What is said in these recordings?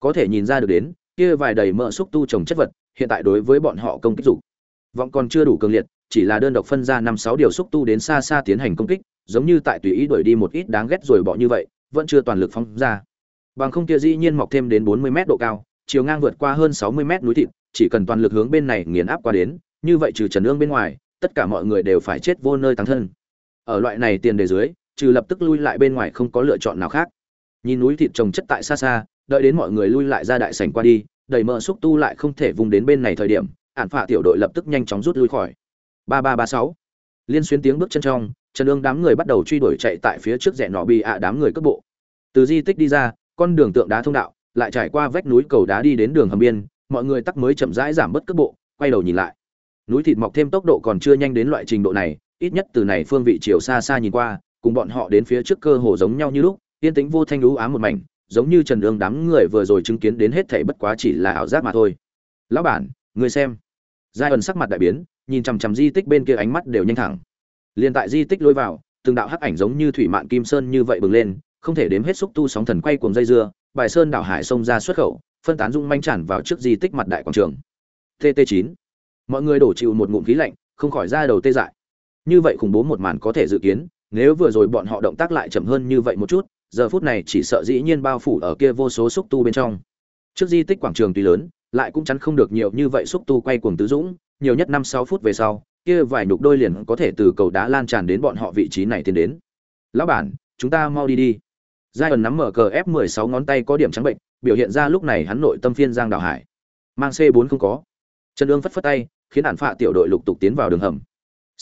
có thể nhìn ra được đến, kia vài đầy mỡ xúc tu trồng chất vật, hiện tại đối với bọn họ công kích dục. Vọng còn chưa đủ cường liệt, chỉ là đơn độc phân ra năm sáu điều xúc tu đến xa xa tiến hành công kích, giống như tại tùy ý đuổi đi một ít đáng ghét rồi bỏ như vậy, vẫn chưa toàn lực phóng ra. Bằng không kia dĩ nhiên mọc thêm đến 40 mét độ cao, chiều ngang vượt qua hơn 60 mét núi thịt, chỉ cần toàn lực hướng bên này nghiền áp qua đến, như vậy trừ trần ương bên ngoài, tất cả mọi người đều phải chết vô nơi tăng thân. Ở loại này tiền đề dưới, trừ lập tức lui lại bên ngoài không có lựa chọn nào khác nhìn núi thịt trồng chất tại xa xa, đợi đến mọi người lui lại ra đại sảnh qua đi, đầy mỡ xúc tu lại không thể vùng đến bên này thời điểm, ản phạ tiểu đội lập tức nhanh chóng rút lui khỏi. Ba ba ba sáu. Liên xuyến tiếng bước chân trong, trần ương đám người bắt đầu truy đuổi chạy tại phía trước rẽ nọ bị ạ đám người cất bộ. Từ di tích đi ra, con đường tượng đá thông đạo, lại trải qua vách núi cầu đá đi đến đường hầm biên, mọi người tắc mới chậm rãi giảm bớt cất bộ, quay đầu nhìn lại. Núi thịt mọc thêm tốc độ còn chưa nhanh đến loại trình độ này, ít nhất từ này phương vị chiều xa xa nhìn qua, cùng bọn họ đến phía trước cơ hồ giống nhau như lúc yên tĩnh vô thanh lũ ám một mảnh, giống như trần ương đám người vừa rồi chứng kiến đến hết thảy bất quá chỉ là ảo giác mà thôi. Lão bản, người xem. Giai ẩn sắc mặt đại biến, nhìn chằm chằm di tích bên kia ánh mắt đều nhanh thẳng. Liền tại di tích lôi vào, từng đạo hắc ảnh giống như thủy mạn kim sơn như vậy bừng lên, không thể đếm hết xúc tu sóng thần quay cuồng dây dưa, bài sơn đảo hải xông ra xuất khẩu, phân tán dung manh tràn vào trước di tích mặt đại quảng trường. Tt 9 mọi người đổ chịu một ngụm khí lạnh, không khỏi ra đầu tê dại. Như vậy khủng bố một màn có thể dự kiến, nếu vừa rồi bọn họ động tác lại chậm hơn như vậy một chút giờ phút này chỉ sợ dĩ nhiên bao phủ ở kia vô số xúc tu bên trong. Trước di tích quảng trường tuy lớn, lại cũng chắn không được nhiều như vậy xúc tu quay cuồng tứ dũng, nhiều nhất năm sáu phút về sau, kia vài nhục đôi liền có thể từ cầu đá lan tràn đến bọn họ vị trí này tiến đến. Lão bản, chúng ta mau đi đi. Giai ẩn nắm mở cờ f 16 ngón tay có điểm trắng bệnh, biểu hiện ra lúc này hắn nội tâm phiên giang đảo hải. Mang c 4 không có. Trần ương phất phất tay, khiến hẳn phạ tiểu đội lục tục tiến vào đường hầm.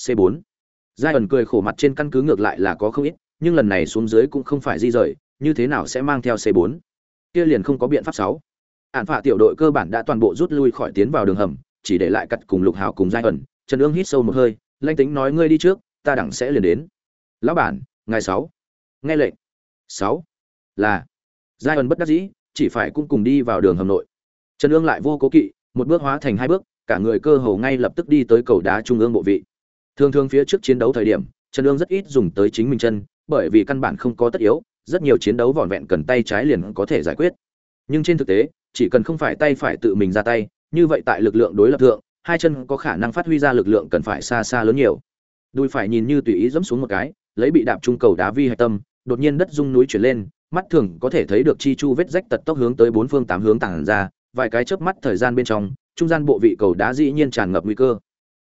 C 4 giai ẩn cười khổ mặt trên căn cứ ngược lại là có không ít nhưng lần này xuống dưới cũng không phải di rời, như thế nào sẽ mang theo c 4 kia liền không có biện pháp sáu. Ản phạ tiểu đội cơ bản đã toàn bộ rút lui khỏi tiến vào đường hầm, chỉ để lại cật cùng lục hào cùng giai ẩn. Trần ương hít sâu một hơi lanh tính nói ngươi đi trước, ta đẳng sẽ liền đến. Lão bản, ngài sáu. Nghe lệnh. Sáu. Là. Giai ẩn bất đắc dĩ, chỉ phải cũng cùng đi vào đường hầm nội. Trần ương lại vô cố kỵ, một bước hóa thành hai bước, cả người cơ hồ ngay lập tức đi tới cầu đá trung ương bộ vị. Thường thường phía trước chiến đấu thời điểm, trần ương rất ít dùng tới chính mình chân bởi vì căn bản không có tất yếu, rất nhiều chiến đấu vỏn vẹn cần tay trái liền có thể giải quyết. Nhưng trên thực tế, chỉ cần không phải tay phải tự mình ra tay, như vậy tại lực lượng đối lập thượng, hai chân có khả năng phát huy ra lực lượng cần phải xa xa lớn nhiều. Đùi phải nhìn như tùy ý dẫm xuống một cái, lấy bị đạp trung cầu đá vi hạch tâm, đột nhiên đất rung núi chuyển lên, mắt thường có thể thấy được chi chu vết rách tật tốc hướng tới bốn phương tám hướng tản ra, vài cái chớp mắt thời gian bên trong, trung gian bộ vị cầu đá dĩ nhiên tràn ngập nguy cơ.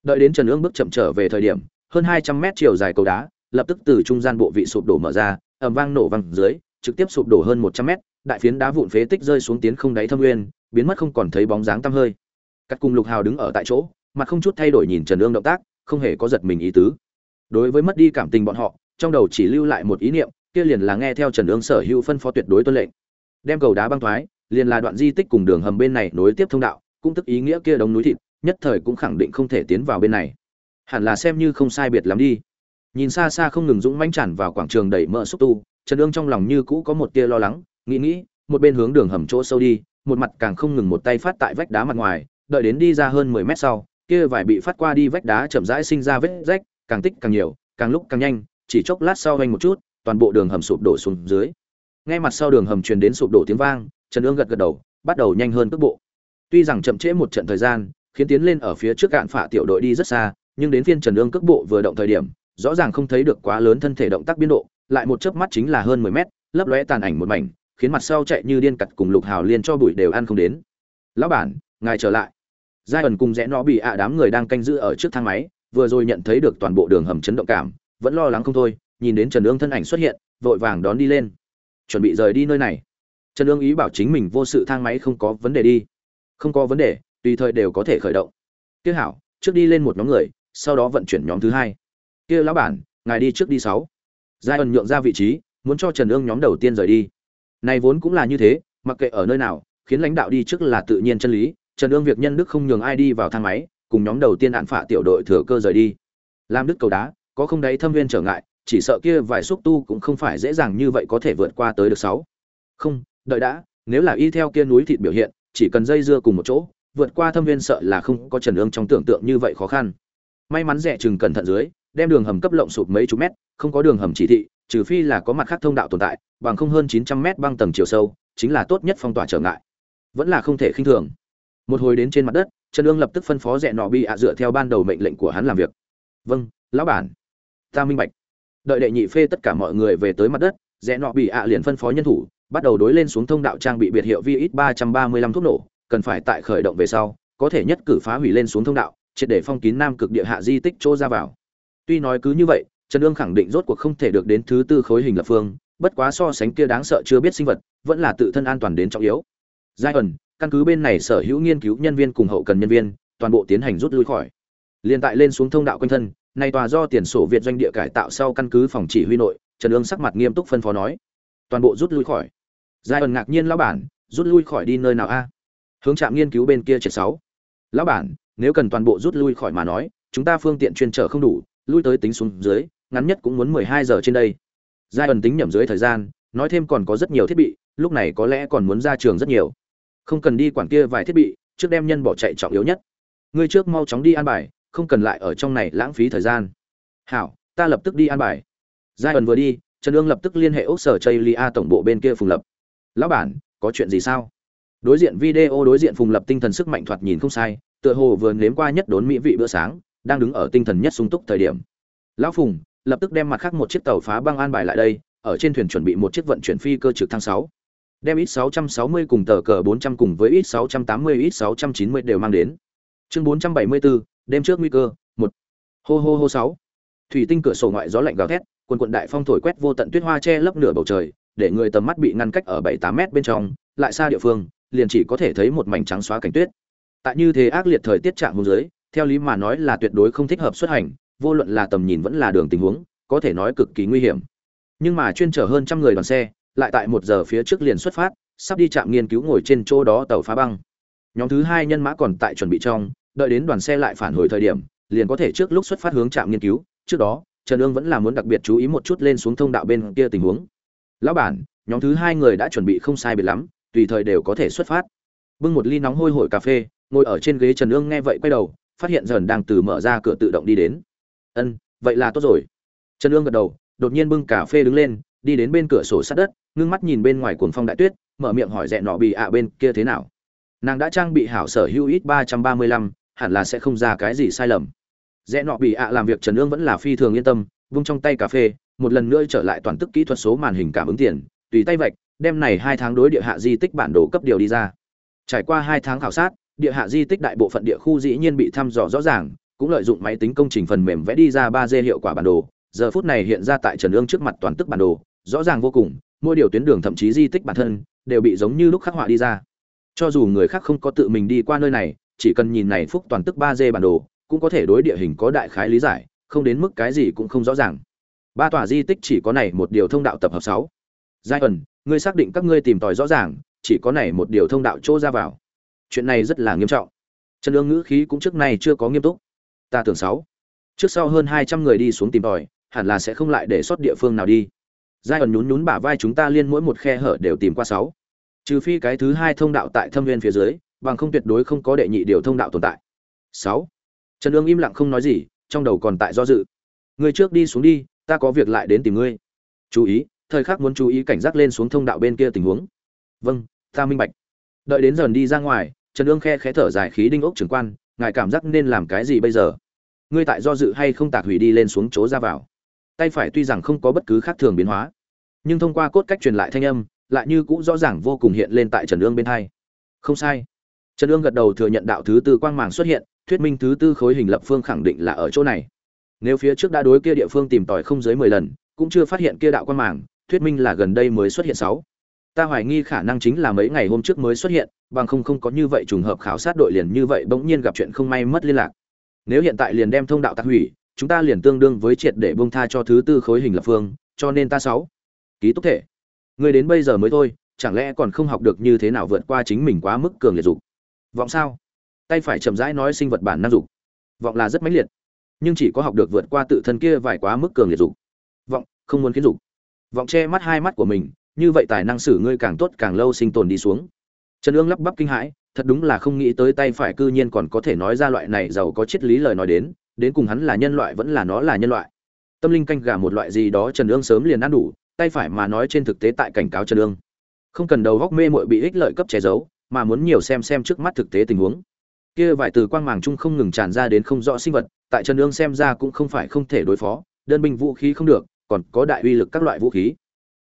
Đợi đến trần ương bước chậm trở về thời điểm, hơn hai trăm mét chiều dài cầu đá lập tức từ trung gian bộ vị sụp đổ mở ra, ầm vang nổ vang dưới, trực tiếp sụp đổ hơn một trăm mét, đại phiến đá vụn phế tích rơi xuống tiến không đáy thâm nguyên, biến mất không còn thấy bóng dáng tăm hơi. Cắt cùng lục hào đứng ở tại chỗ, mặt không chút thay đổi nhìn trần ương động tác, không hề có giật mình ý tứ. Đối với mất đi cảm tình bọn họ, trong đầu chỉ lưu lại một ý niệm, kia liền là nghe theo trần ương sở hữu phân phó tuyệt đối tuân lệnh. Đem cầu đá băng thoái, liền là đoạn di tích cùng đường hầm bên này nối tiếp thông đạo, cũng tức ý nghĩa kia đống núi thịt, nhất thời cũng khẳng định không thể tiến vào bên này. Hẳn là xem như không sai biệt lắm đi nhìn xa xa không ngừng dũng mãnh tràn vào quảng trường đẩy mỡ xúc tu, trần ương trong lòng như cũ có một tia lo lắng, nghĩ nghĩ, một bên hướng đường hầm chỗ sâu đi, một mặt càng không ngừng một tay phát tại vách đá mặt ngoài, đợi đến đi ra hơn mười mét sau, kia vải bị phát qua đi vách đá chậm rãi sinh ra vết rách, càng tích càng nhiều, càng lúc càng nhanh, chỉ chốc lát sau vanh một chút, toàn bộ đường hầm sụp đổ xuống dưới. Ngay mặt sau đường hầm truyền đến sụp đổ tiếng vang, trần ương gật gật đầu, bắt đầu nhanh hơn cước bộ. Tuy rằng chậm trễ một trận thời gian, khiến tiến lên ở phía trước cạn phả tiểu đội đi rất xa, nhưng đến phiên trần ương cước bộ vừa động thời điểm rõ ràng không thấy được quá lớn thân thể động tác biến độ, lại một chớp mắt chính là hơn mười mét, lấp lóe tàn ảnh một mảnh, khiến mặt sau chạy như điên cặt cùng lục hào liên cho bụi đều ăn không đến. Lão bản, ngài trở lại. Giai ẩn cùng rẽ nó bị ạ đám người đang canh giữ ở trước thang máy, vừa rồi nhận thấy được toàn bộ đường hầm chấn động cảm, vẫn lo lắng không thôi, nhìn đến trần ương thân ảnh xuất hiện, vội vàng đón đi lên. Chuẩn bị rời đi nơi này. Trần ương ý bảo chính mình vô sự thang máy không có vấn đề đi. Không có vấn đề, tùy thời đều có thể khởi động. Kia hảo, trước đi lên một nhóm người, sau đó vận chuyển nhóm thứ hai kia lão bản, ngài đi trước đi sáu. Giai ẩn nhượng ra vị trí, muốn cho trần ương nhóm đầu tiên rời đi. Này vốn cũng là như thế, mặc kệ ở nơi nào, khiến lãnh đạo đi trước là tự nhiên chân lý, trần ương việc nhân đức không nhường ai đi vào thang máy, cùng nhóm đầu tiên đạn phạ tiểu đội thừa cơ rời đi. Làm đức cầu đá, có không đấy thâm viên trở ngại, chỉ sợ kia vài xúc tu cũng không phải dễ dàng như vậy có thể vượt qua tới được sáu. Không, đợi đã, nếu là y theo kia núi thịt biểu hiện, chỉ cần dây dưa cùng một chỗ, vượt qua thâm viên sợ là không có trần ương trong tưởng tượng như vậy khó khăn. May mắn rẻ chừng cẩn thận dưới đem đường hầm cấp lộng sụp mấy chục mét, không có đường hầm chỉ thị, trừ phi là có mặt khác thông đạo tồn tại, bằng không hơn 900 mét băng tầng chiều sâu, chính là tốt nhất phong tỏa trở ngại. Vẫn là không thể khinh thường. Một hồi đến trên mặt đất, trần Dương lập tức phân phó rẽ nọ bị ạ dựa theo ban đầu mệnh lệnh của hắn làm việc. Vâng lão bản. Ta minh bạch. Đợi đệ nhị phê tất cả mọi người về tới mặt đất, rẽ nọ bị ạ liền phân phó nhân thủ, bắt đầu đối lên xuống thông đạo trang bị biệt hiệu vi ít ba trăm ba mươi lăm thuốc nổ, cần phải tại khởi động về sau, có thể nhất cử phá hủy lên xuống thông đạo, triệt để phong kín nam cực địa hạ di tích chỗ ra vào tuy nói cứ như vậy, trần Dương khẳng định rốt cuộc không thể được đến thứ tư khối hình lập phương, bất quá so sánh kia đáng sợ chưa biết sinh vật, vẫn là tự thân an toàn đến trọng yếu. Giai ẩn, căn cứ bên này sở hữu nghiên cứu nhân viên cùng hậu cần nhân viên, toàn bộ tiến hành rút lui khỏi. Liên tại lên xuống thông đạo quanh thân này tòa do tiền sổ việt doanh địa cải tạo sau căn cứ phòng chỉ huy nội, trần Dương sắc mặt nghiêm túc phân phó nói. Toàn bộ rút lui khỏi. Giai ẩn ngạc nhiên, lão bản, rút lui khỏi đi nơi nào a? Hướng trạm nghiên cứu bên kia triệt sáu. Lão bản, nếu cần toàn bộ rút lui khỏi mà nói, chúng ta phương tiện chuyên trở không đủ lui tới tính xuống dưới, ngắn nhất cũng muốn mười hai giờ trên đây. Giai ẩn tính nhẩm dưới thời gian, nói thêm còn có rất nhiều thiết bị, lúc này có lẽ còn muốn ra trường rất nhiều. Không cần đi quản kia vài thiết bị, trước đem nhân bỏ chạy trọng yếu nhất. Ngươi trước mau chóng đi an bài, không cần lại ở trong này lãng phí thời gian. Hảo, ta lập tức đi an bài. Giai ẩn vừa đi, trần ương lập tức liên hệ ốc sở chây lia tổng bộ bên kia phùng lập. Lão bản, có chuyện gì sao? Đối diện video đối diện phùng lập tinh thần sức mạnh thoạt nhìn không sai, tựa hồ vừa nếm qua nhất đốn mỹ vị bữa sáng đang đứng ở tinh thần nhất sung túc thời điểm. Lão phùng lập tức đem mặt khác một chiếc tàu phá băng an bài lại đây ở trên thuyền chuẩn bị một chiếc vận chuyển phi cơ trực thăng sáu. Đem ít 660 cùng tờ cờ 400 cùng với ít 680 ít 690 đều mang đến. Chương 474, đêm trước nguy cơ một. Hô hô hô sáu. Thủy tinh cửa sổ ngoại gió lạnh gào thét quần quận đại phong thổi quét vô tận tuyết hoa che lấp nửa bầu trời để người tầm mắt bị ngăn cách ở bảy tám mét bên trong lại xa địa phương liền chỉ có thể thấy một mảnh trắng xóa cảnh tuyết. Tại như thế ác liệt thời tiết trạng hôn dưới theo lý mà nói là tuyệt đối không thích hợp xuất hành, vô luận là tầm nhìn vẫn là đường tình huống, có thể nói cực kỳ nguy hiểm. Nhưng mà chuyên chở hơn trăm người đoàn xe, lại tại một giờ phía trước liền xuất phát, sắp đi trạm nghiên cứu ngồi trên chỗ đó tàu phá băng. Nhóm thứ hai nhân mã còn tại chuẩn bị trong, đợi đến đoàn xe lại phản hồi thời điểm, liền có thể trước lúc xuất phát hướng trạm nghiên cứu, trước đó, trần ương vẫn là muốn đặc biệt chú ý một chút lên xuống thông đạo bên kia tình huống. Lão bản, nhóm thứ hai người đã chuẩn bị không sai biệt lắm, tùy thời đều có thể xuất phát. Bưng một ly nóng hôi hổi cà phê, ngồi ở trên ghế trần ương nghe vậy quay đầu phát hiện dần đang từ mở ra cửa tự động đi đến. Ân, vậy là tốt rồi. Trần ương gật đầu, đột nhiên bưng cà phê đứng lên, đi đến bên cửa sổ sát đất, ngưng mắt nhìn bên ngoài cuồng phong đại tuyết, mở miệng hỏi dẹn nọ bị ạ bên kia thế nào. Nàng đã trang bị hảo sở hữu ít ba trăm ba mươi lăm, hẳn là sẽ không ra cái gì sai lầm. Dẹn nọ bị ạ làm việc trần ương vẫn là phi thường yên tâm, vung trong tay cà phê, một lần nữa trở lại toàn tức kỹ thuật số màn hình cảm ứng tiền, tùy tay vạch, đem này hai tháng đối địa hạ di tích bản đồ cấp điều đi ra. Trải qua hai tháng khảo sát địa hạ di tích đại bộ phận địa khu dĩ nhiên bị thăm dò rõ ràng, cũng lợi dụng máy tính công trình phần mềm vẽ đi ra ba d hiệu quả bản đồ. Giờ phút này hiện ra tại trần ương trước mặt toàn tức bản đồ, rõ ràng vô cùng, mỗi điều tuyến đường thậm chí di tích bản thân đều bị giống như lúc khắc họa đi ra. Cho dù người khác không có tự mình đi qua nơi này, chỉ cần nhìn này phúc toàn tức ba d bản đồ, cũng có thể đối địa hình có đại khái lý giải, không đến mức cái gì cũng không rõ ràng. Ba tòa di tích chỉ có này một điều thông đạo tập hợp sáu. Giai ẩn, ngươi xác định các ngươi tìm tòi rõ ràng, chỉ có này một điều thông đạo chỗ ra vào chuyện này rất là nghiêm trọng. Trần ương ngữ khí cũng trước nay chưa có nghiêm túc. Ta tưởng sáu. Trước sau hơn hai trăm người đi xuống tìm tòi, hẳn là sẽ không lại để sót địa phương nào đi. Giai ẩn nhún nhún bả vai chúng ta liên mỗi một khe hở đều tìm qua sáu. Trừ phi cái thứ hai thông đạo tại thâm viên phía dưới, bằng không tuyệt đối không có đệ nhị điều thông đạo tồn tại. Sáu. Trần ương im lặng không nói gì, trong đầu còn tại do dự. Người trước đi xuống đi, ta có việc lại đến tìm ngươi. Chú ý, thời khắc muốn chú ý cảnh giác lên xuống thông đạo bên kia tình huống. Vâng ta minh bạch. Đợi đến dần đi ra ngoài trần ương khe khẽ thở dài khí đinh ốc trưởng quan, ngài cảm giác nên làm cái gì bây giờ? Ngươi tại do dự hay không tạc hủy đi lên xuống chỗ ra vào? Tay phải tuy rằng không có bất cứ khác thường biến hóa, nhưng thông qua cốt cách truyền lại thanh âm, lại như cũng rõ ràng vô cùng hiện lên tại trần ương bên hai. Không sai. Trần ương gật đầu thừa nhận đạo thứ tư quang màng xuất hiện, thuyết minh thứ tư khối hình lập phương khẳng định là ở chỗ này. Nếu phía trước đã đối kia địa phương tìm tòi không dưới mười lần, cũng chưa phát hiện kia đạo quang màng, thuyết minh là gần đây mới xuất hiện sáu ta hoài nghi khả năng chính là mấy ngày hôm trước mới xuất hiện, bằng không không có như vậy trùng hợp khảo sát đội liền như vậy bỗng nhiên gặp chuyện không may mất liên lạc. Nếu hiện tại liền đem thông đạo tạc hủy, chúng ta liền tương đương với triệt để bông tha cho thứ tư khối hình lập phương, cho nên ta sáu. Ký túc thể. Người đến bây giờ mới thôi, chẳng lẽ còn không học được như thế nào vượt qua chính mình quá mức cường liệt dục? Vọng sao? Tay phải chậm rãi nói sinh vật bản năng dục. Vọng là rất mãnh liệt, nhưng chỉ có học được vượt qua tự thân kia vài quá mức cường liệt dục. Vọng, không muốn kiến dục. Vọng che mắt hai mắt của mình như vậy tài năng xử ngươi càng tốt, càng lâu sinh tồn đi xuống. Trần ương lắp bắp kinh hãi, thật đúng là không nghĩ tới tay phải cư nhiên còn có thể nói ra loại này giàu có triết lý lời nói đến đến cùng hắn là nhân loại vẫn là nó là nhân loại. Tâm linh canh gà một loại gì đó trần ương sớm liền ăn đủ, tay phải mà nói trên thực tế tại cảnh cáo trần ương. Không cần đầu góc mê mội bị ích lợi cấp che giấu, mà muốn nhiều xem xem trước mắt thực tế tình huống. Kia vài từ quang màng chung không ngừng tràn ra đến không rõ sinh vật, tại trần ương xem ra cũng không phải không thể đối phó, đơn binh vũ khí không được, còn có đại uy lực các loại vũ khí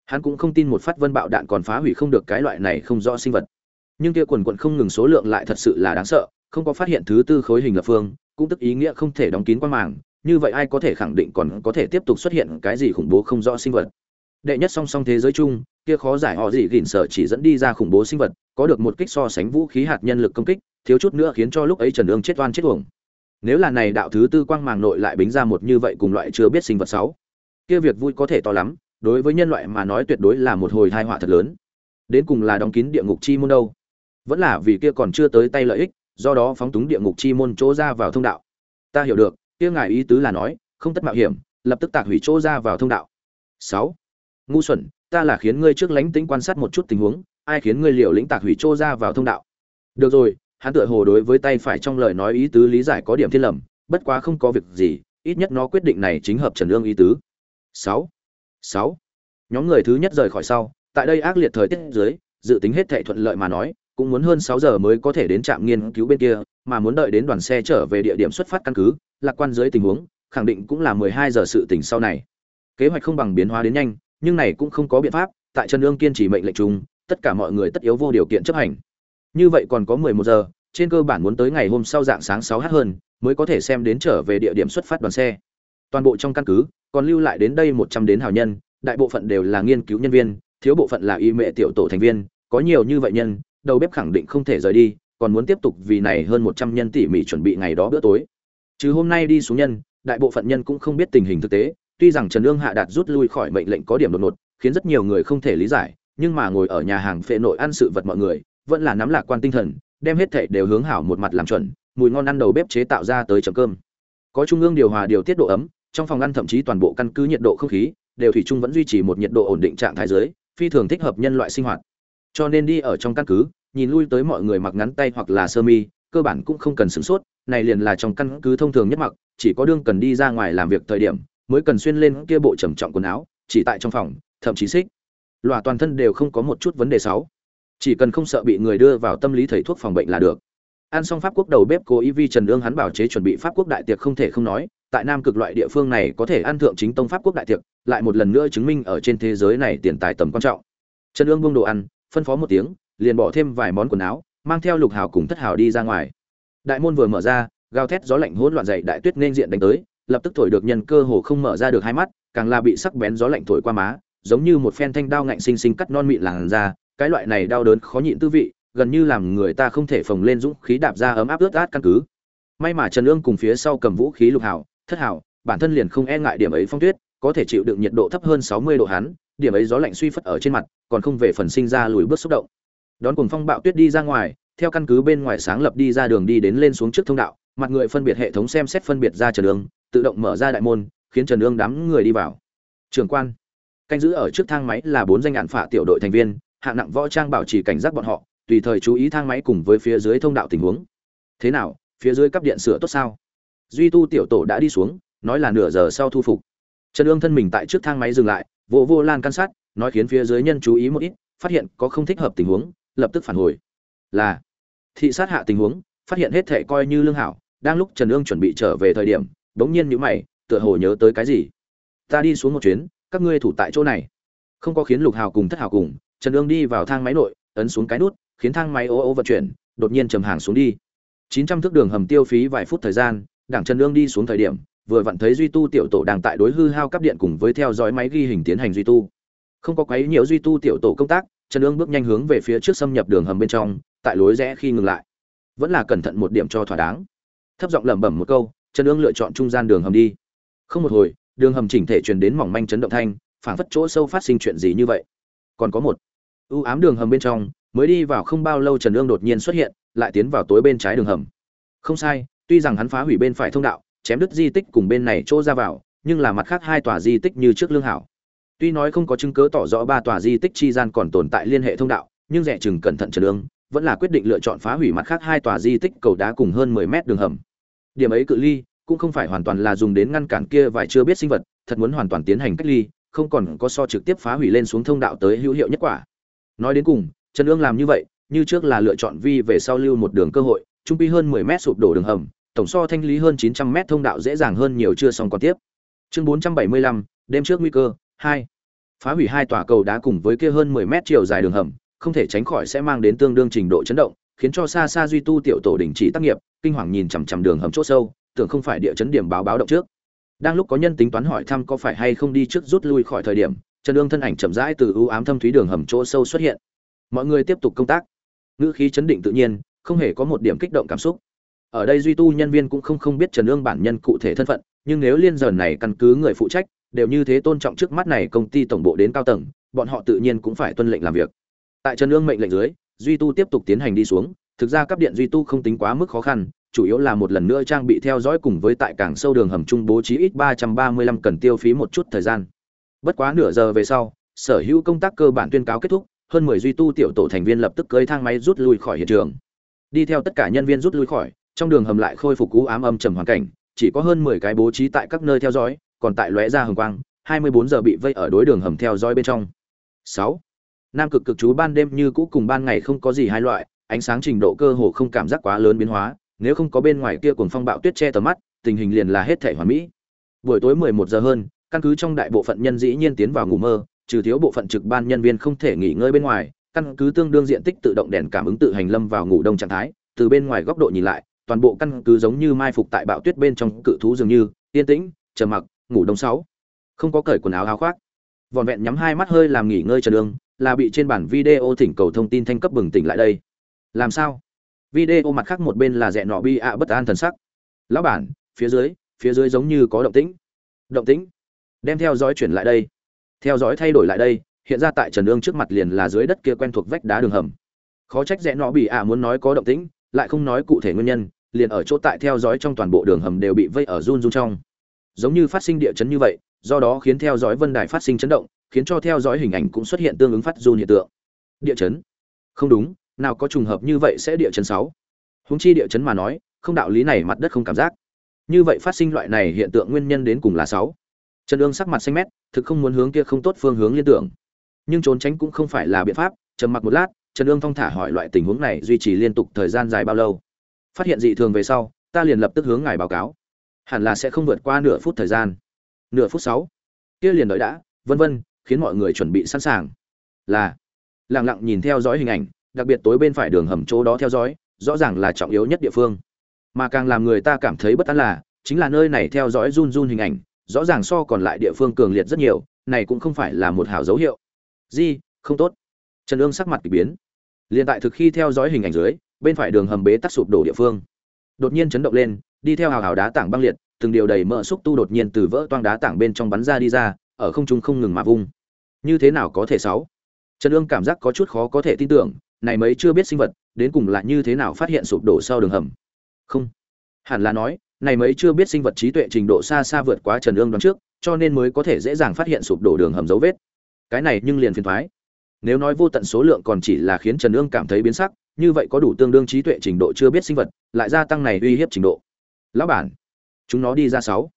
hắn cũng không tin một phát vân bạo đạn còn phá hủy không được cái loại này không rõ sinh vật. Nhưng kia quần quận không ngừng số lượng lại thật sự là đáng sợ, không có phát hiện thứ tư khối hình lập phương, cũng tức ý nghĩa không thể đóng kín quang màng, như vậy ai có thể khẳng định còn có thể tiếp tục xuất hiện cái gì khủng bố không rõ sinh vật? Đệ nhất song song thế giới chung, kia khó giải họ gì gỉn sợ chỉ dẫn đi ra khủng bố sinh vật, có được một kích so sánh vũ khí hạt nhân lực công kích, thiếu chút nữa khiến cho lúc ấy trần ương chết oan chết uổng. Nếu là này đạo thứ tư quang màng nội lại bính ra một như vậy cùng loại chưa biết sinh vật sáu, kia việc vui có thể to lắm đối với nhân loại mà nói tuyệt đối là một hồi tai họa thật lớn. Đến cùng là đóng kín địa ngục chi môn đâu? Vẫn là vì kia còn chưa tới tay lợi ích, do đó phóng túng địa ngục chi môn chỗ ra vào thông đạo. Ta hiểu được, kia ngài ý tứ là nói, không tất mạo hiểm, lập tức tạc hủy chỗ ra vào thông đạo. Sáu. Ngu xuẩn, ta là khiến ngươi trước lánh tính quan sát một chút tình huống, ai khiến ngươi liều lĩnh tạc hủy chỗ ra vào thông đạo? Được rồi, hắn tựa hồ đối với tay phải trong lời nói ý tứ lý giải có điểm thiên lầm, bất quá không có việc gì, ít nhất nó quyết định này chính hợp trần ương ý tứ. Sáu sáu. Nhóm người thứ nhất rời khỏi sau, tại đây ác liệt thời tiết dưới, dự tính hết thệ thuận lợi mà nói, cũng muốn hơn sáu giờ mới có thể đến trạm nghiên cứu bên kia, mà muốn đợi đến đoàn xe trở về địa điểm xuất phát căn cứ, lạc quan dưới tình huống, khẳng định cũng là mười hai giờ sự tình sau này. Kế hoạch không bằng biến hóa đến nhanh, nhưng này cũng không có biện pháp, tại trần ương kiên trì mệnh lệnh chung, tất cả mọi người tất yếu vô điều kiện chấp hành. Như vậy còn có mười một giờ, trên cơ bản muốn tới ngày hôm sau dạng sáng sáu h hơn, mới có thể xem đến trở về địa điểm xuất phát đoàn xe. Toàn bộ trong căn cứ còn lưu lại đến đây một trăm đến hào nhân, đại bộ phận đều là nghiên cứu nhân viên, thiếu bộ phận là y mệ tiểu tổ thành viên, có nhiều như vậy nhân, đầu bếp khẳng định không thể rời đi, còn muốn tiếp tục vì này hơn một trăm nhân tỉ mỉ chuẩn bị ngày đó bữa tối. Chứ hôm nay đi xuống nhân, đại bộ phận nhân cũng không biết tình hình thực tế, tuy rằng trần ương hạ đạt rút lui khỏi mệnh lệnh có điểm đột ngột, khiến rất nhiều người không thể lý giải, nhưng mà ngồi ở nhà hàng phệ nội ăn sự vật mọi người, vẫn là nắm lạc quan tinh thần, đem hết thảy đều hướng hảo một mặt làm chuẩn, mùi ngon ăn đầu bếp chế tạo ra tới chấm cơm. Có trung ương điều hòa điều tiết độ ấm trong phòng ăn thậm chí toàn bộ căn cứ nhiệt độ không khí, đều thủy chung vẫn duy trì một nhiệt độ ổn định trạng thái dưới, phi thường thích hợp nhân loại sinh hoạt. Cho nên đi ở trong căn cứ, nhìn lui tới mọi người mặc ngắn tay hoặc là sơ mi, cơ bản cũng không cần sửng sốt, này liền là trong căn cứ thông thường nhất mặc, chỉ có đương cần đi ra ngoài làm việc thời điểm, mới cần xuyên lên kia bộ trầm trọng quần áo, chỉ tại trong phòng, thậm chí xích. Loa toàn thân đều không có một chút vấn đề xấu. Chỉ cần không sợ bị người đưa vào tâm lý thầy thuốc phòng bệnh là được. Ăn xong pháp quốc đầu bếp cố ý vi trần ương hắn bảo chế chuẩn bị pháp quốc đại tiệc không thể không nói tại nam cực loại địa phương này có thể ăn thượng chính tông pháp quốc đại tiệc, lại một lần nữa chứng minh ở trên thế giới này tiền tài tầm quan trọng. Trần ương buông đồ ăn, phân phó một tiếng, liền bỏ thêm vài món quần áo, mang theo lục hào cùng thất hào đi ra ngoài. Đại môn vừa mở ra, gào thét gió lạnh hỗn loạn dậy đại tuyết nên diện đánh tới, lập tức thổi được nhân cơ hồ không mở ra được hai mắt, càng là bị sắc bén gió lạnh thổi qua má, giống như một phen thanh đao ngạnh sinh sinh cắt non mịn làn ra cái loại này đau đớn khó nhịn tư vị, gần như làm người ta không thể phồng lên dũng khí đạp ra ấm áp ướt át căn cứ. May mà trần ương cùng phía sau cầm vũ khí lục hảo thất hảo bản thân liền không e ngại điểm ấy phong tuyết có thể chịu đựng nhiệt độ thấp hơn sáu mươi độ hắn điểm ấy gió lạnh suy phất ở trên mặt còn không về phần sinh ra lùi bước xúc động. Đón cùng phong bạo tuyết đi ra ngoài theo căn cứ bên ngoài sáng lập đi ra đường đi đến lên xuống trước thông đạo mặt người phân biệt hệ thống xem xét phân biệt ra trần đường, tự động mở ra đại môn khiến trần đương đám người đi vào. Trường quan. Canh giữ ở trước thang máy là bốn danh ạn phả tiểu đội thành viên hạng nặng võ trang bảo trì cảnh giác bọn họ tùy thời chú ý thang máy cùng với phía dưới thông đạo tình huống. Thế nào phía dưới cấp điện sửa tốt sao? Duy tu tiểu tổ đã đi xuống, nói là nửa giờ sau thu phục. Trần ương thân mình tại trước thang máy dừng lại vô vô lan can sát, nói khiến phía dưới nhân chú ý một ít, phát hiện có không thích hợp tình huống, lập tức phản hồi. Là, thị sát hạ tình huống, phát hiện hết thệ coi như lương hảo, đang lúc trần ương chuẩn bị trở về thời điểm, bỗng nhiên nhữ mày, tựa hồ nhớ tới cái gì. Ta đi xuống một chuyến, các ngươi thủ tại chỗ này. Không có khiến lục hào cùng thất hào cùng, trần ương đi vào thang máy nội, ấn xuống cái nút, khiến thang máy ô ô vận chuyển, đột nhiên trầm hàng xuống đi. Chín trăm thước đường hầm tiêu phí vài phút thời gian đảng trần lương đi xuống thời điểm, vừa vặn thấy duy tu tiểu tổ đang tại đối hư hao cắp điện cùng với theo dõi máy ghi hình tiến hành duy tu. Không có quấy nhiều duy tu tiểu tổ công tác, trần lương bước nhanh hướng về phía trước xâm nhập đường hầm bên trong, tại lối rẽ khi ngừng lại. Vẫn là cẩn thận một điểm cho thỏa đáng. Thấp giọng lẩm bẩm một câu, trần lương lựa chọn trung gian đường hầm đi. Không một hồi, đường hầm chỉnh thể truyền đến mỏng manh chấn động thanh, phảng phất chỗ sâu phát sinh chuyện gì như vậy. Còn có một ưu ám đường hầm bên trong, mới đi vào không bao lâu trần lương đột nhiên xuất hiện, lại tiến vào tối bên trái đường hầm. Không sai tuy rằng hắn phá hủy bên phải thông đạo, chém đứt di tích cùng bên này chỗ ra vào, nhưng là mặt khác hai tòa di tích như trước lương hảo. Tuy nói không có chứng cứ tỏ rõ ba tòa di tích chi gian còn tồn tại liên hệ thông đạo, nhưng rẻ chừng cẩn thận trần lương vẫn là quyết định lựa chọn phá hủy mặt khác hai tòa di tích cầu đá cùng hơn mười mét đường hầm. Điểm ấy cự ly, cũng không phải hoàn toàn là dùng đến ngăn cản kia vài chưa biết sinh vật, thật muốn hoàn toàn tiến hành cách ly, không còn có so trực tiếp phá hủy lên xuống thông đạo tới hữu hiệu nhất quả. Nói đến cùng, trần ương làm như vậy, như trước là lựa chọn vi về sau lưu một đường cơ hội, trung pi hơn 10 mét sụp đổ đường hầm tổng so thanh lý hơn 900 mét thông đạo dễ dàng hơn nhiều chưa xong còn tiếp. Chương 475, đêm trước nguy cơ 2. phá hủy hai tòa cầu đá cùng với kia hơn 10 mét chiều dài đường hầm không thể tránh khỏi sẽ mang đến tương đương trình độ chấn động khiến cho xa xa duy tu tiểu tổ đình chỉ tác nghiệp kinh hoàng nhìn chằm chằm đường hầm chỗ sâu tưởng không phải địa chấn điểm báo báo động trước. Đang lúc có nhân tính toán hỏi thăm có phải hay không đi trước rút lui khỏi thời điểm trần đương thân ảnh chậm rãi từ ưu ám thâm thúy đường hầm chỗ sâu xuất hiện. Mọi người tiếp tục công tác. Ngữ khí chấn định tự nhiên không hề có một điểm kích động cảm xúc ở đây duy tu nhân viên cũng không không biết trần ương bản nhân cụ thể thân phận nhưng nếu liên giờ này căn cứ người phụ trách đều như thế tôn trọng trước mắt này công ty tổng bộ đến cao tầng bọn họ tự nhiên cũng phải tuân lệnh làm việc tại trần ương mệnh lệnh dưới duy tu tiếp tục tiến hành đi xuống thực ra cấp điện duy tu không tính quá mức khó khăn chủ yếu là một lần nữa trang bị theo dõi cùng với tại cảng sâu đường hầm trung bố trí ít 335 cần tiêu phí một chút thời gian. Bất quá nửa giờ về sau, sở hữu công tác cơ bản tuyên cáo kết thúc, hơn 10 duy tu tiểu tổ thành viên lập tức cưới thang máy rút lui khỏi hiện trường. Đi theo tất cả nhân viên rút lui khỏi, trong đường hầm lại khôi phục cú ám âm trầm hoàn cảnh, chỉ có hơn 10 cái bố trí tại các nơi theo dõi, còn tại lóe ra hồng quang, 24 giờ bị vây ở đối đường hầm theo dõi bên trong. sáu Nam cực cực chú ban đêm như cũ cùng ban ngày không có gì hai loại, ánh sáng trình độ cơ hồ không cảm giác quá lớn biến hóa, nếu không có bên ngoài kia cuồng phong bạo tuyết che tầm mắt, tình hình liền là hết thể hoàn mỹ. Buổi tối 11 giờ hơn, căn cứ trong đại bộ phận nhân dĩ nhiên tiến vào ngủ mơ, trừ thiếu bộ phận trực ban nhân viên không thể nghỉ ngơi bên ngoài, căn cứ tương đương diện tích tự động đèn cảm ứng tự hành lâm vào ngủ đông trạng thái, từ bên ngoài góc độ nhìn lại, toàn bộ căn cứ giống như mai phục tại bạo tuyết bên trong cự thú dường như, yên tĩnh, trầm mặc, ngủ đông sáu. Không có cởi quần áo áo khoác. Vòn vẹn nhắm hai mắt hơi làm nghỉ ngơi trần đường, là bị trên bản video thỉnh cầu thông tin thanh cấp bừng tỉnh lại đây. Làm sao? video mặt khác một bên là rẽ nọ bi ạ bất an thần sắc lão bản phía dưới phía dưới giống như có động tĩnh động tĩnh đem theo dõi chuyển lại đây theo dõi thay đổi lại đây hiện ra tại trần ương trước mặt liền là dưới đất kia quen thuộc vách đá đường hầm khó trách rẽ nọ bị ạ muốn nói có động tĩnh lại không nói cụ thể nguyên nhân liền ở chỗ tại theo dõi trong toàn bộ đường hầm đều bị vây ở run run trong. Giống như phát sinh địa chấn như vậy, do đó khiến theo dõi vân đài phát sinh chấn động, khiến cho theo dõi hình ảnh cũng xuất hiện tương ứng phát run hiện tượng. Địa chấn? Không đúng, nào có trùng hợp như vậy sẽ địa chấn sáu. Húng chi địa chấn mà nói, không đạo lý này mặt đất không cảm giác. Như vậy phát sinh loại này hiện tượng nguyên nhân đến cùng là sáu. Trần ương sắc mặt xanh mét, thực không muốn hướng kia không tốt phương hướng liên tưởng. Nhưng trốn tránh cũng không phải là biện pháp, trầm mặc một lát, trần ương thong thả hỏi loại tình huống này duy trì liên tục thời gian dài bao lâu? Phát hiện dị thường về sau, ta liền lập tức hướng ngài báo cáo. Hẳn là sẽ không vượt qua nửa phút thời gian. Nửa phút sáu. Kia liền đợi đã, vân vân, khiến mọi người chuẩn bị sẵn sàng. Là. Lặng lặng nhìn theo dõi hình ảnh, đặc biệt tối bên phải đường hầm chỗ đó theo dõi, rõ ràng là trọng yếu nhất địa phương. Mà càng làm người ta cảm thấy bất an là, chính là nơi này theo dõi run run hình ảnh, rõ ràng so còn lại địa phương cường liệt rất nhiều, này cũng không phải là một hảo dấu hiệu. Di, không tốt. Trần ương sắc mặt k ỳ biến. Liền tại thực khi theo dõi hình ảnh dưới bên phải đường hầm bế tắc sụp đổ địa phương. Đột nhiên chấn động lên, đi theo hào hào đá tảng băng liệt, từng điều đầy mỡ xúc tu đột nhiên từ vỡ toang đá tảng bên trong bắn ra đi ra, ở không trung không ngừng mà vung. Như thế nào có thể sáu? Trần ương cảm giác có chút khó có thể tin tưởng, này mấy chưa biết sinh vật, đến cùng là như thế nào phát hiện sụp đổ sau đường hầm? Không. Hẳn là nói, này mấy chưa biết sinh vật trí tuệ trình độ xa xa vượt quá trần ương đoán trước, cho nên mới có thể dễ dàng phát hiện sụp đổ đường hầm dấu vết. Cái này nhưng liền phiền thoái. Nếu nói vô tận số lượng còn chỉ là khiến trần ương cảm thấy biến sắc như vậy có đủ tương đương trí tuệ trình độ chưa biết sinh vật, lại gia tăng này uy hiếp trình độ. Lão bản, chúng nó đi ra sáu.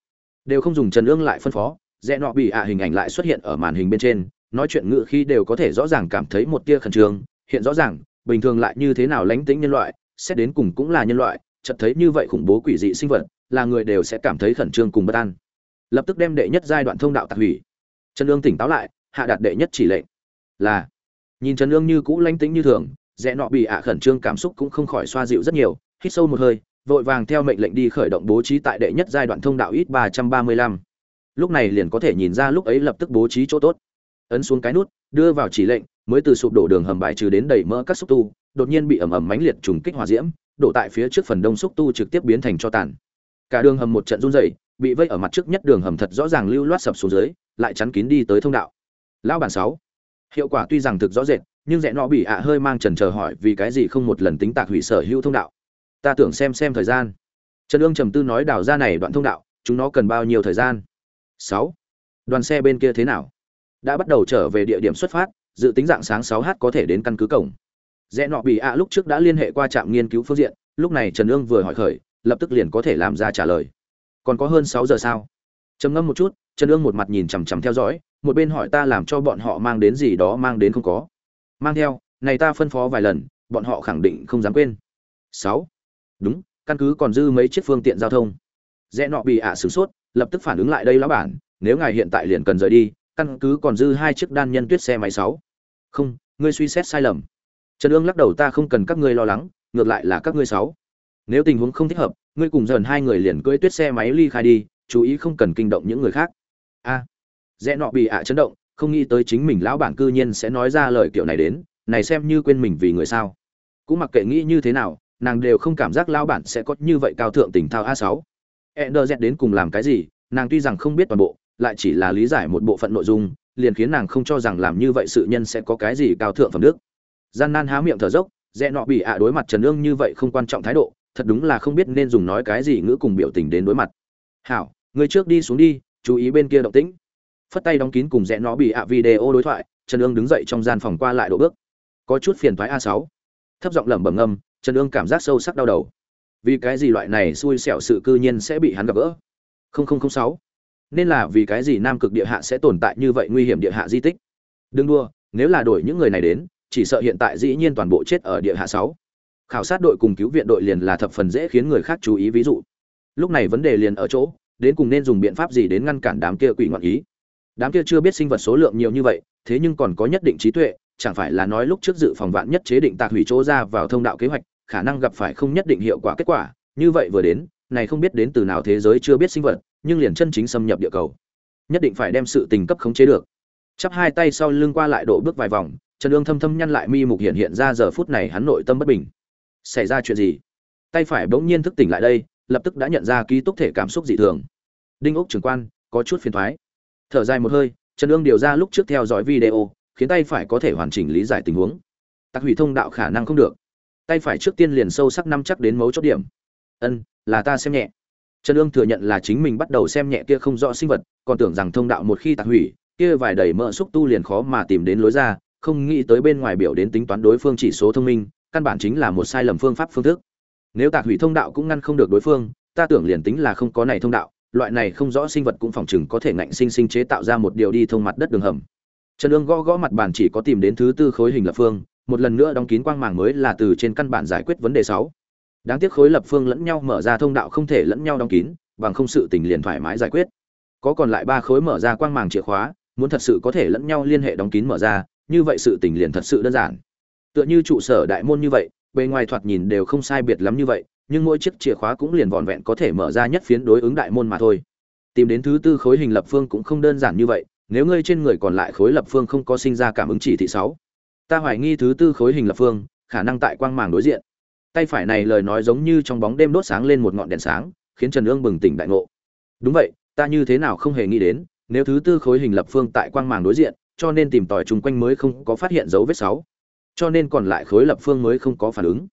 Đều không dùng trần ương lại phân phó, rẽ nọ bị ạ hình ảnh lại xuất hiện ở màn hình bên trên, nói chuyện ngự khi đều có thể rõ ràng cảm thấy một tia khẩn trương. Hiện rõ ràng, bình thường lại như thế nào lánh tính nhân loại, xét đến cùng cũng là nhân loại, chợt thấy như vậy khủng bố quỷ dị sinh vật, là người đều sẽ cảm thấy khẩn trương cùng bất an. Lập tức đem đệ nhất giai đoạn thông đạo tạc hủy. Trần ương tỉnh táo lại, hạ đạt đệ nhất chỉ lệnh. Là, nhìn trần ương như cũ lánh tính như thường rẽ nọ bị ạ khẩn trương cảm xúc cũng không khỏi xoa dịu rất nhiều, hít sâu một hơi, vội vàng theo mệnh lệnh đi khởi động bố trí tại đệ nhất giai đoạn thông đạo ít ba trăm ba mươi lăm. Lúc này liền có thể nhìn ra lúc ấy lập tức bố trí chỗ tốt. Ấn xuống cái nút, đưa vào chỉ lệnh, mới từ sụp đổ đường hầm bài trừ đến đầy mỡ các xúc tu, đột nhiên bị ẩm ẩm mãnh liệt trùng kích hỏa diễm, đổ tại phía trước phần đông xúc tu trực tiếp biến thành cho tàn. Cả đường hầm một trận run rẩy, bị vây ở mặt trước nhất đường hầm thật rõ ràng lưu loát sập xuống dưới, lại chắn kín đi tới thông đạo. Lão bản sáu, hiệu quả tuy rằng thực rõ rệt nhưng rẽ nọ bị ạ hơi mang trần chờ hỏi vì cái gì không một lần tính tạc hủy sở hữu thông đạo ta tưởng xem xem thời gian trần ương trầm tư nói đào ra này đoạn thông đạo chúng nó cần bao nhiêu thời gian sáu đoàn xe bên kia thế nào đã bắt đầu trở về địa điểm xuất phát dự tính dạng sáng sáu h có thể đến căn cứ cổng. Rẽ nọ bị ạ lúc trước đã liên hệ qua trạm nghiên cứu phương diện, lúc này Trần Ương vừa hỏi khởi, lập tức liền có thể làm ra trả lời. Còn có hơn sáu giờ sao? Trầm ngâm một chút, Trần Ương một mặt nhìn chằm chằm theo dõi, một bên hỏi ta làm cho bọn họ mang đến gì đó mang đến không có. Mang theo, này ta phân phó vài lần, bọn họ khẳng định không dám quên. Sáu. Đúng căn cứ còn dư mấy chiếc phương tiện giao thông. Rẽ nọ bị ạ à sửng sốt lập tức phản ứng lại đây lão bản nếu ngài hiện tại liền cần rời đi căn cứ còn dư hai chiếc đan nhân tuyết xe máy sáu. Không ngươi suy xét sai lầm. Trần ương lắc đầu ta không cần các ngươi lo lắng ngược lại là các ngươi sáu. Nếu tình huống không thích hợp ngươi cùng dần hai người liền cưỡi tuyết xe máy ly khai đi chú ý không cần kinh động những người khác. A. À, rẽ nọ bị ạ chấn động không nghĩ tới chính mình lão bản cư nhiên sẽ nói ra lời kiểu này đến, này xem như quên mình vì người sao. Cũng mặc kệ nghĩ như thế nào, nàng đều không cảm giác lão bản sẽ có như vậy cao thượng tình thao a sáu. Ender đến cùng làm cái gì, nàng tuy rằng không biết toàn bộ, lại chỉ là lý giải một bộ phận nội dung, liền khiến nàng không cho rằng làm như vậy sự nhân sẽ có cái gì cao thượng phẩm đức. Gian nan há miệng thở dốc rẽ nọ bị ạ đối mặt trần ương như vậy không quan trọng thái độ, thật đúng là không biết nên dùng nói cái gì ngữ cùng biểu tình đến đối mặt. Hảo người trước đi xuống đi, chú ý bên kia động tĩnh phất tay đóng kín cùng rẽ nó bị ạ video đối thoại, trần ương đứng dậy trong gian phòng qua lại độ bước. Có chút phiền thoái a sáu. Thấp giọng lẩm bẩm ngâm, trần ương cảm giác sâu sắc đau đầu. Vì cái gì loại này xui xẻo sự cư nhiên sẽ bị hắn gặp gỡ? Sáu. Nên là vì cái gì nam cực địa hạ sẽ tồn tại như vậy nguy hiểm địa hạ di tích? Đừng đua nếu là đổi những người này đến, chỉ sợ hiện tại dĩ nhiên toàn bộ chết ở địa hạ sáu. Khảo sát đội cùng cứu viện đội liền là thập phần dễ khiến người khác chú ý ví dụ. Lúc này vấn đề liền ở chỗ, đến cùng nên dùng biện pháp gì đến ngăn cản đám kia quỷ ngoạn ý? Đám kia chưa biết sinh vật số lượng nhiều như vậy, thế nhưng còn có nhất định trí tuệ, chẳng phải là nói lúc trước dự phòng vạn nhất chế định tạc hủy chỗ ra vào thông đạo kế hoạch, khả năng gặp phải không nhất định hiệu quả kết quả. Như vậy vừa đến, này không biết đến từ nào thế giới chưa biết sinh vật, nhưng liền chân chính xâm nhập địa cầu. Nhất định phải đem sự tình cấp khống chế được. Chắp hai tay sau lưng qua lại độ bước vài vòng, trần ương thâm thâm nhăn lại mi mục hiện hiện ra giờ phút này hắn nội tâm bất bình. Xảy ra chuyện gì? Tay phải bỗng nhiên thức tỉnh lại đây, lập tức đã nhận ra ký túc thể cảm xúc dị thường. Đinh ốc trưởng quan, có chút phiền thoái thở dài một hơi, trần ương điều ra lúc trước theo dõi video, khiến tay phải có thể hoàn chỉnh lý giải tình huống. Tặc hủy thông đạo khả năng không được. Tay phải trước tiên liền sâu sắc năm chắc đến mấu chốt điểm. Ân, là ta xem nhẹ. Trần ương thừa nhận là chính mình bắt đầu xem nhẹ kia không rõ sinh vật, còn tưởng rằng thông đạo một khi tạc hủy, kia vài đầy mỡ xúc tu liền khó mà tìm đến lối ra, không nghĩ tới bên ngoài biểu đến tính toán đối phương chỉ số thông minh, căn bản chính là một sai lầm phương pháp phương thức. Nếu tạc hủy thông đạo cũng ngăn không được đối phương, ta tưởng liền tính là không có này thông đạo loại này không rõ sinh vật cũng phòng chừng có thể ngạnh sinh sinh chế tạo ra một điều đi thông mặt đất đường hầm. Trần Dương gõ gõ mặt bàn chỉ có tìm đến thứ tư khối hình lập phương, một lần nữa đóng kín quang màng mới là từ trên căn bản giải quyết vấn đề sáu. Đáng tiếc khối lập phương lẫn nhau mở ra thông đạo không thể lẫn nhau đóng kín, bằng không sự tình liền thoải mái giải quyết. Có còn lại ba khối mở ra quang màng chìa khóa, muốn thật sự có thể lẫn nhau liên hệ đóng kín mở ra, như vậy sự tình liền thật sự đơn giản. Tựa như trụ sở đại môn như vậy, bề ngoài thoạt nhìn đều không sai biệt lắm như vậy nhưng mỗi chiếc chìa khóa cũng liền vòn vẹn có thể mở ra nhất phiến đối ứng đại môn mà thôi. Tìm đến thứ tư khối hình lập phương cũng không đơn giản như vậy, nếu ngươi trên người còn lại khối lập phương không có sinh ra cảm ứng chỉ thị sáu, ta hoài nghi thứ tư khối hình lập phương, khả năng tại quang màng đối diện. Tay phải này lời nói giống như trong bóng đêm đốt sáng lên một ngọn đèn sáng, khiến trần ương bừng tỉnh đại ngộ. Đúng vậy, ta như thế nào không hề nghĩ đến, nếu thứ tư khối hình lập phương tại quang màng đối diện, cho nên tìm tòi chung quanh mới không có phát hiện dấu vết sáu, cho nên còn lại khối lập phương mới không có phản ứng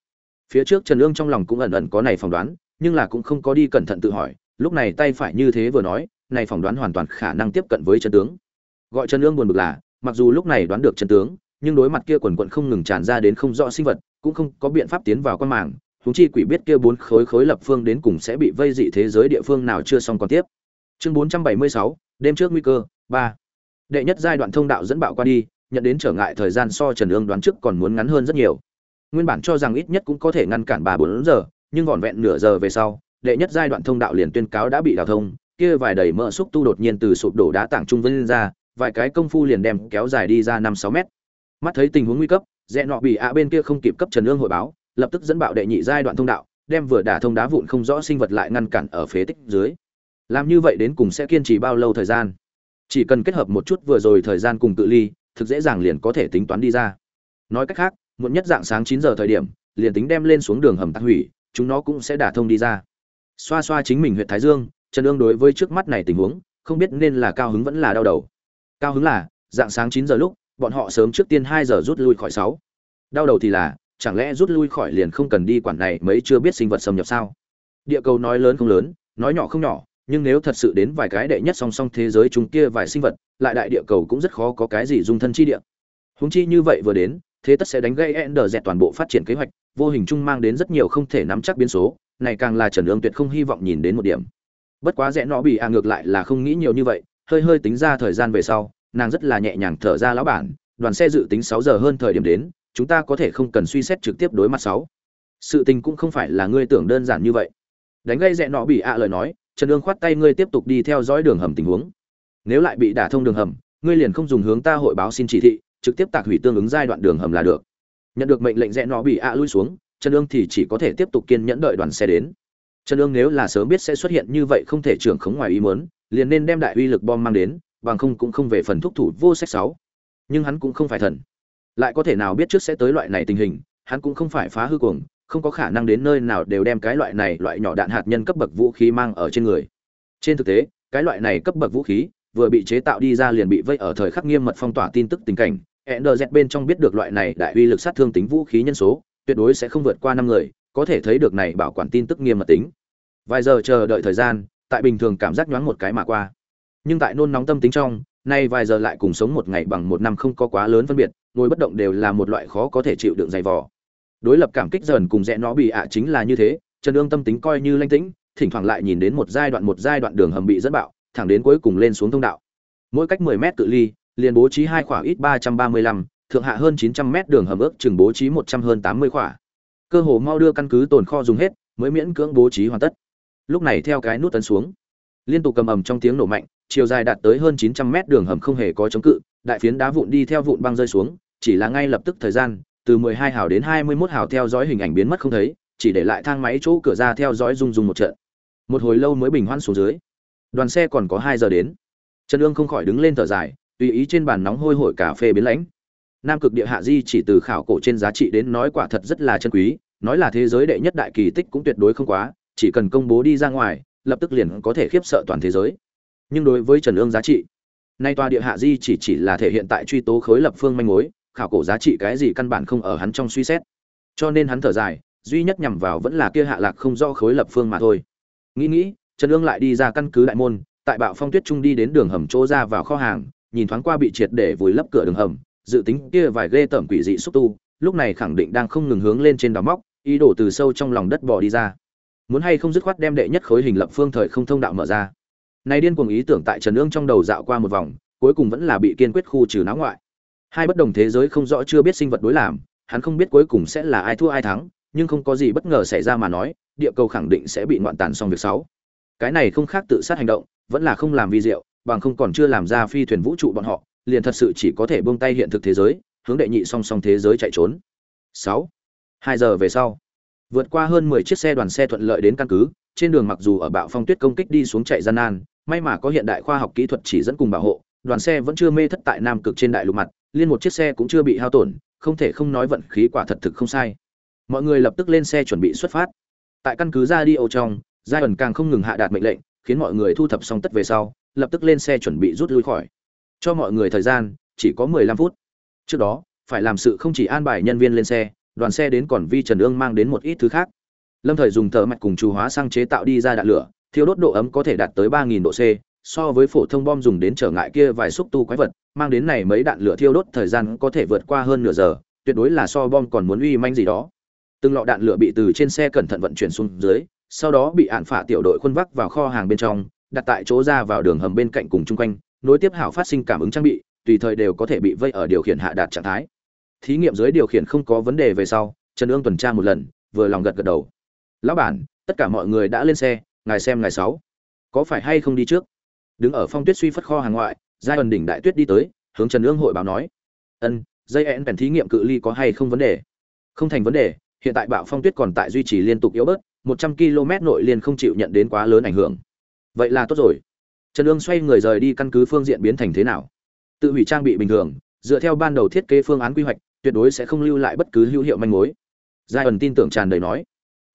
phía trước trần ương trong lòng cũng ẩn ẩn có này phỏng đoán, nhưng là cũng không có đi cẩn thận tự hỏi, lúc này tay phải như thế vừa nói, này phỏng đoán hoàn toàn khả năng tiếp cận với chân tướng. Gọi trần ương buồn bực là, mặc dù lúc này đoán được chân tướng, nhưng đối mặt kia quần quận không ngừng tràn ra đến không rõ sinh vật, cũng không có biện pháp tiến vào quan màng chúng chi quỷ biết kia bốn khối khối lập phương đến cùng sẽ bị vây dị thế giới địa phương nào chưa xong còn tiếp. Chương bốn trăm bảy mươi sáu, đêm trước nguy cơ, ba. Đệ nhất giai đoạn thông đạo dẫn bạo qua đi, nhận đến trở ngại thời gian so trần ương đoán trước còn muốn ngắn hơn rất nhiều nguyên bản cho rằng ít nhất cũng có thể ngăn cản bà bốn giờ, nhưng vỏn vẹn nửa giờ về sau, đệ nhất giai đoạn thông đạo liền tuyên cáo đã bị đào thông, kia vài đầy mỡ xúc tu đột nhiên từ sụp đổ đá tảng trung vân ra, vài cái công phu liền đem kéo dài đi ra năm sáu mét. Mắt thấy tình huống nguy cấp, rẽ nọ bị ạ bên kia không kịp cấp trần ương hội báo, lập tức dẫn bạo đệ nhị giai đoạn thông đạo, đem vừa đả thông đá vụn không rõ sinh vật lại ngăn cản ở phế tích dưới. Làm như vậy đến cùng sẽ kiên trì bao lâu thời gian? Chỉ cần kết hợp một chút vừa rồi thời gian cùng tự ly, thực dễ dàng liền có thể tính toán đi ra. Nói cách khác muộn nhất dạng sáng chín giờ thời điểm, liền tính đem lên xuống đường hầm tắc hủy, chúng nó cũng sẽ đả thông đi ra. Xoa xoa chính mình huyện thái dương, trần Dương đối với trước mắt này tình huống, không biết nên là cao hứng vẫn là đau đầu. Cao hứng là, dạng sáng chín giờ lúc, bọn họ sớm trước tiên hai giờ rút lui khỏi sáu. Đau đầu thì là, chẳng lẽ rút lui khỏi liền không cần đi quản này mấy chưa biết sinh vật xâm nhập sao? Địa cầu nói lớn không lớn, nói nhỏ không nhỏ, nhưng nếu thật sự đến vài cái đệ nhất song song thế giới chúng kia vài sinh vật, lại đại địa cầu cũng rất khó có cái gì dung thân chi địa. Húng chi như vậy vừa đến thế tất sẽ đánh gây ender dẹt toàn bộ phát triển kế hoạch, vô hình chung mang đến rất nhiều không thể nắm chắc biến số, này càng là trần ương tuyệt không hy vọng nhìn đến một điểm. Bất quá rẽ nó bị à ngược lại là không nghĩ nhiều như vậy, hơi hơi tính ra thời gian về sau, nàng rất là nhẹ nhàng thở ra lão bản, đoàn xe dự tính sáu giờ hơn thời điểm đến, chúng ta có thể không cần suy xét trực tiếp đối mặt sáu. Sự tình cũng không phải là ngươi tưởng đơn giản như vậy. Đánh gây rẽ nọ bị ạ lời nói, trần ương khoát tay ngươi tiếp tục đi theo dõi đường hầm tình huống. Nếu lại bị đả thông đường hầm, ngươi liền không dùng hướng ta hội báo xin chỉ thị trực tiếp tạc hủy tương ứng giai đoạn đường hầm là được. Nhận được mệnh lệnh rẽ nó bị ạ lui xuống, trần ương thì chỉ có thể tiếp tục kiên nhẫn đợi đoàn xe đến. Trần ương nếu là sớm biết sẽ xuất hiện như vậy không thể trưởng khống ngoài ý muốn, liền nên đem đại uy lực bom mang đến, bằng không cũng không về phần thúc thủ vô sách sáu. Nhưng hắn cũng không phải thần. Lại có thể nào biết trước sẽ tới loại này tình hình, hắn cũng không phải phá hư cuồng, không có khả năng đến nơi nào đều đem cái loại này loại nhỏ đạn hạt nhân cấp bậc vũ khí mang ở trên người. Trên thực tế, cái loại này cấp bậc vũ khí vừa bị chế tạo đi ra liền bị vây ở thời khắc nghiêm mật phong tỏa tin tức tình cảnh. NZ bên trong biết được loại này đại uy lực sát thương tính vũ khí nhân số, tuyệt đối sẽ không vượt qua năm người, có thể thấy được này bảo quản tin tức nghiêm mật tính. Vài giờ chờ đợi thời gian, tại bình thường cảm giác nhoáng một cái mà qua. Nhưng tại nôn nóng tâm tính trong, nay vài giờ lại cùng sống một ngày bằng một năm không có quá lớn phân biệt, ngồi bất động đều là một loại khó có thể chịu đựng dày vò. Đối lập cảm kích dần cùng rẽ nó bị ạ chính là như thế, trần ương tâm tính coi như lanh tĩnh, thỉnh thoảng lại nhìn đến một giai đoạn một giai đoạn đường hầm bị dẫn bạo thẳng đến cuối cùng lên xuống thông đạo. Mỗi cách 10 mét cự ly liền bố trí hai khoảng ít 335, thượng hạ hơn 900 mét đường hầm ước chừng bố trí 100 hơn 80 khỏa. Cơ hồ mau đưa căn cứ tồn kho dùng hết mới miễn cưỡng bố trí hoàn tất. Lúc này theo cái nút tấn xuống liên tục cầm ầm trong tiếng nổ mạnh chiều dài đạt tới hơn 900 mét đường hầm không hề có chống cự đại phiến đá vụn đi theo vụn băng rơi xuống chỉ là ngay lập tức thời gian từ 12 hào đến 21 hào theo dõi hình ảnh biến mất không thấy chỉ để lại thang máy chỗ cửa ra theo dõi rung rung một trận. Một hồi lâu mới bình hoan xuống dưới đoàn xe còn có 2 giờ đến. Trần ương không khỏi đứng lên thở dài, tùy ý trên bàn nóng hôi hổi cà phê biến lãnh. Nam cực địa hạ di chỉ từ khảo cổ trên giá trị đến nói quả thật rất là chân quý, nói là thế giới đệ nhất đại kỳ tích cũng tuyệt đối không quá, chỉ cần công bố đi ra ngoài, lập tức liền có thể khiếp sợ toàn thế giới. Nhưng đối với trần ương giá trị, nay tòa địa hạ di chỉ chỉ là thể hiện tại truy tố khối lập phương manh mối, khảo cổ giá trị cái gì căn bản không ở hắn trong suy xét. Cho nên hắn thở dài, duy nhất nhằm vào vẫn là kia hạ lạc không do khối lập phương mà thôi. Nghĩ nghĩ trần ương lại đi ra căn cứ đại môn, tại bạo phong tuyết trung đi đến đường hầm chỗ ra vào kho hàng, nhìn thoáng qua bị triệt để vùi lấp cửa đường hầm, dự tính kia vài ghê tởm quỷ dị xúc tu, lúc này khẳng định đang không ngừng hướng lên trên đào móc, ý đồ từ sâu trong lòng đất bò đi ra. Muốn hay không dứt khoát đem đệ nhất khối hình lập phương thời không thông đạo mở ra. Này điên cuồng ý tưởng tại trần ương trong đầu dạo qua một vòng, cuối cùng vẫn là bị kiên quyết khu trừ náo ngoại. Hai bất đồng thế giới không rõ chưa biết sinh vật đối làm, hắn không biết cuối cùng sẽ là ai thua ai thắng, nhưng không có gì bất ngờ xảy ra mà nói, địa cầu khẳng định sẽ bị ngoạn tàn xong việc sáu cái này không khác tự sát hành động, vẫn là không làm vi diệu, bằng không còn chưa làm ra phi thuyền vũ trụ bọn họ, liền thật sự chỉ có thể buông tay hiện thực thế giới, hướng đệ nhị song song thế giới chạy trốn. Sáu. Hai giờ về sau, vượt qua hơn mười chiếc xe đoàn xe thuận lợi đến căn cứ, trên đường mặc dù ở bạo phong tuyết công kích đi xuống chạy gian nan, may mà có hiện đại khoa học kỹ thuật chỉ dẫn cùng bảo hộ, đoàn xe vẫn chưa mê thất tại nam cực trên đại lục mặt, liên một chiếc xe cũng chưa bị hao tổn, không thể không nói vận khí quả thật thực không sai. Mọi người lập tức lên xe chuẩn bị xuất phát. Tại căn cứ ra đi âu trong giai ẩn càng không ngừng hạ đạt mệnh lệnh, khiến mọi người thu thập xong tất về sau, lập tức lên xe chuẩn bị rút lui khỏi. Cho mọi người thời gian, chỉ có mười lăm phút. Trước đó, phải làm sự không chỉ an bài nhân viên lên xe, đoàn xe đến còn vi trần ương mang đến một ít thứ khác. Lâm thời dùng thợ mạch cùng trù hóa sang chế tạo đi ra đạn lửa, thiêu đốt độ ấm có thể đạt tới ba nghìn độ c, so với phổ thông bom dùng đến trở ngại kia vài xúc tu quái vật, mang đến này mấy đạn lửa thiêu đốt thời gian có thể vượt qua hơn nửa giờ, tuyệt đối là so bom còn muốn uy manh gì đó. Từng lọ đạn lửa bị từ trên xe cẩn thận vận chuyển xuống dưới sau đó bị ạn phả tiểu đội khuân vác vào kho hàng bên trong, đặt tại chỗ ra vào đường hầm bên cạnh cùng chung quanh, nối tiếp hảo phát sinh cảm ứng trang bị, tùy thời đều có thể bị vây ở điều khiển hạ đạt trạng thái. Thí nghiệm dưới điều khiển không có vấn đề về sau, trần ương tuần tra một lần, vừa lòng gật gật đầu. Lão bản, tất cả mọi người đã lên xe, ngài xem ngài sáu. Có phải hay không đi trước? Đứng ở phong tuyết suy phất kho hàng ngoại, giai ẩn đỉnh đại tuyết đi tới, hướng trần ương hội báo nói. Ân, dây én bèn thí nghiệm cự ly có hay không vấn đề? Không thành vấn đề, hiện tại bạo phong tuyết còn tại duy trì liên tục yếu bớt một trăm km nội liên không chịu nhận đến quá lớn ảnh hưởng. Vậy là tốt rồi. Trần Dương xoay người rời đi căn cứ phương diện biến thành thế nào? Tự hủy trang bị bình thường, dựa theo ban đầu thiết kế phương án quy hoạch, tuyệt đối sẽ không lưu lại bất cứ hữu hiệu manh mối. Giai ẩn tin tưởng tràn đầy nói.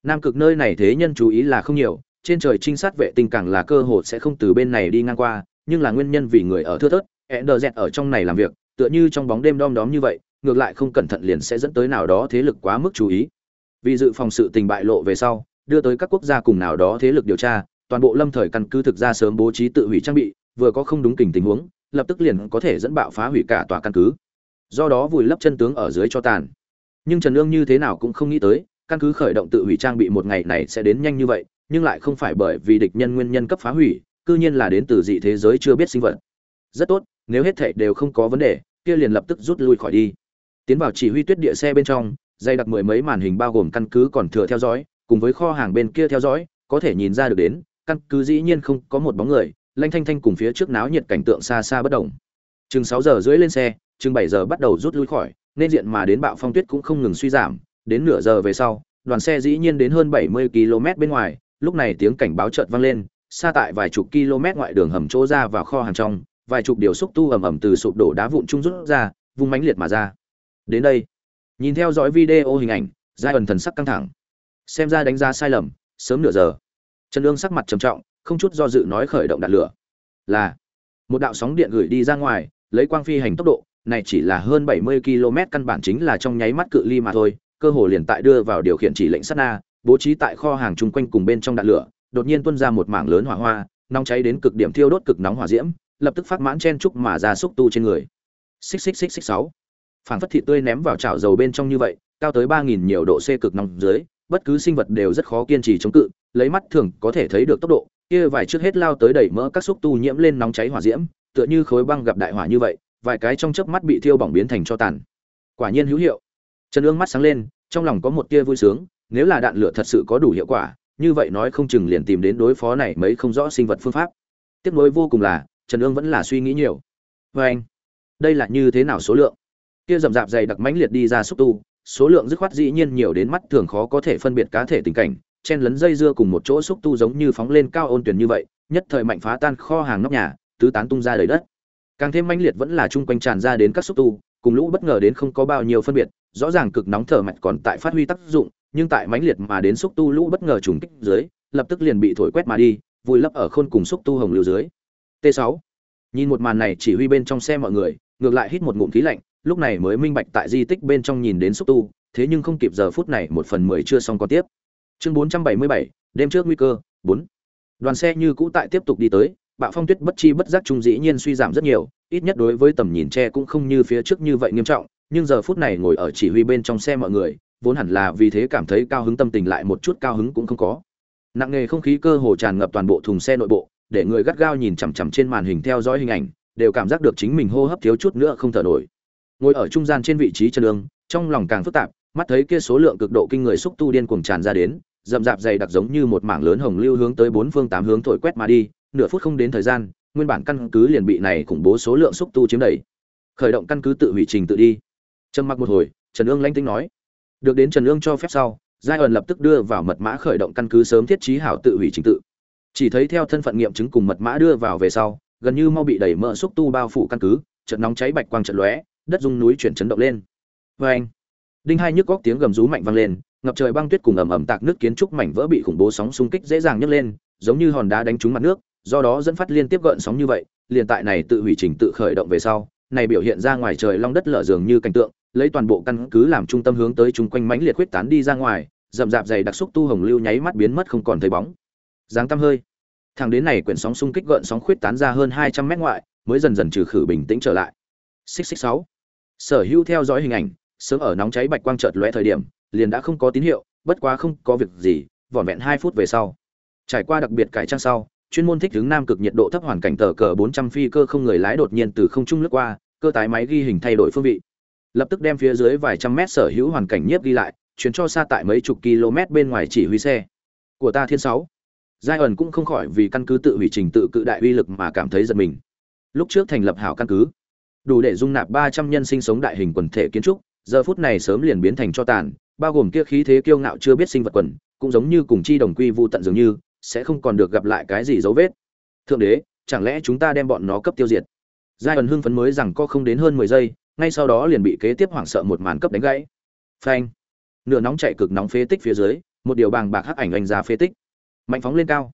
Nam cực nơi này thế nhân chú ý là không nhiều, trên trời trinh sát vệ tinh càng là cơ hội sẽ không từ bên này đi ngang qua, nhưng là nguyên nhân vì người ở thưa thớt Ender ở trong này làm việc, tựa như trong bóng đêm đom đóm như vậy, ngược lại không cẩn thận liền sẽ dẫn tới nào đó thế lực quá mức chú ý. Vì dự phòng sự tình bại lộ về sau đưa tới các quốc gia cùng nào đó thế lực điều tra, toàn bộ lâm thời căn cứ thực ra sớm bố trí tự hủy trang bị, vừa có không đúng kình tình huống, lập tức liền có thể dẫn bạo phá hủy cả tòa căn cứ. Do đó vùi lấp chân tướng ở dưới cho tàn. Nhưng trần lương như thế nào cũng không nghĩ tới, căn cứ khởi động tự hủy trang bị một ngày này sẽ đến nhanh như vậy, nhưng lại không phải bởi vì địch nhân nguyên nhân cấp phá hủy, cư nhiên là đến từ dị thế giới chưa biết sinh vật. Rất tốt, nếu hết thảy đều không có vấn đề, kia liền lập tức rút lui khỏi đi. Tiến vào chỉ huy tuyết địa xe bên trong dây đặc mười mấy màn hình bao gồm căn cứ còn thừa theo dõi cùng với kho hàng bên kia theo dõi, có thể nhìn ra được đến, căn cứ dĩ nhiên không có một bóng người, lanh thanh thanh cùng phía trước náo nhiệt cảnh tượng xa xa bất động chừng sáu giờ rưỡi lên xe, chừng bảy giờ bắt đầu rút lui khỏi, nên diện mà đến bạo phong tuyết cũng không ngừng suy giảm, đến nửa giờ về sau, đoàn xe dĩ nhiên đến hơn bảy mươi km bên ngoài, lúc này tiếng cảnh báo chợt vang lên, xa tại vài chục km ngoại đường hầm chỗ ra vào kho hàng trong, vài chục điều xúc tu ầm ầm từ sụp đổ đá vụn trung rút ra, vung mãnh liệt mà ra. Đến đây, nhìn theo dõi video hình ảnh, giai ẩn thần sắc căng thẳng xem ra đánh giá sai lầm, sớm nửa giờ. Trần ương sắc mặt trầm trọng, không chút do dự nói khởi động đạn lửa. Là, một đạo sóng điện gửi đi ra ngoài, lấy quang phi hành tốc độ, này chỉ là hơn 70 km căn bản chính là trong nháy mắt cự ly mà thôi, cơ hồ liền tại đưa vào điều khiển chỉ lệnh sát na, bố trí tại kho hàng chung quanh cùng bên trong đạn lửa, đột nhiên tuôn ra một mảng lớn hỏa hoa, nóng cháy đến cực điểm thiêu đốt cực nóng hỏa diễm, lập tức phát mãn chen trúc mà ra xúc tu trên người. Xích xích xích xích sáu. Phảng phất thịt tươi ném vào chảo dầu bên trong như vậy, cao tới ba nghìn nhiều độ c cực nóng dưới bất cứ sinh vật đều rất khó kiên trì chống cự, lấy mắt thường có thể thấy được tốc độ, kia vài trước hết lao tới đẩy mỡ các xúc tu nhiễm lên nóng cháy hỏa diễm, tựa như khối băng gặp đại hỏa như vậy, vài cái trong chớp mắt bị thiêu bỏng biến thành cho tàn. Quả nhiên hữu hiệu. Trần ương mắt sáng lên, trong lòng có một tia vui sướng, nếu là đạn lửa thật sự có đủ hiệu quả, như vậy nói không chừng liền tìm đến đối phó này mấy không rõ sinh vật phương pháp. Tiếp nối vô cùng là, trần ương vẫn là suy nghĩ nhiều. Vê anh đây là như thế nào số lượng? Kia rậm rạp dày đặc mãnh liệt đi ra xúc tu số lượng dứt khoát dĩ nhiên nhiều đến mắt thường khó có thể phân biệt cá thể tình cảnh, chen lấn dây dưa cùng một chỗ xúc tu giống như phóng lên cao ôn tuyển như vậy, nhất thời mạnh phá tan kho hàng nóc nhà, tứ tán tung ra đầy đất. Càng thêm mãnh liệt vẫn là chung quanh tràn ra đến các xúc tu, cùng lũ bất ngờ đến không có bao nhiêu phân biệt, rõ ràng cực nóng thở mạnh còn tại phát huy tác dụng, nhưng tại mãnh liệt mà đến xúc tu lũ bất ngờ trùng kích dưới, lập tức liền bị thổi quét mà đi, vùi lấp ở khôn cùng xúc tu hồng lưu dưới. T 6 nhìn một màn này chỉ huy bên trong xe mọi người, ngược lại hít một ngụm khí lạnh lúc này mới minh bạch tại di tích bên trong nhìn đến xúc tu thế nhưng không kịp giờ phút này một phần mười chưa xong còn tiếp. Chương 477, đêm trước nguy cơ bốn. Đoàn xe như cũ tại tiếp tục đi tới bạo phong tuyết bất chi bất giác trung dĩ nhiên suy giảm rất nhiều ít nhất đối với tầm nhìn tre cũng không như phía trước như vậy nghiêm trọng nhưng giờ phút này ngồi ở chỉ huy bên trong xe mọi người vốn hẳn là vì thế cảm thấy cao hứng tâm tình lại một chút cao hứng cũng không có. Nặng nề không khí cơ hồ tràn ngập toàn bộ thùng xe nội bộ để người gắt gao nhìn chằm chằm trên màn hình theo dõi hình ảnh đều cảm giác được chính mình hô hấp thiếu chút nữa không thở nổi ngồi ở trung gian trên vị trí chân lương trong lòng càng phức tạp, mắt thấy kia số lượng cực độ kinh người xúc tu điên cuồng tràn ra đến, rậm rạp dày đặc giống như một mảng lớn hồng lưu hướng tới bốn phương tám hướng thổi quét mà đi, nửa phút không đến thời gian, nguyên bản căn cứ liền bị này khủng bố số lượng xúc tu chiếm đầy. Khởi động căn cứ tự hủy trình tự đi. Trầm mặc một hồi, trần ương lanh tính nói. Được đến trần ương cho phép sau, giai ẩn lập tức đưa vào mật mã khởi động căn cứ sớm thiết trí hảo tự hủy trình tự. Chỉ thấy theo thân phận nghiệm chứng cùng mật mã đưa vào về sau, gần như mau bị đẩy mỡ xúc tu bao phủ căn cứ, trận nóng cháy bạch quang trận lóe đất rung núi chuyển chấn động lên. Vê anh, đinh hai nhức góc tiếng gầm rú mạnh vang lên, ngập trời băng tuyết cùng ầm ầm tạc nước kiến trúc mảnh vỡ bị khủng bố sóng xung kích dễ dàng nhấc lên, giống như hòn đá đánh trúng mặt nước, do đó dẫn phát liên tiếp gợn sóng như vậy, liền tại này tự hủy trình tự khởi động về sau, này biểu hiện ra ngoài trời long đất lở dường như cảnh tượng, lấy toàn bộ căn cứ làm trung tâm hướng tới chung quanh mãnh liệt huyết tán đi ra ngoài, rậm rạp dày đặc xúc tu hồng lưu nháy mắt biến mất không còn thấy bóng. Dáng tăm hơi thằng đến này quyển sóng xung kích gợn sóng khuyết tán ra hơn hai trăm mét ngoại, mới dần dần trừ khử bình tĩnh trở lại xích xích sáu sở hữu theo dõi hình ảnh sớm ở nóng cháy bạch quang chợt lóe thời điểm liền đã không có tín hiệu bất quá không có việc gì vỏn vẹn hai phút về sau trải qua đặc biệt cải trang sau chuyên môn thích hướng nam cực nhiệt độ thấp hoàn cảnh tờ cờ 400 phi cơ không người lái đột nhiên từ không trung lướt qua, cơ tái máy ghi hình thay đổi phương vị. Lập tức đem phía dưới vài trăm mét sở hữu hoàn cảnh nhiếp ghi lại, chuyển cho xa tại mấy chục km bên ngoài chỉ huy xe. Của ta thiên 6. Giai ẩn cũng không khỏi vì căn cứ tự hủy trình tự cự đại uy lực mà cảm thấy giật mình. Lúc trước thành lập hảo căn cứ, đủ để dung nạp 300 nhân sinh sống đại hình quần thể kiến trúc, giờ phút này sớm liền biến thành cho tàn, bao gồm kia khí thế kiêu ngạo chưa biết sinh vật quần, cũng giống như cùng chi đồng quy vu tận dường như, sẽ không còn được gặp lại cái gì dấu vết. Thượng đế chẳng lẽ chúng ta đem bọn nó cấp tiêu diệt? Giai ẩn hưng phấn mới rằng có không đến hơn mười giây ngay sau đó liền bị kế tiếp hoảng sợ một màn cấp đánh gãy. Phanh! Nửa nóng chạy cực nóng phế tích phía dưới một điều bàng bạc hắc ảnh anh ra phế tích. Mạnh phóng lên cao.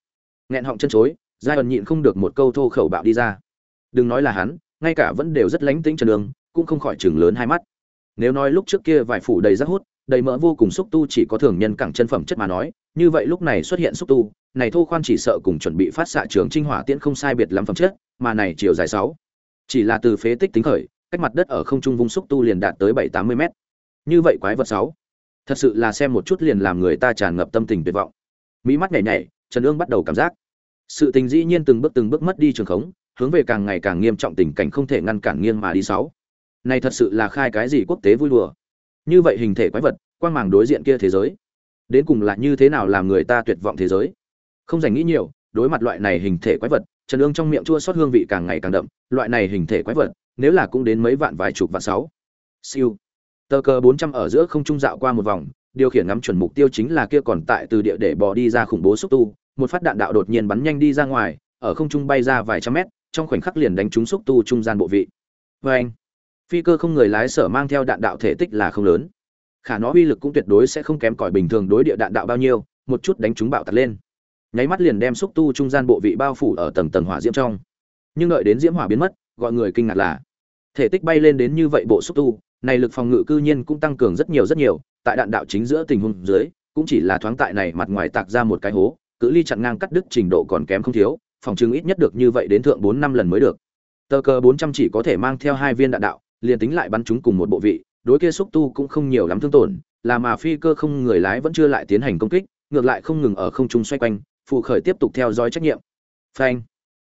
Nghẹn họng chân chối giai ẩn nhịn không được một câu thô khẩu bạo đi ra. Đừng nói là hắn ngay cả vẫn đều rất lánh tĩnh trần đường, cũng không khỏi chừng lớn hai mắt. Nếu nói lúc trước kia vài phủ đầy rác hút, đầy mỡ vô cùng xúc tu chỉ có thường nhân cẳng chân phẩm chất mà nói, như vậy lúc này xuất hiện xúc tu, này thô khoan chỉ sợ cùng chuẩn bị phát xạ trường trinh hỏa tiễn không sai biệt lắm phẩm chất, mà này chiều dài sáu. Chỉ là từ phế tích tính khởi, cách mặt đất ở không trung vung xúc tu liền đạt tới bảy tám mươi mét. Như vậy quái vật sáu. Thật sự là xem một chút liền làm người ta tràn ngập tâm tình tuyệt vọng. Mỹ mắt nhảy nhảy, trần ương bắt đầu cảm giác. Sự tình dĩ nhiên từng bước từng bước mất đi trường khống hướng về càng ngày càng nghiêm trọng tình cảnh không thể ngăn cản nghiêng mà đi sáu. Này thật sự là khai cái gì quốc tế vui đùa. Như vậy hình thể quái vật, quang màng đối diện kia thế giới. Đến cùng là như thế nào làm người ta tuyệt vọng thế giới? Không dành nghĩ nhiều, đối mặt loại này hình thể quái vật, trần ương trong miệng chua xót hương vị càng ngày càng đậm, loại này hình thể quái vật, nếu là cũng đến mấy vạn vài chục vạn sáu. Siêu. Tờ cờ bốn trăm ở giữa không trung dạo qua một vòng, điều khiển ngắm chuẩn mục tiêu chính là kia còn tại từ địa để bò đi ra khủng bố xúc tu, một phát đạn đạo đột nhiên bắn nhanh đi ra ngoài, ở không trung bay ra vài trăm mét trong khoảnh khắc liền đánh trúng xúc tu trung gian bộ vị. Vê anh, phi cơ không người lái sở mang theo đạn đạo thể tích là không lớn. Khả nó uy lực cũng tuyệt đối sẽ không kém cỏi bình thường đối địa đạn đạo bao nhiêu, một chút đánh trúng bạo tạt lên. Nháy mắt liền đem xúc tu trung gian bộ vị bao phủ ở tầng tầng hỏa diễm trong. Nhưng đợi đến diễm hỏa biến mất, gọi người kinh ngạc là, thể tích bay lên đến như vậy bộ xúc tu, này lực phòng ngự cư nhiên cũng tăng cường rất nhiều rất nhiều, tại đạn đạo chính giữa tình huống dưới, cũng chỉ là thoáng tại này mặt ngoài tạc ra một cái hố, cự ly chặn ngang cắt đứt trình độ còn kém không thiếu phòng chứng ít nhất được như vậy đến thượng bốn năm lần mới được. Tờ cờ bốn trăm chỉ có thể mang theo hai viên đạn đạo, liền tính lại bắn chúng cùng một bộ vị, đối kia xúc tu cũng không nhiều lắm thương tổn, là mà phi cơ không người lái vẫn chưa lại tiến hành công kích, ngược lại không ngừng ở không trung xoay quanh phụ khởi tiếp tục theo dõi trách nhiệm. Phanh.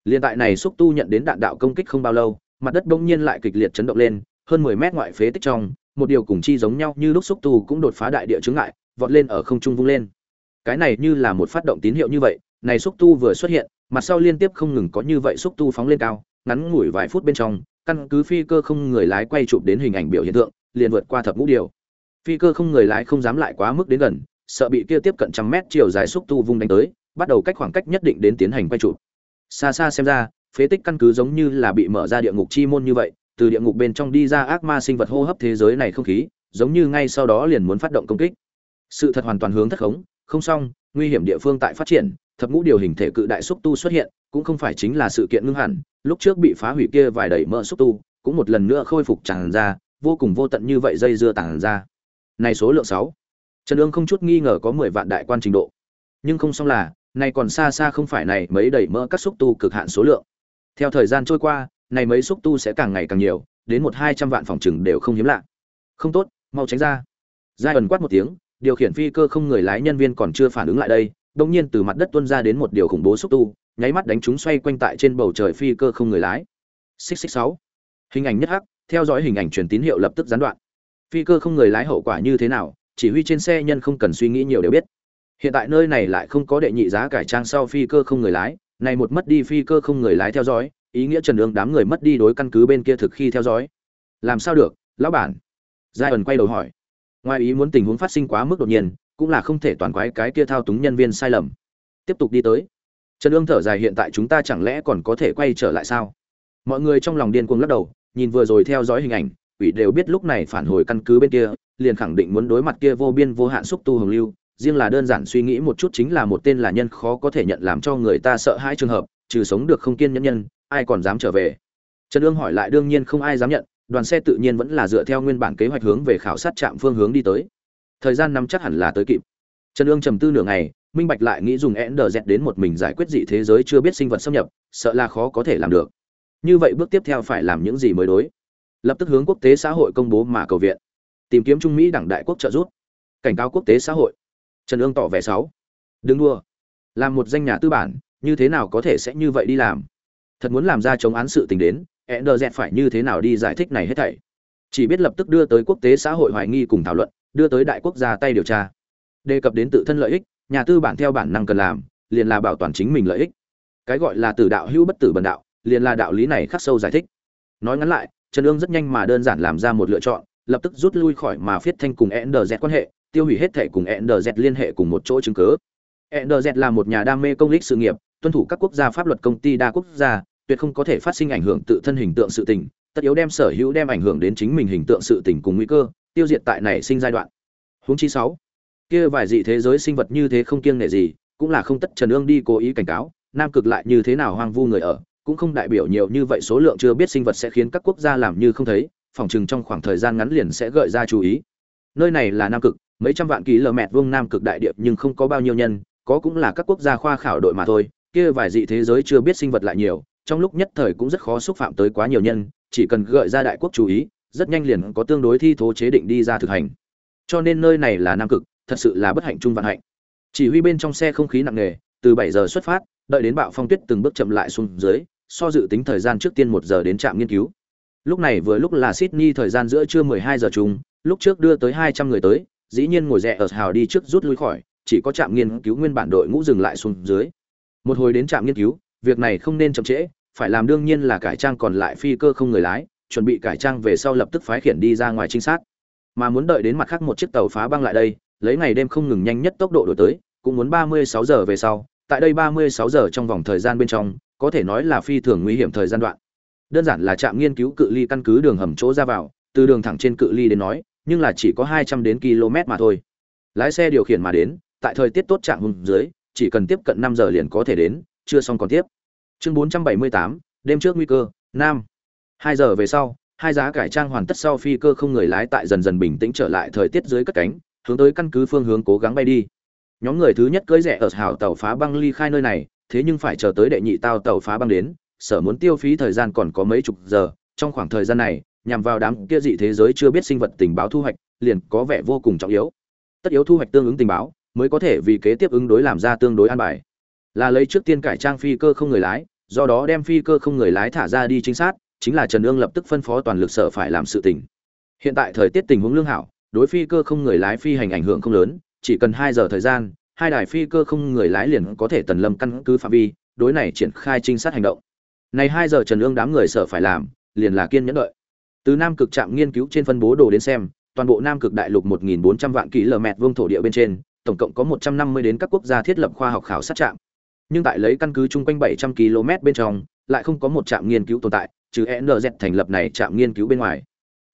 Liên tại này xúc tu nhận đến đạn đạo công kích không bao lâu, mặt đất bỗng nhiên lại kịch liệt chấn động lên, hơn 10 mét ngoại phế tích trong, một điều cùng chi giống nhau như lúc xúc tu cũng đột phá đại địa chướng ngại, vọt lên ở không trung vung lên. Cái này như là một phát động tín hiệu như vậy, này xúc tu vừa xuất hiện mặt sau liên tiếp không ngừng có như vậy xúc tu phóng lên cao, ngắn ngủi vài phút bên trong, căn cứ phi cơ không người lái quay chụp đến hình ảnh biểu hiện tượng liền vượt qua thập ngũ điều. Phi cơ không người lái không dám lại quá mức đến gần, sợ bị kia tiếp cận trăm mét chiều dài xúc tu vung đánh tới, bắt đầu cách khoảng cách nhất định đến tiến hành quay chụp. Xa xa xem ra, phế tích căn cứ giống như là bị mở ra địa ngục chi môn như vậy, từ địa ngục bên trong đi ra ác ma sinh vật hô hấp thế giới này không khí, giống như ngay sau đó liền muốn phát động công kích. Sự thật hoàn toàn hướng thất khống, không xong, nguy hiểm địa phương tại phát triển thập ngũ điều hình thể cự đại xúc tu xuất hiện, cũng không phải chính là sự kiện ngưng hẳn, lúc trước bị phá hủy kia vài đầy mỡ xúc tu, cũng một lần nữa khôi phục tràn ra, vô cùng vô tận như vậy dây dưa tàn ra. Này số lượng sáu, trần ương không chút nghi ngờ có mười vạn đại quan trình độ. Nhưng không xong là, này còn xa xa không phải này mấy đầy mỡ các xúc tu cực hạn số lượng. Theo thời gian trôi qua, này mấy xúc tu sẽ càng ngày càng nhiều, đến một hai trăm vạn phòng chừng đều không hiếm lạ. Không tốt, mau tránh ra. Giai ẩn quát một tiếng, điều khiển phi cơ không người lái nhân viên còn chưa phản ứng lại đây đông nhiên từ mặt đất tuôn ra đến một điều khủng bố xúc tu, nháy mắt đánh chúng xoay quanh tại trên bầu trời phi cơ không người lái. Xích xích sáu. Hình ảnh nhất hắc, theo dõi hình ảnh truyền tín hiệu lập tức gián đoạn. Phi cơ không người lái hậu quả như thế nào, chỉ huy trên xe nhân không cần suy nghĩ nhiều đều biết. Hiện tại nơi này lại không có đệ nhị giá cải trang sau phi cơ không người lái, này một mất đi phi cơ không người lái theo dõi, ý nghĩa trần ương đám người mất đi đối căn cứ bên kia thực khi theo dõi. Làm sao được, lão bản? Giai ẩn quay đầu hỏi. Ngoài ý muốn tình huống phát sinh quá mức đột nhiên cũng là không thể toàn quái cái kia thao túng nhân viên sai lầm. Tiếp tục đi tới. Trần ương thở dài, hiện tại chúng ta chẳng lẽ còn có thể quay trở lại sao? Mọi người trong lòng điên cuồng lắc đầu, nhìn vừa rồi theo dõi hình ảnh, ủy đều biết lúc này phản hồi căn cứ bên kia, liền khẳng định muốn đối mặt kia vô biên vô hạn xúc tu hồng lưu. Riêng là đơn giản suy nghĩ một chút chính là một tên là nhân khó có thể nhận làm cho người ta sợ hãi trường hợp, trừ sống được không kiên nhẫn nhân, ai còn dám trở về? Trần ương hỏi lại đương nhiên không ai dám nhận, đoàn xe tự nhiên vẫn là dựa theo nguyên bản kế hoạch hướng về khảo sát trạm phương hướng đi tới thời gian nắm chắc hẳn là tới kịp. Trần ương trầm tư nửa ngày, minh bạch lại nghĩ dùng ndz đến một mình giải quyết dị thế giới chưa biết sinh vật xâm nhập, sợ là khó có thể làm được. Như vậy bước tiếp theo phải làm những gì mới đối? Lập tức hướng quốc tế xã hội công bố mà cầu viện. Tìm kiếm trung mỹ đảng đại quốc trợ giúp. Cảnh cáo quốc tế xã hội. Trần ương tỏ vẻ sáu đừng đua làm một danh nhà tư bản, như thế nào có thể sẽ như vậy đi làm? Thật muốn làm ra chống án sự tình đến ndz phải như thế nào đi giải thích này hết thảy? Chỉ biết lập tức đưa tới quốc tế xã hội hoài nghi cùng thảo luận đưa tới đại quốc ra tay điều tra. Đề cập đến tự thân lợi ích, nhà tư bản theo bản năng cần làm, liền là bảo toàn chính mình lợi ích. Cái gọi là tử đạo hữu bất tử bần đạo, liền là đạo lý này khắc sâu giải thích. Nói ngắn lại, trần ương rất nhanh mà đơn giản làm ra một lựa chọn, lập tức rút lui khỏi mà phiết thanh cùng ndz quan hệ, tiêu hủy hết thể cùng ndz liên hệ cùng một chỗ chứng cứ. Ndz là một nhà đam mê công lý sự nghiệp, tuân thủ các quốc gia pháp luật công ty đa quốc gia, tuyệt không có thể phát sinh ảnh hưởng tự thân hình tượng sự tình, tất yếu đem sở hữu đem ảnh hưởng đến chính mình hình tượng sự tình cùng nguy cơ tiêu diệt tại nảy sinh giai đoạn. Huống chi sáu, kia vài dị thế giới sinh vật như thế không kiêng nể gì, cũng là không tất trần ương đi cố ý cảnh cáo, nam cực lại như thế nào hoang vu người ở, cũng không đại biểu nhiều như vậy số lượng chưa biết sinh vật sẽ khiến các quốc gia làm như không thấy, phòng chừng trong khoảng thời gian ngắn liền sẽ gợi ra chú ý. Nơi này là nam cực, mấy trăm vạn ký lờ mẹt vuông nam cực đại địa nhưng không có bao nhiêu nhân, có cũng là các quốc gia khoa khảo đội mà thôi, kia vài dị thế giới chưa biết sinh vật lại nhiều, trong lúc nhất thời cũng rất khó xúc phạm tới quá nhiều nhân, chỉ cần gợi ra đại quốc chú ý rất nhanh liền có tương đối thi thố chế định đi ra thực hành. Cho nên nơi này là nam cực, thật sự là bất hạnh chung vạn hạnh. Chỉ huy bên trong xe không khí nặng nề, từ bảy giờ xuất phát, đợi đến bạo phong tuyết từng bước chậm lại xuống dưới, so dự tính thời gian trước tiên một giờ đến trạm nghiên cứu. Lúc này vừa lúc là sydney thời gian giữa trưa 12 giờ chung, lúc trước đưa tới 200 người tới, dĩ nhiên ngồi rẽ ở hào đi trước rút lui khỏi, chỉ có trạm nghiên cứu nguyên bản đội ngũ dừng lại xuống dưới. Một hồi đến trạm nghiên cứu, việc này không nên chậm trễ, phải làm đương nhiên là cải trang còn lại phi cơ không người lái chuẩn bị cải trang về sau lập tức phái khiển đi ra ngoài trinh sát. Mà muốn đợi đến mặt khác một chiếc tàu phá băng lại đây lấy ngày đêm không ngừng nhanh nhất tốc độ đổi tới cũng muốn 36 giờ về sau tại đây 36 giờ trong vòng thời gian bên trong có thể nói là phi thường nguy hiểm thời gian đoạn. Đơn giản là trạm nghiên cứu cự ly căn cứ đường hầm chỗ ra vào từ đường thẳng trên cự ly đến nói nhưng là chỉ có 200 đến km mà thôi. Lái xe điều khiển mà đến tại thời tiết tốt trạng hùng dưới chỉ cần tiếp cận 5 giờ liền có thể đến chưa xong còn tiếp. Chương 478, đêm trước nguy cơ nam hai giờ về sau, hai giá cải trang hoàn tất sau phi cơ không người lái tại dần dần bình tĩnh trở lại thời tiết dưới cất cánh, hướng tới căn cứ phương hướng cố gắng bay đi. Nhóm người thứ nhất cưỡi rẻ ở hảo tàu phá băng ly khai nơi này, thế nhưng phải chờ tới đệ nhị tao tàu phá băng đến, sở muốn tiêu phí thời gian còn có mấy chục giờ, trong khoảng thời gian này, nhằm vào đám kia dị thế giới chưa biết sinh vật tình báo thu hoạch, liền có vẻ vô cùng trọng yếu. Tất yếu thu hoạch tương ứng tình báo, mới có thể vì kế tiếp ứng đối làm ra tương đối an bài. Là lấy trước tiên cải trang phi cơ không người lái, do đó đem phi cơ không người lái thả ra đi chính xác chính là trần Nương lập tức phân phó toàn lực sở phải làm sự tình. Hiện tại thời tiết tình huống lương hảo, đối phi cơ không người lái phi hành ảnh hưởng không lớn, chỉ cần hai giờ thời gian, hai đài phi cơ không người lái liền có thể tần lâm căn cứ phạm vi, đối này triển khai trinh sát hành động. Này hai giờ trần Nương đám người sở phải làm, liền là kiên nhẫn đợi. Từ nam cực trạm nghiên cứu trên phân bố đồ đến xem, toàn bộ nam cực đại lục 1.400 vạn km vuông thổ địa bên trên, tổng cộng có 150 đến các quốc gia thiết lập khoa học khảo sát trạm. Nhưng tại lấy căn cứ chung quanh 700 km bên trong lại không có một trạm nghiên cứu tồn tại, trừ NZ thành lập này trạm nghiên cứu bên ngoài.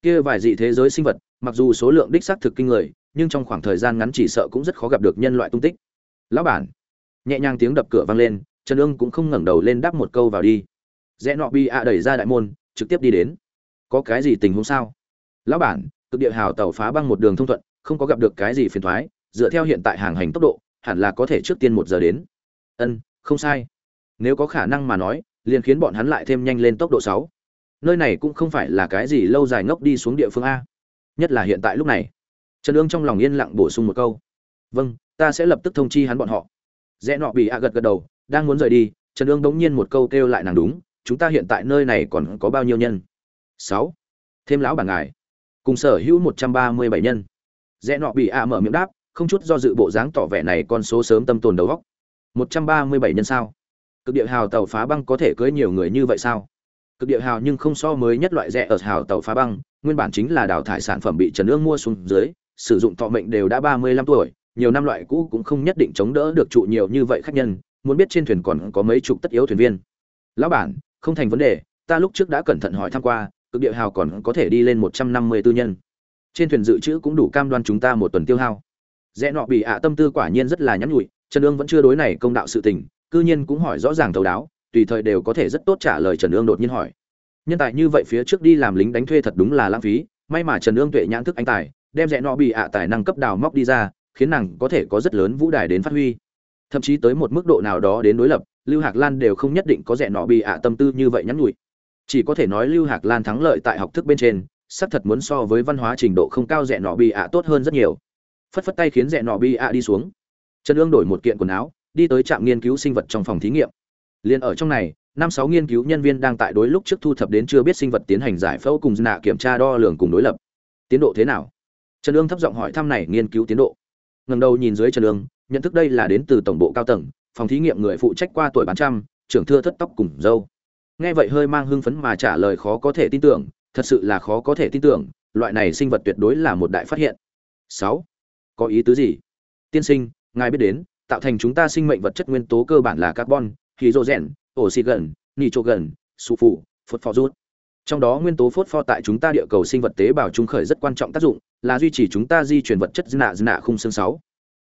Kia vài dị thế giới sinh vật, mặc dù số lượng đích xác thực kinh người, nhưng trong khoảng thời gian ngắn chỉ sợ cũng rất khó gặp được nhân loại tung tích. Lão bản, nhẹ nhàng tiếng đập cửa vang lên, trần ương cũng không ngẩng đầu lên đáp một câu vào đi. Rẽ nọ bi ạ đẩy ra đại môn, trực tiếp đi đến. Có cái gì tình huống sao? Lão bản, cực địa hào tàu phá băng một đường thông thuận, không có gặp được cái gì phiền thoái, dựa theo hiện tại hàng hành tốc độ, hẳn là có thể trước tiên một giờ đến. Ân, không sai. Nếu có khả năng mà nói liền khiến bọn hắn lại thêm nhanh lên tốc độ sáu. Nơi này cũng không phải là cái gì lâu dài ngốc đi xuống địa phương a. Nhất là hiện tại lúc này. Trần ương trong lòng yên lặng bổ sung một câu. Vâng ta sẽ lập tức thông chi hắn bọn họ. Rẽ nọ bị a gật gật đầu, đang muốn rời đi, trần ương đống nhiên một câu kêu lại nàng đúng, chúng ta hiện tại nơi này còn có bao nhiêu nhân? Sáu. Thêm lão bản ngài. Cùng sở hữu một trăm ba mươi bảy nhân. Rẽ nọ bị a mở miệng đáp, không chút do dự bộ dáng tỏ vẻ này con số sớm tâm tồn đầu góc một trăm ba mươi bảy nhân sao? Cực địa hào tàu phá băng có thể cưới nhiều người như vậy sao? Cực địa hào nhưng không so mới nhất loại rẻ ở hào tàu phá băng, nguyên bản chính là đào thải sản phẩm bị trần ương mua xuống dưới, sử dụng thọ mệnh đều đã ba mươi lăm tuổi, nhiều năm loại cũ cũng không nhất định chống đỡ được trụ nhiều như vậy khách nhân, muốn biết trên thuyền còn có mấy chục tất yếu thuyền viên. Lão bản, không thành vấn đề, ta lúc trước đã cẩn thận hỏi tham q u a cực địa hào còn có thể đi lên một trăm năm mươi tư nhân. Trên thuyền dự trữ cũng đủ cam đoan chúng ta một tuần tiêu hao. Rẽ nọ bị ạ tâm tư quả nhiên rất là nhắn nhụi trần ương vẫn chưa đối này công đạo sự tình cư nhiên cũng hỏi rõ ràng thấu đáo, tùy thời đều có thể rất tốt trả lời trần ương đột nhiên hỏi. Nhân tài như vậy phía trước đi làm lính đánh thuê thật đúng là lãng phí, may mà trần ương tuệ nhãn thức anh tài, đem rẽ nọ bị ạ tài năng cấp đào móc đi ra, khiến nàng có thể có rất lớn vũ đài đến phát huy. Thậm chí tới một mức độ nào đó đến đối lập, lưu hạc lan đều không nhất định có rẽ nọ bị ạ tâm tư như vậy nhắn nhủi. Chỉ có thể nói lưu hạc lan thắng lợi tại học thức bên trên, xác thật muốn so với văn hóa trình độ không cao rẽ nọ bị ạ tốt hơn rất nhiều. Phất phất tay khiến rẽ nọ bị ạ đi xuống. Trần ương đổi một kiện quần áo đi tới trạm nghiên cứu sinh vật trong phòng thí nghiệm. Liền ở trong này, năm sáu nghiên cứu nhân viên đang tại đối lúc trước thu thập đến chưa biết sinh vật tiến hành giải phẫu cùng nạ kiểm tra đo lường cùng đối lập. Tiến độ thế nào? Trần ương thấp giọng hỏi thăm này nghiên cứu tiến độ. Ngần đầu nhìn dưới trần ương, nhận thức đây là đến từ tổng bộ cao tầng, phòng thí nghiệm người phụ trách qua tuổi bán trăm, trưởng thưa thất tóc cùng dâu nghe vậy hơi mang hưng phấn mà trả lời khó có thể tin tưởng, thật sự là khó có thể tin tưởng, loại này sinh vật tuyệt đối là một đại phát hiện. Sáu, có ý tứ gì? Tiên sinh, ngài biết đến tạo thành chúng ta sinh mệnh vật chất nguyên tố cơ bản là carbon, hydrogen, oxygen, nitrogen, sulfur, phosphorus. Trong đó nguyên tố phốt pho tại chúng ta địa cầu sinh vật tế bào trung khởi rất quan trọng tác dụng, là duy trì chúng ta di chuyển vật chất nạ nạ khung xương sáu.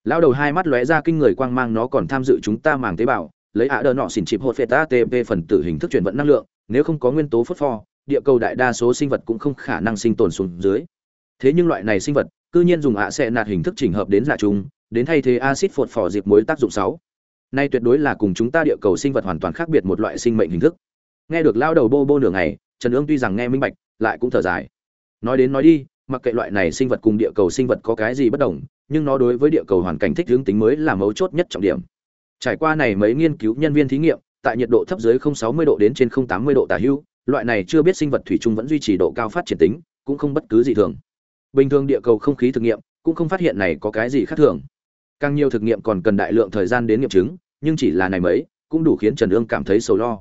Lao đầu hai mắt lóe ra kinh người quang mang nó còn tham dự chúng ta màng tế bào, lấy ạ đờ nọ xỉn chịp hột phệ ta phần tử hình thức chuyển vận năng lượng, nếu không có nguyên tố phốt pho địa cầu đại đa số sinh vật cũng không khả năng sinh tồn xuống dưới. Thế nhưng loại này sinh vật, cư nhiên dùng ạ sẽ nạt hình thức chỉnh hợp đến giả chung đến thay thế axit phột phò dịp mối tác dụng sáu. Nay tuyệt đối là cùng chúng ta địa cầu sinh vật hoàn toàn khác biệt một loại sinh mệnh hình thức. Nghe được lao đầu bô bô nửa ngày, trần ương tuy rằng nghe minh bạch, lại cũng thở dài. Nói đến nói đi, mặc kệ loại này sinh vật cùng địa cầu sinh vật có cái gì bất đồng, nhưng nó đối với địa cầu hoàn cảnh thích hướng tính mới là mấu chốt nhất trọng điểm. Trải qua này mấy nghiên cứu nhân viên thí nghiệm, tại nhiệt độ thấp dưới 060 độ đến trên 080 độ tả hữu loại này chưa biết sinh vật thủy chung vẫn duy trì độ cao phát triển tính, cũng không bất cứ gì thường. Bình thường địa cầu không khí thực nghiệm, cũng không phát hiện này có cái gì khác thường càng nhiều thực nghiệm còn cần đại lượng thời gian đến nghiệm chứng, nhưng chỉ là này mấy, cũng đủ khiến trần ương cảm thấy sầu lo.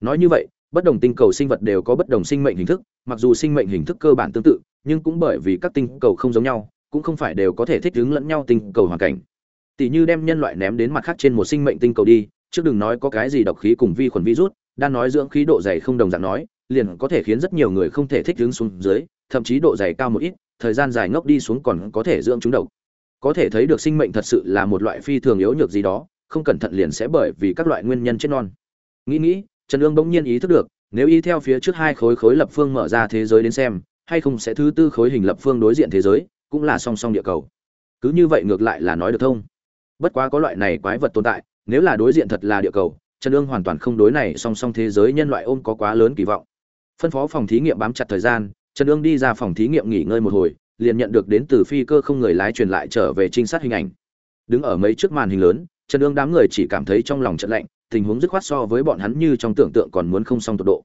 Nói như vậy, bất đồng tinh cầu sinh vật đều có bất đồng sinh mệnh hình thức, mặc dù sinh mệnh hình thức cơ bản tương tự, nhưng cũng bởi vì các tinh cầu không giống nhau, cũng không phải đều có thể thích ứng lẫn nhau tinh cầu hoàn cảnh. Tỷ như đem nhân loại ném đến mặt khác trên một sinh mệnh tinh cầu đi, trước đừng nói có cái gì độc khí cùng vi khuẩn virus, đang nói dưỡng khí độ dày không đồng dạng nói, liền có thể khiến rất nhiều người không thể thích ứng xuống dưới, thậm chí độ dày cao một ít, thời gian dài ngốc đi xuống còn có thể dưỡng chúng độc có thể thấy được sinh mệnh thật sự là một loại phi thường yếu nhược gì đó, không cẩn thận liền sẽ bởi vì các loại nguyên nhân chết non. Nghĩ nghĩ, trần ương bỗng nhiên ý thức được, nếu y theo phía trước hai khối khối lập phương mở ra thế giới đến xem, hay không sẽ thứ tư khối hình lập phương đối diện thế giới, cũng là song song địa cầu. Cứ như vậy ngược lại là nói được thông. Bất quá có loại này quái vật tồn tại, nếu là đối diện thật là địa cầu, trần ương hoàn toàn không đối này song song thế giới nhân loại ôm có quá lớn kỳ vọng. Phân phó phòng thí nghiệm bám chặt thời gian, trần ương đi ra phòng thí nghiệm nghỉ ngơi một hồi liền nhận được đến từ phi cơ không người lái truyền lại trở về trinh sát hình ảnh. Đứng ở mấy trước màn hình lớn, trần ương đám người chỉ cảm thấy trong lòng trận lạnh, tình huống dứt khoát so với bọn hắn như trong tưởng tượng còn muốn không xong tột độ.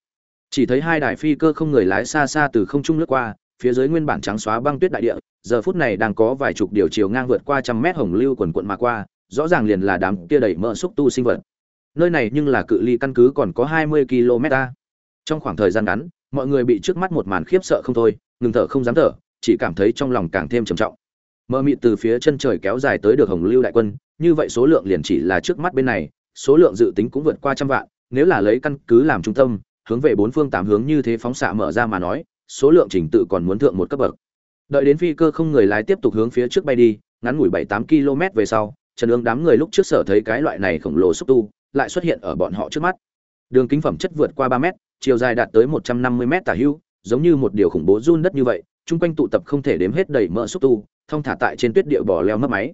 Chỉ thấy hai đài phi cơ không người lái xa xa từ không trung lướt qua, phía dưới nguyên bản trắng xóa băng tuyết đại địa, giờ phút này đang có vài chục điều chiều ngang vượt qua trăm mét hồng lưu quần quận mà qua, rõ ràng liền là đám kia đẩy mỡ xúc tu sinh vật. Nơi này nhưng là cự ly căn cứ còn có hai mươi km trong khoảng thời gian ngắn, mọi người bị trước mắt một màn khiếp sợ không thôi, ngừng thở không dám thở chỉ cảm thấy trong lòng càng thêm trầm trọng. Mơ mịt từ phía chân trời kéo dài tới được hồng lưu đại quân, như vậy số lượng liền chỉ là trước mắt bên này, số lượng dự tính cũng vượt qua trăm vạn, nếu là lấy căn cứ làm trung tâm, hướng về bốn phương tám hướng như thế phóng xạ mở ra mà nói, số lượng trình tự còn muốn thượng một cấp bậc. Đợi đến phi cơ không người lái tiếp tục hướng phía trước bay đi, ngắn ngủi bảy tám km về sau, trần ương đám người lúc trước sở thấy cái loại này khổng lồ xúc tu, lại xuất hiện ở bọn họ trước mắt. Đường kính phẩm chất vượt qua ba mét, chiều dài đạt tới một trăm năm mươi m tả hưu, giống như một điều khủng bố run đất như vậy chung quanh tụ tập không thể đếm hết đầy mỡ xúc tu, thong thả tại trên tuyết địa bò leo mất máy.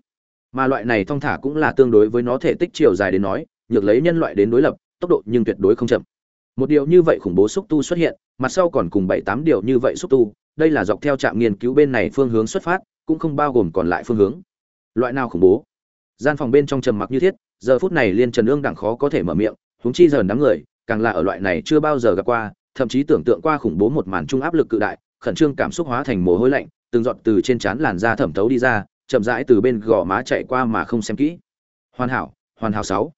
Mà loại này thong thả cũng là tương đối với nó thể tích chiều dài đến nói, nhược lấy nhân loại đến đối lập, tốc độ nhưng tuyệt đối không chậm. Một điều như vậy khủng bố xúc tu xuất hiện, mặt sau còn cùng bảy tám điều như vậy xúc tu, đây là dọc theo trạm nghiên cứu bên này phương hướng xuất phát, cũng không bao gồm còn lại phương hướng. Loại nào khủng bố? Gian phòng bên trong trầm mặc như thiết, giờ phút này liên trần ương đẳng khó có thể mở miệng, huống chi dần đám người, càng là ở loại này chưa bao giờ gặp qua, thậm chí tưởng tượng qua khủng bố một màn trung áp lực cự đại khẩn trương cảm xúc hóa thành mồ hôi lạnh, từng giọt từ trên trán làn da thẩm thấu đi ra, chậm rãi từ bên gò má chạy qua mà không xem kỹ. Hoàn hảo hoàn hảo sáu.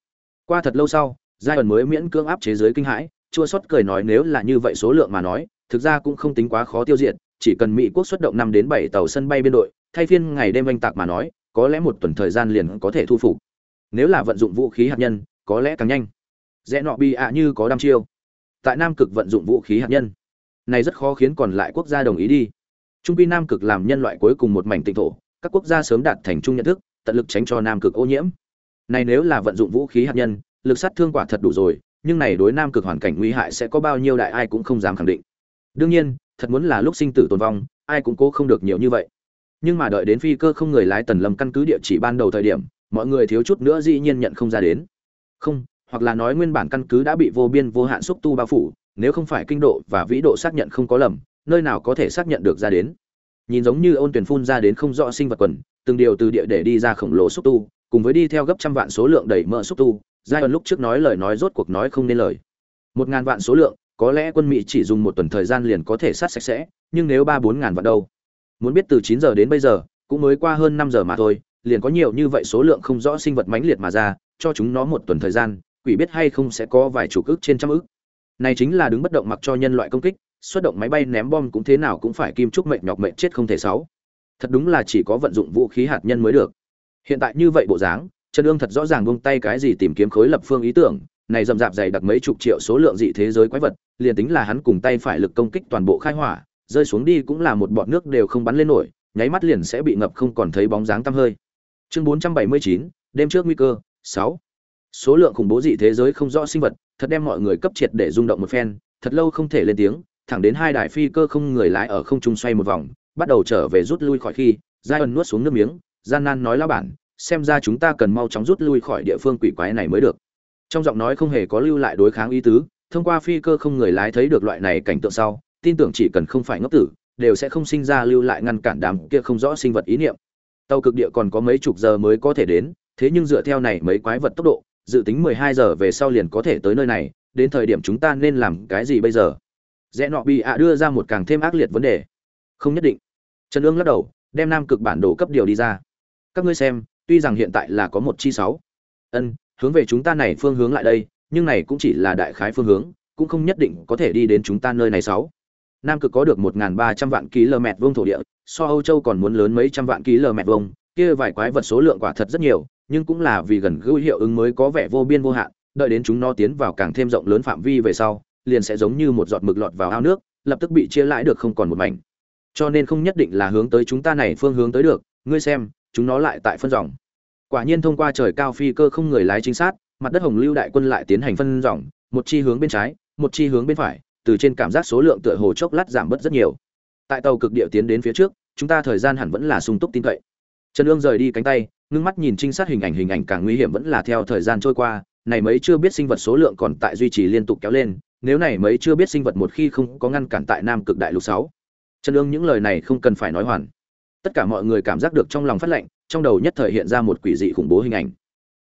Qua thật lâu sau, giai ẩn mới miễn cưỡng áp chế giới kinh hãi, chua xót cười nói nếu là như vậy số lượng mà nói, thực ra cũng không tính quá khó tiêu diệt, chỉ cần mỹ quốc xuất động năm đến bảy tàu sân bay biên đội, thay phiên ngày đêm oanh tạc mà nói, có lẽ một tuần thời gian liền có thể thu phục. Nếu là vận dụng vũ khí hạt nhân, có lẽ càng nhanh. Rẽ nọ bi ạ như có đăm chiêu. Tại nam cực vận dụng vũ khí hạt nhân này rất khó khiến còn lại quốc gia đồng ý đi. Trung pi nam cực làm nhân loại cuối cùng một mảnh tịnh thổ, các quốc gia sớm đạt thành chung nhận thức, tận lực tránh cho nam cực ô nhiễm. Này nếu là vận dụng vũ khí hạt nhân, lực sát thương quả thật đủ rồi, nhưng này đối nam cực hoàn cảnh nguy hại sẽ có bao nhiêu đại ai cũng không dám khẳng định. Đương nhiên, thật muốn là lúc sinh tử tồn vong, ai cũng cố không được nhiều như vậy. Nhưng mà đợi đến phi cơ không người lái tần lâm căn cứ địa chỉ ban đầu thời điểm, mọi người thiếu chút nữa dĩ nhiên nhận không ra đến. Không, hoặc là nói nguyên bản căn cứ đã bị vô biên vô hạn xúc tu bao phủ nếu không phải kinh độ và vĩ độ xác nhận không có lầm, nơi nào có thể xác nhận được ra đến. Nhìn giống như ôn tuyển phun ra đến không rõ sinh vật quần, từng điều từ địa để đi ra khổng lồ xúc tu, cùng với đi theo gấp trăm vạn số lượng đầy mỡ xúc tu giai ẩn lúc trước nói lời nói rốt cuộc nói không nên lời. Một ngàn vạn số lượng, có lẽ quân mỹ chỉ dùng một tuần thời gian liền có thể sát sạch sẽ, nhưng nếu ba bốn ngàn vạn đâu? Muốn biết từ chín giờ đến bây giờ, cũng mới qua hơn năm giờ mà thôi, liền có nhiều như vậy số lượng không rõ sinh vật mãnh liệt mà ra, cho chúng nó một tuần thời gian, quỷ biết hay không sẽ có vài chủ ức trên trăm ức này chính là đứng bất động mặc cho nhân loại công kích xuất động máy bay ném bom cũng thế nào cũng phải kim trúc mệnh nhọc mệnh chết không thể sáu. Thật đúng là chỉ có vận dụng vũ khí hạt nhân mới được. Hiện tại như vậy bộ dáng trần ương thật rõ ràng buông tay cái gì tìm kiếm khối lập phương ý tưởng này rậm rạp dày đặc mấy chục triệu số lượng dị thế giới quái vật liền tính là hắn cùng tay phải lực công kích toàn bộ khai hỏa rơi xuống đi cũng là một bọt nước đều không bắn lên nổi nháy mắt liền sẽ bị ngập không còn thấy bóng dáng tăm hơi. Chương 479, đêm trước nguy cơ 6 số lượng khủng bố dị thế giới không rõ sinh vật, thật đem mọi người cấp triệt để rung động một phen, thật lâu không thể lên tiếng, thẳng đến hai đại phi cơ không người lái ở không trung xoay một vòng, bắt đầu trở về rút lui khỏi khi giai ẩn nuốt xuống nước miếng, gian nan nói lao bản, xem ra chúng ta cần mau chóng rút lui khỏi địa phương quỷ quái này mới được. Trong giọng nói không hề có lưu lại đối kháng ý tứ, thông qua phi cơ không người lái thấy được loại này cảnh tượng sau, tin tưởng chỉ cần không phải ngốc tử, đều sẽ không sinh ra lưu lại ngăn cản đám kia không rõ sinh vật ý niệm. Tàu cực địa còn có mấy chục giờ mới có thể đến, thế nhưng dựa theo này mấy quái vật tốc độ dự tính 12 giờ về sau liền có thể tới nơi này, đến thời điểm chúng ta nên làm cái gì bây giờ? Rẽ nọ bị ạ đưa ra một càng thêm ác liệt vấn đề. Không nhất định. Trần ương lắc đầu, đem nam cực bản đồ cấp điều đi ra. Các ngươi xem, tuy rằng hiện tại là có một chi sáu. Ân, hướng về chúng ta này phương hướng lại đây, nhưng này cũng chỉ là đại khái phương hướng, cũng không nhất định có thể đi đến chúng ta nơi này sáu. Nam cực có được một ba trăm vạn km vuông thổ địa, so âu châu còn muốn lớn mấy trăm vạn km vuông, kia vài quái vật số lượng quả thật rất nhiều nhưng cũng là vì gần gũi hiệu ứng mới có vẻ vô biên vô hạn, đợi đến chúng nó tiến vào càng thêm rộng lớn phạm vi về sau, liền sẽ giống như một giọt mực lọt vào ao nước, lập tức bị chia lãi được không còn một mảnh. Cho nên không nhất định là hướng tới chúng ta này phương hướng tới được, ngươi xem, chúng nó lại tại phân dòng. Quả nhiên thông qua trời cao phi cơ không người lái chính xác mặt đất hồng lưu đại quân lại tiến hành phân dòng, một chi hướng bên trái, một chi hướng bên phải, từ trên cảm giác số lượng tựa hồ chốc lát giảm bớt rất nhiều. Tại tàu cực địa tiến đến phía trước, chúng ta thời gian hẳn vẫn là sung túc tin cậy. Trần ương rời đi cánh tay ngưng mắt nhìn trinh sát hình ảnh hình ảnh càng nguy hiểm vẫn là theo thời gian trôi qua, này mấy chưa biết sinh vật số lượng còn tại duy trì liên tục kéo lên, nếu này mấy chưa biết sinh vật một khi không có ngăn cản tại nam cực đại lục sáu. Trần ương những lời này không cần phải nói hoàn. Tất cả mọi người cảm giác được trong lòng phát lạnh, trong đầu nhất thời hiện ra một quỷ dị khủng bố hình ảnh.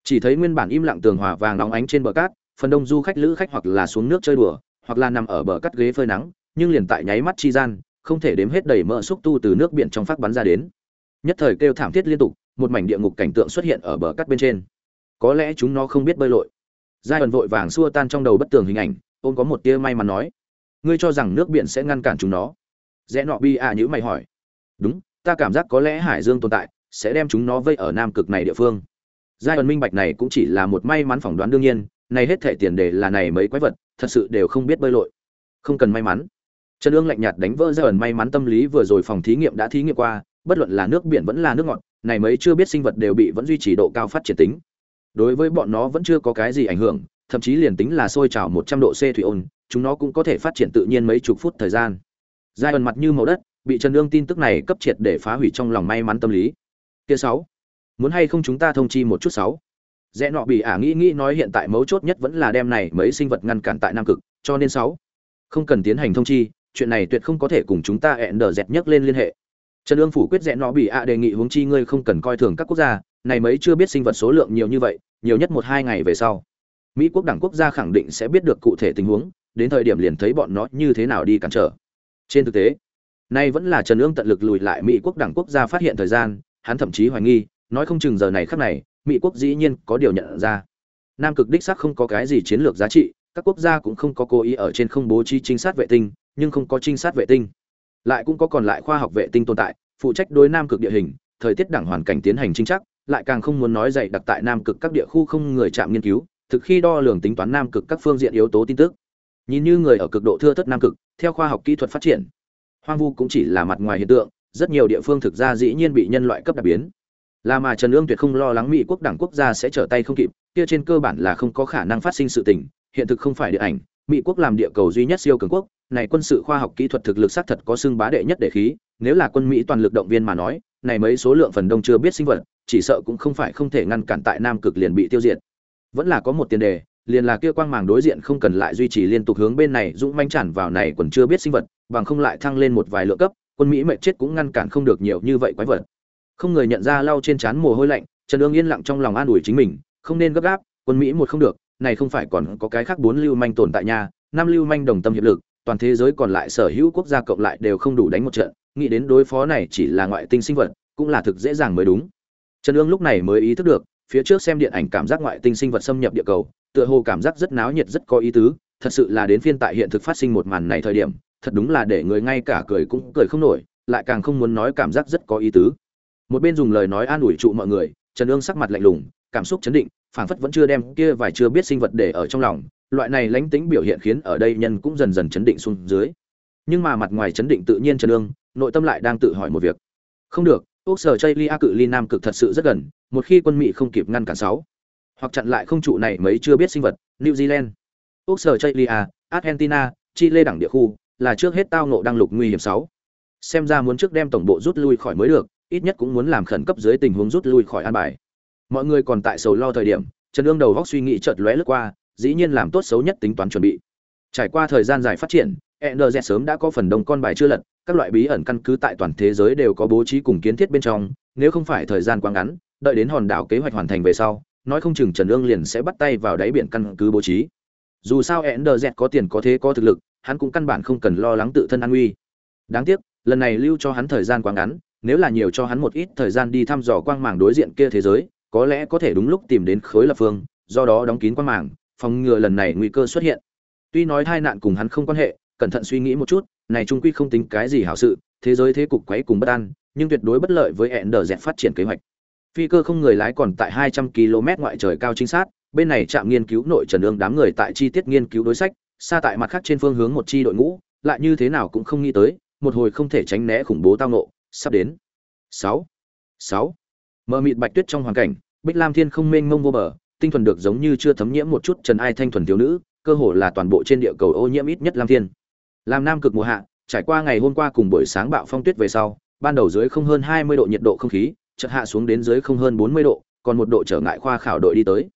Chỉ thấy nguyên bản im lặng tường hòa vàng nóng ánh trên bờ cát, phần đông du khách lữ khách hoặc là xuống nước chơi đùa, hoặc là nằm ở bờ cát ghế phơi nắng, nhưng liền tại nháy mắt chi gian, không thể đếm hết đầy mỡ xúc tu từ nước biển trong phát bắn ra đến. Nhất thời kêu thảm thiết liên tục một mảnh địa ngục cảnh tượng xuất hiện ở bờ cát bên trên. Có lẽ chúng nó không biết bơi lội. Giai ẩn vội vàng xua tan trong đầu bất tường hình ảnh, ôm có một tia may mắn nói, ngươi cho rằng nước biển sẽ ngăn cản chúng nó? Rẽ nọ bi à nhữ mày hỏi, đúng, ta cảm giác có lẽ hải dương tồn tại sẽ đem chúng nó vây ở nam cực này địa phương. Giai ẩn minh bạch này cũng chỉ là một may mắn phỏng đoán đương nhiên, này hết thể tiền đề là này mấy quái vật, thật sự đều không biết bơi lội. Không cần may mắn. Trần ương lạnh nhạt đánh vỡ giai ẩn may mắn tâm lý vừa rồi phòng thí nghiệm đã thí nghiệm qua bất luận là nước biển vẫn là nước ngọt này mấy chưa biết sinh vật đều bị vẫn duy trì độ cao phát triển tính đối với bọn nó vẫn chưa có cái gì ảnh hưởng thậm chí liền tính là sôi trào một trăm độ C thủy ôn, chúng nó cũng có thể phát triển tự nhiên mấy chục phút thời gian. Giai ẩn mặt như màu đất, bị Trần Nương tin tức này cấp triệt để phá hủy trong lòng may mắn tâm lý. Kia sáu, muốn hay không chúng ta thông chi một chút sáu. Rẽ nọ bị ả nghĩ nghĩ nói hiện tại mấu chốt nhất vẫn là đem này mấy sinh vật ngăn cản tại Nam Cực, cho nên sáu, không cần tiến hành thông chi, chuyện này tuyệt không có thể cùng chúng ta ẹn đờ dẹt nhất lên liên hệ. Trần Dương phủ quyết rẽ nọ bị ạ đề nghị huống chi ngươi không cần coi thường các quốc gia, này mấy chưa biết sinh vật số lượng nhiều như vậy, nhiều nhất một hai ngày về sau. Mỹ quốc đảng quốc gia khẳng định sẽ biết được cụ thể tình huống đến thời điểm liền thấy bọn nó như thế nào đi cản trở. Trên thực tế nay vẫn là trần ương tận lực lùi lại mỹ quốc đảng quốc gia phát hiện thời gian hắn thậm chí hoài nghi nói không chừng giờ này khắc này mỹ quốc dĩ nhiên có điều nhận ra. Nam cực đích xác không có cái gì chiến lược giá trị các quốc gia cũng không có cố ý ở trên không bố trí trinh sát vệ tinh nhưng không có trinh sát vệ tinh lại cũng có còn lại khoa học vệ tinh tồn tại, phụ trách đối nam cực địa hình, thời tiết đẳng hoàn cảnh tiến hành chính chắc, lại càng không muốn nói dạy đặc tại nam cực các địa khu không người chạm nghiên cứu, thực khi đo lường tính toán nam cực các phương diện yếu tố tin tức. Nhìn như người ở cực độ thưa thất nam cực, theo khoa học kỹ thuật phát triển, hoang vu cũng chỉ là mặt ngoài hiện tượng, rất nhiều địa phương thực ra dĩ nhiên bị nhân loại cấp đặc biến. Là mà trần ương tuyệt không lo lắng mỹ quốc đảng quốc gia sẽ trở tay không kịp, kia trên cơ bản là không có khả năng phát sinh sự tình, hiện thực không phải địa ảnh mỹ quốc làm địa cầu duy nhất siêu cường quốc, này quân sự khoa học kỹ thuật thực lực xác thật có xương bá đệ nhất để khí, nếu là quân mỹ toàn lực động viên mà nói, này mấy số lượng phần đông chưa biết sinh vật, chỉ sợ cũng không phải không thể ngăn cản tại nam cực liền bị tiêu diệt. Vẫn là có một tiền đề, liền là kia quang màng đối diện không cần lại duy trì liên tục hướng bên này dũng manh tràn vào này còn chưa biết sinh vật, bằng không lại thăng lên một vài lượng cấp, quân mỹ mệt chết cũng ngăn cản không được nhiều như vậy quái vật. Không người nhận ra lau trên trán mồ hôi lạnh, trần ương yên lặng trong lòng an ủi chính mình, không nên gấp gáp, quân mỹ một không được này không phải còn có cái khác bốn lưu manh tồn tại nha, năm lưu manh đồng tâm hiệp lực, toàn thế giới còn lại sở hữu quốc gia cộng lại đều không đủ đánh một trận, nghĩ đến đối phó này chỉ là ngoại tinh sinh vật, cũng là thực dễ dàng mới đúng. Trần ương lúc này mới ý thức được, phía trước xem điện ảnh cảm giác ngoại tinh sinh vật xâm nhập địa cầu, tựa hồ cảm giác rất náo nhiệt rất có ý tứ, thật sự là đến phiên tại hiện thực phát sinh một màn này thời điểm, thật đúng là để người ngay cả cười cũng cười không nổi, lại càng không muốn nói cảm giác rất có ý tứ. Một bên dùng lời nói an ủi trụ mọi người, trần ương sắc mặt lạnh lùng, cảm xúc chấn định phảng phất vẫn chưa đem kia vài chưa biết sinh vật để ở trong lòng loại này lánh tính biểu hiện khiến ở đây nhân cũng dần dần chấn định xuống dưới. Nhưng mà mặt ngoài chấn định tự nhiên trần lương, nội tâm lại đang tự hỏi một việc. Không được ốc sở chây lia cự ly nam cực thật sự rất gần một khi quân mỹ không kịp ngăn cản sáu hoặc chặn lại không trụ này mấy chưa biết sinh vật new zealand. Ốc sở chây lia argentina chile đẳng địa khu là trước hết tao nộ đang lục nguy hiểm sáu. Xem ra muốn trước đem tổng bộ rút lui khỏi mới được ít nhất cũng muốn làm khẩn cấp dưới tình huống rút lui khỏi an bài mọi người còn tại sầu lo thời điểm trần ương đầu góc suy nghĩ chợt lóe lướt qua dĩ nhiên làm tốt xấu nhất tính toán chuẩn bị trải qua thời gian dài phát triển NZ sớm đã có phần đông con bài chưa lật, các loại bí ẩn căn cứ tại toàn thế giới đều có bố trí cùng kiến thiết bên trong, nếu không phải thời gian quá ngắn, đợi đến hòn đảo kế hoạch hoàn thành về sau, nói không chừng Trần Ương liền sẽ bắt tay vào đáy biển căn cứ bố trí. Dù sao NZ có tiền có thế có thực lực, hắn cũng căn bản không cần lo lắng tự thân an nguy đáng tiếc lần này lưu cho hắn thời gian quá ngắn nếu là nhiều cho hắn một ít thời gian đi thăm dò quang màng đối diện kia thế giới có lẽ có thể đúng lúc tìm đến khối lập phương, do đó đóng kín quan màng phòng ngừa lần này nguy cơ xuất hiện. Tuy nói tai nạn cùng hắn không quan hệ, cẩn thận suy nghĩ một chút, này trung quy không tính cái gì hảo sự, thế giới thế cục quấy cùng bất an, nhưng tuyệt đối bất lợi với hẹn đờ dẹt phát triển kế hoạch. Phi cơ không người lái còn tại 200 km ngoại trời cao chính xác bên này trạm nghiên cứu nội trần ương đám người tại chi tiết nghiên cứu đối sách, xa tại mặt khác trên phương hướng một chi đội ngũ, lại như thế nào cũng không nghĩ tới, một hồi không thể tránh né khủng bố tao nộ sắp đến. Sáu. Sáu mờ mịt bạch tuyết trong hoàn cảnh, bích lam thiên không mênh mông vô bờ, tinh thuần được giống như chưa thấm nhiễm một chút trần ai thanh thuần thiếu nữ, cơ hồ là toàn bộ trên địa cầu ô nhiễm ít nhất lam thiên. Làm nam cực mùa hạ, trải qua ngày hôm qua cùng buổi sáng bạo phong tuyết về sau, ban đầu dưới không hơn 20 độ nhiệt độ không khí, chợt hạ xuống đến dưới không hơn 40 độ, còn một độ trở ngại khoa khảo đội đi tới.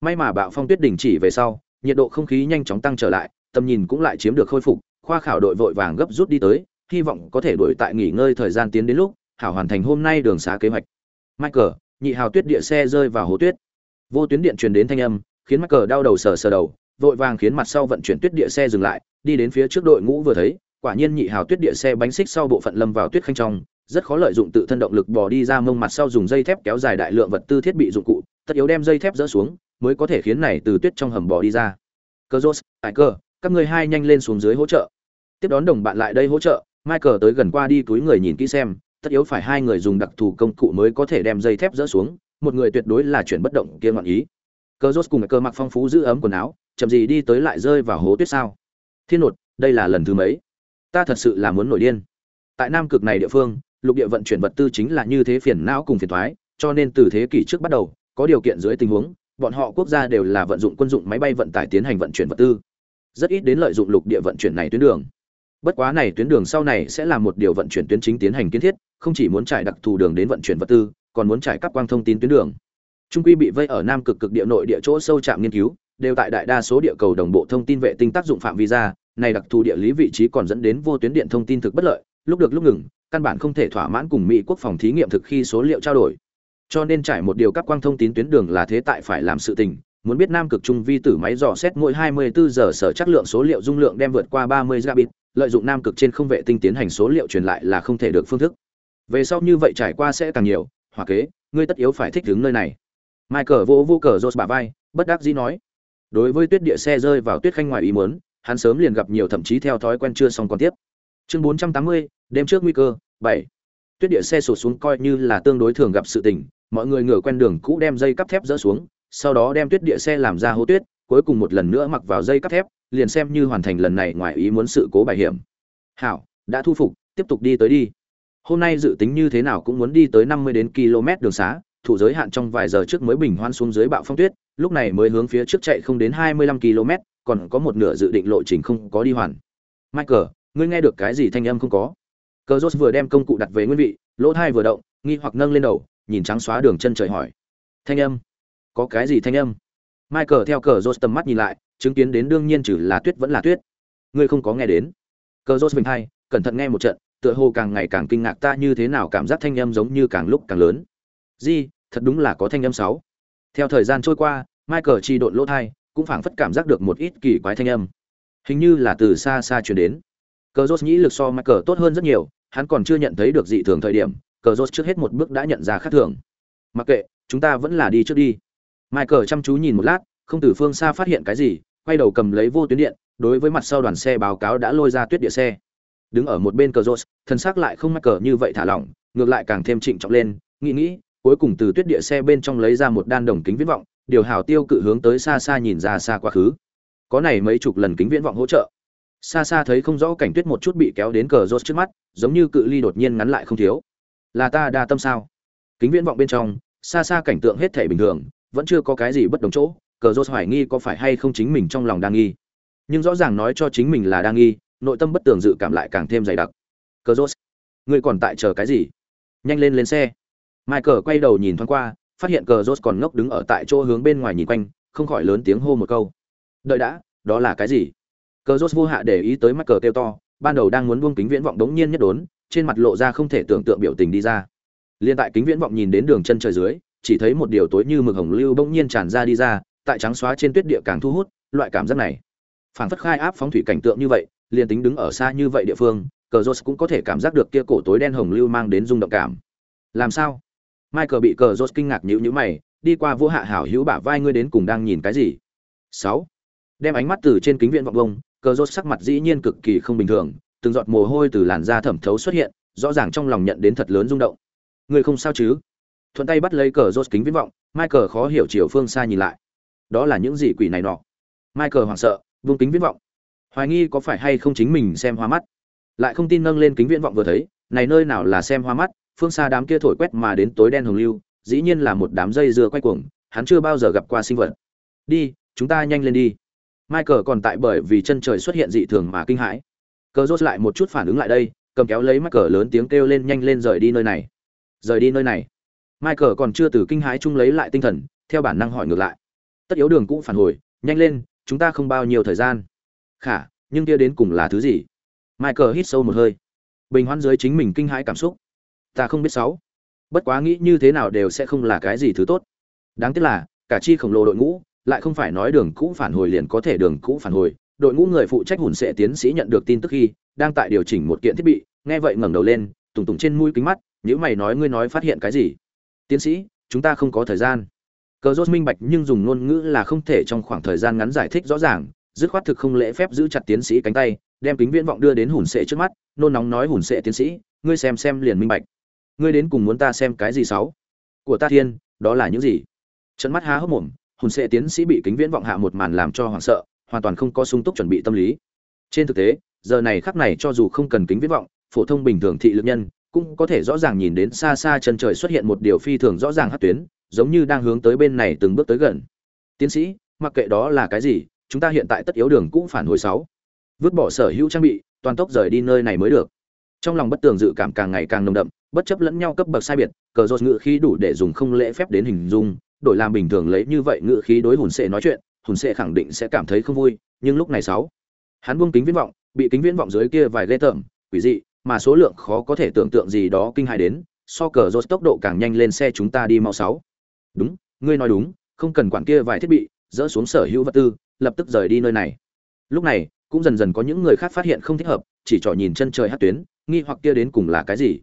May mà bạo phong tuyết đình chỉ về sau, nhiệt độ không khí nhanh chóng tăng trở lại, tầm nhìn cũng lại chiếm được khôi phục, khoa khảo đội vội vàng gấp rút đi tới, hy vọng có thể đuổi tại nghỉ ngơi thời gian tiến đến lúc, hảo hoàn thành hôm nay đường xá kế hoạch michael, nhị hào tuyết địa xe rơi vào hố tuyết. Vô tuyến điện truyền đến thanh âm, khiến michael đau đầu sờ sờ đầu, vội vàng khiến mặt sau vận chuyển tuyết địa xe dừng lại, đi đến phía trước đội ngũ vừa thấy, quả nhiên nhị hào tuyết địa xe bánh xích sau bộ phận lâm vào tuyết khanh trong, rất khó lợi dụng tự thân động lực bò đi ra mông mặt sau dùng dây thép kéo dài đại lượng vật tư thiết bị dụng cụ, tất yếu đem dây thép dỡ xuống, mới có thể khiến này từ tuyết trong hầm bò đi ra. Cơ rốt cơ các ngươi hai nhanh lên xuống dưới hỗ trợ. Tiếp đón đồng bạn lại đây hỗ trợ, michael tới gần qua đi túi người nhìn kỹ xem tất yếu phải hai người dùng đặc thù công cụ mới có thể đem dây thép dỡ xuống, một người tuyệt đối là chuyển bất động kia ngọn ý. Cơ rốt cùng cơ mặc phong phú giữ ấm quần áo, chậm gì đi tới lại rơi vào hố tuyết sao? Thiên nột, đây là lần thứ mấy? Ta thật sự là muốn nổi điên. Tại nam cực này địa phương, lục địa vận chuyển vật tư chính là như thế phiền não cùng phiền thoái cho nên từ thế kỷ trước bắt đầu, có điều kiện dưới tình huống, bọn họ quốc gia đều là vận dụng quân dụng máy bay vận tải tiến hành vận chuyển vật tư. Rất ít đến lợi dụng lục địa vận chuyển này tuyến đường. Bất quá này tuyến đường sau này sẽ là một điều vận chuyển tuyến chính tiến hành kiến thiết không chỉ muốn trải đặc thù đường đến vận chuyển vật tư, còn muốn trải các quang thông tin tuyến đường. Trung quy bị vây ở nam cực cực địa nội địa chỗ sâu trạm nghiên cứu, đều tại đại đa số địa cầu đồng bộ thông tin vệ tinh tác dụng phạm vi ra, này đặc thù địa lý vị trí còn dẫn đến vô tuyến điện thông tin thực bất lợi, lúc được lúc ngừng, căn bản không thể thỏa mãn cùng mỹ quốc phòng thí nghiệm thực khi số liệu trao đổi. Cho nên trải một điều các quang thông tin tuyến đường là thế tại phải làm sự tình, muốn biết nam cực trung vi tử máy dò xét mỗi 24 giờ sở chắc lượng số liệu dung lượng đem vượt qua 30 gigabit, lợi dụng nam cực trên không vệ tinh tiến hành số liệu truyền lại là không thể được phương thức về sau như vậy trải qua sẽ càng nhiều hoặc kế ngươi tất yếu phải thích đứng nơi này. Michael vô vô cờ rột bà vai bất đắc dĩ nói. Đối với tuyết địa xe rơi vào tuyết khanh ngoài ý muốn hắn sớm liền gặp nhiều thậm chí theo thói quen chưa xong còn tiếp. Chương 480, đêm trước nguy cơ 7. tuyết địa xe sụt xuống coi như là tương đối thường gặp sự tình mọi người ngửa quen đường cũ đem dây cắp thép dỡ xuống sau đó đem tuyết địa xe làm ra hố tuyết cuối cùng một lần nữa mặc vào dây cắp thép liền xem như hoàn thành lần này ngoài ý muốn sự cố bài hiểm. Hảo đã thu phục tiếp tục đi tới đi hôm nay dự tính như thế nào cũng muốn đi tới năm mươi đến km đường xá, thủ giới hạn trong vài giờ trước mới bình hoan xuống dưới bạo phong tuyết, lúc này mới hướng phía trước chạy không đến hai mươi lăm km, còn có một nửa dự định lộ trình không có đi hoàn. Michael, ngươi nghe được cái gì thanh âm không có? Cờ jose vừa đem công cụ đặt về nguyên vị, lỗ thai vừa động, nghi hoặc nâng lên đầu, nhìn trắng xóa đường chân trời hỏi. Thanh âm? Có cái gì thanh âm? Michael theo cờ jose tầm mắt nhìn lại, chứng kiến đến đương nhiên trừ là tuyết vẫn là tuyết. Ngươi không có nghe đến. Cờ jose bình hai cẩn thận nghe một trận tựa hồ càng ngày càng kinh ngạc ta như thế nào cảm giác thanh âm giống như càng lúc càng lớn. Di, thật đúng là có thanh âm sáu. Theo thời gian trôi qua, michael chi độn lỗ thai, cũng phảng phất cảm giác được một ít kỳ quái thanh âm. Hình như là từ xa xa truyền đến. Cờ rốt nhĩ lực so michael tốt hơn rất nhiều, hắn còn chưa nhận thấy được dị thường thời điểm cờ rốt trước hết một bước đã nhận ra khác thường. Mặc kệ, chúng ta vẫn là đi trước đi. Michael chăm chú nhìn một lát, không từ phương xa phát hiện cái gì, quay đầu cầm lấy vô tuyến điện, đối với mặt sau đoàn xe báo cáo đã lôi ra tuyết địa xe đứng ở một bên cờ rốt thân xác lại không mắc cờ như vậy thả lỏng, ngược lại càng thêm trịnh trọng lên, nghĩ nghĩ, cuối cùng từ tuyết địa xe bên trong lấy ra một đan đồng kính viễn vọng, điều hào tiêu cự hướng tới xa xa nhìn ra xa quá khứ. Có này mấy chục lần kính viễn vọng hỗ trợ. Xa xa thấy không rõ cảnh tuyết một chút bị kéo đến cờ rốt trước mắt, giống như cự ly đột nhiên ngắn lại không thiếu. Là ta đa tâm sao? Kính viễn vọng bên trong, xa xa cảnh tượng hết thể bình thường, vẫn chưa có cái gì bất đồng chỗ, cờ rốt hoài nghi có phải hay không chính mình trong lòng đang nghi. Nhưng rõ ràng nói cho chính mình là đang nghi nội tâm bất tường dự cảm lại càng thêm dày đặc. Cờ rốt, ngươi còn tại chờ cái gì? Nhanh lên lên xe. Michael quay đầu nhìn thoáng qua, phát hiện cờ rốt còn ngốc đứng ở tại chỗ hướng bên ngoài nhìn quanh, không khỏi lớn tiếng hô một câu. Đợi đã, đó là cái gì? Cờ rốt vô hạ để ý tới michael kêu to, ban đầu đang muốn buông kính viễn vọng đống nhiên nhất đốn, trên mặt lộ ra không thể tưởng tượng biểu tình đi ra. Liên tại kính viễn vọng nhìn đến đường chân trời dưới, chỉ thấy một điều tối như mực hồng lưu bỗng nhiên tràn ra đi ra, tại trắng xóa trên tuyết địa càng thu hút, loại cảm giác này. Phảng phất khai áp phóng thủy cảnh tượng như vậy liền tính đứng ở xa như vậy địa phương, cờ rốt cũng có thể cảm giác được kia cổ tối đen hồng lưu mang đến rung động cảm. Làm sao? Michael bị cờ rốt kinh ngạc nhíu nhíu mày, đi qua vô hạ hảo hữu bả vai ngươi đến cùng đang nhìn cái gì? Sáu. Đem ánh mắt từ trên kính viện vọng vông, cờ rốt sắc mặt dĩ nhiên cực kỳ không bình thường, từng giọt mồ hôi từ làn da thẩm thấu xuất hiện, rõ ràng trong lòng nhận đến thật lớn rung động. Người không sao chứ? Thuận tay bắt lấy cờ rốt kính viễn vọng, michael khó hiểu chiều phương xa nhìn lại. Đó là những gì quỷ này nọ? Michael hoảng sợ, vung kính viễn vọng hoài nghi có phải hay không chính mình xem hoa mắt? Lại không tin nâng lên kính viễn vọng vừa thấy, này nơi nào là xem hoa mắt, phương xa đám kia thổi quét mà đến tối đen hồng lưu, dĩ nhiên là một đám dây dưa quay cuồng, hắn chưa bao giờ gặp qua sinh vật. Đi, chúng ta nhanh lên đi. Michael còn tại bởi vì chân trời xuất hiện dị thường mà kinh hãi. Cờ rốt lại một chút phản ứng lại đây, cầm kéo lấy michael lớn tiếng kêu lên nhanh lên rời đi nơi này. Rời đi nơi này. Michael còn chưa từ kinh hãi chung lấy lại tinh thần, theo bản năng hỏi ngược lại. Tất yếu đường cũng phản hồi, nhanh lên, chúng ta không bao nhiêu thời gian khả, nhưng kia đến cùng là thứ gì? Michael hít sâu một hơi. Bình hoãn dưới chính mình kinh hãi cảm xúc. Ta không biết sáu. Bất quá nghĩ như thế nào đều sẽ không là cái gì thứ tốt. Đáng tiếc là, cả chi khổng lồ đội ngũ, lại không phải nói đường cũ phản hồi liền có thể đường cũ phản hồi. Đội ngũ người phụ trách hùn sẽ tiến sĩ nhận được tin tức khi, đang tại điều chỉnh một kiện thiết bị, nghe vậy ngẩng đầu lên, tùng tùng trên mũi kính mắt nếu mày nói ngươi nói phát hiện cái gì? Tiến sĩ, chúng ta không có thời gian. Cờ rốt minh bạch nhưng dùng ngôn ngữ là không thể trong khoảng thời gian ngắn giải thích rõ ràng dứt khoát thực không lễ phép giữ chặt tiến sĩ cánh tay, đem kính viễn vọng đưa đến hùn sệ trước mắt, nôn nóng nói hùn sệ tiến sĩ, ngươi xem xem liền minh bạch. Ngươi đến cùng muốn ta xem cái gì sáu? Của ta thiên, đó là những gì? Trận mắt há hốc mồm, hùn sệ tiến sĩ bị kính viễn vọng hạ một màn làm cho hoảng sợ, hoàn toàn không có sung túc chuẩn bị tâm lý. Trên thực tế, giờ này khắc này cho dù không cần kính viễn vọng, phổ thông bình thường thị lực nhân cũng có thể rõ ràng nhìn đến xa xa chân trời xuất hiện một điều phi thường rõ ràng hát tuyến, giống như đang hướng tới bên này từng bước tới gần. Tiến sĩ, mặc kệ đó là cái gì chúng ta hiện tại tất yếu đường cũng phản hồi sáu. Vứt bỏ sở hữu trang bị, toàn tốc rời đi nơi này mới được. Trong lòng bất tường dự cảm càng ngày càng nồng đậm, bất chấp lẫn nhau cấp bậc sai biệt, cờ rột ngự khí đủ để dùng không lễ phép đến hình dung, đổi làm bình thường lấy như vậy ngự khí đối hùn sệ nói chuyện hùn sệ khẳng định sẽ cảm thấy không vui, nhưng lúc này sáu, hắn buông kính viễn vọng, bị kính viễn vọng dưới kia vài ghê tởm, quỷ dị, mà số lượng khó có thể tưởng tượng gì đó kinh hại đến, so cờ rột tốc độ càng nhanh lên xe chúng ta đi mau sáu. Đúng, ngươi nói đúng, không cần quản kia vài thiết bị, dỡ xuống sở hữu vật tư lập tức rời đi nơi này. Lúc này, cũng dần dần có những người khác phát hiện không thích hợp, chỉ trỏ nhìn chân trời hát tuyến, nghi hoặc kia đến cùng là cái gì.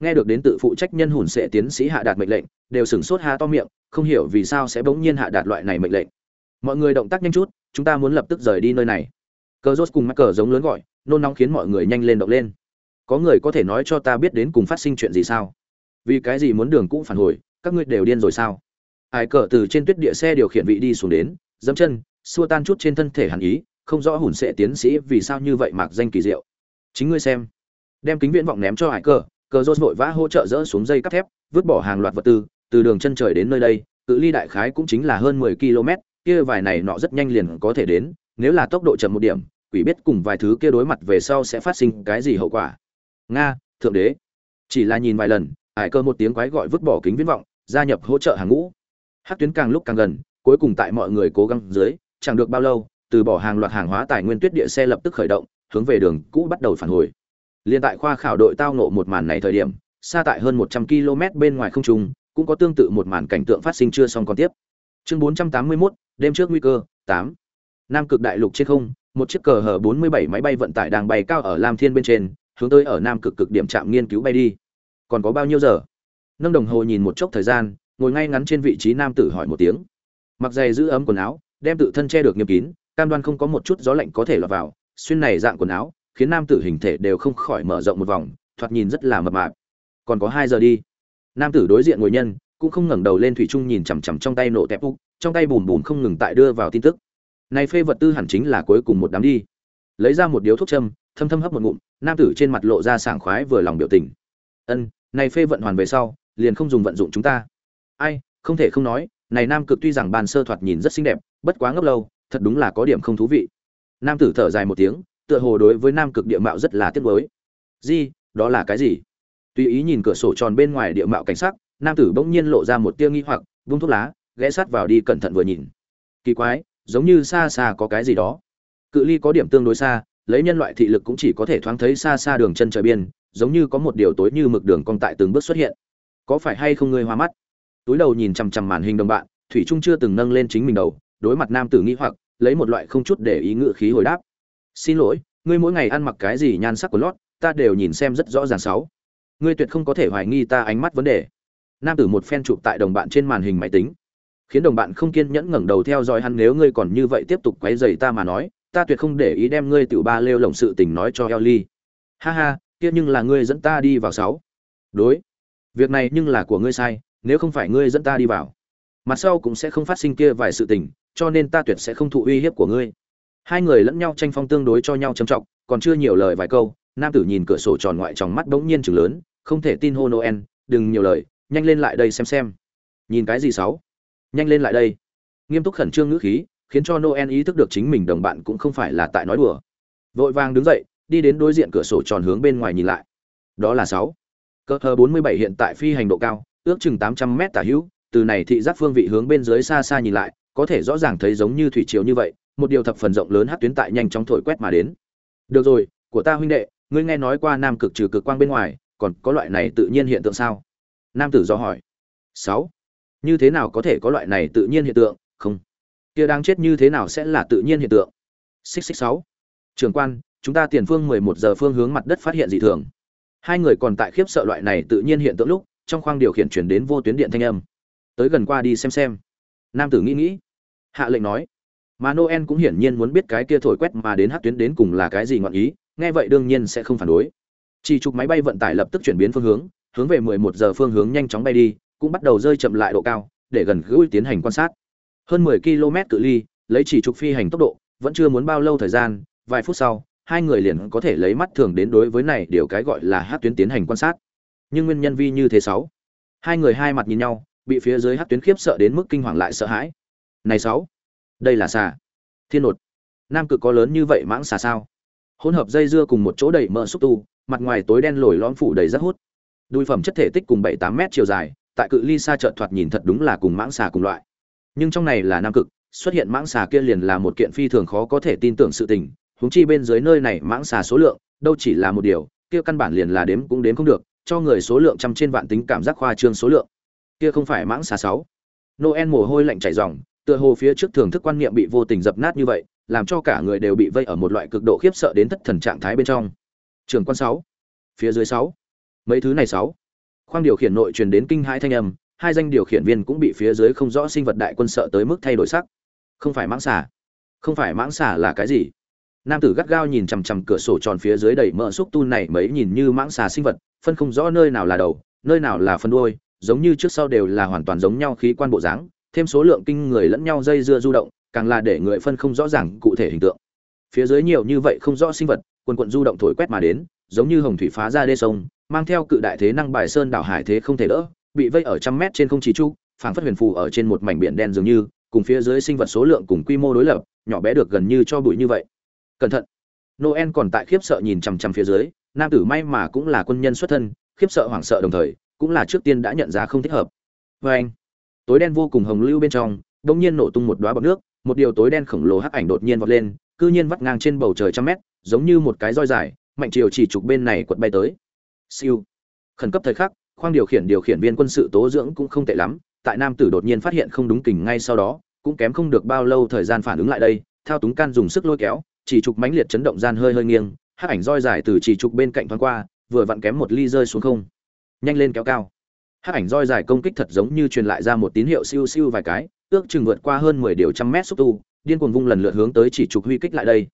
Nghe được đến tự phụ trách nhân hùn sẽ tiến sĩ hạ đạt mệnh lệnh, đều sửng sốt há to miệng, không hiểu vì sao sẽ bỗng nhiên hạ đạt loại này mệnh lệnh. Mọi người động tác nhanh chút, chúng ta muốn lập tức rời đi nơi này. Cờ rốt cùng mắc cờ giống lớn gọi, nôn nóng khiến mọi người nhanh lên động lên. Có người có thể nói cho ta biết đến cùng phát sinh chuyện gì sao? Vì cái gì muốn đường cũ phản hồi, các ngươi đều điên rồi sao? Ai cờ từ trên tuyết địa xe điều khiển vị đi xuống đến, dẫm chân xua tan chút trên thân thể hàn ý, không rõ hùn sệ tiến sĩ vì sao như vậy mặc danh kỳ diệu. Chính ngươi xem. Đem kính viễn vọng ném cho hải cờ cờ rốt vội vã hỗ trợ dỡ xuống dây cắp thép, vứt bỏ hàng loạt vật tư, từ đường chân trời đến nơi đây, cự ly đại khái cũng chính là hơn 10 km, kia vài này nọ rất nhanh liền có thể đến, nếu là tốc độ chậm một điểm, quỷ biết cùng vài thứ kia đối mặt về sau sẽ phát sinh cái gì hậu quả. Nga, thượng đế. Chỉ là nhìn vài lần ải cơ một tiếng quái gọi vứt bỏ kính viễn vọng, gia nhập hỗ trợ hàng ngũ. Hát tuyến càng lúc càng gần, cuối cùng tại mọi người cố gắng dưới chẳng được bao lâu từ bỏ hàng loạt hàng hóa tài nguyên tuyết địa xe lập tức khởi động hướng về đường cũ bắt đầu phản hồi. Liên tại khoa khảo đội tao nộ một màn này thời điểm xa tại hơn 100 km bên ngoài không trung cũng có tương tự một màn cảnh tượng phát sinh chưa xong còn tiếp. Chương 481, đêm trước nguy cơ 8. nam cực đại lục trên không một chiếc cờ hở 47 máy bay vận tải đang bay cao ở lam thiên bên trên hướng tới ở nam cực cực điểm trạm nghiên cứu bay đi. Còn có bao nhiêu giờ? Nâng đồng hồ nhìn một chốc thời gian ngồi ngay ngắn trên vị trí nam tử hỏi một tiếng. Mặc dày giữ ấm quần áo đem tự thân che được nghiêm kín, cam đoan không có một chút gió lạnh có thể lọt vào, xuyên này dạng quần áo, khiến nam tử hình thể đều không khỏi mở rộng một vòng, thoạt nhìn rất là mập mạp. Còn có hai giờ đi. Nam tử đối diện ngồi nhân, cũng không ngẩng đầu lên thủy trung nhìn chằm chằm trong tay nổ tép úc, trong tay bùn bùn không ngừng tại đưa vào tin tức. Này phê vật tư hẳn chính là cuối cùng một đám đi. Lấy ra một điếu thuốc châm, thâm thâm hấp một ngụm, nam tử trên mặt lộ ra sảng khoái vừa lòng biểu tình. Ân, này phê vận hoàn về sau, liền không dùng vận dụng chúng ta. Ai, không thể không nói, này nam cực tuy rằng bàn sơ thoạt nhìn rất xinh đẹp bất quá ngốc lâu, thật đúng là có điểm không thú vị. Nam tử thở dài một tiếng, tựa hồ đối với nam cực địa mạo rất là tiếc nuối. Gì đó là cái gì? Tùy ý nhìn cửa sổ tròn bên ngoài địa mạo cảnh sắc, nam tử bỗng nhiên lộ ra một tia nghi hoặc, vung thuốc lá, ghé sát vào đi cẩn thận vừa nhìn. Kỳ quái, giống như xa xa có cái gì đó. Cự ly có điểm tương đối xa, lấy nhân loại thị lực cũng chỉ có thể thoáng thấy xa xa đường chân trời biên, giống như có một điều tối như mực đường cong tại từng bước xuất hiện. Có phải hay không ngươi hoa mắt? Túi đầu nhìn chằm chằm màn hình đồng bạn, thủy trung chưa từng nâng lên chính mình đầu đối mặt nam tử nghi hoặc lấy một loại không chút để ý ngữ khí hồi đáp xin lỗi ngươi mỗi ngày ăn mặc cái gì nhan sắc của lót ta đều nhìn xem rất rõ ràng sáu ngươi tuyệt không có thể hoài nghi ta ánh mắt vấn đề nam tử một phen chụp tại đồng bạn trên màn hình máy tính khiến đồng bạn không kiên nhẫn ngẩng đầu theo dõi hắn nếu ngươi còn như vậy tiếp tục quấy rầy ta mà nói ta tuyệt không để ý đem ngươi tiểu ba lêu lồng sự tình nói cho Ellie. Ha ha, kia nhưng là ngươi dẫn ta đi vào sáu. Đối. Việc này nhưng là của ngươi sai, nếu không phải ngươi dẫn ta đi vào, mặt sau cũng sẽ không phát sinh kia vài sự tình, cho nên ta tuyệt sẽ không thụ uy hiếp của ngươi. Hai người lẫn nhau tranh phong tương đối cho nhau trầm trọng, còn chưa nhiều lời vài câu, nam tử nhìn cửa sổ tròn ngoại trong mắt bỗng nhiên trừng lớn, không thể tin hô Noel, đừng nhiều lời, nhanh lên lại đây xem xem. Nhìn cái gì sáu? Nhanh lên lại đây. Nghiêm túc khẩn trương ngữ khí, khiến cho Noel ý thức được chính mình đồng bạn cũng không phải là tại nói đùa. Vội vàng đứng dậy, đi đến đối diện cửa sổ tròn hướng bên ngoài nhìn lại. Đó là 6. Cơ hờ 47 hiện tại phi hành độ cao, ước chừng 800 mét tả hữu, từ này thị giác phương vị hướng bên dưới xa xa nhìn lại, có thể rõ ràng thấy giống như thủy triều như vậy, một điều thập phần rộng lớn hắc tuyến tại nhanh chóng thổi quét mà đến. Được rồi, của ta huynh đệ, ngươi nghe nói qua nam cực trừ cực quang bên ngoài, còn có loại này tự nhiên hiện tượng sao? Nam tử do hỏi. 6. Như thế nào có thể có loại này tự nhiên hiện tượng? Không kia đang chết như thế nào sẽ là tự nhiên hiện tượng xích xích sáu trường quan chúng ta tiền phương 11 giờ phương hướng mặt đất phát hiện dị thường hai người còn tại khiếp sợ loại này tự nhiên hiện tượng lúc trong khoang điều khiển chuyển đến vô tuyến điện thanh âm tới gần qua đi xem xem nam tử nghĩ nghĩ. Hạ lệnh nói, mà noel cũng hiển nhiên muốn biết cái kia thổi quét mà đến hát tuyến đến cùng là cái gì ngọn ý, nghe vậy đương nhiên sẽ không phản đối. Chỉ chụp máy bay vận tải lập tức chuyển biến phương hướng hướng về 11 giờ phương hướng nhanh chóng bay đi, cũng bắt đầu rơi chậm lại độ cao, để gần gũi tiến hành quan sát. Hơn 10 km cự ly, lấy chỉ trục phi hành tốc độ, vẫn chưa muốn bao lâu thời gian, vài phút sau, hai người liền có thể lấy mắt thường đến đối với này điều cái gọi là hát tuyến tiến hành quan sát. Nhưng nguyên nhân vi như thế sáu. Hai người hai mặt nhìn nhau bị phía dưới hát tuyến khiếp sợ đến mức kinh hoàng lại sợ hãi. Này sáu, đây là xà. Thiên nột nam cực có lớn như vậy mãng xà sao? Hỗn hợp dây dưa cùng một chỗ đầy mỡ xúc tu, mặt ngoài tối đen lồi lõm phủ đầy rất hút. Đuôi phẩm chất thể tích cùng bảy tám mét chiều dài, tại cự ly xa trợn thoạt nhìn thật đúng là cùng mãng xà cùng loại. Nhưng trong này là nam cực, xuất hiện mãng xà kia liền là một kiện phi thường khó có thể tin tưởng sự tình, huống chi bên dưới nơi này mãng xà số lượng, đâu chỉ là một điều, kia căn bản liền là đếm cũng đếm không được, cho người số lượng trăm trên vạn tính cảm giác khoa trương số lượng kia không phải mãng xà sáu. Noel mồ hôi lạnh chảy ròng, tựa hồ phía trước thưởng thức quan niệm bị vô tình dập nát như vậy, làm cho cả người đều bị vây ở một loại cực độ khiếp sợ đến thất thần trạng thái bên trong. Trường quan sáu. Phía dưới sáu. Mấy thứ này sáu. Khoang điều khiển nội truyền đến kinh hãi thanh âm, hai danh điều khiển viên cũng bị phía dưới không rõ sinh vật đại quân sợ tới mức thay đổi sắc. Không phải mãng xà. Không phải mãng xà là cái gì? Nam tử gắt gao nhìn chằm chằm cửa sổ tròn phía dưới đầy mỡ xúc tu này mấy nhìn như mãng xà sinh vật, phân không rõ nơi nào là đầu, nơi nào là phân đuôi giống như trước sau đều là hoàn toàn giống nhau khí quan bộ dáng, thêm số lượng kinh người lẫn nhau dây dưa du động, càng là để người phân không rõ ràng cụ thể hình tượng. Phía dưới nhiều như vậy không rõ sinh vật, quần quần du động thổi quét mà đến, giống như hồng thủy phá ra đê sông, mang theo cự đại thế năng bài sơn đảo hải thế không thể đỡ, bị vây ở trăm mét trên không chỉ trụ phảng phất huyền phù ở trên một mảnh biển đen dường như, cùng phía dưới sinh vật số lượng cùng quy mô đối lập, nhỏ bé được gần như cho bụi như vậy. Cẩn thận. Noel còn tại khiếp sợ nhìn chằm chằm phía dưới, nam tử may mà cũng là quân nhân xuất thân, khiếp sợ hoảng sợ đồng thời cũng là trước tiên đã nhận ra không thích hợp. Vê anh, tối đen vô cùng hồng lưu bên trong đột nhiên nổ tung một đóa bọt nước, một điều tối đen khổng lồ hắc ảnh đột nhiên vọt lên, cư nhiên vắt ngang trên bầu trời trăm mét, giống như một cái roi dài, mạnh chiều chỉ trục bên này quật bay tới. Siêu. Khẩn cấp thời khắc, khoang điều khiển điều khiển viên quân sự tố dưỡng cũng không tệ lắm, tại nam tử đột nhiên phát hiện không đúng kình ngay sau đó, cũng kém không được bao lâu thời gian phản ứng lại đây, thao túng can dùng sức lôi kéo, chỉ trục mãnh liệt chấn động gian hơi hơi nghiêng, hắc ảnh roi dài từ chỉ trục bên cạnh thoáng qua, vừa vặn kém một ly rơi xuống không nhanh lên kéo cao hắc ảnh roi dài công kích thật giống như truyền lại ra một tín hiệu siêu siêu vài cái ước chừng vượt qua hơn mười điều trăm mét xúc tu điên cuồng vung lần lượt hướng tới chỉ trục huy kích lại đây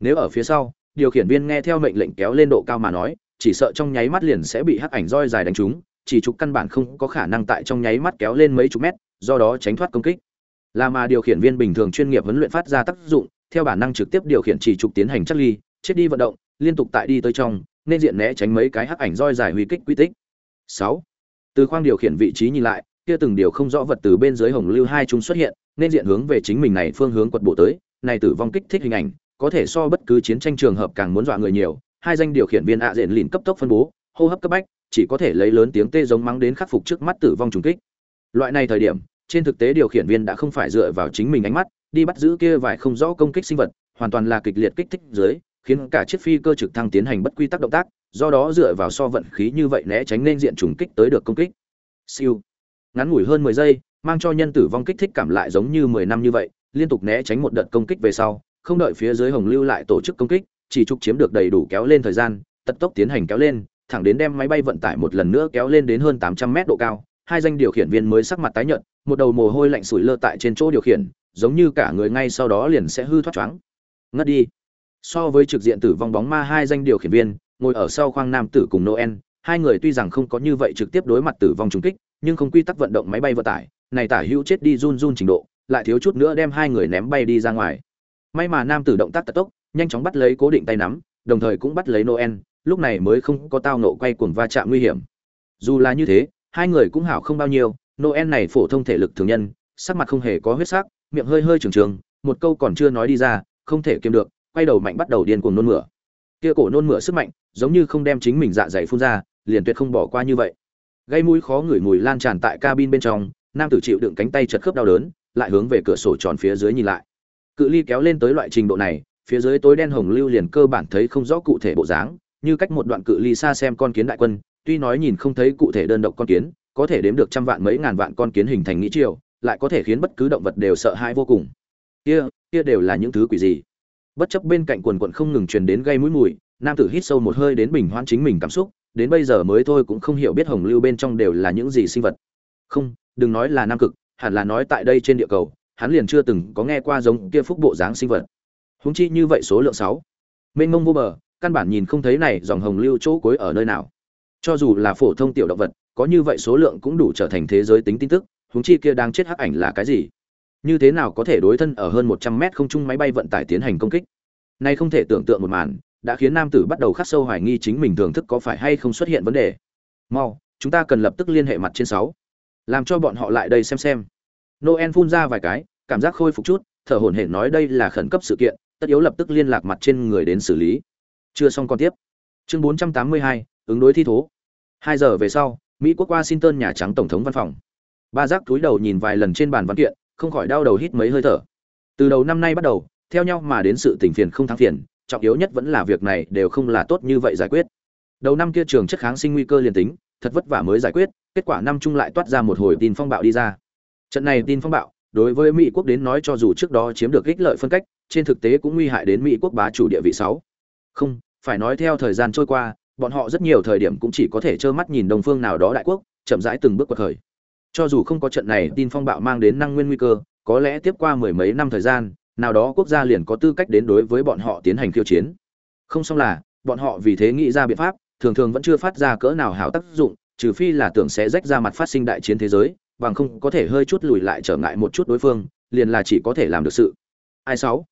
nếu ở phía sau điều khiển viên nghe theo mệnh lệnh kéo lên độ cao mà nói chỉ sợ trong nháy mắt liền sẽ bị hắc ảnh roi dài đánh trúng chỉ trục căn bản không có khả năng tại trong nháy mắt kéo lên mấy chục mét, do đó tránh thoát công kích. Là mà điều khiển viên bình thường chuyên nghiệp huấn luyện phát ra tác dụng, theo bản năng trực tiếp điều khiển chỉ trục tiến hành chắc ly, chết đi vận động, liên tục tại đi tới trong, nên diện né tránh mấy cái hắc ảnh roi dài huy kích quy tích. 6. Từ khoang điều khiển vị trí nhìn lại, kia từng điều không rõ vật từ bên dưới hồng lưu hai trung xuất hiện, nên diện hướng về chính mình này phương hướng quật bộ tới, này tử vong kích thích hình ảnh, có thể so bất cứ chiến tranh trường hợp càng muốn dọa người nhiều. Hai danh điều khiển viên ạ diện lìn cấp tốc phân bố, hô hấp cấp bách, chỉ có thể lấy lớn tiếng tê giống mắng đến khắc phục trước mắt tử vong trùng kích. Loại này thời điểm, trên thực tế điều khiển viên đã không phải dựa vào chính mình ánh mắt, đi bắt giữ kia vài không rõ công kích sinh vật, hoàn toàn là kịch liệt kích thích dưới, khiến cả chiếc phi cơ trực thăng tiến hành bất quy tắc động tác, do đó dựa vào so vận khí như vậy né tránh nên diện trùng kích tới được công kích. Siêu. Ngắn ngủi hơn 10 giây, mang cho nhân tử vong kích thích cảm lại giống như 10 năm như vậy, liên tục né tránh một đợt công kích về sau, không đợi phía dưới hồng lưu lại tổ chức công kích, chỉ trục chiếm được đầy đủ kéo lên thời gian tật tốc tiến hành kéo lên thẳng đến đem máy bay vận tải một lần nữa kéo lên đến hơn 800 mét độ cao hai danh điều khiển viên mới sắc mặt tái nhợt một đầu mồ hôi lạnh sủi lơ tại trên chỗ điều khiển giống như cả người ngay sau đó liền sẽ hư thoát choáng ngất đi so với trực diện tử vong bóng ma hai danh điều khiển viên, ngồi ở sau khoang nam tử cùng noel, hai người tuy rằng không có như vậy trực tiếp đối mặt tử vong trùng kích, nhưng không quy tắc vận động máy bay vận tải, này tả hữu chết đi run run trình độ, lại thiếu chút nữa đem hai người ném bay đi ra ngoài. May mà nam tử động tác tật tốc, nhanh chóng bắt lấy cố định tay nắm, đồng thời cũng bắt lấy noel, lúc này mới không có tao nộ quay cuồng va chạm nguy hiểm. Dù là như thế, hai người cũng hảo không bao nhiêu, noel này phổ thông thể lực thường nhân, sắc mặt không hề có huyết sắc, miệng hơi hơi trường trường một câu còn chưa nói đi ra, không thể kiềm được quay đầu mạnh bắt đầu điên cuồng nôn mửa. Kia cổ nôn mửa sức mạnh, giống như không đem chính mình dạ dày phun ra, liền tuyệt không bỏ qua như vậy. Gây mũi khó ngửi mùi lan tràn tại cabin bên trong, nam tử chịu đựng cánh tay chật khớp đau đớn, lại hướng về cửa sổ tròn phía dưới nhìn lại. Cự ly kéo lên tới loại trình độ này, phía dưới tối đen hồng lưu liền cơ bản thấy không rõ cụ thể bộ dáng, như cách một đoạn cự ly xa xem con kiến đại quân, tuy nói nhìn không thấy cụ thể đơn độc con kiến, có thể đếm được trăm vạn mấy ngàn vạn con kiến hình thành nghĩ chiều, lại có thể khiến bất cứ động vật đều sợ hãi vô cùng. Kia kia đều là những thứ quỷ gì? Bất chấp bên cạnh quần quận không ngừng truyền đến gây mũi mùi, nam tử hít sâu một hơi đến bình hoãn chính mình cảm xúc, đến bây giờ mới thôi cũng không hiểu biết hồng lưu bên trong đều là những gì sinh vật. Không, đừng nói là nam cực, hẳn là nói tại đây trên địa cầu, hắn liền chưa từng có nghe qua giống kia phúc bộ dáng sinh vật. Húng chi như vậy số lượng sáu. Mênh mông vô bờ, căn bản nhìn không thấy này dòng hồng lưu chỗ cuối ở nơi nào. Cho dù là phổ thông tiểu động vật, có như vậy số lượng cũng đủ trở thành thế giới tính tin tức húng chi kia đang chết hắc ảnh là cái gì? Như thế nào có thể đối thân ở hơn một trăm mét không trung máy bay vận tải tiến hành công kích? Nay không thể tưởng tượng một màn đã khiến nam tử bắt đầu khắc sâu hoài nghi chính mình thưởng thức có phải hay không xuất hiện vấn đề. Mau chúng ta cần lập tức liên hệ mặt trên sáu. Làm cho bọn họ lại đây xem xem. Noel phun ra vài cái cảm giác khôi phục chút thở hổn hển nói đây là khẩn cấp sự kiện tất yếu lập tức liên lạc mặt trên người đến xử lý. Chưa xong còn tiếp. Chương 482, ứng đối thi thố. Hai giờ về sau mỹ quốc washington nhà trắng tổng thống văn phòng. Ba giác túi đầu nhìn vài lần trên bàn văn kiện không khỏi đau đầu hít mấy hơi thở. Từ đầu năm nay bắt đầu, theo nhau mà đến sự tình phiền không thắng phiền, trọng yếu nhất vẫn là việc này đều không là tốt như vậy giải quyết. Đầu năm kia trường chất kháng sinh nguy cơ liền tính, thật vất vả mới giải quyết, kết quả năm chung lại toát ra một hồi tin phong bạo đi ra. Trận này tin phong bạo, đối với mỹ quốc đến nói cho dù trước đó chiếm được ích lợi phân cách, trên thực tế cũng nguy hại đến mỹ quốc bá chủ địa vị sáu. Không, phải nói theo thời gian trôi qua, bọn họ rất nhiều thời điểm cũng chỉ có thể trơ mắt nhìn đồng phương nào đó đại quốc, chậm rãi từng bước qua khởi cho dù không có trận này tin phong bạo mang đến năng nguyên nguy cơ, có lẽ tiếp qua mười mấy năm thời gian, nào đó quốc gia liền có tư cách đến đối với bọn họ tiến hành khiêu chiến. Không xong là, bọn họ vì thế nghĩ ra biện pháp, thường thường vẫn chưa phát ra cỡ nào hảo tác dụng, trừ phi là tưởng sẽ rách ra mặt phát sinh đại chiến thế giới, bằng không có thể hơi chút lùi lại trở ngại một chút đối phương, liền là chỉ có thể làm được sự. Ai sáu?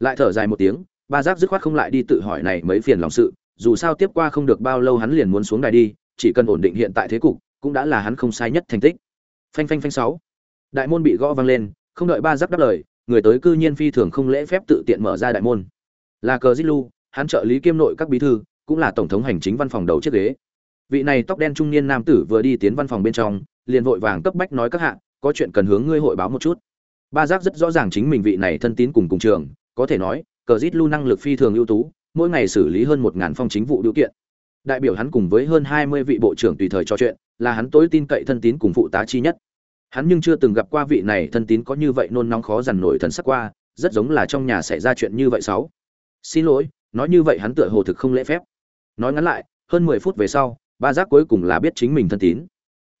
Lại thở dài một tiếng, ba giác dứt khoát không lại đi tự hỏi này mấy phiền lòng sự, dù sao tiếp qua không được bao lâu hắn liền muốn xuống đài đi, chỉ cần ổn định hiện tại thế cục, cũng đã là hắn không sai nhất thành tích phanh phanh phanh sáu. Đại môn bị gõ vang lên, không đợi ba giáp đáp lời, người tới cư nhiên phi thường không lễ phép tự tiện mở ra đại môn. Là cờ zit hắn trợ lý kiêm nội các bí thư, cũng là tổng thống hành chính văn phòng đầu chiếc ghế. Vị này tóc đen trung niên nam tử vừa đi tiến văn phòng bên trong, liền vội vàng cấp bách nói các hạ, có chuyện cần hướng ngươi hội báo một chút. Ba giác rất rõ ràng chính mình vị này thân tín cùng cùng trường, có thể nói, cờ dít lu năng lực phi thường ưu tú, mỗi ngày xử lý hơn một ngàn phong chính vụ điều kiện đại biểu hắn cùng với hơn hai mươi vị bộ trưởng tùy thời trò chuyện, là hắn tối tin cậy thân tín cùng phụ tá chi nhất. Hắn nhưng chưa từng gặp qua vị này thân tín có như vậy nôn nóng khó dằn nổi thần sắc qua, rất giống là trong nhà xảy ra chuyện như vậy sáu. Xin lỗi, nói như vậy hắn tựa hồ thực không lễ phép. Nói ngắn lại, hơn mười phút về sau, ba giác cuối cùng là biết chính mình thân tín.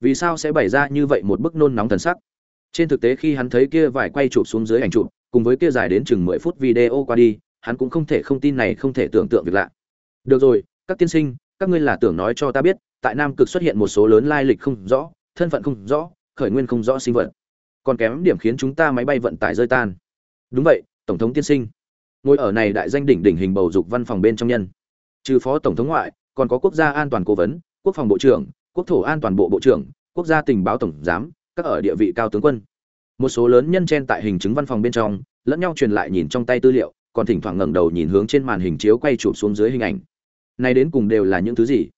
Vì sao sẽ bày ra như vậy một bức nôn nóng thần sắc? Trên thực tế khi hắn thấy kia vài quay chụp xuống dưới ảnh chụp, cùng với kia dài đến chừng mười phút video qua đi, hắn cũng không thể không tin này không thể tưởng tượng việc lạ. Được rồi, các tiên sinh các ngươi là tưởng nói cho ta biết, tại nam cực xuất hiện một số lớn lai lịch không rõ, thân phận không rõ, khởi nguyên không rõ sinh vật. Còn kém điểm khiến chúng ta máy bay vận tải rơi tan. Đúng vậy, tổng thống tiên sinh. Ngồi ở này đại danh đỉnh đỉnh hình bầu dục văn phòng bên trong nhân. Trừ phó tổng thống ngoại, còn có quốc gia an toàn cố vấn, quốc phòng bộ trưởng, quốc thổ an toàn bộ bộ trưởng, quốc gia tình báo tổng giám, các ở địa vị cao tướng quân. Một số lớn nhân chen tại hình chứng văn phòng bên trong, lẫn nhau truyền lại nhìn trong tay tư liệu, còn thỉnh thoảng ngẩng đầu nhìn hướng trên màn hình chiếu quay chụp xuống dưới hình ảnh này đến cùng đều là những thứ gì?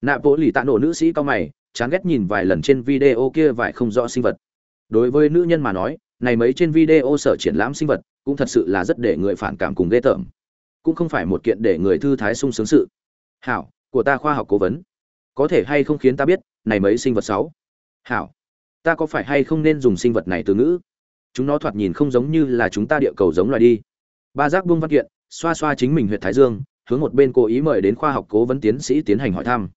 Nạ vỗ lì tạ nổ nữ sĩ cao mày, chán ghét nhìn vài lần trên video kia vài không rõ sinh vật. Đối với nữ nhân mà nói, này mấy trên video sở triển lãm sinh vật, cũng thật sự là rất để người phản cảm cùng ghê tởm. Cũng không phải một kiện để người thư thái sung sướng sự. Hảo, của ta khoa học cố vấn. Có thể hay không khiến ta biết, này mấy sinh vật sáu? Hảo, ta có phải hay không nên dùng sinh vật này từ ngữ? Chúng nó thoạt nhìn không giống như là chúng ta địa cầu giống loài đi. Ba giác buông văn kiện, xoa xoa chính mình huyện thái dương hướng một bên cố ý mời đến khoa học cố vấn tiến sĩ tiến hành hỏi thăm.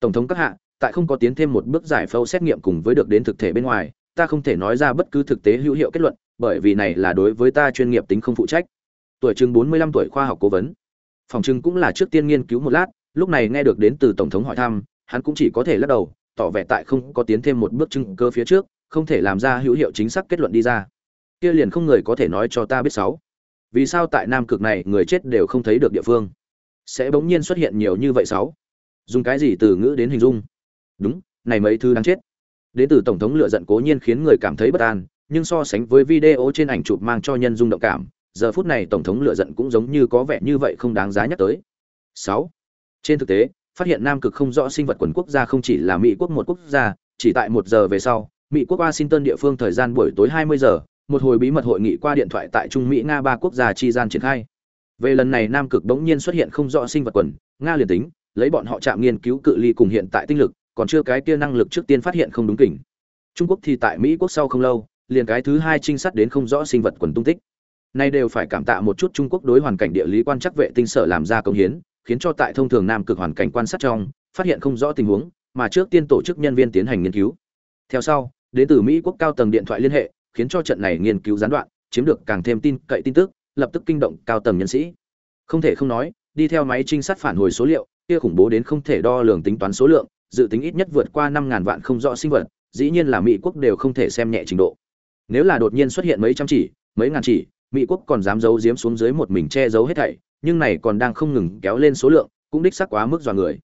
Tổng thống các hạ, tại không có tiến thêm một bước giải phẫu xét nghiệm cùng với được đến thực thể bên ngoài, ta không thể nói ra bất cứ thực tế hữu hiệu kết luận, bởi vì này là đối với ta chuyên nghiệp tính không phụ trách. Tuổi chừng 45 tuổi khoa học cố vấn. Phòng trưng cũng là trước tiên nghiên cứu một lát, lúc này nghe được đến từ tổng thống hỏi thăm, hắn cũng chỉ có thể lắc đầu, tỏ vẻ tại không có tiến thêm một bước chứng cơ phía trước, không thể làm ra hữu hiệu chính xác kết luận đi ra. Kia liền không người có thể nói cho ta biết sáu. Vì sao tại nam cực này người chết đều không thấy được địa phương? Sẽ bỗng nhiên xuất hiện nhiều như vậy sáu. Dùng cái gì từ ngữ đến hình dung? Đúng, này mấy thứ đáng chết. Đến từ tổng thống lựa giận cố nhiên khiến người cảm thấy bất an, nhưng so sánh với video trên ảnh chụp mang cho nhân dung động cảm, giờ phút này tổng thống lựa giận cũng giống như có vẻ như vậy không đáng giá nhắc tới. Sáu. Trên thực tế, phát hiện nam cực không rõ sinh vật quần quốc gia không chỉ là mỹ quốc một quốc gia, chỉ tại một giờ về sau, mỹ quốc washington địa phương thời gian buổi tối 20 giờ, một hồi bí mật hội nghị qua điện thoại tại trung mỹ nga ba quốc gia chi gian triển khai về lần này nam cực bỗng nhiên xuất hiện không rõ sinh vật quần, nga liền tính, lấy bọn họ chạm nghiên cứu cự ly cùng hiện tại tinh lực, còn chưa cái kia năng lực trước tiên phát hiện không đúng kỉnh trung quốc thì tại mỹ quốc sau không lâu, liền cái thứ hai trinh sát đến không rõ sinh vật quần tung tích. Nay đều phải cảm tạ một chút trung quốc đối hoàn cảnh địa lý quan chắc vệ tinh sở làm ra công hiến, khiến cho tại thông thường nam cực hoàn cảnh quan sát trong, phát hiện không rõ tình huống, mà trước tiên tổ chức nhân viên tiến hành nghiên cứu. Theo sau, đến từ mỹ quốc cao tầng điện thoại liên hệ, khiến cho trận này nghiên cứu gián đoạn, chiếm được càng thêm tin cậy tin tức lập tức kinh động cao tầng nhân sĩ. Không thể không nói, đi theo máy trinh sát phản hồi số liệu, kia khủng bố đến không thể đo lường tính toán số lượng, dự tính ít nhất vượt qua năm ngàn vạn không rõ sinh vật, dĩ nhiên là mỹ quốc đều không thể xem nhẹ trình độ. Nếu là đột nhiên xuất hiện mấy trăm chỉ, mấy ngàn chỉ, mỹ quốc còn dám giấu giếm xuống dưới một mình che giấu hết thảy, nhưng này còn đang không ngừng kéo lên số lượng, cũng đích xác quá mức dọa người.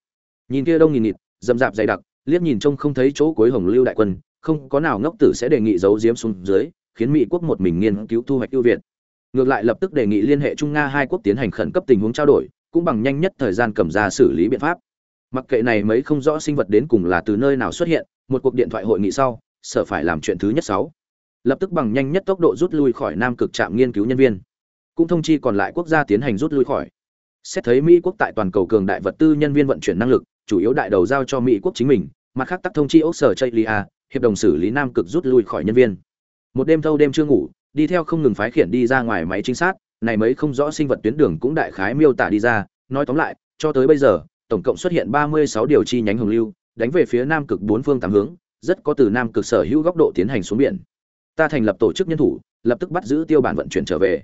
Nhìn kia đông nghìn nghịt, dầm dạp dày đặc, liếc nhìn trông không thấy chỗ cuối hồng lưu đại quân, không có nào ngốc tử sẽ đề nghị giấu giếm xuống dưới, khiến mỹ quốc một mình nghiên cứu thu hoạch ưu việt ngược lại lập tức đề nghị liên hệ trung nga hai quốc tiến hành khẩn cấp tình huống trao đổi, cũng bằng nhanh nhất thời gian cầm ra xử lý biện pháp. Mặc kệ này mấy không rõ sinh vật đến cùng là từ nơi nào xuất hiện, một cuộc điện thoại hội nghị sau sở phải làm chuyện thứ nhất sáu. Lập tức bằng nhanh nhất tốc độ rút lui khỏi nam cực trạm nghiên cứu nhân viên. Cũng thông chi còn lại quốc gia tiến hành rút lui khỏi. Xét thấy mỹ quốc tại toàn cầu cường đại vật tư nhân viên vận chuyển năng lực, chủ yếu đại đầu giao cho mỹ quốc chính mình, mặt khác tắc thông chi ốc sở chây hiệp đồng xử lý nam cực rút lui khỏi nhân viên. Một đêm thâu đêm chưa ngủ đi theo không ngừng phái khiển đi ra ngoài máy trinh sát, này mấy không rõ sinh vật tuyến đường cũng đại khái miêu tả đi ra. Nói tóm lại, cho tới bây giờ, tổng cộng xuất hiện 36 điều chi nhánh hồng lưu, đánh về phía nam cực bốn phương tám hướng, rất có từ nam cực sở hữu góc độ tiến hành xuống biển. Ta thành lập tổ chức nhân thủ, lập tức bắt giữ tiêu bản vận chuyển trở về.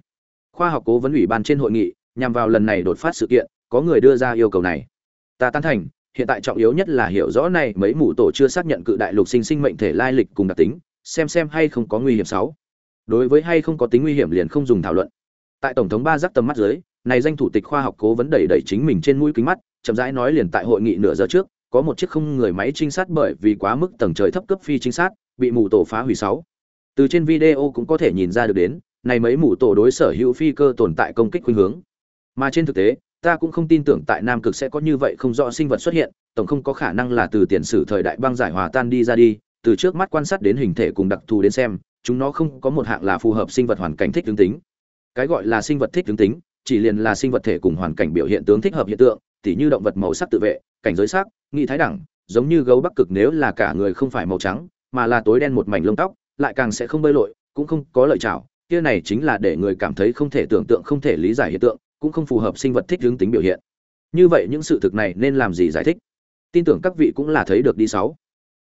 Khoa học cố vấn ủy ban trên hội nghị, nhằm vào lần này đột phát sự kiện, có người đưa ra yêu cầu này. Ta tán thành, hiện tại trọng yếu nhất là hiểu rõ này mấy mũ tổ chưa xác nhận cự đại lục sinh sinh mệnh thể lai lịch cùng đặc tính, xem xem hay không có nguy hiểm sáu đối với hay không có tính nguy hiểm liền không dùng thảo luận. Tại tổng thống ba giác tầm mắt dưới, này danh thủ tịch khoa học cố vấn đẩy đẩy chính mình trên mũi kính mắt, chậm rãi nói liền tại hội nghị nửa giờ trước, có một chiếc không người máy trinh sát bởi vì quá mức tầng trời thấp cấp phi trinh sát, bị mù tổ phá hủy sáu. Từ trên video cũng có thể nhìn ra được đến, này mấy mù tổ đối sở hữu phi cơ tồn tại công kích khuynh hướng. Mà trên thực tế, ta cũng không tin tưởng tại nam cực sẽ có như vậy không rõ sinh vật xuất hiện, tổng không có khả năng là từ tiền sử thời đại băng giải hòa tan đi ra đi, từ trước mắt quan sát đến hình thể cùng đặc thù đến xem chúng nó không có một hạng là phù hợp sinh vật hoàn cảnh thích tướng tính. Cái gọi là sinh vật thích tướng tính, chỉ liền là sinh vật thể cùng hoàn cảnh biểu hiện tướng thích hợp hiện tượng, tỉ như động vật màu sắc tự vệ, cảnh giới sắc, nghị thái đẳng, giống như gấu bắc cực nếu là cả người không phải màu trắng, mà là tối đen một mảnh lông tóc, lại càng sẽ không bơi lội, cũng không có lợi chảo kia này chính là để người cảm thấy không thể tưởng tượng, không thể lý giải hiện tượng, cũng không phù hợp sinh vật thích hướng tính biểu hiện. Như vậy những sự thực này nên làm gì giải thích? Tin tưởng các vị cũng là thấy được đi sáu.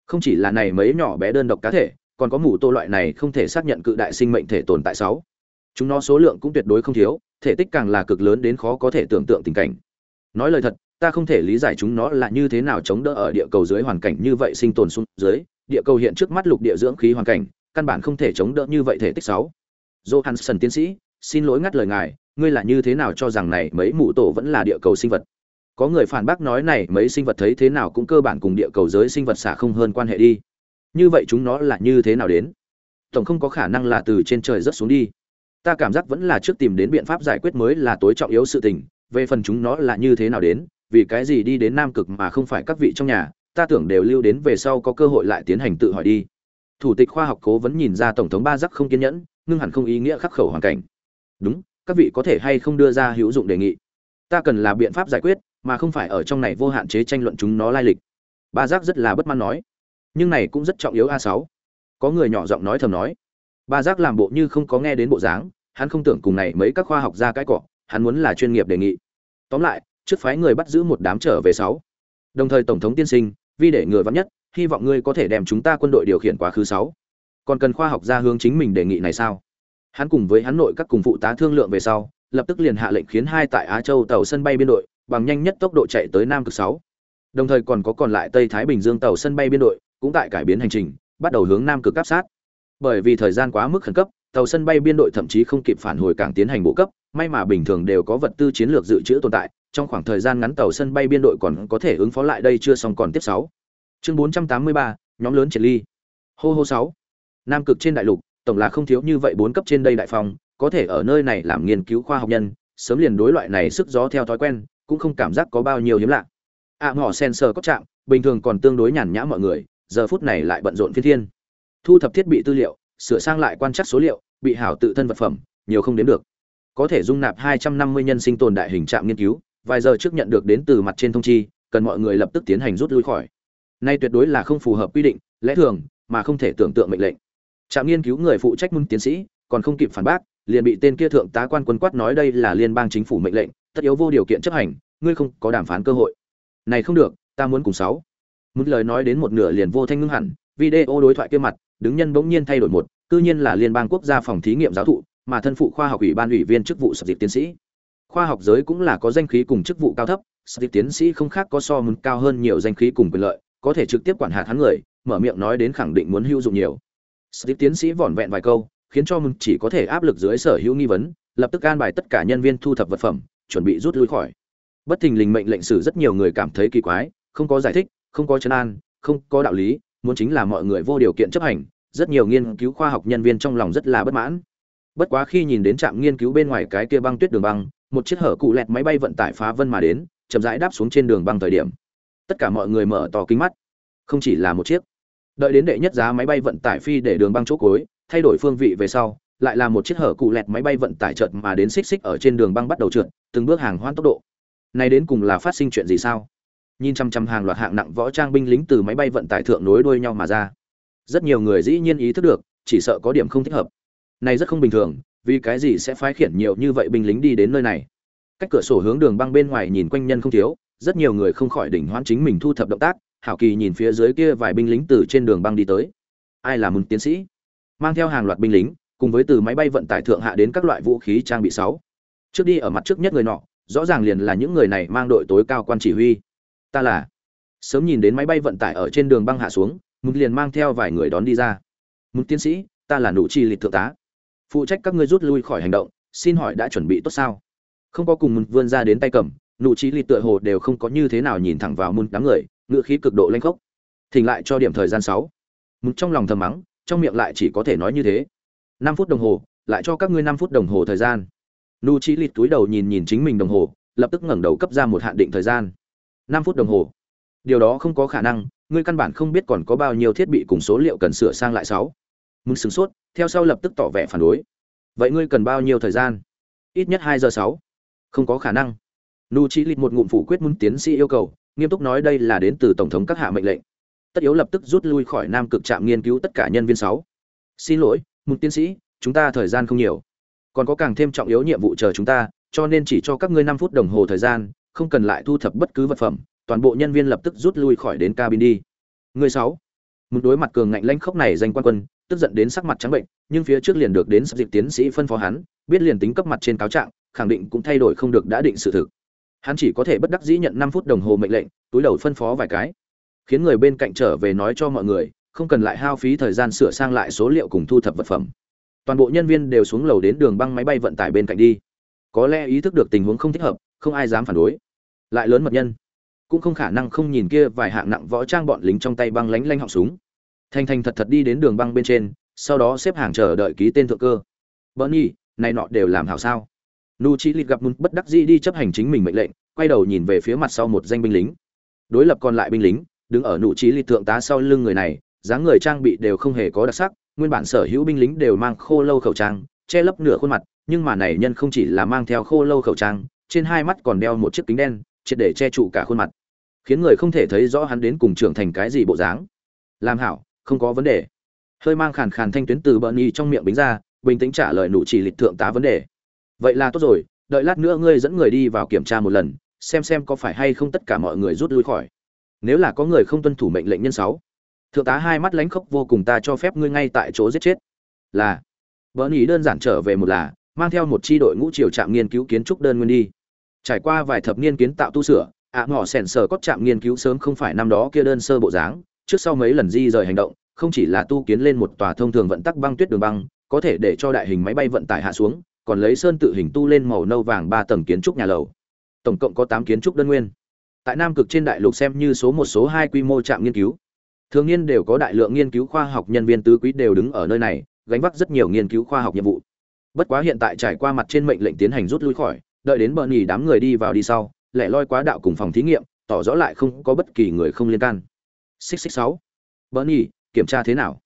Không chỉ là này mấy nhỏ bé đơn độc cá thể còn có mù tô loại này không thể xác nhận cự đại sinh mệnh thể tồn tại sáu. Chúng nó số lượng cũng tuyệt đối không thiếu, thể tích càng là cực lớn đến khó có thể tưởng tượng tình cảnh. Nói lời thật, ta không thể lý giải chúng nó là như thế nào chống đỡ ở địa cầu dưới hoàn cảnh như vậy sinh tồn xuống dưới, địa cầu hiện trước mắt lục địa dưỡng khí hoàn cảnh, căn bản không thể chống đỡ như vậy thể tích sáu. Johansson tiến sĩ, xin lỗi ngắt lời ngài, ngươi là như thế nào cho rằng này mấy mụ tổ vẫn là địa cầu sinh vật? Có người phản bác nói này mấy sinh vật thấy thế nào cũng cơ bản cùng địa cầu giới sinh vật xả không hơn quan hệ đi như vậy chúng nó là như thế nào đến? Tổng không có khả năng là từ trên trời rớt xuống đi. Ta cảm giác vẫn là trước tìm đến biện pháp giải quyết mới là tối trọng yếu sự tình. Về phần chúng nó là như thế nào đến, vì cái gì đi đến nam cực mà không phải các vị trong nhà, ta tưởng đều lưu đến về sau có cơ hội lại tiến hành tự hỏi đi. Thủ tịch khoa học cố vẫn nhìn ra tổng thống ba giác không kiên nhẫn, ngưng hẳn không ý nghĩa khắc khẩu hoàn cảnh. Đúng, các vị có thể hay không đưa ra hữu dụng đề nghị? Ta cần là biện pháp giải quyết, mà không phải ở trong này vô hạn chế tranh luận chúng nó lai lịch. Ba giác rất là bất mãn nói nhưng này cũng rất trọng yếu a sáu. Có người nhỏ giọng nói thầm nói, ba giác làm bộ như không có nghe đến bộ dáng, hắn không tưởng cùng này mấy các khoa học gia cái cọ, hắn muốn là chuyên nghiệp đề nghị. Tóm lại, trước phái người bắt giữ một đám trở về sáu. Đồng thời tổng thống tiên sinh, vì để người vắn nhất, hy vọng ngươi có thể đem chúng ta quân đội điều khiển quá khứ sáu. Còn cần khoa học gia hướng chính mình đề nghị này sao? Hắn cùng với hắn nội các cùng phụ tá thương lượng về sau, lập tức liền hạ lệnh khiến hai tại á châu tàu sân bay biên đội, bằng nhanh nhất tốc độ chạy tới nam cực sáu. Đồng thời còn có còn lại tây thái bình dương tàu sân bay biên đội cũng tại cải biến hành trình bắt đầu hướng nam cực áp sát. Bởi vì thời gian quá mức khẩn cấp tàu sân bay biên đội thậm chí không kịp phản hồi cảng tiến hành bộ cấp may mà bình thường đều có vật tư chiến lược dự trữ tồn tại trong khoảng thời gian ngắn tàu sân bay biên đội còn có thể ứng phó lại đây chưa xong còn tiếp sáu. Chương 483, nhóm lớn triển ly. Hô hô sáu. Nam cực trên đại lục tổng là không thiếu như vậy bốn cấp trên đây đại phòng có thể ở nơi này làm nghiên cứu khoa học nhân sớm liền đối loại này sức gió theo thói quen cũng không cảm giác có bao nhiêu hiếm lạ. Ạ à, ngỏ sensor có chạm bình thường còn tương đối nhàn nhã mọi người giờ phút này lại bận rộn phiên thiên. Thu thập thiết bị tư liệu, sửa sang lại quan trắc số liệu, bị hảo tự thân vật phẩm, nhiều không đến được. Có thể dung nạp 250 nhân sinh tồn đại hình trạm nghiên cứu, vài giờ trước nhận được đến từ mặt trên thông chi, cần mọi người lập tức tiến hành rút lui khỏi. Nay tuyệt đối là không phù hợp quy định, lẽ thường, mà không thể tưởng tượng mệnh lệnh. Trạm nghiên cứu người phụ trách môn tiến sĩ, còn không kịp phản bác, liền bị tên kia thượng tá quan quân quát nói đây là liên bang chính phủ mệnh lệnh, tất yếu vô điều kiện chấp hành, ngươi không có đàm phán cơ hội. Này không được, ta muốn cùng sáu một lời nói đến một nửa liền vô thanh ngưng hẳn, video đối thoại kia mặt, đứng nhân bỗng nhiên thay đổi một, cư nhiên là liên bang quốc gia phòng thí nghiệm giáo thụ, mà thân phụ khoa học ủy ban ủy viên chức vụ sập dịp tiến sĩ. Khoa học giới cũng là có danh khí cùng chức vụ cao thấp, sập dịp tiến sĩ không khác có so muốn cao hơn nhiều danh khí cùng quyền lợi, có thể trực tiếp quản hạt hắn người, mở miệng nói đến khẳng định muốn hữu dụng nhiều. Sập dịp tiến sĩ vỏn vẹn vài câu, khiến cho mừng chỉ có thể áp lực dưới sở hữu nghi vấn, lập tức an bài tất cả nhân viên thu thập vật phẩm, chuẩn bị rút lui khỏi. Bất thình lình mệnh lệnh sử rất nhiều người cảm thấy kỳ quái, không có giải thích không có chân an, không có đạo lý, muốn chính là mọi người vô điều kiện chấp hành, rất nhiều nghiên cứu khoa học nhân viên trong lòng rất là bất mãn. Bất quá khi nhìn đến trạm nghiên cứu bên ngoài cái kia băng tuyết đường băng, một chiếc hở cụ lẹt máy bay vận tải phá vân mà đến, chậm rãi đáp xuống trên đường băng thời điểm. Tất cả mọi người mở to kính mắt. Không chỉ là một chiếc. Đợi đến đệ nhất giá máy bay vận tải phi để đường băng chỗ cối thay đổi phương vị về sau, lại là một chiếc hở cụ lẹt máy bay vận tải chợt mà đến xích xích ở trên đường băng bắt đầu trượt, từng bước hàng hoan tốc độ. Này đến cùng là phát sinh chuyện gì sao? Nhìn chăm chăm hàng loạt hạng nặng võ trang binh lính từ máy bay vận tải thượng nối đuôi nhau mà ra. Rất nhiều người dĩ nhiên ý thức được, chỉ sợ có điểm không thích hợp. Này rất không bình thường, vì cái gì sẽ phái khiển nhiều như vậy binh lính đi đến nơi này? Cách cửa sổ hướng đường băng bên ngoài nhìn quanh nhân không thiếu, rất nhiều người không khỏi đỉnh hoãn chính mình thu thập động tác, hảo kỳ nhìn phía dưới kia vài binh lính từ trên đường băng đi tới. Ai là một tiến sĩ? Mang theo hàng loạt binh lính, cùng với từ máy bay vận tải thượng hạ đến các loại vũ khí trang bị sáu. Trước đi ở mặt trước nhất người nọ, rõ ràng liền là những người này mang đội tối cao quan chỉ huy ta là. Sớm nhìn đến máy bay vận tải ở trên đường băng hạ xuống, mục liền mang theo vài người đón đi ra. Mục tiến sĩ, ta là nụ chi lịch thượng tá. Phụ trách các ngươi rút lui khỏi hành động, xin hỏi đã chuẩn bị tốt sao? Không có cùng mục vươn ra đến tay cầm, nụ chi lịch tựa hồ đều không có như thế nào nhìn thẳng vào mục đám người, ngựa khí cực độ lanh khốc. Thỉnh lại cho điểm thời gian sáu. Mục trong lòng thầm mắng, trong miệng lại chỉ có thể nói như thế. Năm phút đồng hồ, lại cho các ngươi năm phút đồng hồ thời gian. Nụ chi lịch túi đầu nhìn nhìn chính mình đồng hồ, lập tức ngẩng đầu cấp ra một hạn định thời gian năm phút đồng hồ. Điều đó không có khả năng, ngươi căn bản không biết còn có bao nhiêu thiết bị cùng số liệu cần sửa sang lại sáu. Muốn sửng sốt, theo sau lập tức tỏ vẻ phản đối. Vậy ngươi cần bao nhiêu thời gian? Ít nhất hai giờ sáu. Không có khả năng. Nu chí lịt một ngụm phủ quyết muốn tiến sĩ yêu cầu, nghiêm túc nói đây là đến từ tổng thống các hạ mệnh lệnh. Tất yếu lập tức rút lui khỏi nam cực trạm nghiên cứu tất cả nhân viên sáu. Xin lỗi một tiến sĩ, chúng ta thời gian không nhiều. Còn có càng thêm trọng yếu nhiệm vụ chờ chúng ta, cho nên chỉ cho các ngươi năm phút đồng hồ thời gian không cần lại thu thập bất cứ vật phẩm, toàn bộ nhân viên lập tức rút lui khỏi đến cabin đi. Người sáu. Một đối mặt cường ngạnh lanh khốc này danh quan quân, tức giận đến sắc mặt trắng bệnh, nhưng phía trước liền được đến sắp dịp tiến sĩ phân phó hắn, biết liền tính cấp mặt trên cáo trạng, khẳng định cũng thay đổi không được đã định sự thực. Hắn chỉ có thể bất đắc dĩ nhận năm phút đồng hồ mệnh lệnh, túi đầu phân phó vài cái. Khiến người bên cạnh trở về nói cho mọi người, không cần lại hao phí thời gian sửa sang lại số liệu cùng thu thập vật phẩm. Toàn bộ nhân viên đều xuống lầu đến đường băng máy bay vận tải bên cạnh đi. Có lẽ ý thức được tình huống không thích hợp, không ai dám phản đối lại lớn mật nhân. Cũng không khả năng không nhìn kia vài hạng nặng võ trang bọn lính trong tay băng lánh lanh họng súng. Thành thành thật thật đi đến đường băng bên trên, sau đó xếp hàng chờ đợi ký tên thượng cơ. Bernie, này nọ đều làm hảo sao? Nu chi lịt gặp mún bất đắc dĩ đi chấp hành chính mình mệnh lệnh, quay đầu nhìn về phía mặt sau một danh binh lính. Đối lập còn lại binh lính, đứng ở nụ trí lịt thượng tá sau lưng người này, dáng người trang bị đều không hề có đặc sắc, nguyên bản sở hữu binh lính đều mang khô lâu khẩu trang, che lấp nửa khuôn mặt, nhưng mà này nhân không chỉ là mang theo khô lâu khẩu trang, trên hai mắt còn đeo một chiếc kính đen triệt để che trụ cả khuôn mặt, khiến người không thể thấy rõ hắn đến cùng trưởng thành cái gì bộ dáng. Làm hảo, không có vấn đề. Hơi mang khàn khàn thanh tuyến từ bợn nhi trong miệng bính ra, bình tĩnh trả lời nụ chỉ lịch thượng tá vấn đề. Vậy là tốt rồi, đợi lát nữa ngươi dẫn người đi vào kiểm tra một lần, xem xem có phải hay không tất cả mọi người rút lui khỏi. Nếu là có người không tuân thủ mệnh lệnh nhân sáu, thượng tá hai mắt lánh khóc vô cùng ta cho phép ngươi ngay tại chỗ giết chết. Là bợn ý đơn giản trở về một là, mang theo một chi đội ngũ triều trạm nghiên cứu kiến trúc đơn nguyên đi trải qua vài thập niên kiến tạo tu sửa ạ à, ngỏ sẻn sờ có trạm nghiên cứu sớm không phải năm đó kia đơn sơ bộ dáng trước sau mấy lần di rời hành động không chỉ là tu kiến lên một tòa thông thường vận tắc băng tuyết đường băng có thể để cho đại hình máy bay vận tải hạ xuống còn lấy sơn tự hình tu lên màu nâu vàng ba tầng kiến trúc nhà lầu. Tổng cộng có tám kiến trúc đơn nguyên. Tại nam cực trên đại lục xem như số một số hai quy mô trạm nghiên cứu. Thường niên đều có đại lượng nghiên cứu khoa học nhân viên tứ quý đều đứng ở nơi này gánh vác rất nhiều nghiên cứu khoa học nhiệm vụ. Bất quá hiện tại trải qua mặt trên mệnh lệnh tiến hành rút lui khỏi đợi đến bờ nhì đám người đi vào đi sau, lẻ loi quá đạo cùng phòng thí nghiệm, tỏ rõ lại không có bất kỳ người không liên can. Xích xích sáu. Bờ nhì kiểm tra thế nào?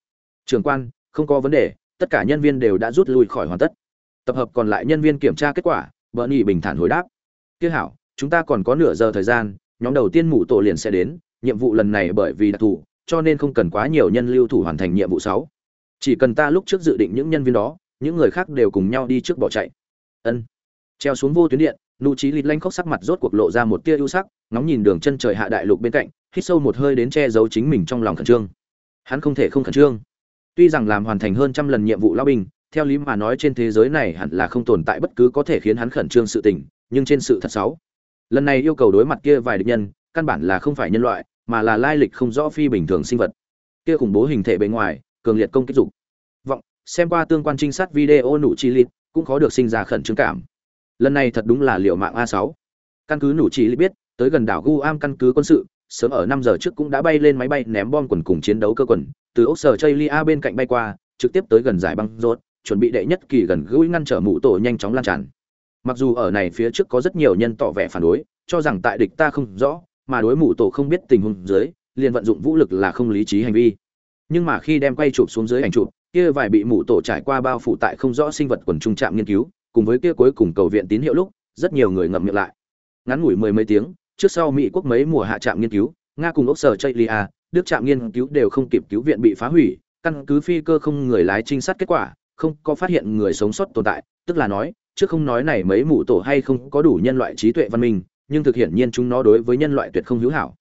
Trường quan, không có vấn đề, tất cả nhân viên đều đã rút lui khỏi hoàn tất. Tập hợp còn lại nhân viên kiểm tra kết quả bờ nhì bình thản hồi đáp. Kia hảo, chúng ta còn có nửa giờ thời gian, nhóm đầu tiên mủ tổ liền sẽ đến, nhiệm vụ lần này bởi vì đặc thù, cho nên không cần quá nhiều nhân lưu thủ hoàn thành nhiệm vụ sáu. Chỉ cần ta lúc trước dự định những nhân viên đó, những người khác đều cùng nhau đi trước bỏ chạy. Ân treo xuống vô tuyến điện, nụ trí lịt lanh khóc sắc mặt rốt cuộc lộ ra một tia ưu sắc, ngóng nhìn đường chân trời hạ đại lục bên cạnh, hít sâu một hơi đến che giấu chính mình trong lòng khẩn trương. Hắn không thể không khẩn trương. Tuy rằng làm hoàn thành hơn trăm lần nhiệm vụ lao binh, theo lý mà nói trên thế giới này hẳn là không tồn tại bất cứ có thể khiến hắn khẩn trương sự tình, nhưng trên sự thật xấu. Lần này yêu cầu đối mặt kia vài địch nhân, căn bản là không phải nhân loại, mà là lai lịch không rõ phi bình thường sinh vật. Kia khủng bố hình thể bề ngoài, cường liệt công kích dục. Vọng, xem qua tương quan trinh sát video nụ chi lịt cũng khó được sinh ra khẩn trương cảm lần này thật đúng là liệu mạng a 6 căn cứ nụ chỉ biết, tới gần đảo guam căn cứ quân sự, sớm ở 5 giờ trước cũng đã bay lên máy bay ném bom quần cùng chiến đấu cơ quần, từ ốc sở chaylia bên cạnh bay qua, trực tiếp tới gần giải băng rốt, chuẩn bị đệ nhất kỳ gần gũi ngăn trở mụ tổ nhanh chóng lan tràn. Mặc dù ở này phía trước có rất nhiều nhân tỏ vẻ phản đối, cho rằng tại địch ta không rõ, mà đối mụ tổ không biết tình huống dưới, liền vận dụng vũ lực là không lý trí hành vi. Nhưng mà khi đem quay chụp xuống dưới ảnh chụp, kia vài bị mụ tổ trải qua bao phủ tại không rõ sinh vật quần trung trạm nghiên cứu cùng với kia cuối cùng cầu viện tín hiệu lúc, rất nhiều người ngậm miệng lại. Ngắn ngủi mười mấy tiếng, trước sau mỹ quốc mấy mùa hạ trạm nghiên cứu, nga cùng ốc sở chaylia đức trạm nghiên cứu đều không kịp cứu viện bị phá hủy, căn cứ phi cơ không người lái trinh sát kết quả, không có phát hiện người sống sót tồn tại, tức là nói, trước không nói này mấy mụ tổ hay không có đủ nhân loại trí tuệ văn minh, nhưng thực hiện nhiên chúng nó đối với nhân loại tuyệt không hữu hảo.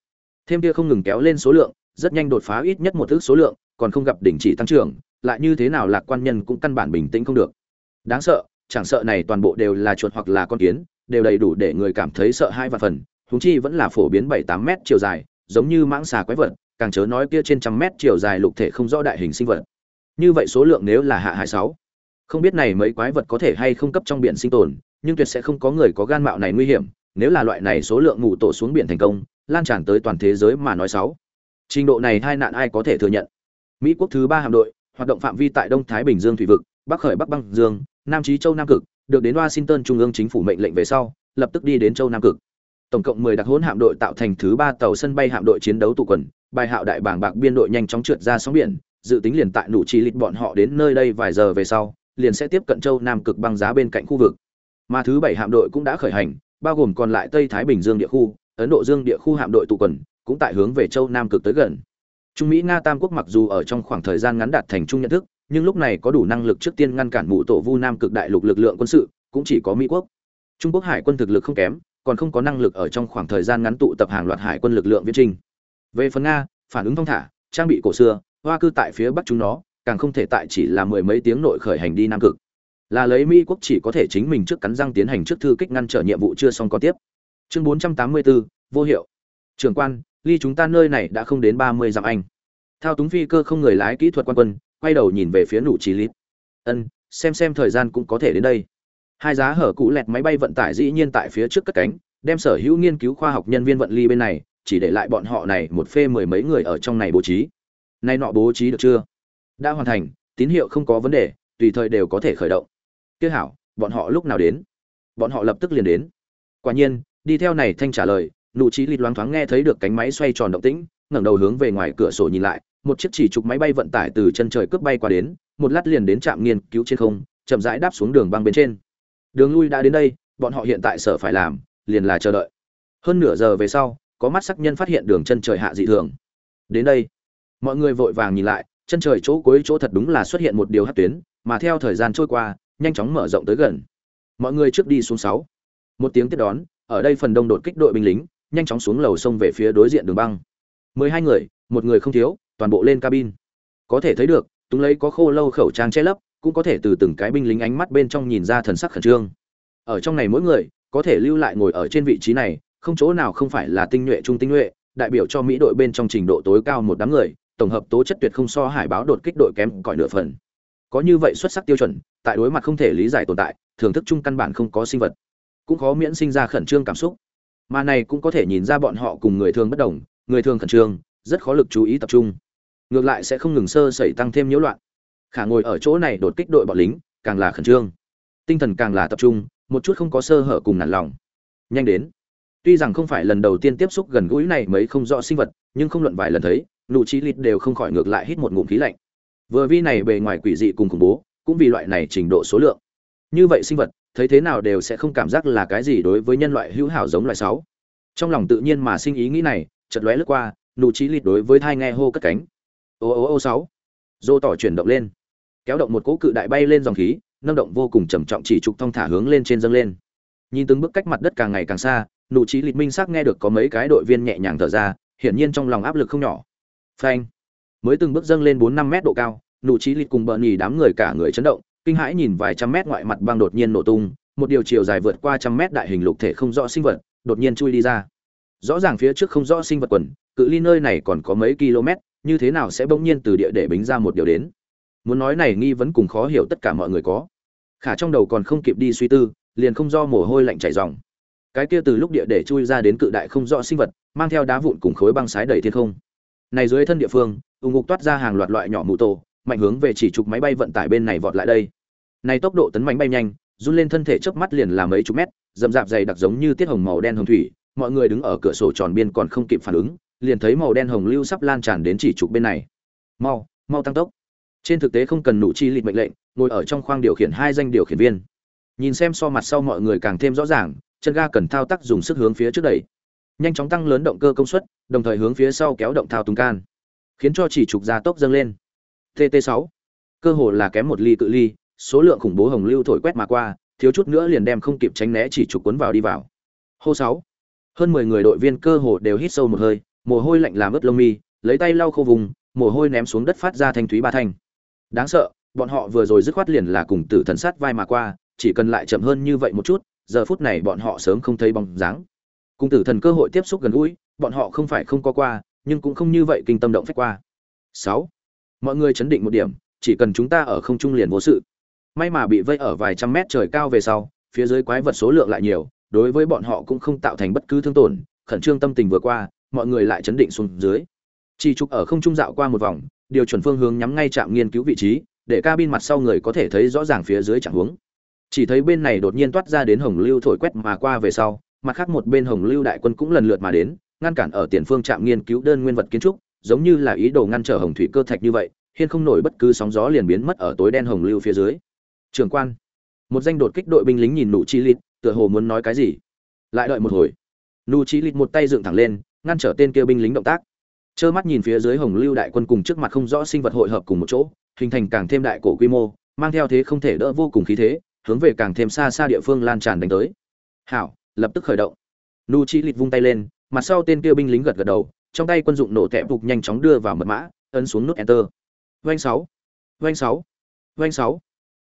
Thêm kia không ngừng kéo lên số lượng, rất nhanh đột phá ít nhất một thước số lượng, còn không gặp đỉnh chỉ tăng trưởng, lại như thế nào lạc quan nhân cũng căn bản bình tĩnh không được. Đáng sợ chẳng sợ này toàn bộ đều là chuột hoặc là con kiến, đều đầy đủ để người cảm thấy sợ hai và phần, huống chi vẫn là phổ biến bảy tám mét chiều dài, giống như mãng xà quái vật, càng chớ nói kia trên trăm mét chiều dài lục thể không rõ đại hình sinh vật. Như vậy số lượng nếu là hạ hải sáu, không biết này mấy quái vật có thể hay không cấp trong biển sinh tồn, nhưng tuyệt sẽ không có người có gan mạo này nguy hiểm, nếu là loại này số lượng ngủ tổ xuống biển thành công, lan tràn tới toàn thế giới mà nói sáu. Trình độ này hai nạn ai có thể thừa nhận? Mỹ quốc thứ ba hạm đội, hoạt động phạm vi tại đông thái bình dương thủy vực, bắc khởi bắc băng dương nam trí châu nam cực, được đến washington trung ương chính phủ mệnh lệnh về sau, lập tức đi đến châu nam cực. Tổng cộng 10 đặc hỗn hạm đội tạo thành thứ ba tàu sân bay hạm đội chiến đấu tụ quần, bài hạo đại bảng bạc biên đội nhanh chóng trượt ra sóng biển, dự tính liền tại nụ chi lịch bọn họ đến nơi đây vài giờ về sau, liền sẽ tiếp cận châu nam cực băng giá bên cạnh khu vực. Mà thứ bảy hạm đội cũng đã khởi hành, bao gồm còn lại tây thái bình dương địa khu, ấn độ dương địa khu hạm đội tụ quần, cũng tại hướng về châu nam cực tới gần. Trung mỹ nga tam quốc mặc dù ở trong khoảng thời gian ngắn đạt thành chung nhận thức nhưng lúc này có đủ năng lực trước tiên ngăn cản mụ tổ vu nam cực đại lục lực lượng quân sự, cũng chỉ có mỹ quốc. Trung quốc hải quân thực lực không kém, còn không có năng lực ở trong khoảng thời gian ngắn tụ tập hàng loạt hải quân lực lượng viễn trinh về phần nga, phản ứng thong thả, trang bị cổ xưa, hoa cư tại phía bắc chúng nó, càng không thể tại chỉ là mười mấy tiếng nội khởi hành đi nam cực. Là lấy mỹ quốc chỉ có thể chính mình trước cắn răng tiến hành trước thư kích ngăn trở nhiệm vụ chưa xong có tiếp. Chương bốn trăm tám mươi bốn vô hiệu. Trưởng quan, ly chúng ta nơi này đã không đến ba mươi dặm anh. Thao túng phi cơ không người lái kỹ thuật quan quân quay đầu nhìn về phía nụ trí lít. Ân, xem xem thời gian cũng có thể đến đây. Hai giá hở cụ lẹt máy bay vận tải dĩ nhiên tại phía trước cất cánh, đem sở hữu nghiên cứu khoa học nhân viên vận ly bên này, chỉ để lại bọn họ này một phê mười mấy người ở trong này bố trí. Nay nọ bố trí được chưa? Đã hoàn thành, tín hiệu không có vấn đề, tùy thời đều có thể khởi động. Kia hảo, bọn họ lúc nào đến? Bọn họ lập tức liền đến. Quả nhiên, đi theo này thanh trả lời, nụ trí lịt loáng thoáng nghe thấy được cánh máy xoay tròn động tĩnh, ngẩng đầu hướng về ngoài cửa sổ nhìn lại một chiếc chỉ trục máy bay vận tải từ chân trời cướp bay qua đến, một lát liền đến trạm nghiên cứu trên không, chậm rãi đáp xuống đường băng bên trên. Đường lui đã đến đây, bọn họ hiện tại sở phải làm, liền là chờ đợi. Hơn nửa giờ về sau, có mắt sắc nhân phát hiện đường chân trời hạ dị thường. Đến đây, mọi người vội vàng nhìn lại, chân trời chỗ cuối chỗ thật đúng là xuất hiện một điều hát tuyến, mà theo thời gian trôi qua, nhanh chóng mở rộng tới gần. Mọi người trước đi xuống sáu. Một tiếng tiếp đón, ở đây phần đông đột kích đội binh lính, nhanh chóng xuống lầu sông về phía đối diện đường băng. Mười hai người, một người không thiếu toàn bộ lên cabin. Có thể thấy được, túng lấy có khô lâu khẩu trang che lấp, cũng có thể từ từng cái binh lính ánh mắt bên trong nhìn ra thần sắc khẩn trương. Ở trong này mỗi người, có thể lưu lại ngồi ở trên vị trí này, không chỗ nào không phải là tinh nhuệ trung tinh nhuệ, đại biểu cho mỹ đội bên trong trình độ tối cao một đám người, tổng hợp tố chất tuyệt không so hải báo đột kích đội kém cỏi nửa phần. Có như vậy xuất sắc tiêu chuẩn, tại đối mặt không thể lý giải tồn tại, thưởng thức chung căn bản không có sinh vật, cũng khó miễn sinh ra khẩn trương cảm xúc. Mà này cũng có thể nhìn ra bọn họ cùng người thường bất đồng, người thường khẩn trương, rất khó lực chú ý tập trung ngược lại sẽ không ngừng sơ sẩy tăng thêm nhiễu loạn. Khả ngồi ở chỗ này đột kích đội bọn lính, càng là khẩn trương. Tinh thần càng là tập trung, một chút không có sơ hở cùng nản lòng. Nhanh đến. Tuy rằng không phải lần đầu tiên tiếp xúc gần gũi này mấy không rõ sinh vật, nhưng không luận vài lần thấy, nụ trí lịt đều không khỏi ngược lại hít một ngụm khí lạnh. Vừa vi này bề ngoài quỷ dị cùng khủng bố, cũng vì loại này trình độ số lượng. Như vậy sinh vật, thấy thế nào đều sẽ không cảm giác là cái gì đối với nhân loại hữu hảo giống loại sáu. Trong lòng tự nhiên mà sinh ý nghĩ này, chợt lóe lướt qua, nụ trí lịt đối với thai nghe hô cất cánh ô ô ô sáu. Dô tỏ chuyển động lên. Kéo động một cỗ cự đại bay lên dòng khí, nâng động vô cùng trầm trọng chỉ trục thong thả hướng lên trên dâng lên. Nhìn từng bước cách mặt đất càng ngày càng xa, nụ trí lịch minh xác nghe được có mấy cái đội viên nhẹ nhàng thở ra, hiển nhiên trong lòng áp lực không nhỏ. Phanh. Mới từng bước dâng lên bốn năm mét độ cao, nụ trí lịch cùng bợn nhì đám người cả người chấn động, kinh hãi nhìn vài trăm mét ngoại mặt băng đột nhiên nổ tung, một điều chiều dài vượt qua trăm mét đại hình lục thể không rõ sinh vật, đột nhiên chui đi ra. Rõ ràng phía trước không rõ sinh vật quần, cự ly nơi này còn có mấy km như thế nào sẽ bỗng nhiên từ địa để bính ra một điều đến? Muốn nói này nghi vấn cùng khó hiểu tất cả mọi người có. Khả trong đầu còn không kịp đi suy tư, liền không do mồ hôi lạnh chảy ròng. Cái kia từ lúc địa để chui ra đến cự đại không rõ sinh vật, mang theo đá vụn cùng khối băng sái đầy thiên không. Này dưới thân địa phương ủng ngục toát ra hàng loạt loại nhỏ mụ tổ, mạnh hướng về chỉ trục máy bay vận tải bên này vọt lại đây. Này tốc độ tấn mạnh bay nhanh, run lên thân thể chớp mắt liền là mấy chục mét dầm dạp dày đặc giống như tiết hồng màu đen hồng thủy, mọi người đứng ở cửa sổ tròn biên còn không kịp phản ứng liền thấy màu đen hồng lưu sắp lan tràn đến chỉ trục bên này. Mau mau tăng tốc. Trên thực tế không cần nụ chi lịch mệnh lệnh, ngồi ở trong khoang điều khiển hai danh điều khiển viên. Nhìn xem so mặt sau mọi người càng thêm rõ ràng, chân ga cần thao tác dùng sức hướng phía trước đẩy. Nhanh chóng tăng lớn động cơ công suất, đồng thời hướng phía sau kéo động thao túng can. Khiến cho chỉ trục gia tốc dâng lên. Tt 6 cơ hồ là kém một ly cự ly, số lượng khủng bố hồng lưu thổi quét mà qua, thiếu chút nữa liền đem không kịp tránh né chỉ trục cuốn vào đi vào. Hô sáu. Hơn mười người đội viên cơ hồ đều hít sâu một hơi mồ hôi lạnh làm ướt lông mi, lấy tay lau khô vùng, mồ hôi ném xuống đất phát ra thanh thúy ba thanh. Đáng sợ, bọn họ vừa rồi dứt khoát liền là cùng tử thần sát vai mà qua, chỉ cần lại chậm hơn như vậy một chút, giờ phút này bọn họ sớm không thấy bóng dáng. Cùng tử thần cơ hội tiếp xúc gần gũi, bọn họ không phải không có qua, nhưng cũng không như vậy kinh tâm động phách qua. Sáu, mọi người chấn định một điểm, chỉ cần chúng ta ở không trung liền vô sự. May mà bị vây ở vài trăm mét trời cao về sau, phía dưới quái vật số lượng lại nhiều, đối với bọn họ cũng không tạo thành bất cứ thương tổn, khẩn trương tâm tình vừa qua mọi người lại chấn định xuống dưới. Chỉ trục ở không trung dạo qua một vòng, điều chuẩn phương hướng nhắm ngay trạm nghiên cứu vị trí, để cabin mặt sau người có thể thấy rõ ràng phía dưới chẳng hướng chỉ thấy bên này đột nhiên toát ra đến hồng lưu thổi quét mà qua về sau, mặt khác một bên hồng lưu đại quân cũng lần lượt mà đến, ngăn cản ở tiền phương trạm nghiên cứu đơn nguyên vật kiến trúc, giống như là ý đồ ngăn trở hồng thủy cơ thạch như vậy, hiên không nổi bất cứ sóng gió liền biến mất ở tối đen hồng lưu phía dưới. Trường quan, một danh đột kích đội binh lính nhìn nụ chi lịt, tựa hồ muốn nói cái gì? Lại đợi một hồi. Nụ chi lịt một tay dựng thẳng lên ngăn trở tên kia binh lính động tác. Trơ mắt nhìn phía dưới hồng lưu đại quân cùng trước mặt không rõ sinh vật hội hợp cùng một chỗ, hình thành càng thêm đại cổ quy mô, mang theo thế không thể đỡ vô cùng khí thế, hướng về càng thêm xa xa địa phương lan tràn đánh tới. Hảo, lập tức khởi động. Nu chi lịt vung tay lên, mặt sau tên kia binh lính gật gật đầu, trong tay quân dụng nổ tẹp phục nhanh chóng đưa vào mật mã, ấn xuống nút enter. Vanh sáu vanh sáu vanh sáu.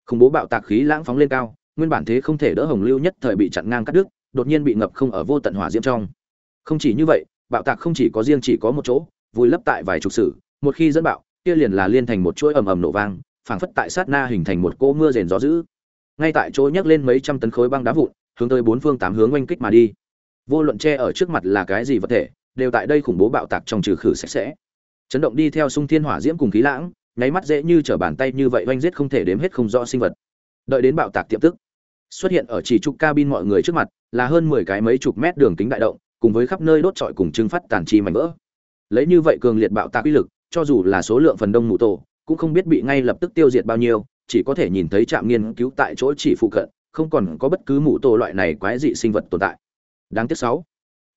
Khủng bố bạo tạc khí lãng phóng lên cao, nguyên bản thế không thể đỡ hồng lưu nhất thời bị chặn ngang cắt đứt, đột nhiên bị ngập không ở vô tận hỏa diễm trong. Không chỉ như vậy bạo tạc không chỉ có riêng chỉ có một chỗ, vùi lấp tại vài chục sử, một khi dẫn bạo, kia liền là liên thành một chuỗi ầm ầm nổ vang, phảng phất tại sát na hình thành một cỗ mưa rền gió dữ. Ngay tại chỗ nhấc lên mấy trăm tấn khối băng đá vụn, hướng tới bốn phương tám hướng oanh kích mà đi. Vô luận che ở trước mặt là cái gì vật thể, đều tại đây khủng bố bạo tạc trong trừ khử sạch sẽ. Chấn động đi theo sung thiên hỏa diễm cùng khí lãng, nháy mắt dễ như trở bàn tay như vậy oanh giết không thể đếm hết không rõ sinh vật. Đợi đến bạo tạc tiệm tức, xuất hiện ở chỉ trục cabin mọi người trước mặt, là hơn mười cái mấy chục mét đường kính đại động cùng với khắp nơi đốt trọi cùng trưng phát tàn chi mảnh vỡ. Lấy như vậy cường liệt bạo tạc uy lực, cho dù là số lượng phần đông mụ tổ, cũng không biết bị ngay lập tức tiêu diệt bao nhiêu, chỉ có thể nhìn thấy trạm nghiên cứu tại chỗ chỉ phụ cận, không còn có bất cứ mụ tổ loại này quái dị sinh vật tồn tại. Đáng tiếc sáu.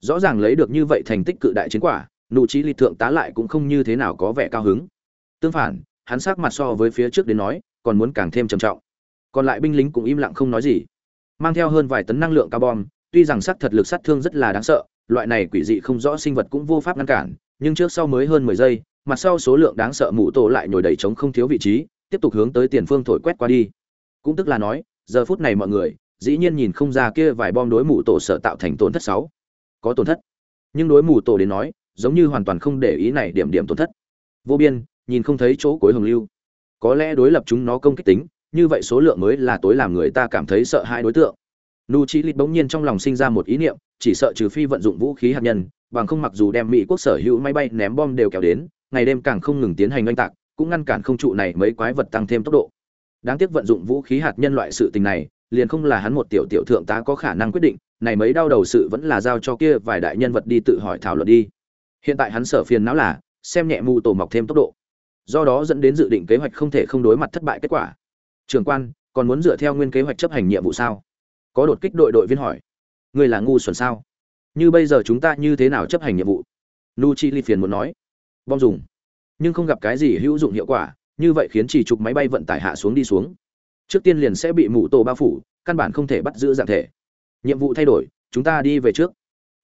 Rõ ràng lấy được như vậy thành tích cự đại chiến quả, nụ trí lý thượng tá lại cũng không như thế nào có vẻ cao hứng. Tương phản, hắn sắc mặt so với phía trước đến nói, còn muốn càng thêm trầm trọng. Còn lại binh lính cũng im lặng không nói gì. Mang theo hơn vài tấn năng lượng carbon, tuy rằng sắc thật lực sát thương rất là đáng sợ loại này quỷ dị không rõ sinh vật cũng vô pháp ngăn cản, nhưng trước sau mới hơn mười giây, mặt sau số lượng đáng sợ mụ tổ lại nhồi đầy trống không thiếu vị trí, tiếp tục hướng tới tiền phương thổi quét qua đi. Cũng tức là nói, giờ phút này mọi người, dĩ nhiên nhìn không ra kia vài bom đối mụ tổ sợ tạo thành tổn thất sáu. Có tổn thất. Nhưng đối mù tổ đến nói, giống như hoàn toàn không để ý này điểm điểm tổn thất. Vô biên, nhìn không thấy chỗ cuối hồng lưu. Có lẽ đối lập chúng nó công kích tính, như vậy số lượng mới là tối làm người ta cảm thấy sợ hãi đối tượng. Nu chi lít bỗng nhiên trong lòng sinh ra một ý niệm chỉ sợ trừ phi vận dụng vũ khí hạt nhân, bằng không mặc dù đem mỹ quốc sở hữu máy bay ném bom đều kéo đến, ngày đêm càng không ngừng tiến hành oanh tạc, cũng ngăn cản không trụ này mấy quái vật tăng thêm tốc độ. Đáng tiếc vận dụng vũ khí hạt nhân loại sự tình này, liền không là hắn một tiểu tiểu thượng tá có khả năng quyết định, này mấy đau đầu sự vẫn là giao cho kia vài đại nhân vật đi tự hỏi thảo luận đi. Hiện tại hắn sở phiền não là, xem nhẹ mù tổ mọc thêm tốc độ. Do đó dẫn đến dự định kế hoạch không thể không đối mặt thất bại kết quả. Trường quan, còn muốn dựa theo nguyên kế hoạch chấp hành nhiệm vụ sao? Có đột kích đội đội viên hỏi người là ngu xuẩn sao? Như bây giờ chúng ta như thế nào chấp hành nhiệm vụ? Nu chi li phiền muốn nói. Bom dùng. Nhưng không gặp cái gì hữu dụng hiệu quả, như vậy khiến chỉ chục máy bay vận tải hạ xuống đi xuống. Trước tiên liền sẽ bị mụ tổ bao phủ, căn bản không thể bắt giữ dạng thể. Nhiệm vụ thay đổi, chúng ta đi về trước.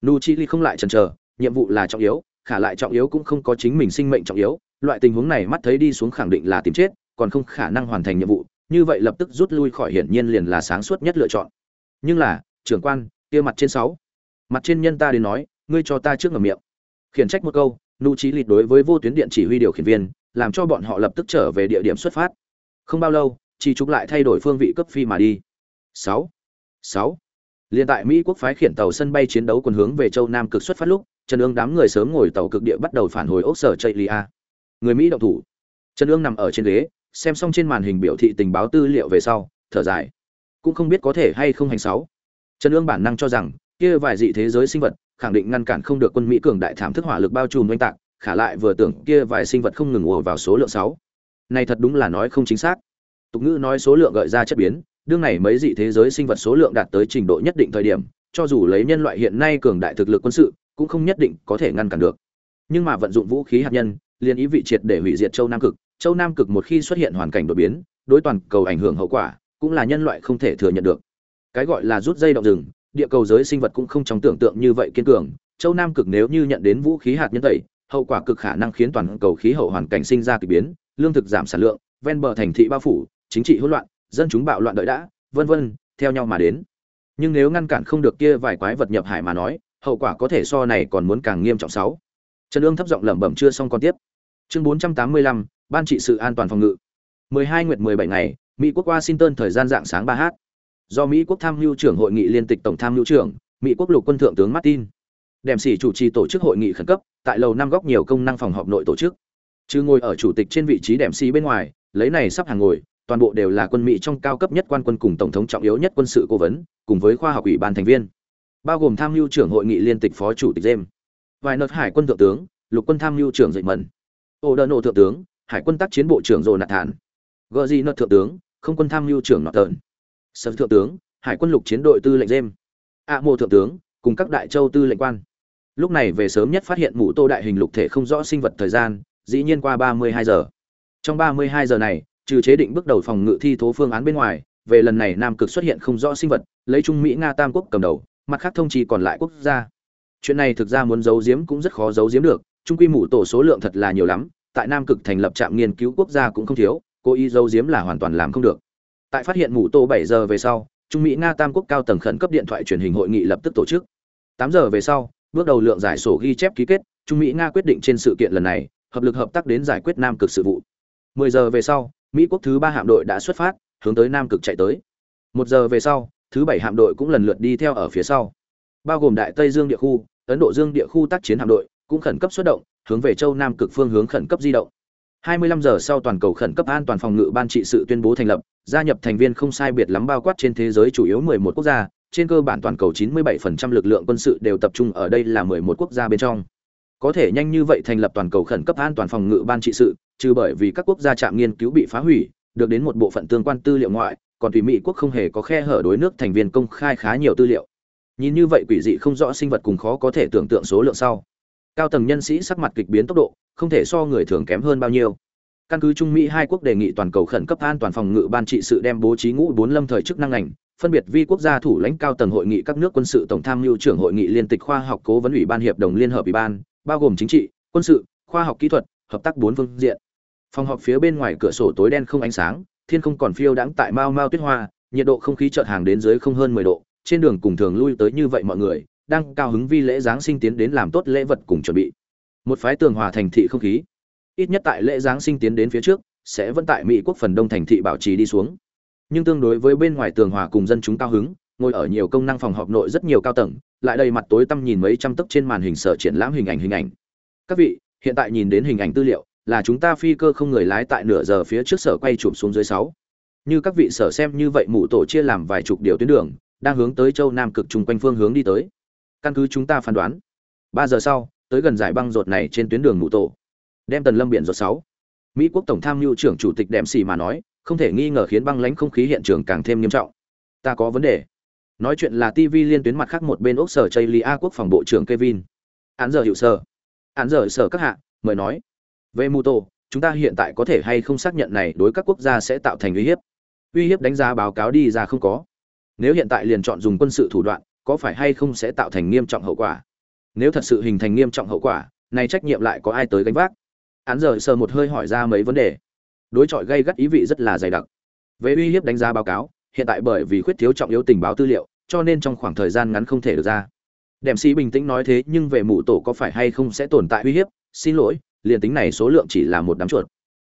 Nu chi li không lại chần chờ, nhiệm vụ là trọng yếu, khả lại trọng yếu cũng không có chính mình sinh mệnh trọng yếu. Loại tình huống này mắt thấy đi xuống khẳng định là tìm chết, còn không khả năng hoàn thành nhiệm vụ. Như vậy lập tức rút lui khỏi hiển nhiên liền là sáng suốt nhất lựa chọn. Nhưng là, trưởng quan kia mặt trên sáu mặt trên nhân ta đến nói ngươi cho ta trước ngầm miệng khiển trách một câu nụ trí lịt đối với vô tuyến điện chỉ huy điều khiển viên làm cho bọn họ lập tức trở về địa điểm xuất phát không bao lâu chỉ trục lại thay đổi phương vị cấp phi mà đi sáu sáu liền tại Mỹ quốc phái khiển tàu sân bay chiến đấu quân hướng về châu Nam cực xuất phát lúc, Trần Ương đám người sớm ngồi tàu cực địa bắt đầu phản hồi ốc sở lia. Người Mỹ động thủ. Trần Ương nằm ở trên ghế, xem xong trên màn hình biểu thị tình báo tư liệu về sau, thở dài. Cũng không biết có thể hay không hành sáu. Trần Ương bản năng cho rằng, kia vài dị thế giới sinh vật, khẳng định ngăn cản không được quân Mỹ cường đại thảm thức hỏa lực bao trùm oanh tạc, khả lại vừa tưởng kia vài sinh vật không ngừng ùa vào số lượng 6. Này thật đúng là nói không chính xác. Tục ngữ nói số lượng gợi ra chất biến, đương này mấy dị thế giới sinh vật số lượng đạt tới trình độ nhất định thời điểm, cho dù lấy nhân loại hiện nay cường đại thực lực quân sự, cũng không nhất định có thể ngăn cản được. Nhưng mà vận dụng vũ khí hạt nhân, liên ý vị triệt để hủy diệt châu Nam cực, châu Nam cực một khi xuất hiện hoàn cảnh đột biến, đối toàn cầu ảnh hưởng hậu quả, cũng là nhân loại không thể thừa nhận được. Cái gọi là rút dây động rừng, địa cầu giới sinh vật cũng không trong tưởng tượng như vậy kiên cường, châu Nam cực nếu như nhận đến vũ khí hạt nhân tẩy, hậu quả cực khả năng khiến toàn cầu khí hậu hoàn cảnh sinh ra kỳ biến, lương thực giảm sản lượng, ven bờ thành thị bao phủ, chính trị hỗn loạn, dân chúng bạo loạn đợi đã, vân vân, theo nhau mà đến. Nhưng nếu ngăn cản không được kia vài quái vật nhập hải mà nói, hậu quả có thể so này còn muốn càng nghiêm trọng sáu. Trần ương thấp giọng lẩm bẩm chưa xong còn tiếp. Chương 485, ban trị sự an toàn phòng ngự. 12 nguyệt 17 ngày, Mỹ quốc Washington thời gian dạng sáng 3h. Do Mỹ quốc tham mưu trưởng hội nghị liên tịch tổng tham mưu trưởng, Mỹ quốc lục quân thượng tướng Martin, đem sĩ chủ trì tổ chức hội nghị khẩn cấp, tại lầu năm góc nhiều công năng phòng họp nội tổ chức. Chứ ngồi ở chủ tịch trên vị trí đệm sĩ bên ngoài, lấy này sắp hàng ngồi, toàn bộ đều là quân mỹ trong cao cấp nhất quan quân cùng tổng thống trọng yếu nhất quân sự cố vấn cùng với khoa học ủy ban thành viên. Bao gồm tham mưu trưởng hội nghị liên tịch phó chủ tịch James, vài nợt hải quân thượng tướng lục quân tham mưu trưởng dậy mẫn, ô đơn nộ thượng tướng hải quân tác chiến bộ trưởng rồ nạt thản gợ di nợt thượng tướng không quân tham mưu trưởng nọt tợn sở thượng tướng, hải quân lục chiến đội tư lệnh jem. Ạ mộ thượng tướng, cùng các đại châu tư lệnh quan. Lúc này về sớm nhất phát hiện mũ tô đại hình lục thể không rõ sinh vật thời gian, dĩ nhiên qua ba mươi hai giờ. Trong ba mươi hai giờ này, trừ chế định bước đầu phòng ngự thi thố phương án bên ngoài, về lần này nam cực xuất hiện không rõ sinh vật, lấy trung mỹ nga tam quốc cầm đầu, mặt khác thông trì còn lại quốc gia. Chuyện này thực ra muốn giấu giếm cũng rất khó giấu giếm được trung quy mũ tổ số lượng thật là nhiều lắm, tại nam cực thành lập trạm nghiên cứu quốc gia cũng không thiếu, cố ý giấu giếm là hoàn toàn làm không được tại phát hiện mù tô bảy giờ về sau, trung mỹ nga tam quốc cao tầng khẩn cấp điện thoại truyền hình hội nghị lập tức tổ chức. Tám giờ về sau, bước đầu lượng giải sổ ghi chép ký kết, trung mỹ nga quyết định trên sự kiện lần này, hợp lực hợp tác đến giải quyết nam cực sự vụ. 10 giờ về sau, mỹ quốc thứ ba hạm đội đã xuất phát, hướng tới nam cực chạy tới. Một giờ về sau, thứ bảy hạm đội cũng lần lượt đi theo ở phía sau. Bao gồm đại tây dương địa khu, ấn độ dương địa khu tác chiến hạm đội cũng khẩn cấp xuất động, hướng về châu nam cực phương hướng khẩn cấp di động. 25 giờ sau toàn cầu khẩn cấp an toàn phòng ngự ban trị sự tuyên bố thành lập gia nhập thành viên không sai biệt lắm bao quát trên thế giới chủ yếu 11 quốc gia, trên cơ bản toàn cầu 97% lực lượng quân sự đều tập trung ở đây là 11 quốc gia bên trong. Có thể nhanh như vậy thành lập toàn cầu khẩn cấp an toàn phòng ngự ban trị sự, trừ bởi vì các quốc gia trạm nghiên cứu bị phá hủy, được đến một bộ phận tương quan tư liệu ngoại, còn tùy mỹ quốc không hề có khe hở đối nước thành viên công khai khá nhiều tư liệu. Nhìn như vậy quỷ dị không rõ sinh vật cùng khó có thể tưởng tượng số lượng sau. Cao tầng nhân sĩ sắc mặt kịch biến tốc độ, không thể so người thường kém hơn bao nhiêu căn cứ trung mỹ hai quốc đề nghị toàn cầu khẩn cấp an toàn phòng ngự ban trị sự đem bố trí ngũ bốn lâm thời chức năng ngành, phân biệt vi quốc gia thủ lãnh cao tầng hội nghị các nước quân sự tổng tham mưu trưởng hội nghị liên tịch khoa học cố vấn ủy ban hiệp đồng liên hợp ủy ban, bao gồm chính trị, quân sự, khoa học kỹ thuật, hợp tác bốn phương diện. Phòng họp phía bên ngoài cửa sổ tối đen không ánh sáng, thiên không còn phiêu đãng tại mau mau tuyết hoa, nhiệt độ không khí chợt hàng đến dưới không hơn mười độ, trên đường cùng thường lui tới như vậy mọi người, đang cao hứng vi lễ giáng sinh tiến đến làm tốt lễ vật cùng chuẩn bị. Một phái tường hòa thành thị không khí ít nhất tại lễ giáng sinh tiến đến phía trước, sẽ vẫn tại mỹ quốc phần đông thành thị bảo trì đi xuống. Nhưng tương đối với bên ngoài tường hòa cùng dân chúng cao hứng, ngồi ở nhiều công năng phòng họp nội rất nhiều cao tầng, lại đầy mặt tối tăm nhìn mấy trăm tấc trên màn hình sở triển lãm hình ảnh hình ảnh. Các vị, hiện tại nhìn đến hình ảnh tư liệu, là chúng ta phi cơ không người lái tại nửa giờ phía trước sở quay chụp xuống dưới sáu. Như các vị sở xem như vậy, mụ tổ chia làm vài chục điều tuyến đường, đang hướng tới châu nam cực trung quanh phương hướng đi tới. Căn cứ chúng ta phán đoán, ba giờ sau, tới gần giải băng rột này trên tuyến đường mụ tổ đem tần lâm biển rột sáu. Mỹ quốc tổng tham mưu trưởng chủ tịch đệm xì mà nói, không thể nghi ngờ khiến băng lãnh không khí hiện trường càng thêm nghiêm trọng. Ta có vấn đề. Nói chuyện là tv liên tuyến mặt khác một bên ốc sở chây lia quốc phòng bộ trưởng kevin. Án giờ hiệu sở. Án giờ sở các hạ, mời nói. Về mù tổ chúng ta hiện tại có thể hay không xác nhận này đối các quốc gia sẽ tạo thành uy hiếp? Uy hiếp đánh giá báo cáo đi ra không có. Nếu hiện tại liền chọn dùng quân sự thủ đoạn, có phải hay không sẽ tạo thành nghiêm trọng hậu quả? Nếu thật sự hình thành nghiêm trọng hậu quả, này trách nhiệm lại có ai tới gánh vác? Án giờ sờ một hơi hỏi ra mấy vấn đề. Đối chọi gây gắt ý vị rất là dày đặc. Về uy hiếp đánh giá báo cáo, hiện tại bởi vì khuyết thiếu trọng yếu tình báo tư liệu, cho nên trong khoảng thời gian ngắn không thể được ra. Đệm sĩ bình tĩnh nói thế, nhưng về mụ tổ có phải hay không sẽ tồn tại uy hiếp? Xin lỗi, liền tính này số lượng chỉ là một đám chuột.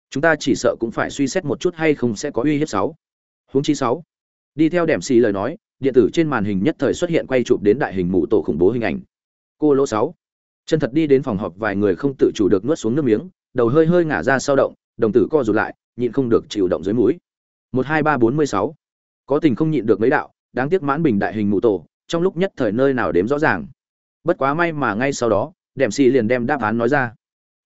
Chúng ta chỉ sợ cũng phải suy xét một chút hay không sẽ có uy hiếp sáu. Huống chi sáu. Đi theo đệm xì lời nói, điện tử trên màn hình nhất thời xuất hiện quay chụp đến đại hình mụ tổ khủng bố hình ảnh. Cô lỗ sáu. Chân thật đi đến phòng họp vài người không tự chủ được nuốt xuống nước miếng đầu hơi hơi ngả ra sau động, đồng tử co rụt lại, nhịn không được chịu động dưới mũi. Một hai ba bốn mươi sáu. Có tình không nhịn được mấy đạo, đáng tiếc mãn bình đại hình mụ tổ, trong lúc nhất thời nơi nào đếm rõ ràng. Bất quá may mà ngay sau đó, đệm xì liền đem đáp án nói ra.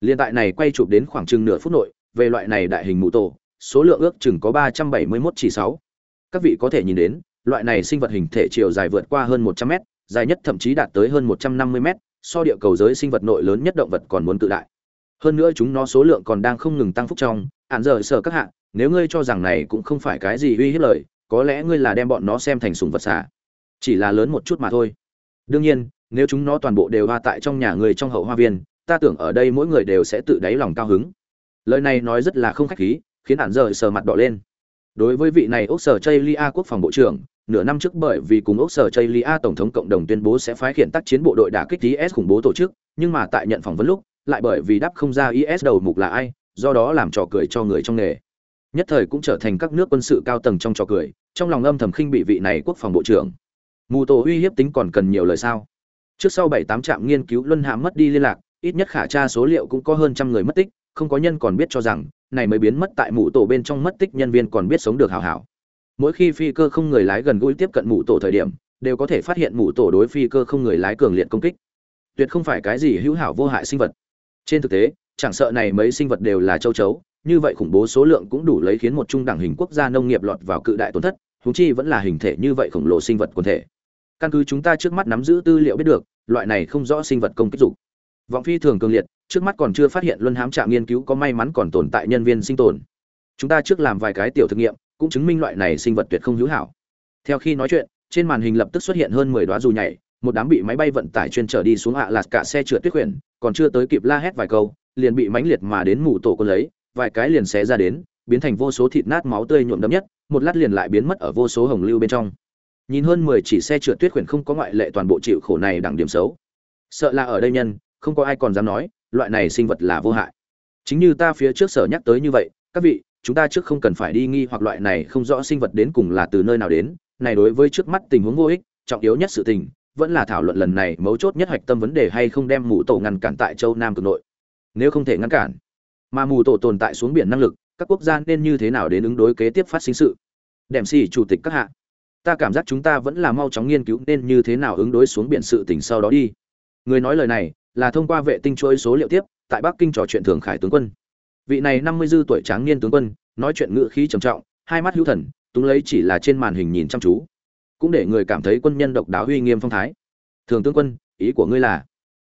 Liên tại này quay chụp đến khoảng chừng nửa phút nội, về loại này đại hình mụ tổ, số lượng ước chừng có ba trăm bảy mươi 371 chỉ sáu. Các vị có thể nhìn đến, loại này sinh vật hình thể chiều dài vượt qua hơn một trăm mét, dài nhất thậm chí đạt tới hơn một trăm năm mươi mét, so địa cầu giới sinh vật nội lớn nhất động vật còn muốn tự đại hơn nữa chúng nó số lượng còn đang không ngừng tăng phúc trong ạn dở sở các hạng nếu ngươi cho rằng này cũng không phải cái gì uy hiếp lời, có lẽ ngươi là đem bọn nó xem thành sùng vật xả. Chỉ là lớn một chút mà thôi. Đương nhiên, nếu chúng nó toàn bộ đều hoa tại trong nhà người trong hậu hoa viên, ta tưởng ở đây mỗi người đều sẽ tự đáy lòng cao hứng. Lời này nói rất là không khách khí, khiến ạn dở sờ mặt đỏ lên. Đối với vị này ốc sở chây lia quốc phòng bộ trưởng, nửa năm trước bởi vì cùng ốc sở chây lia tổng thống cộng đồng tuyên bố sẽ phái khiển tác chiến bộ đội đả kích is khủng bố tổ chức, nhưng mà tại nhận phỏng vấn lúc lại bởi vì đáp không ra is đầu mục là ai, do đó làm trò cười cho người trong nghề. Nhất thời cũng trở thành các nước quân sự cao tầng trong trò cười, trong lòng âm thầm khinh bị vị này quốc phòng bộ trưởng. Mù tổ uy hiếp tính còn cần nhiều lời sao? Trước sau bảy tám trạm nghiên cứu luân hãm mất đi liên lạc, ít nhất khả tra số liệu cũng có hơn trăm người mất tích, không có nhân còn biết cho rằng, này mới biến mất tại mụ tổ bên trong mất tích nhân viên còn biết sống được hảo hảo mỗi khi phi cơ không người lái gần gũi tiếp cận mụ tổ thời điểm, đều có thể phát hiện mụ tổ đối phi cơ không người lái cường liệt công kích. Tuyệt không phải cái gì hữu hảo vô hại sinh vật trên thực tế, chẳng sợ này mấy sinh vật đều là châu chấu, như vậy khủng bố số lượng cũng đủ lấy khiến một trung đẳng hình quốc gia nông nghiệp lọt vào cự đại tổn thất húng chi vẫn là hình thể như vậy khổng lồ sinh vật quần thể. Căn cứ chúng ta trước mắt nắm giữ tư liệu biết được, loại này không rõ sinh vật công kích dục. Vọng phi thường cường liệt, trước mắt còn chưa phát hiện luân hám trạm nghiên cứu có may mắn còn tồn tại nhân viên sinh tồn. Chúng ta trước làm vài cái tiểu thực nghiệm, cũng chứng minh loại này sinh vật tuyệt không hữu hảo. Theo khi nói chuyện, trên màn hình lập tức xuất hiện hơn mười đoá dù nhảy, một đám bị máy bay vận tải chuyên trở đi xuống ạ à lạt cả xe trượt tuyết quyển còn chưa tới kịp la hét vài câu, liền bị mãnh liệt mà đến mù tổ quân lấy, vài cái liền xé ra đến, biến thành vô số thịt nát máu tươi nhuộm đấm nhất, một lát liền lại biến mất ở vô số hồng lưu bên trong. Nhìn hơn mười chỉ xe trượt tuyết khuyển không có ngoại lệ toàn bộ chịu khổ này đẳng điểm xấu. Sợ là ở đây nhân, không có ai còn dám nói, loại này sinh vật là vô hại. Chính như ta phía trước sở nhắc tới như vậy, các vị, chúng ta trước không cần phải đi nghi hoặc loại này không rõ sinh vật đến cùng là từ nơi nào đến, này đối với trước mắt tình huống vô ích, trọng yếu nhất sự tình vẫn là thảo luận lần này mấu chốt nhất hoạch tâm vấn đề hay không đem mù tổ ngăn cản tại châu nam cực nội. Nếu không thể ngăn cản, mà mù tổ tồn tại xuống biển năng lực, các quốc gia nên như thế nào đến ứng đối kế tiếp phát sinh sự? Đệm xì chủ tịch các hạ, ta cảm giác chúng ta vẫn là mau chóng nghiên cứu nên như thế nào ứng đối xuống biển sự tình sau đó đi. Người nói lời này là thông qua vệ tinh chuỗi số liệu tiếp, tại bắc kinh trò chuyện thường khải tướng quân. Vị này năm mươi dư tuổi tráng niên tướng quân, nói chuyện ngữ khí trầm trọng, hai mắt hữu thần, túng lấy chỉ là trên màn hình nhìn chăm chú cũng để người cảm thấy quân nhân độc đáo uy nghiêm phong thái. Thường tướng quân, ý của ngươi là?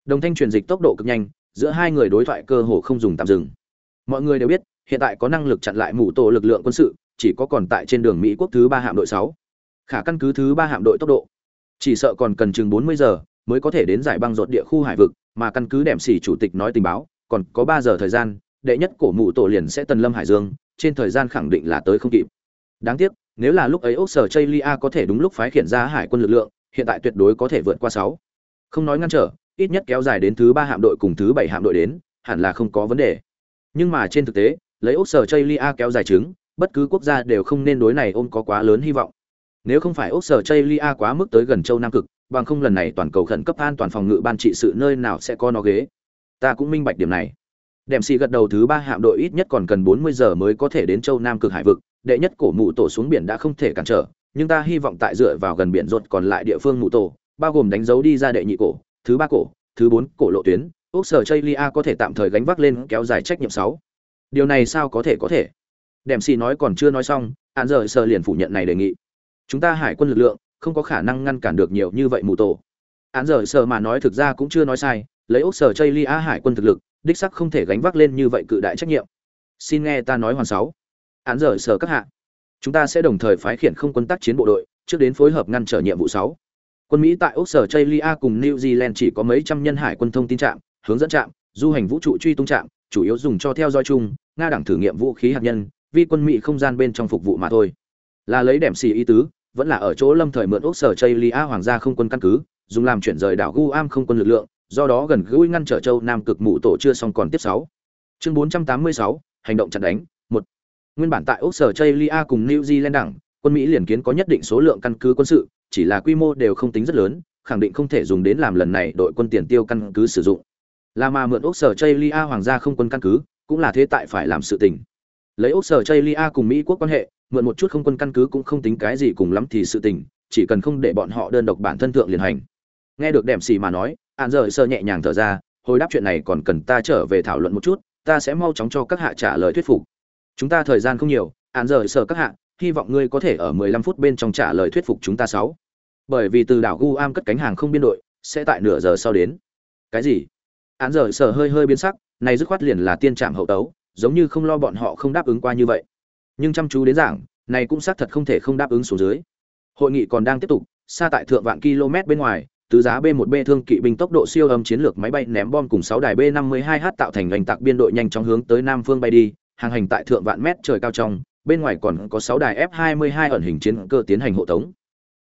Đồng thanh truyền dịch tốc độ cực nhanh, giữa hai người đối thoại cơ hồ không dùng tạm dừng. Mọi người đều biết, hiện tại có năng lực chặn lại mũ tổ lực lượng quân sự, chỉ có còn tại trên đường mỹ quốc thứ ba hạm đội sáu. Khả căn cứ thứ ba hạm đội tốc độ. Chỉ sợ còn cần chừng 40 giờ mới có thể đến giải băng rột địa khu hải vực, mà căn cứ đệm xỉ chủ tịch nói tình báo, còn có 3 giờ thời gian, đệ nhất cổ mụ tổ liền sẽ tần lâm hải dương, trên thời gian khẳng định là tới không kịp. Đáng tiếc nếu là lúc ấy ốc sở chaylia có thể đúng lúc phái khiển ra hải quân lực lượng hiện tại tuyệt đối có thể vượt qua sáu, không nói ngăn trở ít nhất kéo dài đến thứ ba hạm đội cùng thứ bảy hạm đội đến hẳn là không có vấn đề. Nhưng mà trên thực tế lấy ốc sở chaylia kéo dài trứng bất cứ quốc gia đều không nên đối này ôm có quá lớn hy vọng. Nếu không phải ốc sở chaylia quá mức tới gần châu nam cực bằng không lần này toàn cầu khẩn cấp an toàn phòng ngự ban trị sự nơi nào sẽ có nó ghế. Ta cũng minh bạch điểm này. Đệm xì gật đầu thứ ba hạm đội ít nhất còn cần 40 giờ mới có thể đến châu nam cực hải vực đệ nhất cổ mụ tổ xuống biển đã không thể cản trở, nhưng ta hy vọng tại dựa vào gần biển rột còn lại địa phương mụ tổ, bao gồm đánh dấu đi ra đệ nhị cổ, thứ ba cổ, thứ bốn cổ lộ tuyến, ốc sở chaylia có thể tạm thời gánh vác lên kéo dài trách nhiệm sáu. Điều này sao có thể có thể? Đem xì nói còn chưa nói xong hạn giờ sơ liền phủ nhận này đề nghị. Chúng ta hải quân lực lượng, không có khả năng ngăn cản được nhiều như vậy mù tổ. Án giờ sơ mà nói thực ra cũng chưa nói sai, lấy ốc sở chây lia hải quân thực lực, đích sắc không thể gánh vác lên như vậy cự đại trách nhiệm. Xin nghe ta nói hoàn sáu án giờ sở các hạ. Chúng ta sẽ đồng thời phái khiển không quân tác chiến bộ đội trước đến phối hợp ngăn trở nhiệm vụ sáu. Quân mỹ tại ốc sở chây lia cùng new zealand chỉ có mấy trăm nhân hải quân thông tin trạm hướng dẫn trạm du hành vũ trụ truy tung trạm chủ yếu dùng cho theo dõi chung nga đẳng thử nghiệm vũ khí hạt nhân vi quân mỹ không gian bên trong phục vụ mà thôi. Là lấy đẻm xì ý tứ vẫn là ở chỗ lâm thời mượn ốc sở chây lia hoàng gia không quân căn cứ dùng làm chuyển rời đảo guam không quân lực lượng do đó gần gũi ngăn trở châu nam cực mụ tổ chưa xong còn tiếp sáu. Chương 486, hành động chặn đánh nguyên bản tại ốc sở cùng new zealand đẳng, quân mỹ liền kiến có nhất định số lượng căn cứ quân sự, chỉ là quy mô đều không tính rất lớn, khẳng định không thể dùng đến làm lần này đội quân tiền tiêu căn cứ sử dụng. Là mà mượn ốc sở hoàng gia không quân căn cứ, cũng là thế tại phải làm sự tình. Lấy ốc sở cùng mỹ quốc quan hệ, mượn một chút không quân căn cứ cũng không tính cái gì cùng lắm thì sự tình, chỉ cần không để bọn họ đơn độc bản thân thượng liền hành. Nghe được đệm xì mà nói hạn rời sơ nhẹ nhàng thở ra, hồi đáp chuyện này còn cần ta trở về thảo luận một chút, ta sẽ mau chóng cho các hạ trả lời thuyết phục chúng ta thời gian không nhiều, án rời sở các hạ, hy vọng ngươi có thể ở 15 phút bên trong trả lời thuyết phục chúng ta sáu. Bởi vì từ đảo guam cất cánh hàng không biên đội, sẽ tại nửa giờ sau đến. Cái gì? Án rời sở hơi hơi biến sắc, này dứt khoát liền là tiên trạm hậu tấu, giống như không lo bọn họ không đáp ứng qua như vậy. Nhưng chăm chú đến giảng, này cũng xác thật không thể không đáp ứng xuống dưới. Hội nghị còn đang tiếp tục, xa tại thượng vạn km bên ngoài, tứ giá b 1 b thương kỵ binh tốc độ siêu âm chiến lược máy bay ném bom cùng 6 đài b 52 h tạo thành hành tạc biên đội nhanh chóng hướng tới nam phương bay đi hàng hành tại thượng vạn mét trời cao trong bên ngoài còn có 6 đài f 22 ẩn hình chiến cơ tiến hành hộ tống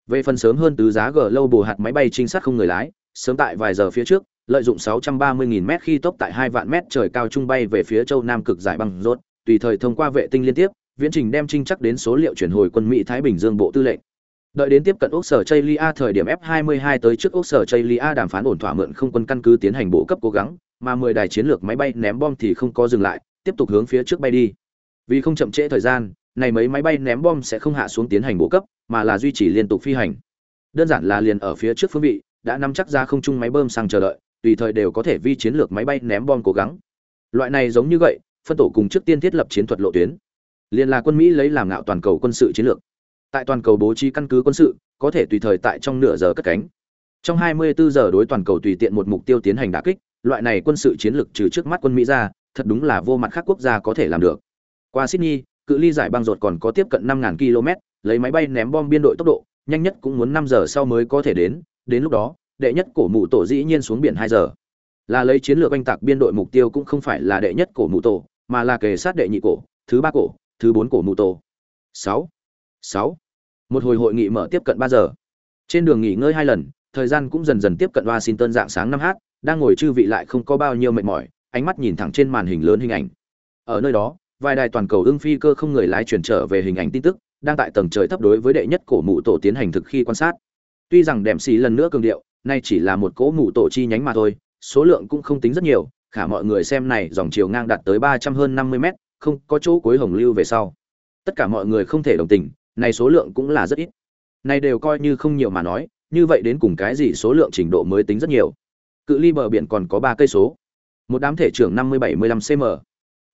về phần sớm hơn tứ giá g lâu bù hạt máy bay trinh sát không người lái sớm tại vài giờ phía trước lợi dụng 630.000 mét khi tốc tại 2 vạn mét trời cao trung bay về phía châu Nam cực giải băng rốt, tùy thời thông qua vệ tinh liên tiếp, viễn trình đem trinh chắc đến số liệu chuyển hồi quân Mỹ Thái Bình Dương bộ tư lệnh. Đợi đến tiếp cận Úc Sở Chaylia thời điểm F22 tới trước Úc Sở Chaylia đàm phán ổn thỏa mượn không quân căn cứ tiến hành bộ cấp cố gắng, mà 10 đài chiến lược máy bay ném bom thì không có dừng lại, tiếp tục hướng phía trước bay đi. Vì không chậm trễ thời gian, này mấy máy bay ném bom sẽ không hạ xuống tiến hành bổ cấp, mà là duy trì liên tục phi hành. Đơn giản là liền ở phía trước phương vị, đã nắm chắc ra không trung máy bơm sang chờ đợi, tùy thời đều có thể vi chiến lược máy bay ném bom cố gắng. Loại này giống như vậy, phân tổ cùng trước tiên thiết lập chiến thuật lộ tuyến. Liên là quân Mỹ lấy làm ngạo toàn cầu quân sự chiến lược. Tại toàn cầu bố trí căn cứ quân sự, có thể tùy thời tại trong nửa giờ cất cánh. Trong 24 giờ đối toàn cầu tùy tiện một mục tiêu tiến hành đả kích, loại này quân sự chiến lược trừ trước mắt quân Mỹ ra, thật đúng là vô mặt khác quốc gia có thể làm được. Qua Sydney, cự ly giải băng rột còn có tiếp cận 5000 km, lấy máy bay ném bom biên đội tốc độ, nhanh nhất cũng muốn 5 giờ sau mới có thể đến, đến lúc đó, đệ nhất cổ mụ tổ dĩ nhiên xuống biển 2 giờ. Là lấy chiến lược anh tạc biên đội mục tiêu cũng không phải là đệ nhất cổ mụ tổ, mà là kề sát đệ nhị cổ, thứ ba cổ, thứ bốn cổ mụ tổ. 6. 6 một hồi hội nghị mở tiếp cận ba giờ trên đường nghỉ ngơi hai lần thời gian cũng dần dần tiếp cận washington dạng sáng năm h đang ngồi chư vị lại không có bao nhiêu mệt mỏi ánh mắt nhìn thẳng trên màn hình lớn hình ảnh. Ở nơi đó, vài đài toàn cầu ưng phi cơ không người lái chuyển trở về hình ảnh tin tức, đang tại tầng trời thấp đối với đệ nhất cổ mụ tổ tiến hành thực khi quan sát. Tuy rằng đệm xì lần nữa cường điệu, nay chỉ là một cỗ mụ tổ chi nhánh mà thôi, số lượng cũng không tính rất nhiều, khả mọi người xem này dòng chiều ngang đạt tới ba trăm hơn năm mươi mét, không có chỗ cuối hồng lưu về sau. Tất cả mọi người không thể đồng tình, này số lượng cũng là rất ít. Này đều coi như không nhiều mà nói, như vậy đến cùng cái gì số lượng trình độ mới tính rất nhiều? Cự ly bờ biển còn có ba cây số một đám thể trưởng năm mươi bảy mươi lăm cm.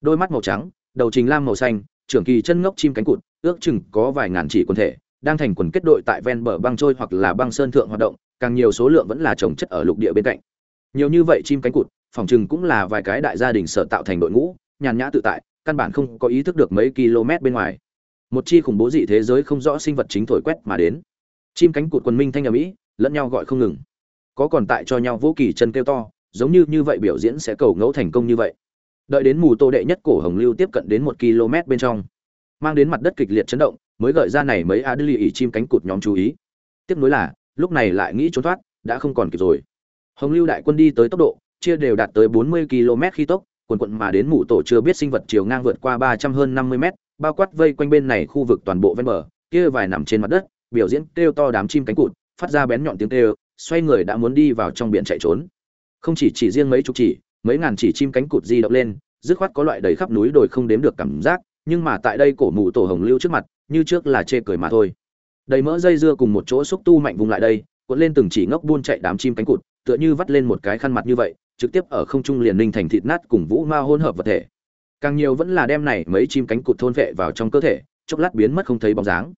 Đôi mắt màu trắng, đầu trình lam màu xanh, trưởng kỳ chân ngốc chim cánh cụt, ước chừng có vài ngàn chỉ quần thể, đang thành quần kết đội tại ven bờ băng trôi hoặc là băng sơn thượng hoạt động, càng nhiều số lượng vẫn là trồng chất ở lục địa bên cạnh. Nhiều như vậy chim cánh cụt, phòng chừng cũng là vài cái đại gia đình sở tạo thành đội ngũ, nhàn nhã tự tại, căn bản không có ý thức được mấy km bên ngoài. Một chi khủng bố dị thế giới không rõ sinh vật chính thổi quét mà đến. Chim cánh cụt quân minh thanh ở mỹ lẫn nhau gọi không ngừng. Có còn tại cho nhau vô kỳ chân kêu to giống như như vậy biểu diễn sẽ cầu ngẫu thành công như vậy. Đợi đến mù tô đệ nhất cổ hồng lưu tiếp cận đến một km bên trong, mang đến mặt đất kịch liệt chấn động, mới gợi ra này mấy adli ỉ chim cánh cụt nhóm chú ý. Tiếp nối là, lúc này lại nghĩ trốn thoát, đã không còn kịp rồi. Hồng lưu đại quân đi tới tốc độ, chia đều đạt tới 40 km khi tốc, quần quận mà đến mù tổ chưa biết sinh vật chiều ngang vượt qua 300 hơn 50 mét, bao quát vây quanh bên này khu vực toàn bộ ven bờ, kia vài nằm trên mặt đất, biểu diễn kêu to đám chim cánh cụt, phát ra bén nhọn tiếng kêu, xoay người đã muốn đi vào trong biển chạy trốn không chỉ chỉ riêng mấy chục chỉ, mấy ngàn chỉ chim cánh cụt di động lên, dứt khoát có loại đầy khắp núi đồi không đếm được cảm giác, nhưng mà tại đây cổ mù tổ hồng lưu trước mặt, như trước là chê cười mà thôi. Đầy mỡ dây dưa cùng một chỗ xúc tu mạnh vùng lại đây, cuộn lên từng chỉ ngốc buôn chạy đám chim cánh cụt, tựa như vắt lên một cái khăn mặt như vậy, trực tiếp ở không trung liền ninh thành thịt nát cùng vũ ma hỗn hợp vật thể. Càng nhiều vẫn là đem này mấy chim cánh cụt thôn vệ vào trong cơ thể, chốc lát biến mất không thấy bóng dáng.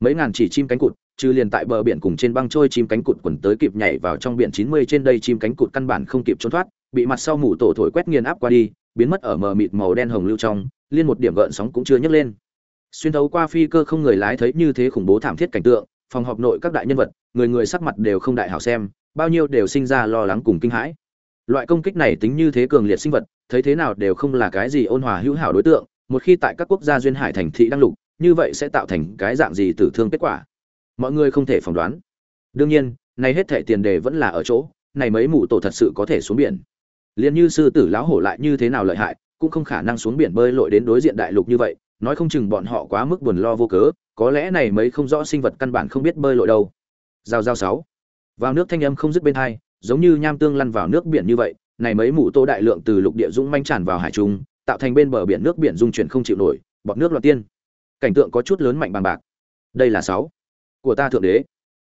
Mấy ngàn chỉ chim cánh cụt trừ liền tại bờ biển cùng trên băng trôi chim cánh cụt quần tới kịp nhảy vào trong biển chín mươi trên đây chim cánh cụt căn bản không kịp trốn thoát, bị mặt sau mũ tổ thổi quét nghiền áp qua đi, biến mất ở mờ mịt màu đen hồng lưu trong, liên một điểm gợn sóng cũng chưa nhấc lên. Xuyên thấu qua phi cơ không người lái thấy như thế khủng bố thảm thiết cảnh tượng, phòng họp nội các đại nhân vật, người người sắc mặt đều không đại hảo xem, bao nhiêu đều sinh ra lo lắng cùng kinh hãi. Loại công kích này tính như thế cường liệt sinh vật, thấy thế nào đều không là cái gì ôn hòa hữu hảo đối tượng, một khi tại các quốc gia duyên hải thành thị đăng lục, như vậy sẽ tạo thành cái dạng gì tử thương kết quả? Mọi người không thể phỏng đoán. Đương nhiên, này hết thệ tiền đề vẫn là ở chỗ, này mấy mụ tổ thật sự có thể xuống biển. Liền như sư tử lão hổ lại như thế nào lợi hại, cũng không khả năng xuống biển bơi lội đến đối diện đại lục như vậy, nói không chừng bọn họ quá mức buồn lo vô cớ, có lẽ này mấy không rõ sinh vật căn bản không biết bơi lội đâu. Giao giao sáu. Vào nước thanh âm không dứt bên hai, giống như nham tương lăn vào nước biển như vậy, này mấy mụ tô đại lượng từ lục địa dũng manh tràn vào hải trung, tạo thành bên bờ biển nước biển dung chuyển không chịu nổi bọt nước loạt tiên. Cảnh tượng có chút lớn mạnh bằng bạc. Đây là sáu của ta thượng đế.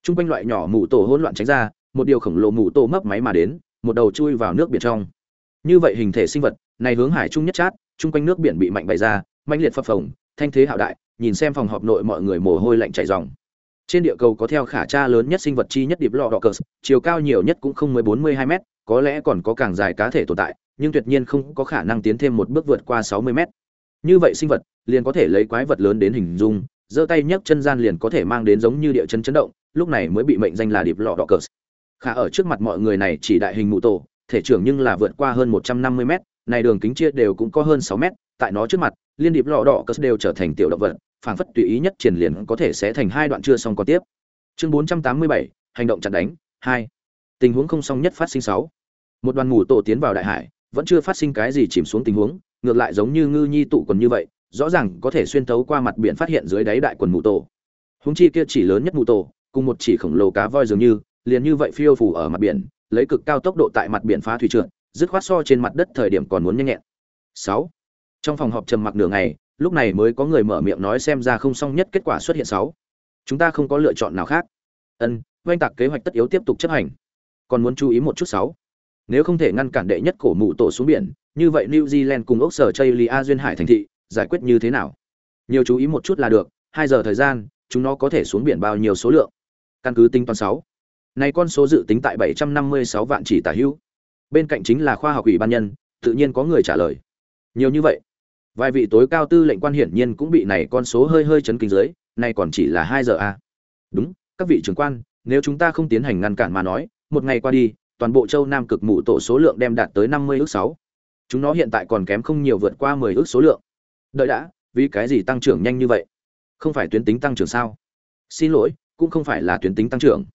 Trung quanh loại nhỏ mù tổ hỗn loạn tránh ra, một điều khổng lồ mù tổ mấp máy mà đến, một đầu chui vào nước biển trong. Như vậy hình thể sinh vật, này hướng hải trung nhất chát, trung quanh nước biển bị mạnh bày ra mạnh liệt phập phồng, thanh thế hạo đại, nhìn xem phòng họp nội mọi người mồ hôi lạnh chảy ròng. Trên địa cầu có theo khả tra lớn nhất sinh vật chi nhất điệp lọ đỏ cờ, chiều cao nhiều nhất cũng không mới bốn mươi hai mét, có lẽ còn có càng dài cá thể tồn tại, nhưng tuyệt nhiên không có khả năng tiến thêm một bước vượt qua sáu mươi mét. Như vậy sinh vật, liền có thể lấy quái vật lớn đến hình dung giơ tay nhấc chân gian liền có thể mang đến giống như địa chân chấn động, lúc này mới bị mệnh danh là điệp lọ đỏ cờ. Khả ở trước mặt mọi người này chỉ đại hình mụ tổ, thể trưởng nhưng là vượt qua hơn một trăm năm mươi mét, này đường kính chia đều cũng có hơn sáu mét, tại nó trước mặt, liên điệp lọ đỏ cờ đều trở thành tiểu động vật, phảng phất tùy ý nhất triển liền có thể sẽ thành hai đoạn chưa xong còn tiếp. Chương bốn trăm tám mươi bảy, hành động chặn đánh, hai. Tình huống không xong nhất phát sinh sáu. Một đoàn ngủ tổ tiến vào đại hải, vẫn chưa phát sinh cái gì chìm xuống tình huống, ngược lại giống như ngư nhi tụ quần như vậy rõ ràng có thể xuyên thấu qua mặt biển phát hiện dưới đáy đại quần mù tổ. Húng chi kia chỉ lớn nhất mù tổ, cùng một chỉ khổng lồ cá voi dường như, liền như vậy phiêu phủ ở mặt biển, lấy cực cao tốc độ tại mặt biển phá thủy trượt, dứt khoát so trên mặt đất thời điểm còn muốn nhanh nhẹn. Sáu. Trong phòng họp trầm mặc nửa ngày, lúc này mới có người mở miệng nói xem ra không xong nhất kết quả xuất hiện sáu. Chúng ta không có lựa chọn nào khác. Ân, oanh tạc kế hoạch tất yếu tiếp tục chấp hành. Còn muốn chú ý một chút sáu. Nếu không thể ngăn cản đệ nhất cổ mụ tổ xuống biển, như vậy new zealand cùng ốc sở chây A duyên hải thành thị giải quyết như thế nào? Nhiều chú ý một chút là được, hai giờ thời gian, chúng nó có thể xuống biển bao nhiêu số lượng? Căn cứ tính toán sáu. Này con số dự tính tại 756 vạn chỉ tả hữu. Bên cạnh chính là khoa học ủy ban nhân, tự nhiên có người trả lời. Nhiều như vậy, vài vị tối cao tư lệnh quan hiển nhiên cũng bị này con số hơi hơi chấn kinh dưới, nay còn chỉ là hai giờ a à. đúng, các vị trưởng quan, nếu chúng ta không tiến hành ngăn cản mà nói, một ngày qua đi, toàn bộ châu nam cực mụ tổ số lượng đem đạt tới 50 ước sáu. chúng nó hiện tại còn kém không nhiều vượt qua 10 ước số lượng đợi đã, vì cái gì tăng trưởng nhanh như vậy? Không phải tuyến tính tăng trưởng sao? Xin lỗi, cũng không phải là tuyến tính tăng trưởng.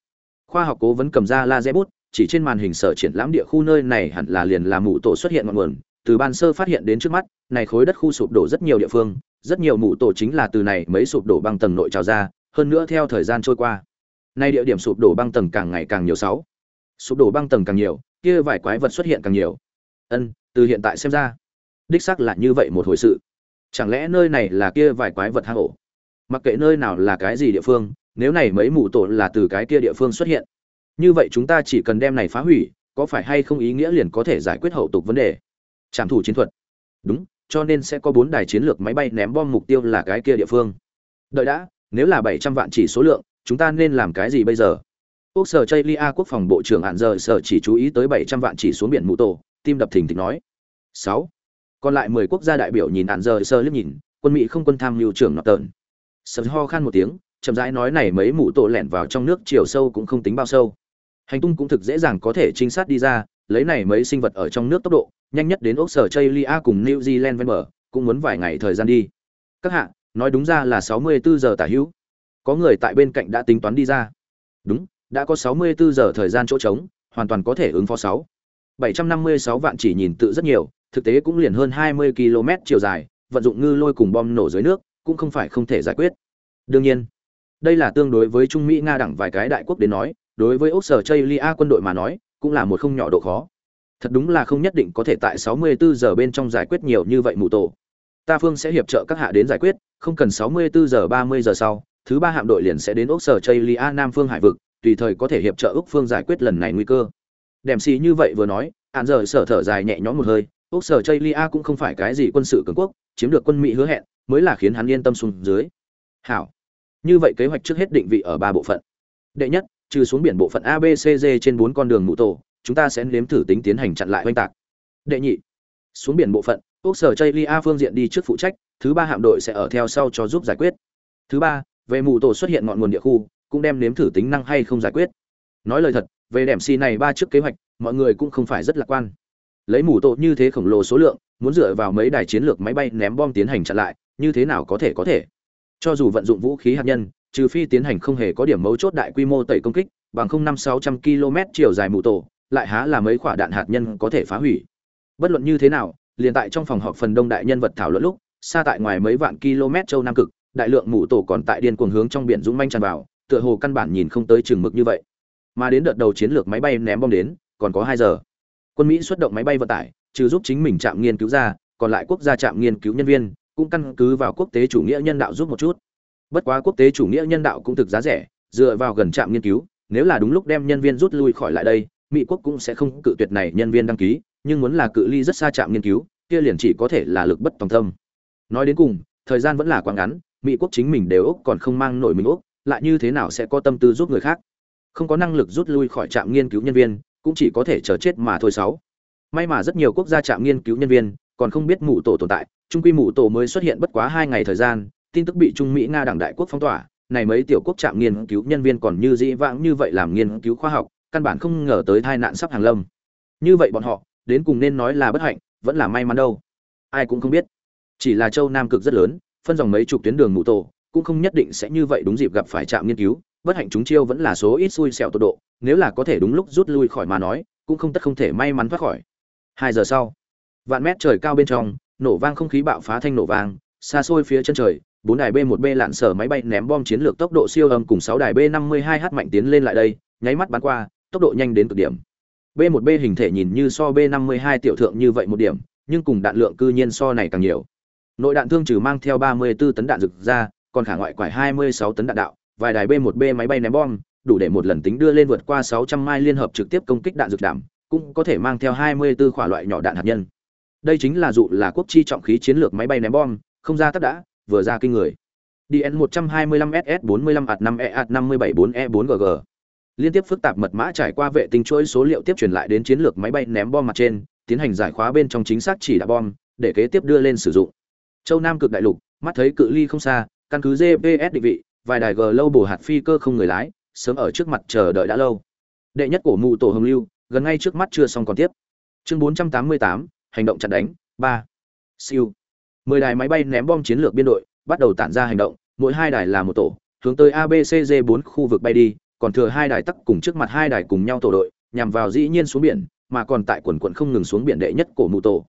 Khoa học cố vấn cầm ra laser bút, chỉ trên màn hình sở triển lãm địa khu nơi này hẳn là liền là mụ tổ xuất hiện ngọn nguồn. Từ ban sơ phát hiện đến trước mắt, này khối đất khu sụp đổ rất nhiều địa phương, rất nhiều mụ tổ chính là từ này mấy sụp đổ băng tầng nội trào ra, hơn nữa theo thời gian trôi qua. Nay địa điểm sụp đổ băng tầng càng ngày càng nhiều sáu. Sụp đổ băng tầng càng nhiều, kia vài quái vật xuất hiện càng nhiều. Ân, từ hiện tại xem ra, đích xác là như vậy một hồi sự chẳng lẽ nơi này là kia vài quái vật hang ổ? Mặc kệ nơi nào là cái gì địa phương, nếu này mấy mù tổ là từ cái kia địa phương xuất hiện, như vậy chúng ta chỉ cần đem này phá hủy, có phải hay không ý nghĩa liền có thể giải quyết hậu tục vấn đề? Trảm thủ chiến thuật. Đúng, cho nên sẽ có bốn đài chiến lược máy bay ném bom mục tiêu là cái kia địa phương. Đợi đã, nếu là bảy trăm vạn chỉ số lượng, chúng ta nên làm cái gì bây giờ? Quốc sở chây lia quốc phòng bộ trưởng hạn giờ sở chỉ chú ý tới bảy trăm vạn chỉ xuống biển mù tổ, tim đập thình thịch nói. Sáu còn lại mười quốc gia đại biểu nhìn hạn giờ sơ liếc nhìn, quân mỹ không quân tham mưu trưởng nọt tợn sợ ho khan một tiếng, chậm rãi nói này mấy mụ tổ lẻn vào trong nước, chiều sâu cũng không tính bao sâu. Hành tung cũng thực dễ dàng có thể trinh sát đi ra, lấy này mấy sinh vật ở trong nước tốc độ, nhanh nhất đến ốc sở chây cùng new zealand ven bờ, cũng muốn vài ngày thời gian đi. Các hạ, nói đúng ra là 64 giờ tả hữu. Có người tại bên cạnh đã tính toán đi ra. Đúng, đã có 64 giờ thời gian chỗ trống, hoàn toàn có thể ứng phó 6. 756 vạn chỉ nhìn tự rất nhiều thực tế cũng liền hơn 20 km chiều dài, vận dụng ngư lôi cùng bom nổ dưới nước cũng không phải không thể giải quyết. Đương nhiên, đây là tương đối với trung mỹ, nga đẳng vài cái đại quốc đến nói, đối với ốc sở chây quân đội mà nói, cũng là một không nhỏ độ khó. Thật đúng là không nhất định có thể tại 64 giờ bên trong giải quyết nhiều như vậy mù tổ. Ta phương sẽ hiệp trợ các hạ đến giải quyết, không cần 64 giờ 30 giờ sau, thứ ba hạm đội liền sẽ đến ốc sở chây nam phương hải vực, tùy thời có thể hiệp trợ úc phương giải quyết lần này nguy cơ. Đèm xì như vậy vừa nói hạn giờ sở thở dài nhẹ nhõm một hơi úc sở chây lia cũng không phải cái gì quân sự cường quốc, chiếm được quân mỹ hứa hẹn, mới là khiến hắn yên tâm xuống dưới. Hảo. Như vậy kế hoạch trước hết định vị ở ba bộ phận. Đệ nhất, trừ xuống biển bộ phận abcg trên bốn con đường mũ tổ, chúng ta sẽ nếm thử tính tiến hành chặn lại hoành tạc. Đệ nhị, xuống biển bộ phận, úc sở chây lia phương diện đi trước phụ trách, thứ ba hạm đội sẽ ở theo sau cho giúp giải quyết. Thứ ba, về mù tổ xuất hiện ngọn nguồn địa khu, cũng đem nếm thử tính năng hay không giải quyết. Nói lời thật, về đệm xì này ba trước kế hoạch, mọi người cũng không phải rất lạc quan lấy mù tổ như thế khổng lồ số lượng, muốn dựa vào mấy đài chiến lược máy bay ném bom tiến hành chặn lại, như thế nào có thể có thể? Cho dù vận dụng vũ khí hạt nhân, trừ phi tiến hành không hề có điểm mấu chốt đại quy mô tẩy công kích, bằng không năm sáu trăm km chiều dài mù tổ, lại há là mấy quả đạn hạt nhân có thể phá hủy. Bất luận như thế nào, liền tại trong phòng họp phần đông đại nhân vật thảo luận lúc, xa tại ngoài mấy vạn km châu nam cực, đại lượng mù tổ còn tại điên cuồng hướng trong biển dũng manh tràn vào, tựa hồ căn bản nhìn không tới chừng mực như vậy. Mà đến đợt đầu chiến lược máy bay ném bom đến, còn có hai giờ quân mỹ xuất động máy bay vận tải, trừ giúp chính mình chạm nghiên cứu ra, còn lại quốc gia chạm nghiên cứu nhân viên cũng căn cứ vào quốc tế chủ nghĩa nhân đạo giúp một chút. Bất quá quốc tế chủ nghĩa nhân đạo cũng thực giá rẻ, dựa vào gần trạm nghiên cứu, nếu là đúng lúc đem nhân viên rút lui khỏi lại đây, mỹ quốc cũng sẽ không cự tuyệt này nhân viên đăng ký, nhưng muốn là cự ly rất xa trạm nghiên cứu, kia liền chỉ có thể là lực bất tòng tâm. Nói đến cùng, thời gian vẫn là quá ngắn, mỹ quốc chính mình đều úc còn không mang nổi mình úc, lại như thế nào sẽ có tâm tư giúp người khác? Không có năng lực rút lui khỏi trạm nghiên cứu nhân viên cũng chỉ có thể chờ chết mà thôi sáu. May mà rất nhiều quốc gia trạm nghiên cứu nhân viên còn không biết mụ tổ tồn tại, trung quy mụ tổ mới xuất hiện bất quá hai ngày thời gian, tin tức bị trung mỹ nga đảng đại quốc phong tỏa, này mấy tiểu quốc trạm nghiên cứu nhân viên còn như dĩ vãng như vậy làm nghiên cứu khoa học, căn bản không ngờ tới tai nạn sắp hàng lâm. Như vậy bọn họ, đến cùng nên nói là bất hạnh, vẫn là may mắn đâu. Ai cũng không biết. Chỉ là châu nam cực rất lớn, phân dòng mấy chục tuyến đường mụ tổ, cũng không nhất định sẽ như vậy đúng dịp gặp phải trạm nghiên cứu bất hạnh chúng chiêu vẫn là số ít xui xẻo tột độ nếu là có thể đúng lúc rút lui khỏi mà nói cũng không tất không thể may mắn thoát khỏi. Hai giờ sau vạn mét trời cao bên trong nổ vang không khí bạo phá thanh nổ vang xa xôi phía chân trời bốn đài b một b lạn sở máy bay ném bom chiến lược tốc độ siêu âm cùng sáu đài b năm mươi hai h mạnh tiến lên lại đây nháy mắt bắn qua tốc độ nhanh đến cực điểm. B một b hình thể nhìn như so b năm mươi hai tiểu thượng như vậy một điểm nhưng cùng đạn lượng cư nhiên so này càng nhiều. Nội đạn thương trừ mang theo ba mươi 34 tấn đạn rực ra còn khả ngoại quải 26 tấn đạn đạo, vài đài B1B máy bay ném bom, đủ để một lần tính đưa lên vượt qua 600 mai liên hợp trực tiếp công kích đạn dược đảm, cũng có thể mang theo 24 quả loại nhỏ đạn hạt nhân. Đây chính là dụ là quốc chi trọng khí chiến lược máy bay ném bom, không ra tất đã, vừa ra kinh người. DN 125 SS 45 AT 5 E AT 57 4 E 4 GG. Liên tiếp phức tạp mật mã trải qua vệ tinh chuỗi số liệu tiếp truyền lại đến chiến lược máy bay ném bom mặt trên, tiến hành giải khóa bên trong chính xác chỉ đạn bom, để kế tiếp đưa lên sử dụng. Châu Nam cực đại lục, mắt thấy cự ly không xa, căn cứ gps định vị vài đài gờ lâu bổ hạt phi cơ không người lái sớm ở trước mặt chờ đợi đã lâu. Đệ nhất cổ mụ tổ hồng lưu gần ngay trước mắt chưa xong còn tiếp. Chương 488, hành động chặn đánh ba. Siêu. Mười đài máy bay ném bom chiến lược biên đội bắt đầu tản ra hành động mỗi hai đài là một tổ hướng tới abcg 4 khu vực bay đi còn thừa hai đài tắc cùng trước mặt hai đài cùng nhau tổ đội nhằm vào dĩ nhiên xuống biển mà còn tại quần quận không ngừng xuống biển đệ nhất cổ mụ tổ.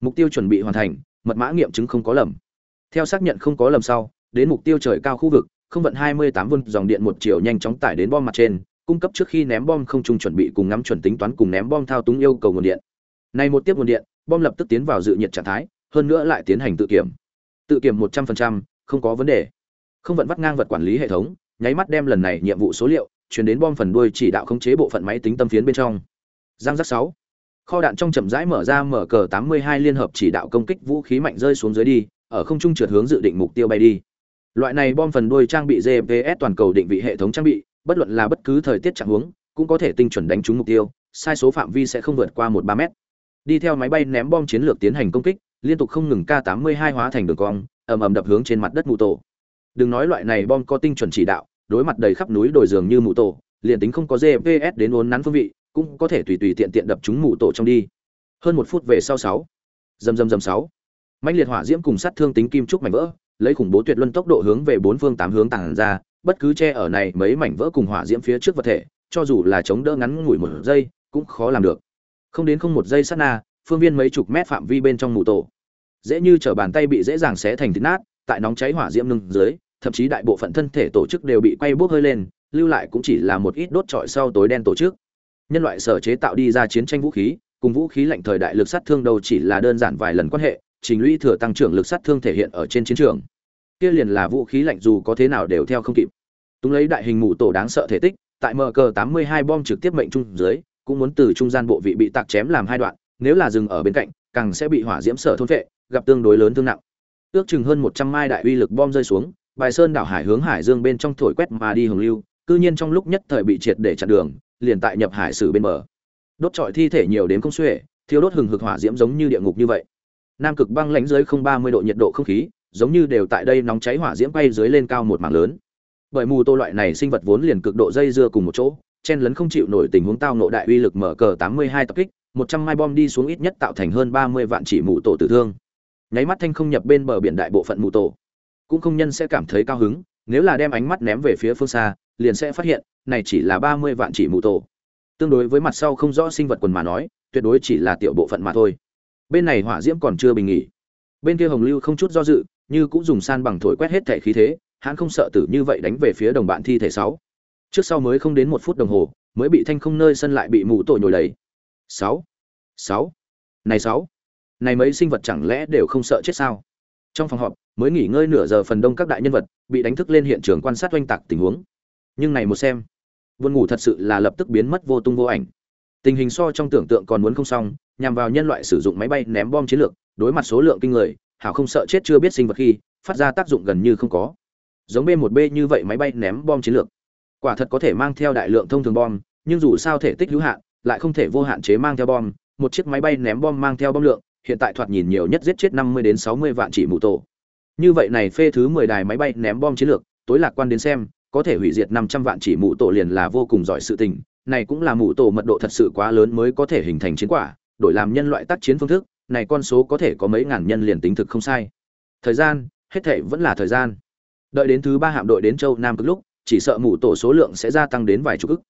Mục tiêu chuẩn bị hoàn thành mật mã nghiệm chứng không có lầm. Theo xác nhận không có lầm sau đến mục tiêu trời cao khu vực, không vận 28 vun dòng điện một chiều nhanh chóng tải đến bom mặt trên, cung cấp trước khi ném bom không trung chuẩn bị cùng ngắm chuẩn tính toán cùng ném bom thao túng yêu cầu nguồn điện. Này một tiếp nguồn điện, bom lập tức tiến vào dự nhiệt trạng thái, hơn nữa lại tiến hành tự kiểm. Tự kiểm 100%, không có vấn đề. Không vận vắt ngang vật quản lý hệ thống, nháy mắt đem lần này nhiệm vụ số liệu truyền đến bom phần đuôi chỉ đạo khống chế bộ phận máy tính tâm phiến bên trong. Giang giác 6. Kho đạn trong chậm rãi mở ra mở cờ 82 liên hợp chỉ đạo công kích vũ khí mạnh rơi xuống dưới đi, ở không trung trượt hướng dự định mục tiêu bay đi. Loại này bom phần đuôi trang bị GPS toàn cầu định vị hệ thống trang bị, bất luận là bất cứ thời tiết trạng huống, cũng có thể tinh chuẩn đánh trúng mục tiêu, sai số phạm vi sẽ không vượt qua một ba mét. Đi theo máy bay ném bom chiến lược tiến hành công kích, liên tục không ngừng K82 hóa thành đường cong, ầm ầm đập hướng trên mặt đất mù tổ. đừng nói loại này bom có tinh chuẩn chỉ đạo đối mặt đầy khắp núi đồi dường như mụ tổ liền tính không có gps đến uốn nắn phương vị cũng có thể tùy tùy tiện tiện đập chúng mụ tổ trong đi hơn một phút về sau sáu dầm dầm dầm sáu mãnh liệt hỏa diễm cùng sát thương tính kim trúc mảnh vỡ lấy khủng bố tuyệt luân tốc độ hướng về bốn phương tám hướng tàng ra, bất cứ che ở này mấy mảnh vỡ cùng hỏa diễm phía trước vật thể, cho dù là chống đỡ ngắn ngủi một giây, cũng khó làm được. Không đến không một giây sát na, phương viên mấy chục mét phạm vi bên trong mù tổ. Dễ như trở bàn tay bị dễ dàng xé thành thịt nát, tại nóng cháy hỏa diễm nâng dưới, thậm chí đại bộ phận thân thể tổ chức đều bị quay bốc hơi lên, lưu lại cũng chỉ là một ít đốt trọi sau tối đen tổ chức. Nhân loại sở chế tạo đi ra chiến tranh vũ khí, cùng vũ khí lạnh thời đại lực sát thương đâu chỉ là đơn giản vài lần quan hệ trình lũy thừa tăng trưởng lực sát thương thể hiện ở trên chiến trường. Kia liền là vũ khí lạnh dù có thế nào đều theo không kịp. Túng lấy đại hình mù tổ đáng sợ thể tích, tại mờ cờ 82 bom trực tiếp mệnh trung dưới, cũng muốn từ trung gian bộ vị bị tạc chém làm hai đoạn, nếu là dừng ở bên cạnh, càng sẽ bị hỏa diễm sở thôn vệ, gặp tương đối lớn thương nặng. Ước chừng hơn 100 mai đại uy lực bom rơi xuống, bài sơn đảo hải hướng hải dương bên trong thổi quét mà đi hồng lưu, cư nhiên trong lúc nhất thời bị triệt để chặn đường, liền tại nhập hải sử bên bờ. Đốt trọi thi thể nhiều đến không xuể thiếu đốt hừng hực hỏa diễm giống như địa ngục như vậy nam cực băng lãnh dưới không ba mươi độ nhiệt độ không khí, giống như đều tại đây nóng cháy hỏa diễm bay dưới lên cao một mảng lớn. Bởi mù tô loại này sinh vật vốn liền cực độ dây dưa cùng một chỗ, chen lấn không chịu nổi tình huống tao nộ đại uy lực mở cờ tám mươi hai tập kích, một trăm mai bom đi xuống ít nhất tạo thành hơn ba mươi vạn chỉ mù tổ tử thương. Nháy mắt thanh không nhập bên bờ biển đại bộ phận mù tổ. Cũng không nhân sẽ cảm thấy cao hứng, nếu là đem ánh mắt ném về phía phương xa, liền sẽ phát hiện, này chỉ là ba mươi vạn chỉ mù tổ. Tương đối với mặt sau không rõ sinh vật quần mà nói, tuyệt đối chỉ là tiểu bộ phận mà thôi bên này hỏa diễm còn chưa bình nghỉ. Bên kia hồng lưu không chút do dự, như cũng dùng san bằng thổi quét hết thể khí thế, hắn không sợ tử như vậy đánh về phía đồng bạn thi thể sáu. Trước sau mới không đến một phút đồng hồ, mới bị thanh không nơi sân lại bị mù tội nhồi đầy. Sáu. Sáu. Này sáu. Này mấy sinh vật chẳng lẽ đều không sợ chết sao? Trong phòng họp, mới nghỉ ngơi nửa giờ phần đông các đại nhân vật, bị đánh thức lên hiện trường quan sát oanh tạc tình huống. Nhưng này một xem, buồn ngủ thật sự là lập tức biến mất vô tung vô ảnh. Tình hình so trong tưởng tượng còn muốn không xong nhằm vào nhân loại sử dụng máy bay ném bom chiến lược, đối mặt số lượng kinh người, hảo không sợ chết chưa biết sinh vật khi, phát ra tác dụng gần như không có. Giống b 1 b như vậy máy bay ném bom chiến lược. Quả thật có thể mang theo đại lượng thông thường bom, nhưng dù sao thể tích hữu hạn, lại không thể vô hạn chế mang theo bom. Một chiếc máy bay ném bom mang theo bom lượng, hiện tại thoạt nhìn nhiều nhất giết chết 50 đến 60 vạn chỉ mù tổ. Như vậy này phê thứ 10 đài máy bay ném bom chiến lược, tối lạc quan đến xem, có thể hủy diệt 500 vạn chỉ mù tổ liền là vô cùng giỏi sự tình. Này cũng là mù tổ mật độ thật sự quá lớn mới có thể hình thành chiến quả đổi làm nhân loại tác chiến phương thức, này con số có thể có mấy ngàn nhân liền tính thực không sai. Thời gian, hết thệ vẫn là thời gian. Đợi đến thứ ba hạm đội đến châu nam cực lúc, chỉ sợ mù tổ số lượng sẽ gia tăng đến vài chục ức.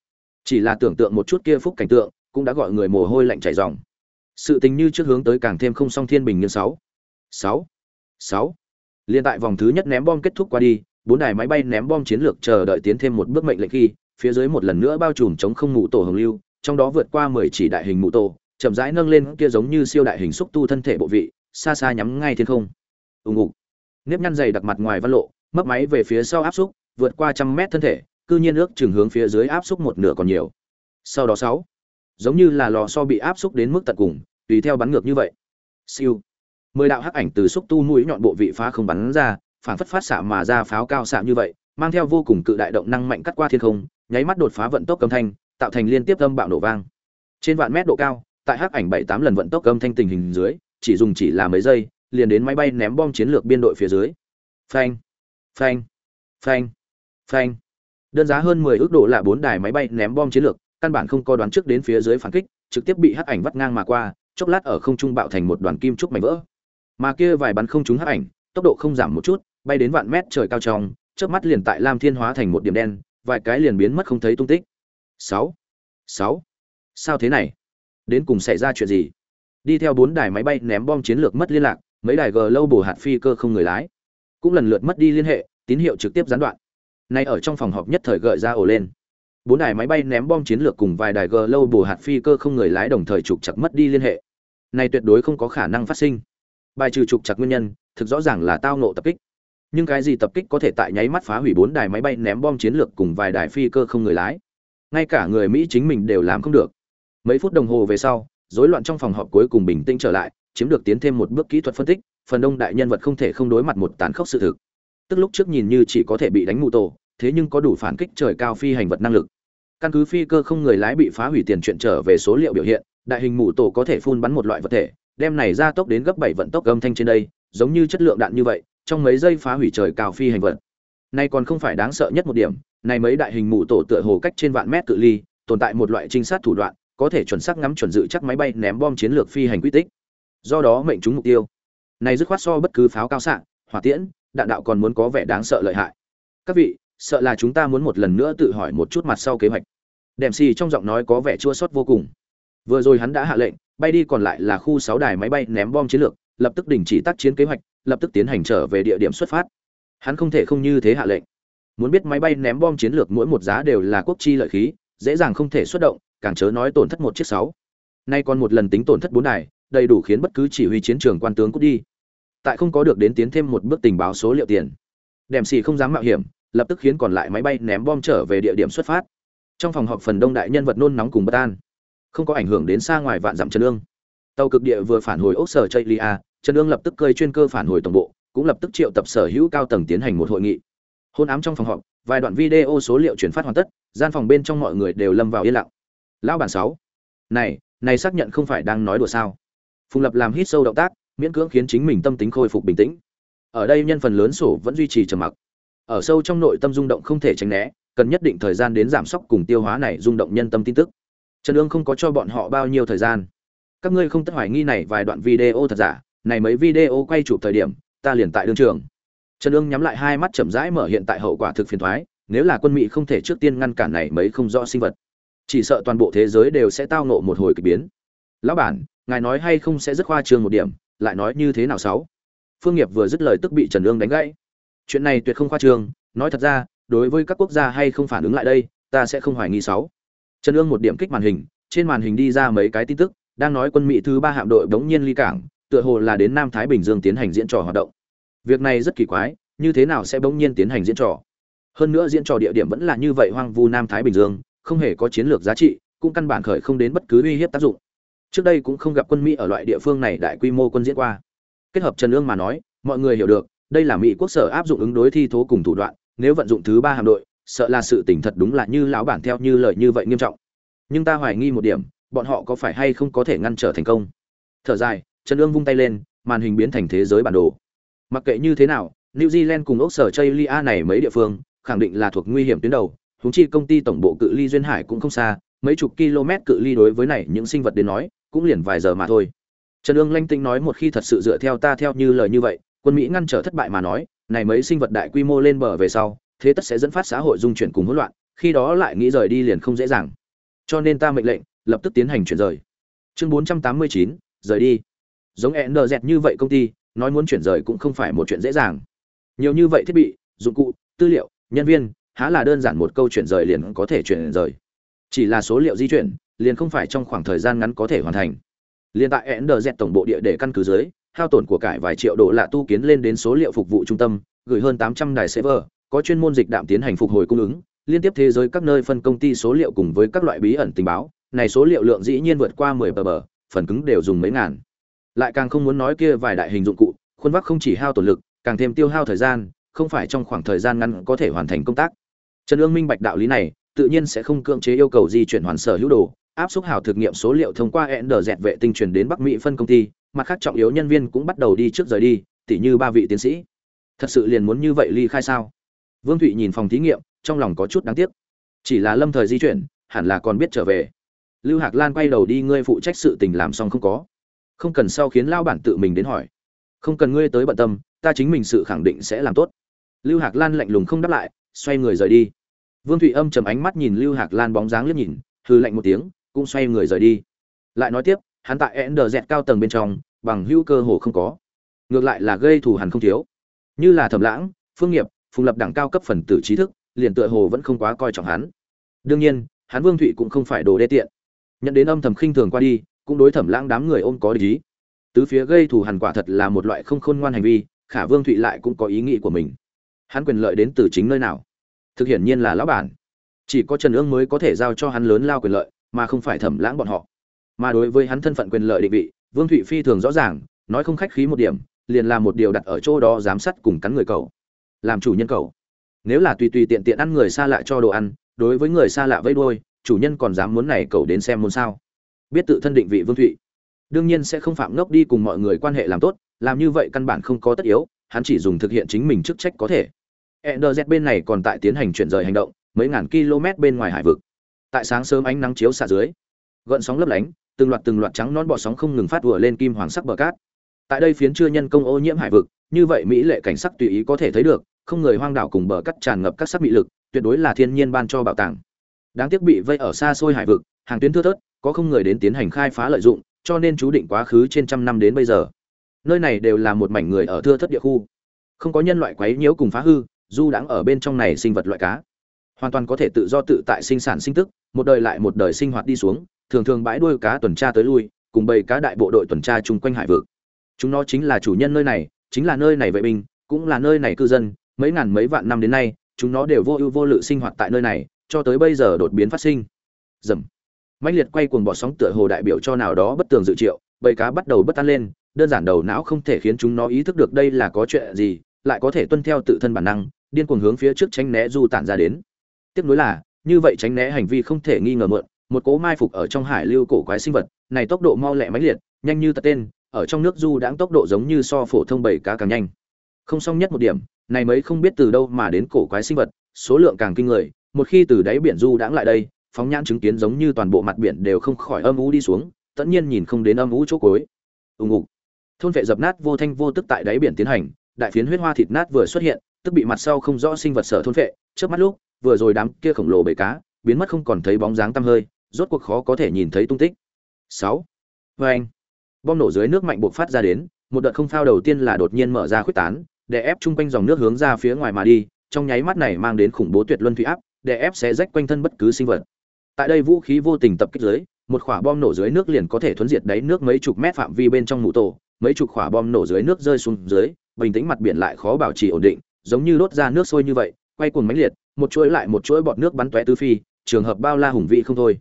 Chỉ là tưởng tượng một chút kia phúc cảnh tượng, cũng đã gọi người mồ hôi lạnh chảy ròng. Sự tình như trước hướng tới càng thêm không song thiên bình như sáu. Sáu. Sáu. Liên tại vòng thứ nhất ném bom kết thúc qua đi, bốn đài máy bay ném bom chiến lược chờ đợi tiến thêm một bước mệnh lệnh khi, phía dưới một lần nữa bao trùm chống không mù tổ hồng lưu, trong đó vượt qua mười chỉ đại hình mù tổ chậm rãi nâng lên kia giống như siêu đại hình xúc tu thân thể bộ vị, xa xa nhắm ngay thiên không. Ùng ục nếp nhăn dày đặc mặt ngoài văn lộ, mấp máy về phía sau áp xúc, vượt qua trăm mét thân thể, cư nhiên ước chừng hướng phía dưới áp xúc một nửa còn nhiều. Sau đó sáu. Giống như là lò so bị áp xúc đến mức tận cùng, tùy theo bắn ngược như vậy. Siêu. Mười đạo hắc ảnh từ xúc tu mũi nhọn bộ vị phá không bắn ra phản phất phát xạ mà ra pháo cao xạ như vậy, mang theo vô cùng cự đại động năng mạnh cắt qua thiên không, nháy mắt đột phá vận tốc âm thanh, tạo thành liên tiếp âm bạo nổ vang. Trên vạn mét độ cao tại hắc ảnh bảy tám lần vận tốc âm thanh tình hình dưới, chỉ dùng chỉ là mấy giây, liền đến máy bay ném bom chiến lược biên đội phía dưới. Phanh phanh phanh phanh. Đơn giá hơn mười ước độ là bốn đài máy bay ném bom chiến lược, căn bản không có đoán trước đến phía dưới phản kích, trực tiếp bị hắc ảnh vắt ngang mà qua, chốc lát ở không trung bạo thành một đoàn kim trúc mảnh vỡ. Mà kia vài bắn không trúng hắc ảnh, tốc độ không giảm một chút, bay đến vạn mét trời cao trong, chớp mắt liền tại lam thiên hóa thành một điểm đen, vài cái liền biến mất không thấy tung tích. Sáu sáu. Sao thế này? Đến cùng xảy ra chuyện gì? Đi theo bốn đài máy bay ném bom chiến lược mất liên lạc, mấy đài g lâu bổ hạt phi cơ không người lái. Cũng lần lượt mất đi liên hệ, tín hiệu trực tiếp gián đoạn. Nay ở trong phòng họp nhất thời gợi ra ổ lên. Bốn đài máy bay ném bom chiến lược cùng vài đài g lâu bổ hạt phi cơ không người lái đồng thời trục chặt mất đi liên hệ. Này tuyệt đối không có khả năng phát sinh. Bài trừ trục chặt nguyên nhân, thực rõ ràng là tao nộ tập kích. Nhưng cái gì tập kích có thể tại nháy mắt phá hủy bốn đài máy bay ném bom chiến lược cùng vài đài phi cơ không người lái? Ngay cả người mỹ chính mình đều làm không được mấy phút đồng hồ về sau rối loạn trong phòng họp cuối cùng bình tĩnh trở lại chiếm được tiến thêm một bước kỹ thuật phân tích phần đông đại nhân vật không thể không đối mặt một tàn khốc sự thực. Tức lúc trước nhìn như chỉ có thể bị đánh mù tổ thế nhưng có đủ phản kích trời cao phi hành vật năng lực. Căn cứ phi cơ không người lái bị phá hủy tiền chuyện trở về số liệu biểu hiện đại hình mù tổ có thể phun bắn một loại vật thể đem này ra tốc đến gấp bảy vận tốc âm thanh trên đây giống như chất lượng đạn như vậy trong mấy giây phá hủy trời cao phi hành vật. Nay còn không phải đáng sợ nhất một điểm, này mấy đại hình mụ tổ tựa hồ cách trên vạn mét cự ly, tồn tại một loại trinh sát thủ đoạn, có thể chuẩn xác ngắm chuẩn dự chắc máy bay ném bom chiến lược phi hành quy tích. Do đó mệnh trúng mục tiêu. Này dứt khoát so bất cứ pháo cao xạ, hỏa tiễn, đạn đạo còn muốn có vẻ đáng sợ lợi hại. Các vị, sợ là chúng ta muốn một lần nữa tự hỏi một chút mặt sau kế hoạch. đèm xì trong giọng nói có vẻ chua xót vô cùng. Vừa rồi hắn đã hạ lệnh, bay đi còn lại là khu sáu đài máy bay ném bom chiến lược, lập tức đình chỉ tác chiến kế hoạch, lập tức tiến hành trở về địa điểm xuất phát. Hắn không thể không như thế hạ lệnh. Muốn biết máy bay ném bom chiến lược mỗi một giá đều là quốc chi lợi khí, dễ dàng không thể xuất động, càng chớ nói tổn thất một chiếc sáu. Nay còn một lần tính tổn thất bốn đài, đầy đủ khiến bất cứ chỉ huy chiến trường quan tướng cút đi. Tại không có được đến tiến thêm một bước tình báo số liệu tiền. đèm xì không dám mạo hiểm, lập tức khiến còn lại máy bay ném bom trở về địa điểm xuất phát. Trong phòng họp phần đông đại nhân vật nôn nóng cùng bất an, không có ảnh hưởng đến xa ngoài vạn dặm chân ương. Tàu cực địa vừa phản hồi ốc sở Chailia, Trần Dương lập tức cơi chuyên cơ phản hồi tổng bộ, cũng lập tức triệu tập sở hữu cao tầng tiến hành một hội nghị. Hôn ám trong phòng họp, vài đoạn video số liệu chuyển phát hoàn tất, gian phòng bên trong mọi người đều lâm vào yên lặng. Lão bản sáu, này, này xác nhận không phải đang nói đùa sao? Phùng Lập làm hít sâu động tác, miễn cưỡng khiến chính mình tâm tính khôi phục bình tĩnh. Ở đây nhân phần lớn sổ vẫn duy trì trầm mặc. Ở sâu trong nội tâm rung động không thể tránh né, cần nhất định thời gian đến giảm sốc cùng tiêu hóa này rung động nhân tâm tin tức. Trần Dương không có cho bọn họ bao nhiêu thời gian. Các ngươi không tất hoài nghi này vài đoạn video thật giả, này mấy video quay chụp thời điểm, ta liền tại đương trường. Trần Dương nhắm lại hai mắt chậm rãi mở hiện tại hậu quả thực phiền thoái, nếu là quân Mỹ không thể trước tiên ngăn cản này mấy không rõ sinh vật, chỉ sợ toàn bộ thế giới đều sẽ tao ngộ một hồi kỳ biến. Lão bản, ngài nói hay không sẽ rất khoa trương một điểm, lại nói như thế nào sáu? Phương Nghiệp vừa dứt lời tức bị Trần ương đánh gãy. Chuyện này tuyệt không khoa trương, nói thật ra, đối với các quốc gia hay không phản ứng lại đây, ta sẽ không hoài nghi sáu. Trần ương một điểm kích màn hình, trên màn hình đi ra mấy cái tin tức, đang nói quân Mỹ thứ ba hạm đội bỗng nhiên ly cảng, tựa hồ là đến Nam Thái Bình Dương tiến hành diễn trò hoạt động. Việc này rất kỳ quái, như thế nào sẽ bỗng nhiên tiến hành diễn trò? Hơn nữa diễn trò địa điểm vẫn là như vậy hoang vu Nam Thái Bình Dương, không hề có chiến lược giá trị, cũng căn bản khởi không đến bất cứ uy hiếp tác dụng. Trước đây cũng không gặp quân Mỹ ở loại địa phương này đại quy mô quân diễn qua. Kết hợp Trần Lương mà nói, mọi người hiểu được, đây là Mỹ quốc sở áp dụng ứng đối thi thố cùng thủ đoạn, nếu vận dụng thứ ba hạm đội, sợ là sự tình thật đúng là như lão bản theo như lời như vậy nghiêm trọng. Nhưng ta hoài nghi một điểm, bọn họ có phải hay không có thể ngăn trở thành công. Thở dài, Trần Lương vung tay lên, màn hình biến thành thế giới bản đồ. Mặc kệ như thế nào, New Zealand cùng ốc sở Chailia này mấy địa phương, khẳng định là thuộc nguy hiểm tuyến đầu, huống chi công ty tổng bộ cự ly duyên hải cũng không xa, mấy chục km cự ly đối với này những sinh vật đến nói, cũng liền vài giờ mà thôi. Trần Dương lanh tinh nói một khi thật sự dựa theo ta theo như lời như vậy, quân Mỹ ngăn trở thất bại mà nói, này mấy sinh vật đại quy mô lên bờ về sau, thế tất sẽ dẫn phát xã hội dung chuyển cùng hỗn loạn, khi đó lại nghĩ rời đi liền không dễ dàng. Cho nên ta mệnh lệnh, lập tức tiến hành chuyển rời. Chương 489, rời đi. Giống NZ như vậy công ty, nói muốn chuyển rời cũng không phải một chuyện dễ dàng. Nhiều như vậy thiết bị, dụng cụ, tư liệu, nhân viên, há là đơn giản một câu chuyển rời liền có thể chuyển rời. Chỉ là số liệu di chuyển, liền không phải trong khoảng thời gian ngắn có thể hoàn thành. Liên tại NZ tổng bộ địa để căn cứ dưới, hao tổn của cải vài triệu đô la tu kiến lên đến số liệu phục vụ trung tâm, gửi hơn 800 đài server, có chuyên môn dịch đạm tiến hành phục hồi cung ứng, liên tiếp thế giới các nơi phân công ty số liệu cùng với các loại bí ẩn tình báo, này số liệu lượng dĩ nhiên vượt qua 10 bờ bờ, phần cứng đều dùng mấy ngàn. Lại càng không muốn nói kia vài đại hình dụng cụ, khuôn vác không chỉ hao tổn lực, càng thêm tiêu hao thời gian, không phải trong khoảng thời gian ngắn có thể hoàn thành công tác. Trần ương minh bạch đạo lý này, tự nhiên sẽ không cưỡng chế yêu cầu di chuyển hoàn sở hữu đồ, áp suất hảo thực nghiệm số liệu thông qua dẹt vệ tinh truyền đến Bắc Mỹ phân công ty, mặt khác trọng yếu nhân viên cũng bắt đầu đi trước rời đi, tỉ như ba vị tiến sĩ. Thật sự liền muốn như vậy ly khai sao? Vương Thụy nhìn phòng thí nghiệm, trong lòng có chút đáng tiếc. Chỉ là lâm thời di chuyển, hẳn là còn biết trở về. Lưu Hạc Lan quay đầu đi ngươi phụ trách sự tình làm xong không có? Không cần sau khiến lao bản tự mình đến hỏi. Không cần ngươi tới bận tâm, ta chính mình sự khẳng định sẽ làm tốt. Lưu Hạc Lan lạnh lùng không đáp lại, xoay người rời đi. Vương Thụy Âm trầm ánh mắt nhìn Lưu Hạc Lan bóng dáng liếc nhìn, hừ lạnh một tiếng, cũng xoay người rời đi. Lại nói tiếp, hắn tại NDZ cao tầng bên trong, bằng hữu cơ hồ không có. Ngược lại là gây thù hằn không thiếu. Như là Thẩm Lãng, Phương Nghiệp, Phùng Lập đẳng cao cấp phần tử trí thức, liền tựa hồ vẫn không quá coi trọng hắn. Đương nhiên, hắn Vương Thụy cũng không phải đồ đê tiện. Nhận đến âm thầm khinh thường qua đi, cũng đối Thẩm Lãng đám người ôm có ý. Tứ phía gây thù hằn quả thật là một loại không khôn ngoan hành vi, Khả Vương Thụy lại cũng có ý nghĩ của mình. Hắn quyền lợi đến từ chính nơi nào? Thực hiện nhiên là lão bản. Chỉ có Trần Ương mới có thể giao cho hắn lớn lao quyền lợi, mà không phải Thẩm Lãng bọn họ. Mà đối với hắn thân phận quyền lợi định vị, Vương Thụy phi thường rõ ràng, nói không khách khí một điểm, liền làm một điều đặt ở chỗ đó giám sát cùng cắn người cậu. Làm chủ nhân cậu. Nếu là tùy tùy tiện tiện ăn người xa lạ cho đồ ăn, đối với người xa lạ vây đuôi, chủ nhân còn dám muốn này cậu đến xem muốn sao? Biết tự thân định vị Vương Thụy, đương nhiên sẽ không phạm ngốc đi cùng mọi người quan hệ làm tốt, làm như vậy căn bản không có tất yếu, hắn chỉ dùng thực hiện chính mình chức trách có thể. NZ bên này còn tại tiến hành chuyển rời hành động, mấy ngàn km bên ngoài hải vực. Tại sáng sớm ánh nắng chiếu xạ dưới, gợn sóng lấp lánh, từng loạt từng loạt trắng non bọ sóng không ngừng phát vừa lên kim hoàng sắc bờ cát. Tại đây phiến chưa nhân công ô nhiễm hải vực, như vậy mỹ lệ cảnh sắc tùy ý có thể thấy được, không người hoang đảo cùng bờ cát tràn ngập các sắc mỹ lực, tuyệt đối là thiên nhiên ban cho bảo tàng. Đáng tiếc bị vây ở xa xôi hải vực, hàng tuyến thưa thớt, có không người đến tiến hành khai phá lợi dụng, cho nên chú định quá khứ trên trăm năm đến bây giờ. Nơi này đều là một mảnh người ở thưa thất địa khu, không có nhân loại quấy nhiễu cùng phá hư, du đãng ở bên trong này sinh vật loại cá. Hoàn toàn có thể tự do tự tại sinh sản sinh tức, một đời lại một đời sinh hoạt đi xuống, thường thường bãi đuôi cá tuần tra tới lui, cùng bầy cá đại bộ đội tuần tra chung quanh hải vực. Chúng nó chính là chủ nhân nơi này, chính là nơi này vệ binh, cũng là nơi này cư dân. Mấy ngàn mấy vạn năm đến nay, chúng nó đều vô ưu vô lự sinh hoạt tại nơi này, cho tới bây giờ đột biến phát sinh. Dầm. Mạnh liệt quay cuồng bọt sóng tựa hồ đại biểu cho nào đó bất tường dự triệu, bầy cá bắt đầu bất an lên, đơn giản đầu não không thể khiến chúng nó ý thức được đây là có chuyện gì, lại có thể tuân theo tự thân bản năng điên cuồng hướng phía trước tránh né du tản ra đến. Tiếp nối là, như vậy tránh né hành vi không thể nghi ngờ mượn, một cố mai phục ở trong hải lưu cổ quái sinh vật, này tốc độ mau lẹ mãnh liệt, nhanh như tật tên, ở trong nước du đãng tốc độ giống như so phổ thông bảy cá càng nhanh. Không xong nhất một điểm, này mới không biết từ đâu mà đến cổ quái sinh vật, số lượng càng kinh người, một khi từ đáy biển du đãng lại đây, phóng nhãn chứng kiến giống như toàn bộ mặt biển đều không khỏi âm u đi xuống, tất nhiên nhìn không đến âm u chỗ cối. Ùng ục thôn vệ dập nát vô thanh vô tức tại đáy biển tiến hành, đại phiến huyết hoa thịt nát vừa xuất hiện tức bị mặt sau không rõ sinh vật sở thôn phệ trước mắt lúc, vừa rồi đám kia khổng lồ bầy cá, biến mất không còn thấy bóng dáng tăm hơi, rốt cuộc khó có thể nhìn thấy tung tích sáu Oeng. anh, bom nổ dưới nước mạnh bộc phát ra đến, một đợt không phao đầu tiên là đột nhiên mở ra khuyết tán để ép chung quanh dòng nước hướng ra phía ngoài mà đi, trong nháy mắt này mang đến khủng bố tuyệt luân thủy áp để ép sẽ rách quanh thân bất cứ sinh vật tại đây vũ khí vô tình tập kích dưới, một quả bom nổ dưới nước liền có thể thuấn diệt đáy nước mấy chục mét phạm vi bên trong mũ tổ, mấy chục quả bom nổ dưới nước rơi xuống dưới, bình tĩnh mặt biển lại khó bảo trì ổn định giống như đốt ra nước sôi như vậy quay cuồng mãnh liệt một chuỗi lại một chuỗi bọt nước bắn tóe tứ phi trường hợp bao la hùng vĩ không thôi.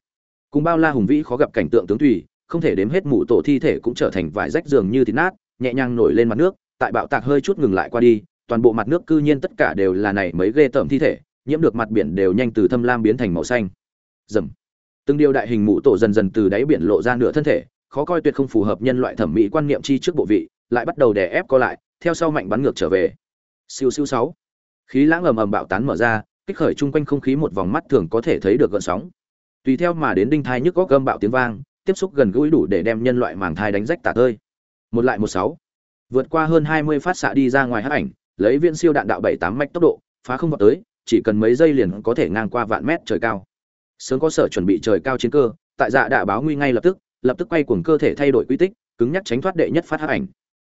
Cùng bao la hùng vĩ khó gặp cảnh tượng tướng thủy, không thể đếm hết mụ tổ thi thể cũng trở thành vải rách giường như thịt nát nhẹ nhàng nổi lên mặt nước tại bạo tạc hơi chút ngừng lại qua đi toàn bộ mặt nước cư nhiên tất cả đều là này mấy ghê tởm thi thể nhiễm được mặt biển đều nhanh từ thâm lam biến thành màu xanh. Dầm từng điều đại hình mụ tổ dần dần từ đáy biển lộ ra nửa thân thể khó coi tuyệt không phù hợp nhân loại thẩm mỹ quan niệm chi trước bộ vị lại bắt đầu đè ép co lại theo sau mạnh bắn ngược trở về siêu siêu sáu. Khí lãng ầm ầm bạo tán mở ra, kích khởi chung quanh không khí một vòng mắt thường có thể thấy được gợn sóng. Tùy theo mà đến đinh thai nhức góc gầm bạo tiếng vang, tiếp xúc gần gũi đủ để đem nhân loại màng thai đánh rách tả tơi. Một lại một sáu. Vượt qua hơn hai mươi phát xạ đi ra ngoài hắc ảnh, lấy viên siêu đạn đạo bảy tám mạch tốc độ, phá không vào tới, chỉ cần mấy giây liền có thể ngang qua vạn mét trời cao. Sớm có sở chuẩn bị trời cao chiến cơ, tại dạ đã báo nguy ngay lập tức lập tức quay cuồng cơ thể thay đổi quy tích, cứng nhắc tránh thoát đệ nhất phát hắc ảnh.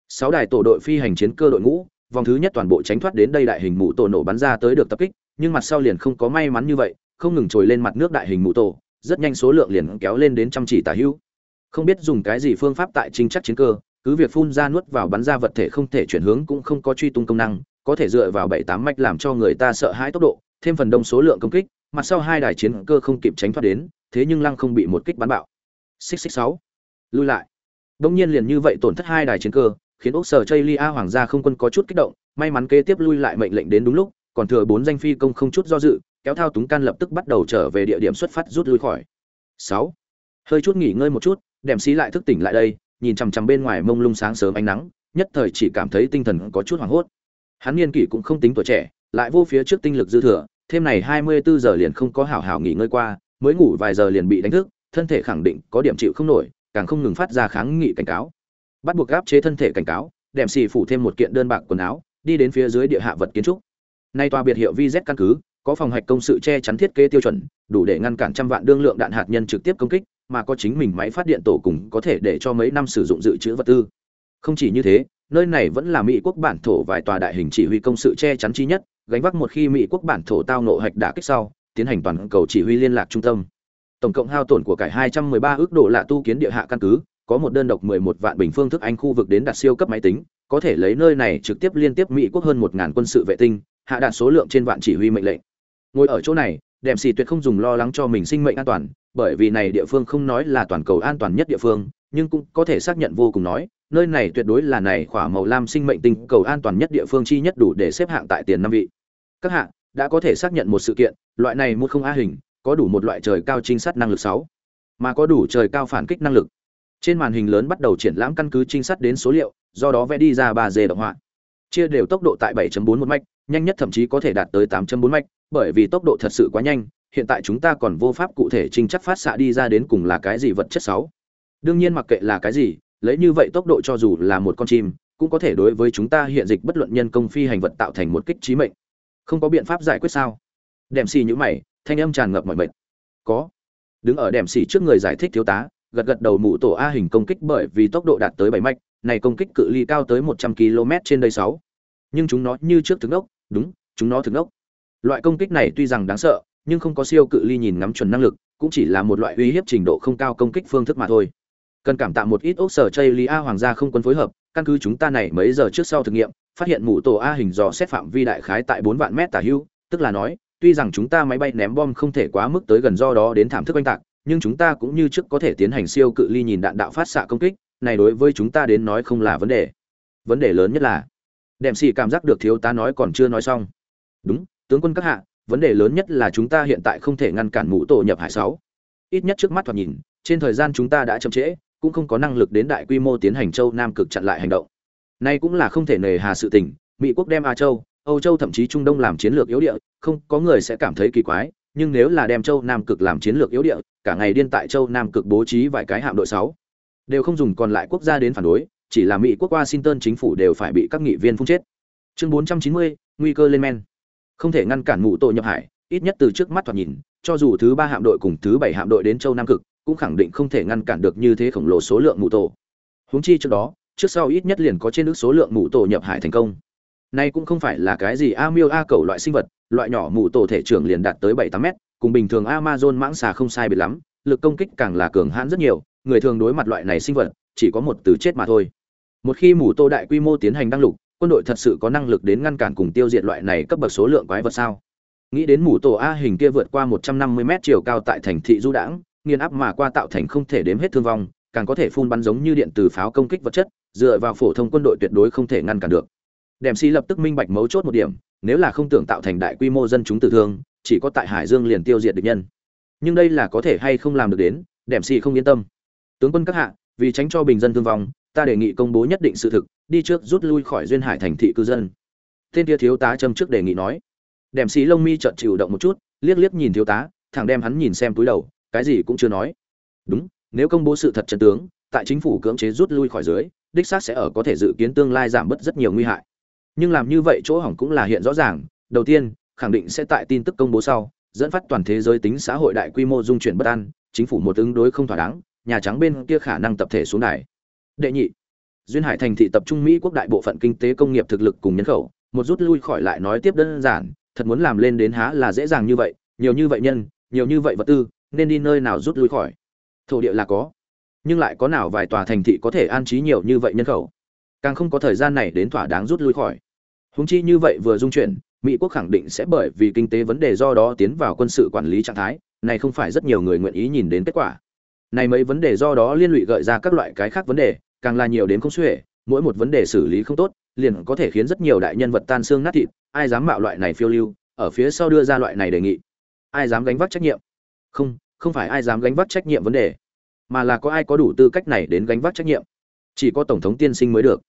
Sáu đài tổ đội phi hành chiến cơ đội ngũ vòng thứ nhất toàn bộ tránh thoát đến đây đại hình mũ tổ nổ bắn ra tới được tập kích, nhưng mặt sau liền không có may mắn như vậy, không ngừng trồi lên mặt nước đại hình mũ tổ, rất nhanh số lượng liền kéo lên đến trăm chỉ tả hữu. Không biết dùng cái gì phương pháp tại trinh chắc chiến cơ, cứ việc phun ra nuốt vào bắn ra vật thể không thể chuyển hướng cũng không có truy tung công năng, có thể dựa vào bảy tám mạch làm cho người ta sợ hãi tốc độ, thêm phần đông số lượng công kích, mặt sau hai đài chiến cơ không kịp tránh thoát đến, thế nhưng lăng không bị một kích bắn bạo. Xích xích sáu. Lui lại. Đông nhiên liền như vậy tổn thất hai đài chiến cơ khiến ốc sở chây lia hoàng gia không quân có chút kích động, may mắn kế tiếp lui lại mệnh lệnh đến đúng lúc, còn thừa bốn danh phi công không chút do dự, kéo thao túng can lập tức bắt đầu trở về địa điểm xuất phát rút lui khỏi. Sáu. Hơi chút nghỉ ngơi một chút, đèm xí lại thức tỉnh lại đây, nhìn chằm chằm bên ngoài mông lung sáng sớm ánh nắng, nhất thời chỉ cảm thấy tinh thần có chút hoảng hốt. Hắn niên kỷ cũng không tính tuổi trẻ, lại vô phía trước tinh lực dư thừa, thêm này hai mươi bốn giờ liền không có hảo hảo nghỉ ngơi qua, mới ngủ vài giờ liền bị đánh thức, thân thể khẳng định có điểm chịu không nổi, càng không ngừng phát ra kháng nghị cảnh cáo bắt buộc gáp chế thân thể cảnh cáo đệm xì phủ thêm một kiện đơn bạc quần áo, đi đến phía dưới địa hạ vật kiến trúc. Nay tòa biệt hiệu vz căn cứ, có phòng hạch công sự che chắn thiết kế tiêu chuẩn, đủ để ngăn cản trăm vạn đương lượng đạn hạt nhân trực tiếp công kích, mà có chính mình máy phát điện tổ cùng có thể để cho mấy năm sử dụng dự trữ vật tư. Không chỉ như thế, nơi này vẫn là mỹ quốc bản thổ vài tòa đại hình chỉ huy công sự che chắn chi nhất, gánh vác một khi mỹ quốc bản thổ tao nộ hạch đả kích sau, tiến hành toàn cầu chỉ huy liên lạc trung tâm. Tổng cộng hao tổn của cải 213 ước độ là tu kiến địa hạ căn cứ có một đơn độc 11 vạn bình phương thức anh khu vực đến đặt siêu cấp máy tính, có thể lấy nơi này trực tiếp liên tiếp Mỹ quốc hơn 1000 quân sự vệ tinh, hạ đạt số lượng trên vạn chỉ huy mệnh lệnh. Ngồi ở chỗ này, Đệm Sĩ tuyệt không dùng lo lắng cho mình sinh mệnh an toàn, bởi vì này địa phương không nói là toàn cầu an toàn nhất địa phương, nhưng cũng có thể xác nhận vô cùng nói, nơi này tuyệt đối là này khỏa màu lam sinh mệnh tinh cầu an toàn nhất địa phương chi nhất đủ để xếp hạng tại tiền năm vị. Các hạng đã có thể xác nhận một sự kiện, loại này một không a hình, có đủ một loại trời cao trinh sát năng lực 6, mà có đủ trời cao phản kích năng lực. Trên màn hình lớn bắt đầu triển lãm căn cứ trinh sát đến số liệu, do đó vẽ đi ra ba d động họa. Chia đều tốc độ tại 7.4 một mạch, nhanh nhất thậm chí có thể đạt tới 8.4 mạch, bởi vì tốc độ thật sự quá nhanh, hiện tại chúng ta còn vô pháp cụ thể trinh chắc phát xạ đi ra đến cùng là cái gì vật chất sáu. Đương nhiên mặc kệ là cái gì, lấy như vậy tốc độ cho dù là một con chim, cũng có thể đối với chúng ta hiện dịch bất luận nhân công phi hành vật tạo thành một kích trí mệnh. Không có biện pháp giải quyết sao? Đèm xì như mày, thanh âm tràn ngập mọi mệt. Có. Đứng ở đèm xì trước người giải thích thiếu tá, gật gật đầu mụ tổ A hình công kích bởi vì tốc độ đạt tới bảy mạch, này công kích cự ly cao tới 100 km trên đây sáu Nhưng chúng nó như trước thực đốc, đúng, chúng nó thực đốc. Loại công kích này tuy rằng đáng sợ, nhưng không có siêu cự ly nhìn ngắm chuẩn năng lực, cũng chỉ là một loại uy hiếp trình độ không cao công kích phương thức mà thôi. Cần cảm tạ một ít ốc sở chay Lia hoàng gia không quân phối hợp, căn cứ chúng ta này mấy giờ trước sau thực nghiệm, phát hiện mụ tổ A hình dò xét phạm vi đại khái tại bốn vạn mét tả hưu tức là nói, tuy rằng chúng ta máy bay ném bom không thể quá mức tới gần do đó đến thảm thức oanh tạc, nhưng chúng ta cũng như trước có thể tiến hành siêu cự ly nhìn đạn đạo phát xạ công kích, này đối với chúng ta đến nói không là vấn đề. Vấn đề lớn nhất là, Đệm Sĩ cảm giác được thiếu tá nói còn chưa nói xong. Đúng, tướng quân các hạ, vấn đề lớn nhất là chúng ta hiện tại không thể ngăn cản mũ tổ nhập hải sáu Ít nhất trước mắt thoạt nhìn, trên thời gian chúng ta đã chậm trễ, cũng không có năng lực đến đại quy mô tiến hành châu Nam cực chặn lại hành động. Nay cũng là không thể nề hà sự tình, Mỹ quốc đem A Châu, Âu Châu thậm chí Trung Đông làm chiến lược yếu địa, không có người sẽ cảm thấy kỳ quái, nhưng nếu là đem Châu Nam cực làm chiến lược yếu địa, cả ngày điên tại Châu Nam cực bố trí vài cái hạm đội sáu, đều không dùng còn lại quốc gia đến phản đối, chỉ là Mỹ quốc Washington chính phủ đều phải bị các nghị viên phun chết. Chương 490, nguy cơ lên men. Không thể ngăn cản mụ tội nhập hải, ít nhất từ trước mắt thoạt nhìn, cho dù thứ ba hạm đội cùng thứ bảy hạm đội đến Châu Nam cực, cũng khẳng định không thể ngăn cản được như thế khổng lồ số lượng mụ tổ. Huống chi trước đó, trước sau ít nhất liền có trên nước số lượng mụ tổ nhập hải thành công. Nay cũng không phải là cái gì a miêu a cầu loại sinh vật, loại nhỏ mụ tổ thể trưởng liền đạt tới 7-8 mét, cùng bình thường Amazon mãng xà không sai biệt lắm, lực công kích càng là cường hãn rất nhiều, người thường đối mặt loại này sinh vật, chỉ có một từ chết mà thôi. Một khi mù tô đại quy mô tiến hành đăng lục, quân đội thật sự có năng lực đến ngăn cản cùng tiêu diệt loại này cấp bậc số lượng quái vật sao? Nghĩ đến mù tổ A hình kia vượt qua 150 mét chiều cao tại thành thị Du Đãng, nghiền áp mà qua tạo thành không thể đếm hết thương vong, càng có thể phun bắn giống như điện từ pháo công kích vật chất, dựa vào phổ thông quân đội tuyệt đối không thể ngăn cản được. Đệm sĩ lập tức minh bạch mấu chốt một điểm, nếu là không tưởng tạo thành đại quy mô dân chúng tử thương, chỉ có tại Hải Dương liền tiêu diệt địch nhân. Nhưng đây là có thể hay không làm được đến, Đệm sĩ không yên tâm. Tướng quân các hạ, vì tránh cho bình dân thương vong, ta đề nghị công bố nhất định sự thực, đi trước rút lui khỏi duyên hải thành thị cư dân. Tên kia thiếu tá châm trước đề nghị nói. Đệm sĩ lông mi chợt chịu động một chút, liếc liếc nhìn thiếu tá, thẳng đem hắn nhìn xem túi đầu, cái gì cũng chưa nói. Đúng, nếu công bố sự thật chân tướng, tại chính phủ cưỡng chế rút lui khỏi dưới, đích xác sẽ ở có thể dự kiến tương lai giảm bớt rất nhiều nguy hại nhưng làm như vậy chỗ hỏng cũng là hiện rõ ràng. Đầu tiên, khẳng định sẽ tại tin tức công bố sau, dẫn phát toàn thế giới tính xã hội đại quy mô dung chuyển bất an, chính phủ một ứng đối không thỏa đáng, nhà trắng bên kia khả năng tập thể xuống đài. Đệ nhị, duyên hải thành thị tập trung mỹ quốc đại bộ phận kinh tế công nghiệp thực lực cùng nhân khẩu, một rút lui khỏi lại nói tiếp đơn giản, thật muốn làm lên đến há là dễ dàng như vậy, nhiều như vậy nhân, nhiều như vậy vật tư, nên đi nơi nào rút lui khỏi? Thổ địa là có, nhưng lại có nào vài tòa thành thị có thể an trí nhiều như vậy nhân khẩu? Càng không có thời gian này đến thỏa đáng rút lui khỏi. Húng chi như vậy vừa dung chuyển, Mỹ quốc khẳng định sẽ bởi vì kinh tế vấn đề do đó tiến vào quân sự quản lý trạng thái, này không phải rất nhiều người nguyện ý nhìn đến kết quả. Này mấy vấn đề do đó liên lụy gợi ra các loại cái khác vấn đề, càng là nhiều đến không xuể, mỗi một vấn đề xử lý không tốt, liền có thể khiến rất nhiều đại nhân vật tan xương nát thịt, ai dám mạo loại này phiêu lưu, ở phía sau đưa ra loại này đề nghị. Ai dám gánh vác trách nhiệm? Không, không phải ai dám gánh vác trách nhiệm vấn đề, mà là có ai có đủ tư cách này đến gánh vác trách nhiệm. Chỉ có tổng thống tiên sinh mới được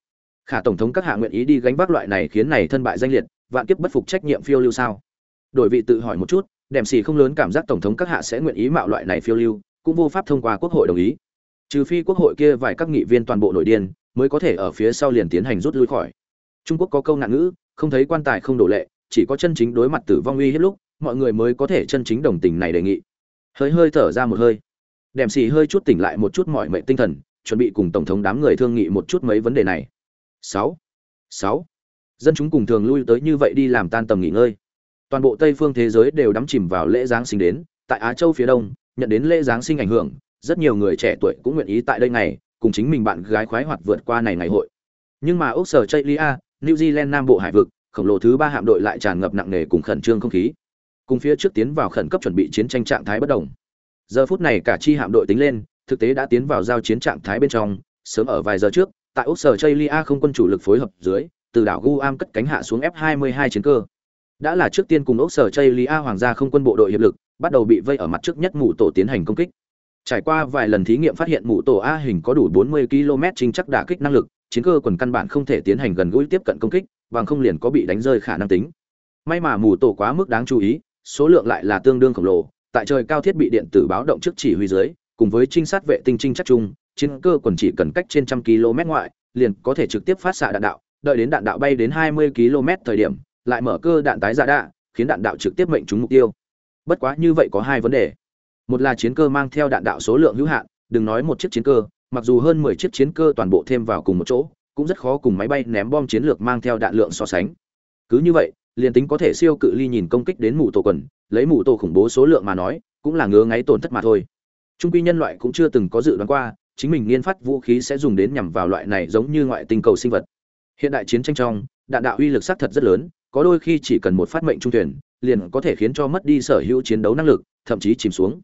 khả tổng thống các hạ nguyện ý đi gánh vác loại này khiến này thân bại danh liệt, vạn kiếp bất phục trách nhiệm phiêu lưu sao? Đổi vị tự hỏi một chút Đèm xì không lớn cảm giác tổng thống các hạ sẽ nguyện ý mạo loại này phiêu lưu, cũng vô pháp thông qua quốc hội đồng ý. Trừ phi quốc hội kia vài các nghị viên toàn bộ nội điên, mới có thể ở phía sau liền tiến hành rút lui khỏi. Trung quốc có câu nạn ngữ, không thấy quan tài không đổ lệ, chỉ có chân chính đối mặt tử vong uy hết lúc, mọi người mới có thể chân chính đồng tình này đề nghị. Hơi hơi thở ra một hơi. Đèm xì hơi chút tỉnh lại một chút mọi mệnh tinh thần, chuẩn bị cùng tổng thống đám người thương nghị một chút mấy vấn đề này sáu. Sáu. Dân chúng cùng thường lui tới như vậy đi làm tan tầm nghỉ ngơi. Toàn bộ tây phương thế giới đều đắm chìm vào lễ giáng sinh đến, tại á châu phía đông, nhận đến lễ giáng sinh ảnh hưởng, rất nhiều người trẻ tuổi cũng nguyện ý tại đây ngày, cùng chính mình bạn gái khoái hoạt vượt qua này ngày hội. Nhưng mà ốc sở chaylia new zealand nam bộ hải vực, khổng lồ thứ ba hạm đội lại tràn ngập nặng nề cùng khẩn trương không khí. Cùng phía trước tiến vào khẩn cấp chuẩn bị chiến tranh trạng thái bất đồng. Giờ phút này cả chi hạm đội tính lên, thực tế đã tiến vào giao chiến trạng thái bên trong, sớm ở vài giờ trước tại úc sở chaylia không quân chủ lực phối hợp dưới, từ đảo guam cất cánh hạ xuống f 22 chiến cơ. Đã là trước tiên cùng úc sở chaylia hoàng gia không quân bộ đội hiệp lực, bắt đầu bị vây ở mặt trước nhất mũ tổ tiến hành công kích. Trải qua vài lần thí nghiệm phát hiện mũ tổ a hình có đủ 40 km chính chắc đả kích năng lực, chiến cơ quần căn bản không thể tiến hành gần gũi tiếp cận công kích, bằng không liền có bị đánh rơi khả năng tính. May mà mù tổ quá mức đáng chú ý, số lượng lại là tương đương khổng lồ, tại trời cao thiết bị điện tử báo động trước chỉ huy dưới, cùng với trinh sát vệ tinh trinh chắc chung chiến cơ quần chỉ cần cách trên trăm km ngoại, liền có thể trực tiếp phát xạ đạn đạo, đợi đến đạn đạo bay đến 20 km thời điểm, lại mở cơ đạn tái giả đạ, khiến đạn đạo trực tiếp mệnh trúng mục tiêu. Bất quá như vậy có hai vấn đề. Một là chiến cơ mang theo đạn đạo số lượng hữu hạn, đừng nói một chiếc chiến cơ, mặc dù hơn 10 chiếc chiến cơ toàn bộ thêm vào cùng một chỗ, cũng rất khó cùng máy bay ném bom chiến lược mang theo đạn lượng so sánh. Cứ như vậy, liền tính có thể siêu cự ly nhìn công kích đến mù tổ quần, lấy mù tổ khủng bố số lượng mà nói, cũng là ngứa ngáy tổn thất mà thôi. Trung quy nhân loại cũng chưa từng có dự đoán qua chính mình nghiên phát vũ khí sẽ dùng đến nhằm vào loại này giống như ngoại tinh cầu sinh vật. Hiện đại chiến tranh trong, đạn đạo uy lực xác thật rất lớn, có đôi khi chỉ cần một phát mệnh trung thuyền, liền có thể khiến cho mất đi sở hữu chiến đấu năng lực, thậm chí chìm xuống.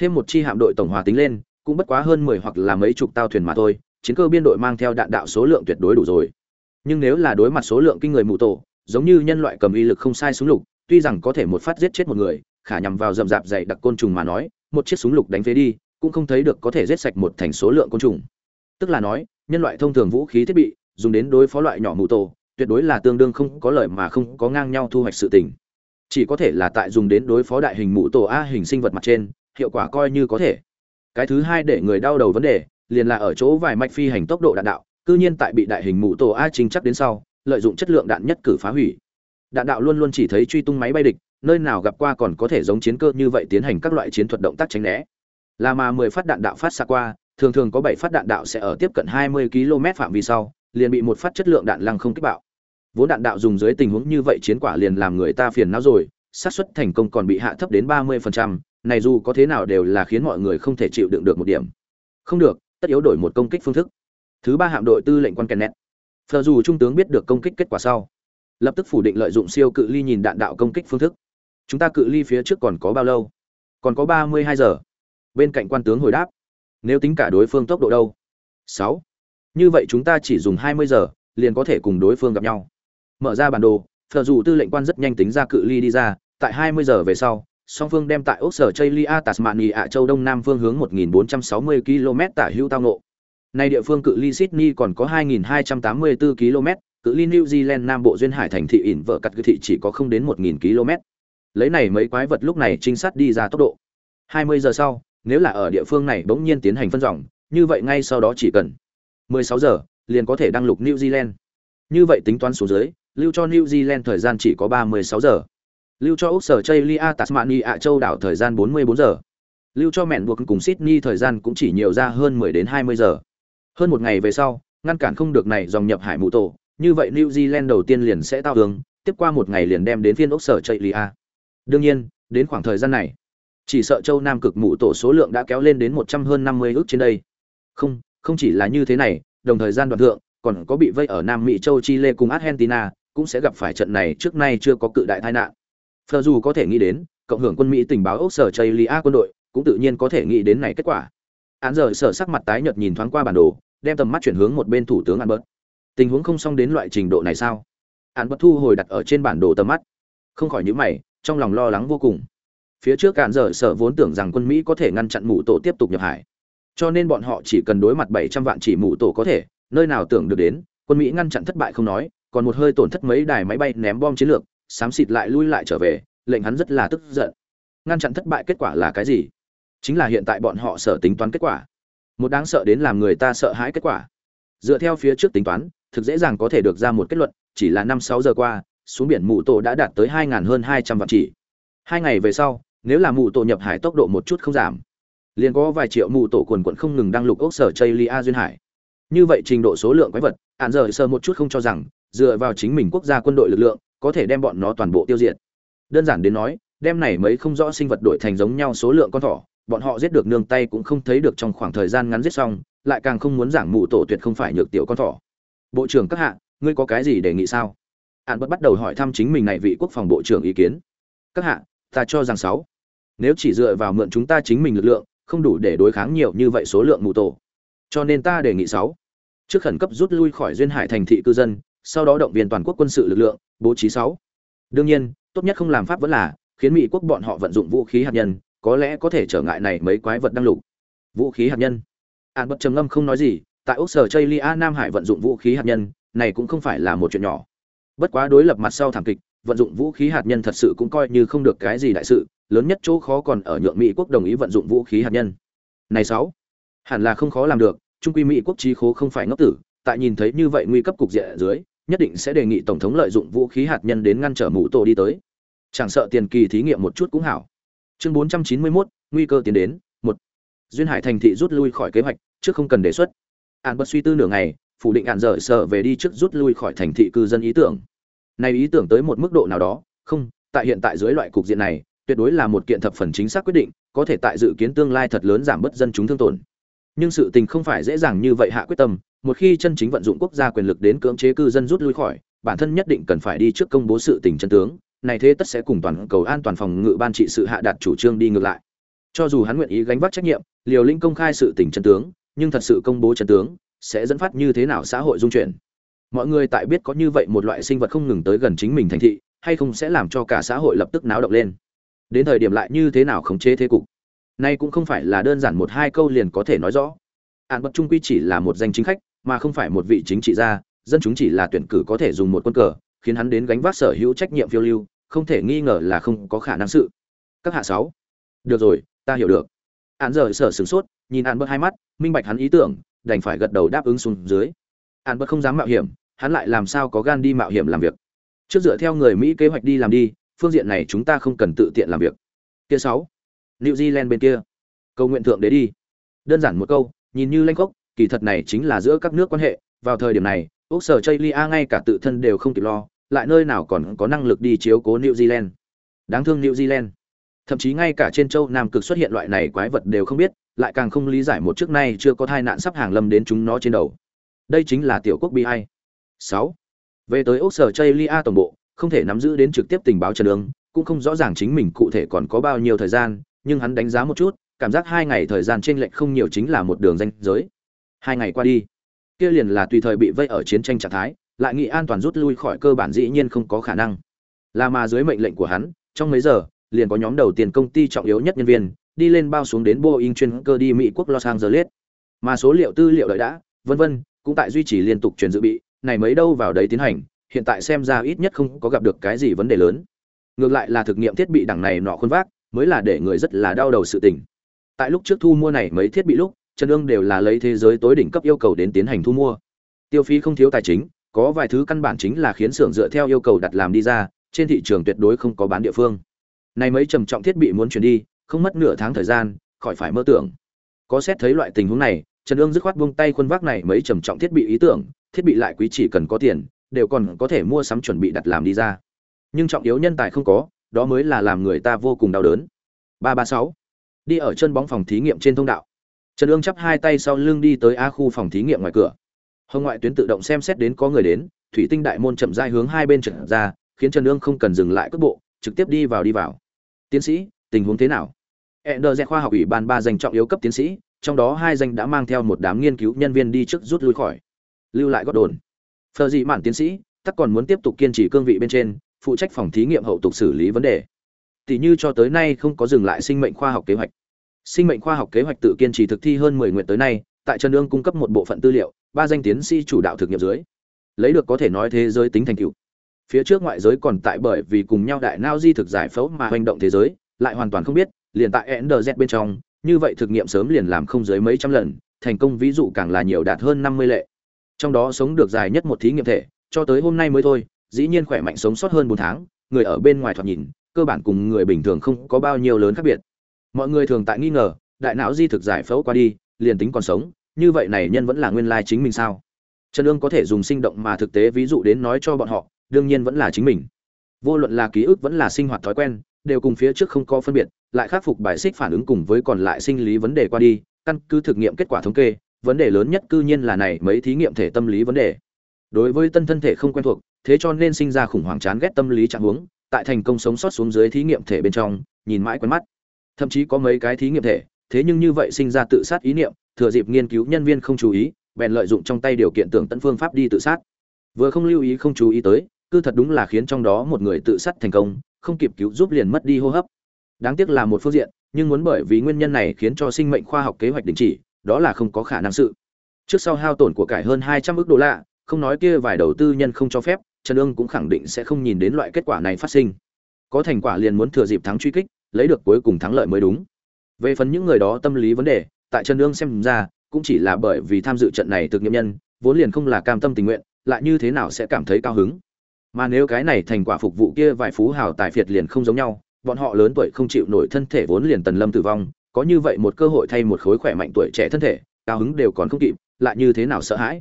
Thêm một chi hạm đội tổng hòa tính lên, cũng bất quá hơn mười hoặc là mấy chục tàu thuyền mà thôi, chiến cơ biên đội mang theo đạn đạo số lượng tuyệt đối đủ rồi. Nhưng nếu là đối mặt số lượng kinh người mù tổ, giống như nhân loại cầm uy lực không sai súng lục, tuy rằng có thể một phát giết chết một người, khả nhằm vào rậm rạp dày đặc côn trùng mà nói, một chiếc súng lục đánh phế đi cũng không thấy được có thể giết sạch một thành số lượng côn trùng. Tức là nói, nhân loại thông thường vũ khí thiết bị dùng đến đối phó loại nhỏ mù tổ, tuyệt đối là tương đương không có lợi mà không có ngang nhau thu hoạch sự tình. Chỉ có thể là tại dùng đến đối phó đại hình mù tổ a hình sinh vật mặt trên, hiệu quả coi như có thể. Cái thứ hai để người đau đầu vấn đề, liền là ở chỗ vài mạch phi hành tốc độ đạn đạo, cư nhiên tại bị đại hình mù tổ a chính chắc đến sau, lợi dụng chất lượng đạn nhất cử phá hủy. Đạn đạo luôn luôn chỉ thấy truy tung máy bay địch, nơi nào gặp qua còn có thể giống chiến cơ như vậy tiến hành các loại chiến thuật động tác tránh né là mà mười phát đạn đạo phát xa qua, thường thường có bảy phát đạn đạo sẽ ở tiếp cận hai mươi km phạm vi sau, liền bị một phát chất lượng đạn lăng không kích bạo. Vốn đạn đạo dùng dưới tình huống như vậy chiến quả liền làm người ta phiền não rồi, xác suất thành công còn bị hạ thấp đến ba mươi phần trăm, này dù có thế nào đều là khiến mọi người không thể chịu đựng được một điểm. Không được, tất yếu đổi một công kích phương thức. Thứ ba hạm đội tư lệnh quan kennet phờ dù trung tướng biết được công kích kết quả sau, lập tức phủ định lợi dụng siêu cự ly nhìn đạn đạo công kích phương thức. Chúng ta cự ly phía trước còn có bao lâu? Còn có ba mươi hai giờ bên cạnh quan tướng hồi đáp nếu tính cả đối phương tốc độ đâu sáu như vậy chúng ta chỉ dùng hai mươi giờ liền có thể cùng đối phương gặp nhau mở ra bản đồ thờ dù tư lệnh quan rất nhanh tính ra cự ly đi ra tại hai mươi giờ về sau song phương đem tại ốc sở chaylia tasmani ạ châu đông nam phương hướng 1460 km tả hữu tao ngộ Nay địa phương cự ly Sydney còn có 2284 km, cự ly New Zealand nam bộ duyên hải thành thị ỉn vợ cắt thị chỉ có không đến 1000 km. Lấy này mấy quái vật lúc này trinh sát đi ra tốc độ. 20 giờ sau, nếu là ở địa phương này bỗng nhiên tiến hành phân dòng, như vậy ngay sau đó chỉ cần 16 giờ liền có thể đăng lục New Zealand. Như vậy tính toán số dưới, lưu cho New Zealand thời gian chỉ có 36 giờ. Lưu cho Úc sở Chailia Tasmania châu đảo thời gian 44 giờ. Lưu cho mẹn buộc cùng Sydney thời gian cũng chỉ nhiều ra hơn 10 đến 20 giờ hơn một ngày về sau ngăn cản không được này dòng nhập hải mụ tổ như vậy new zealand đầu tiên liền sẽ tao hướng tiếp qua một ngày liền đem đến phiên úc sở Chailia. đương nhiên đến khoảng thời gian này chỉ sợ châu nam cực mụ tổ số lượng đã kéo lên đến một trăm hơn năm mươi ước trên đây. Không không chỉ là như thế này, đồng thời gian đoạn thượng, còn có bị vây ở nam mỹ, châu chile cùng argentina, cũng sẽ gặp phải trận này trước nay chưa có cự đại tai nạn. Phờ dù có thể nghĩ đến, cộng hưởng quân mỹ tình báo ốc sở chây lia quân đội, cũng tự nhiên có thể nghĩ đến này kết quả. Án giờ sở sắc mặt tái nhợt nhìn thoáng qua bản đồ, đem tầm mắt chuyển hướng một bên thủ tướng ăn bớt tình huống không xong đến loại trình độ này sao? An bớt thu hồi đặt ở trên bản đồ tầm mắt. Không khỏi nhíu mày, trong lòng lo lắng vô cùng phía trước cạn dở sở vốn tưởng rằng quân mỹ có thể ngăn chặn mũ tổ tiếp tục nhập hải. Cho nên bọn họ chỉ cần đối mặt bảy trăm vạn chỉ mũ tổ có thể, nơi nào tưởng được đến, quân mỹ ngăn chặn thất bại không nói, còn một hơi tổn thất mấy đài máy bay ném bom chiến lược, xám xịt lại lui lại trở về, lệnh hắn rất là tức giận. Ngăn chặn thất bại kết quả là cái gì? Chính là hiện tại bọn họ sở tính toán kết quả. Một đáng sợ đến làm người ta sợ hãi kết quả. Dựa theo phía trước tính toán, thực dễ dàng có thể được ra một kết luận, chỉ là năm sáu giờ qua, xuống biển mũ tổ đã đạt tới hai ngàn hơn hai trăm vạn chỉ. Hai ngày về sau nếu là mụ tổ nhập hải tốc độ một chút không giảm, liền có vài triệu mụ tổ quần quận không ngừng đăng lục ốc sở chây lia duyên hải. Như vậy trình độ số lượng quái vật, hạn giờ sơ một chút không cho rằng, dựa vào chính mình quốc gia quân đội lực lượng, có thể đem bọn nó toàn bộ tiêu diệt. Đơn giản đến nói, đem này mấy không rõ sinh vật đổi thành giống nhau số lượng con thỏ, bọn họ giết được nương tay cũng không thấy được trong khoảng thời gian ngắn giết xong, lại càng không muốn giảng mụ tổ tuyệt không phải nhược tiểu con thỏ. Bộ trưởng các hạ, ngươi có cái gì đề nghị sao? Hạn bất bắt đầu hỏi thăm chính mình này vị quốc phòng bộ trưởng ý kiến. Các hạ, ta cho rằng sáu nếu chỉ dựa vào mượn chúng ta chính mình lực lượng, không đủ để đối kháng nhiều như vậy số lượng mù tổ. Cho nên ta đề nghị sáu. Trước khẩn cấp rút lui khỏi duyên hải thành thị cư dân, sau đó động viên toàn quốc quân sự lực lượng, bố trí sáu. Đương nhiên, tốt nhất không làm pháp vẫn là, khiến mỹ quốc bọn họ vận dụng vũ khí hạt nhân, có lẽ có thể trở ngại này mấy quái vật đang lục. Vũ khí hạt nhân. An bất trầm ngâm không nói gì, tại úc sở chây lia nam hải vận dụng vũ khí hạt nhân, này cũng không phải là một chuyện nhỏ. Bất quá đối lập mặt sau thảm kịch vận dụng vũ khí hạt nhân thật sự cũng coi như không được cái gì đại sự lớn nhất chỗ khó còn ở nhượng mỹ quốc đồng ý vận dụng vũ khí hạt nhân. Này sáu hẳn là không khó làm được trung quy mỹ quốc trí khố không phải ngốc tử tại nhìn thấy như vậy nguy cấp cục diện dưới nhất định sẽ đề nghị tổng thống lợi dụng vũ khí hạt nhân đến ngăn trở mũ tổ đi tới. Chẳng sợ tiền kỳ thí nghiệm một chút cũng hảo. Chương 491, nguy cơ tiến đến một. Duyên hải thành thị rút lui khỏi kế hoạch trước không cần đề xuất. An bất suy tư nửa ngày phủ định ạn dở sợ về đi trước rút lui khỏi thành thị cư dân ý tưởng này ý tưởng tới một mức độ nào đó, không, tại hiện tại dưới loại cục diện này, tuyệt đối là một kiện thập phần chính xác quyết định, có thể tại dự kiến tương lai thật lớn giảm bớt dân chúng thương tổn. Nhưng sự tình không phải dễ dàng như vậy hạ quyết tâm, một khi chân chính vận dụng quốc gia quyền lực đến cưỡng chế cư dân rút lui khỏi, bản thân nhất định cần phải đi trước công bố sự tình chân tướng, này thế tất sẽ cùng toàn cầu an toàn phòng ngự ban trị sự hạ đạt chủ trương đi ngược lại. Cho dù hắn nguyện ý gánh vác trách nhiệm, liều lĩnh công khai sự tình chân tướng, nhưng thật sự công bố chân tướng, sẽ dẫn phát như thế nào xã hội dung chuyển? Mọi người tại biết có như vậy một loại sinh vật không ngừng tới gần chính mình thành thị, hay không sẽ làm cho cả xã hội lập tức náo động lên. Đến thời điểm lại như thế nào khống chế thế cục? Nay cũng không phải là đơn giản một hai câu liền có thể nói rõ. An bất trung quy chỉ là một danh chính khách, mà không phải một vị chính trị gia, dân chúng chỉ là tuyển cử có thể dùng một quân cờ, khiến hắn đến gánh vác sở hữu trách nhiệm phiêu lưu, không thể nghi ngờ là không có khả năng sự. Các hạ sáu. Được rồi, ta hiểu được. Án giờ sở sửng sốt, nhìn an bớt hai mắt, minh bạch hắn ý tưởng, đành phải gật đầu đáp ứng xuống dưới. An bớt không dám mạo hiểm hắn lại làm sao có gan đi mạo hiểm làm việc? Trước dựa theo người mỹ kế hoạch đi làm đi, phương diện này chúng ta không cần tự tiện làm việc. Kia sáu, new zealand bên kia. Cầu nguyện thượng đế đi. Đơn giản một câu, nhìn như lanh cốc kỳ thật này chính là giữa các nước quan hệ. Vào thời điểm này, úc sở chây lia ngay cả tự thân đều không kịp lo, lại nơi nào còn có năng lực đi chiếu cố new zealand. Đáng thương new zealand. Thậm chí ngay cả trên châu nam cực xuất hiện loại này quái vật đều không biết, lại càng không lý giải một trước nay chưa có tai nạn sắp hàng lâm đến chúng nó trên đầu. Đây chính là tiểu quốc bi hay sáu. Về tới úc sở chây tổng bộ, không thể nắm giữ đến trực tiếp tình báo trần ứng cũng không rõ ràng chính mình cụ thể còn có bao nhiêu thời gian, nhưng hắn đánh giá một chút, cảm giác hai ngày thời gian trên lệch không nhiều chính là một đường danh giới. Hai ngày qua đi, kia liền là tùy thời bị vây ở chiến tranh trạng thái, lại nghĩ an toàn rút lui khỏi cơ bản dĩ nhiên không có khả năng. Là mà dưới mệnh lệnh của hắn, trong mấy giờ, liền có nhóm đầu tiên công ty trọng yếu nhất nhân viên, đi lên bao xuống đến boeing chuyên cơ đi mỹ quốc los angeles. Mà số liệu tư liệu đợi đã, vân vân, cũng tại duy trì liên tục truyền dự bị này mấy đâu vào đấy tiến hành, hiện tại xem ra ít nhất không có gặp được cái gì vấn đề lớn. Ngược lại là thực nghiệm thiết bị đẳng này nọ khuôn vác, mới là để người rất là đau đầu sự tình. Tại lúc trước thu mua này mấy thiết bị lúc, trần ương đều là lấy thế giới tối đỉnh cấp yêu cầu đến tiến hành thu mua. Tiêu phí không thiếu tài chính, có vài thứ căn bản chính là khiến xưởng dựa theo yêu cầu đặt làm đi ra, trên thị trường tuyệt đối không có bán địa phương. Này mấy trầm trọng thiết bị muốn chuyển đi, không mất nửa tháng thời gian, khỏi phải mơ tưởng. Có xét thấy loại tình huống này trần Dương dứt khoát buông tay khuôn vác này mấy trầm trọng thiết bị ý tưởng thiết bị lại quý chỉ cần có tiền đều còn có thể mua sắm chuẩn bị đặt làm đi ra. Nhưng trọng yếu nhân tài không có đó mới là làm người ta vô cùng đau đớn. Ba ba sáu. Đi ở chân bóng phòng thí nghiệm trên thông đạo. Trần Dương chắp hai tay sau lưng đi tới a khu phòng thí nghiệm ngoài cửa. Hồng ngoại tuyến tự động xem xét đến có người đến thủy tinh đại môn chậm rãi hướng hai bên trận ra khiến trần Dương không cần dừng lại cước bộ trực tiếp đi vào đi vào. Tiến sĩ tình huống thế nào? Ender khoa học ủy ban ba dành trọng yếu cấp tiến sĩ, trong đó hai danh đã mang theo một đám nghiên cứu nhân viên đi trước rút lui khỏi, lưu lại gót đồn. Phờ dị mạn tiến sĩ, tất còn muốn tiếp tục kiên trì cương vị bên trên, phụ trách phòng thí nghiệm hậu tục xử lý vấn đề. Tỷ như cho tới nay không có dừng lại sinh mệnh khoa học kế hoạch. Sinh mệnh khoa học kế hoạch tự kiên trì thực thi hơn 10 nguyện tới nay, tại Trần ương cung cấp một bộ phận tư liệu, ba danh tiến sĩ chủ đạo thực nghiệm dưới. Lấy được có thể nói thế giới tính thành tựu. Phía trước ngoại giới còn tại bởi vì cùng nhau đại nao di thực giải phẫu mà hành động thế giới, lại hoàn toàn không biết, liền tại NDZ bên trong, như vậy thực nghiệm sớm liền làm không dưới mấy trăm lần, thành công ví dụ càng là nhiều đạt hơn 50 lệ. Trong đó sống được dài nhất một thí nghiệm thể, cho tới hôm nay mới thôi, dĩ nhiên khỏe mạnh sống sót hơn 4 tháng, người ở bên ngoài thoạt nhìn, cơ bản cùng người bình thường không có bao nhiêu lớn khác biệt. Mọi người thường tại nghi ngờ, đại não di thực giải phẫu qua đi, liền tính còn sống, như vậy này nhân vẫn là nguyên lai chính mình sao? Trần Dương có thể dùng sinh động mà thực tế ví dụ đến nói cho bọn họ, đương nhiên vẫn là chính mình. Vô luận là ký ức vẫn là sinh hoạt thói quen, đều cùng phía trước không có phân biệt, lại khắc phục bài xích phản ứng cùng với còn lại sinh lý vấn đề qua đi, căn cứ thực nghiệm kết quả thống kê, vấn đề lớn nhất cư nhiên là này mấy thí nghiệm thể tâm lý vấn đề. Đối với tân thân thể không quen thuộc, thế cho nên sinh ra khủng hoảng chán ghét tâm lý trạng huống, tại thành công sống sót xuống dưới thí nghiệm thể bên trong, nhìn mãi quen mắt. Thậm chí có mấy cái thí nghiệm thể, thế nhưng như vậy sinh ra tự sát ý niệm, thừa dịp nghiên cứu nhân viên không chú ý, bèn lợi dụng trong tay điều kiện tưởng tận phương pháp đi tự sát. Vừa không lưu ý không chú ý tới, cứ thật đúng là khiến trong đó một người tự sát thành công, không kịp cứu giúp liền mất đi hô hấp. Đáng tiếc là một phương diện, nhưng muốn bởi vì nguyên nhân này khiến cho sinh mệnh khoa học kế hoạch đình chỉ, đó là không có khả năng sự. Trước sau hao tổn của cải hơn hai trăm ước đô la, không nói kia vài đầu tư nhân không cho phép, trần ương cũng khẳng định sẽ không nhìn đến loại kết quả này phát sinh. Có thành quả liền muốn thừa dịp thắng truy kích, lấy được cuối cùng thắng lợi mới đúng. Về phần những người đó tâm lý vấn đề, tại trần ương xem ra, cũng chỉ là bởi vì tham dự trận này thực nghiệm nhân, vốn liền không là cam tâm tình nguyện, lại như thế nào sẽ cảm thấy cao hứng mà nếu cái này thành quả phục vụ kia vài phú hào tài phiệt liền không giống nhau, bọn họ lớn tuổi không chịu nổi thân thể vốn liền tần lâm tử vong, có như vậy một cơ hội thay một khối khỏe mạnh tuổi trẻ thân thể, cao hứng đều còn không kịp, lại như thế nào sợ hãi?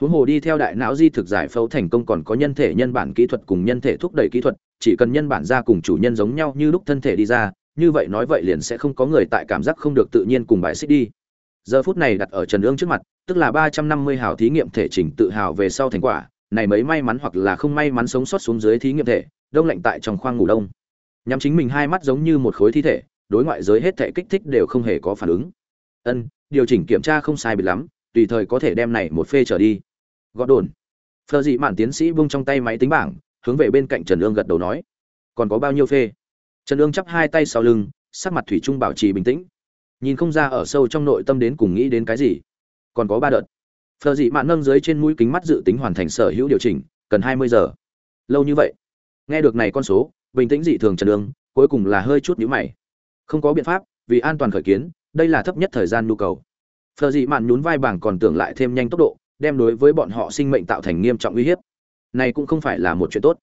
Huống hồ đi theo đại não di thực giải phẫu thành công còn có nhân thể nhân bản kỹ thuật cùng nhân thể thúc đẩy kỹ thuật, chỉ cần nhân bản ra cùng chủ nhân giống nhau như lúc thân thể đi ra, như vậy nói vậy liền sẽ không có người tại cảm giác không được tự nhiên cùng bài xích đi. Giờ phút này đặt ở trần ương trước mặt, tức là ba trăm năm mươi hào thí nghiệm thể trình tự hào về sau thành quả này mấy may mắn hoặc là không may mắn sống sót xuống dưới thí nghiệm thể, đông lạnh tại trong khoang ngủ đông. Nhắm chính mình hai mắt giống như một khối thi thể, đối ngoại giới hết thể kích thích đều không hề có phản ứng. Ân, điều chỉnh kiểm tra không sai biệt lắm, tùy thời có thể đem này một phê trở đi. Gọt đồn phờ dị mạn tiến sĩ vung trong tay máy tính bảng, hướng về bên cạnh trần ương gật đầu nói. Còn có bao nhiêu phê? Trần ương chắp hai tay sau lưng, sắc mặt thủy trung bảo trì bình tĩnh. Nhìn không ra ở sâu trong nội tâm đến cùng nghĩ đến cái gì. Còn có ba đợt. Phở dị mạn nâng dưới trên mũi kính mắt dự tính hoàn thành sở hữu điều chỉnh cần hai mươi giờ. Lâu như vậy. Nghe được này con số bình tĩnh dị thường trần Dương, cuối cùng là hơi chút nhíu mày. Không có biện pháp vì an toàn khởi kiến đây là thấp nhất thời gian nhu cầu. Phở dị mạn nhún vai bảng còn tưởng lại thêm nhanh tốc độ đem đối với bọn họ sinh mệnh tạo thành nghiêm trọng uy hiếp. Này cũng không phải là một chuyện tốt.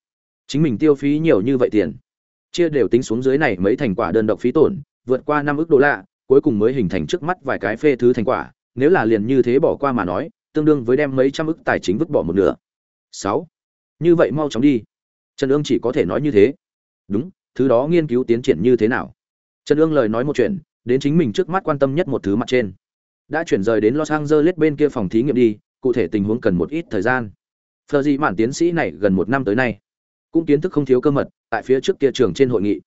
Chính mình tiêu phí nhiều như vậy tiền. Chia đều tính xuống dưới này mấy thành quả đơn độc phí tổn vượt qua năm ức đô la cuối cùng mới hình thành trước mắt vài cái phê thứ thành quả nếu là liền như thế bỏ qua mà nói tương đương với đem mấy trăm ức tài chính vứt bỏ một nửa. Sáu. Như vậy mau chóng đi. Trần ương chỉ có thể nói như thế. Đúng, thứ đó nghiên cứu tiến triển như thế nào? Trần ương lời nói một chuyện, đến chính mình trước mắt quan tâm nhất một thứ mặt trên. Đã chuyển rời đến los angeles bên kia phòng thí nghiệm đi, cụ thể tình huống cần một ít thời gian. Phờ dị mạn tiến sĩ này gần một năm tới nay, cũng kiến thức không thiếu cơ mật, tại phía trước kia trường trên hội nghị.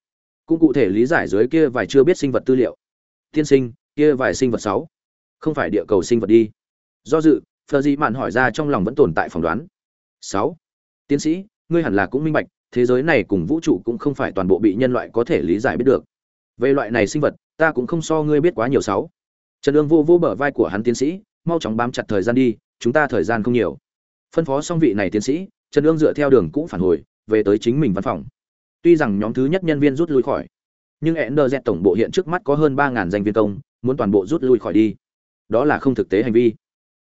Cũng cụ thể lý giải dưới kia vài chưa biết sinh vật tư liệu. Tiên sinh, kia vài sinh vật sáu. Không phải địa cầu sinh vật đi. Do dự phờ gì mạn hỏi ra trong lòng vẫn tồn tại phỏng đoán. Sáu. Tiến sĩ, ngươi hẳn là cũng minh bạch, thế giới này cùng vũ trụ cũng không phải toàn bộ bị nhân loại có thể lý giải biết được. Về loại này sinh vật, ta cũng không so ngươi biết quá nhiều sáu. Trần ương vô vô bờ vai của hắn tiến sĩ, mau chóng bám chặt thời gian đi, chúng ta thời gian không nhiều. Phân phó xong vị này tiến sĩ, trần ương dựa theo đường cũ phản hồi, về tới chính mình văn phòng. Tuy rằng nhóm thứ nhất nhân viên rút lui khỏi, nhưng nz tổng bộ hiện trước mắt có hơn ba danh viên công, muốn toàn bộ rút lui khỏi đi. Đó là không thực tế hành vi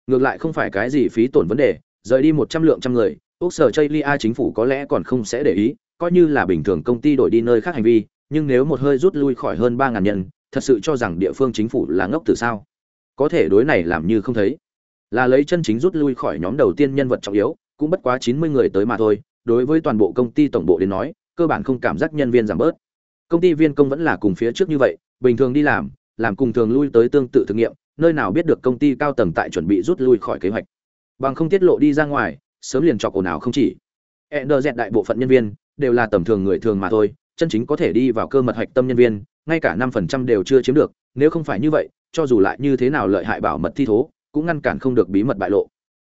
ngược lại không phải cái gì phí tổn vấn đề, rời đi một trăm lượng trăm người, úc sở chây lia chính phủ có lẽ còn không sẽ để ý, coi như là bình thường công ty đổi đi nơi khác hành vi, nhưng nếu một hơi rút lui khỏi hơn ba ngàn nhân, thật sự cho rằng địa phương chính phủ là ngốc từ sao? Có thể đối này làm như không thấy. Là lấy chân chính rút lui khỏi nhóm đầu tiên nhân vật trọng yếu, cũng bất quá chín mươi người tới mà thôi, đối với toàn bộ công ty tổng bộ đến nói, cơ bản không cảm giác nhân viên giảm bớt. Công ty viên công vẫn là cùng phía trước như vậy, bình thường đi làm làm cùng thường lui tới tương tự thực nghiệm nơi nào biết được công ty cao tầng tại chuẩn bị rút lui khỏi kế hoạch bằng không tiết lộ đi ra ngoài sớm liền chọc ồn ào không chỉ Ender đại bộ phận nhân viên đều là tầm thường người thường mà thôi, chân chính có thể đi vào cơ mật hạch tâm nhân viên, ngay cả năm phần trăm đều chưa chiếm được, nếu không phải như vậy, cho dù lại như thế nào lợi hại bảo mật thi thố, cũng ngăn cản không được bí mật bại lộ.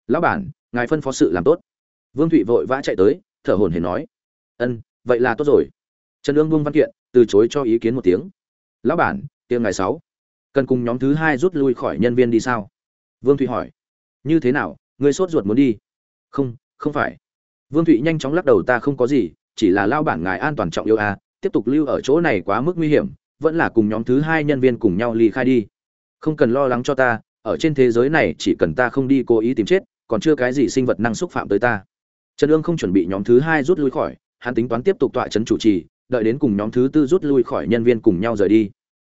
"Lão bản, ngài phân phó sự làm tốt." Vương Thụy vội vã chạy tới, thở hổn hển nói. "Ân, vậy là tốt rồi." Trần Dương buông văn kiện, từ chối cho ý kiến một tiếng. "Lão bản, tiêm ngày sáu cần cùng nhóm thứ hai rút lui khỏi nhân viên đi sao?" Vương Thụy hỏi. "Như thế nào, ngươi sốt ruột muốn đi?" "Không, không phải." Vương Thụy nhanh chóng lắc đầu ta không có gì, chỉ là lao bản ngài an toàn trọng yêu a, à, tiếp tục lưu ở chỗ này quá mức nguy hiểm, vẫn là cùng nhóm thứ hai nhân viên cùng nhau ly khai đi. Không cần lo lắng cho ta, ở trên thế giới này chỉ cần ta không đi cố ý tìm chết, còn chưa cái gì sinh vật năng xúc phạm tới ta. Trần ương không chuẩn bị nhóm thứ hai rút lui khỏi, hắn tính toán tiếp tục tọa trấn chủ trì, đợi đến cùng nhóm thứ tư rút lui khỏi nhân viên cùng nhau rời đi.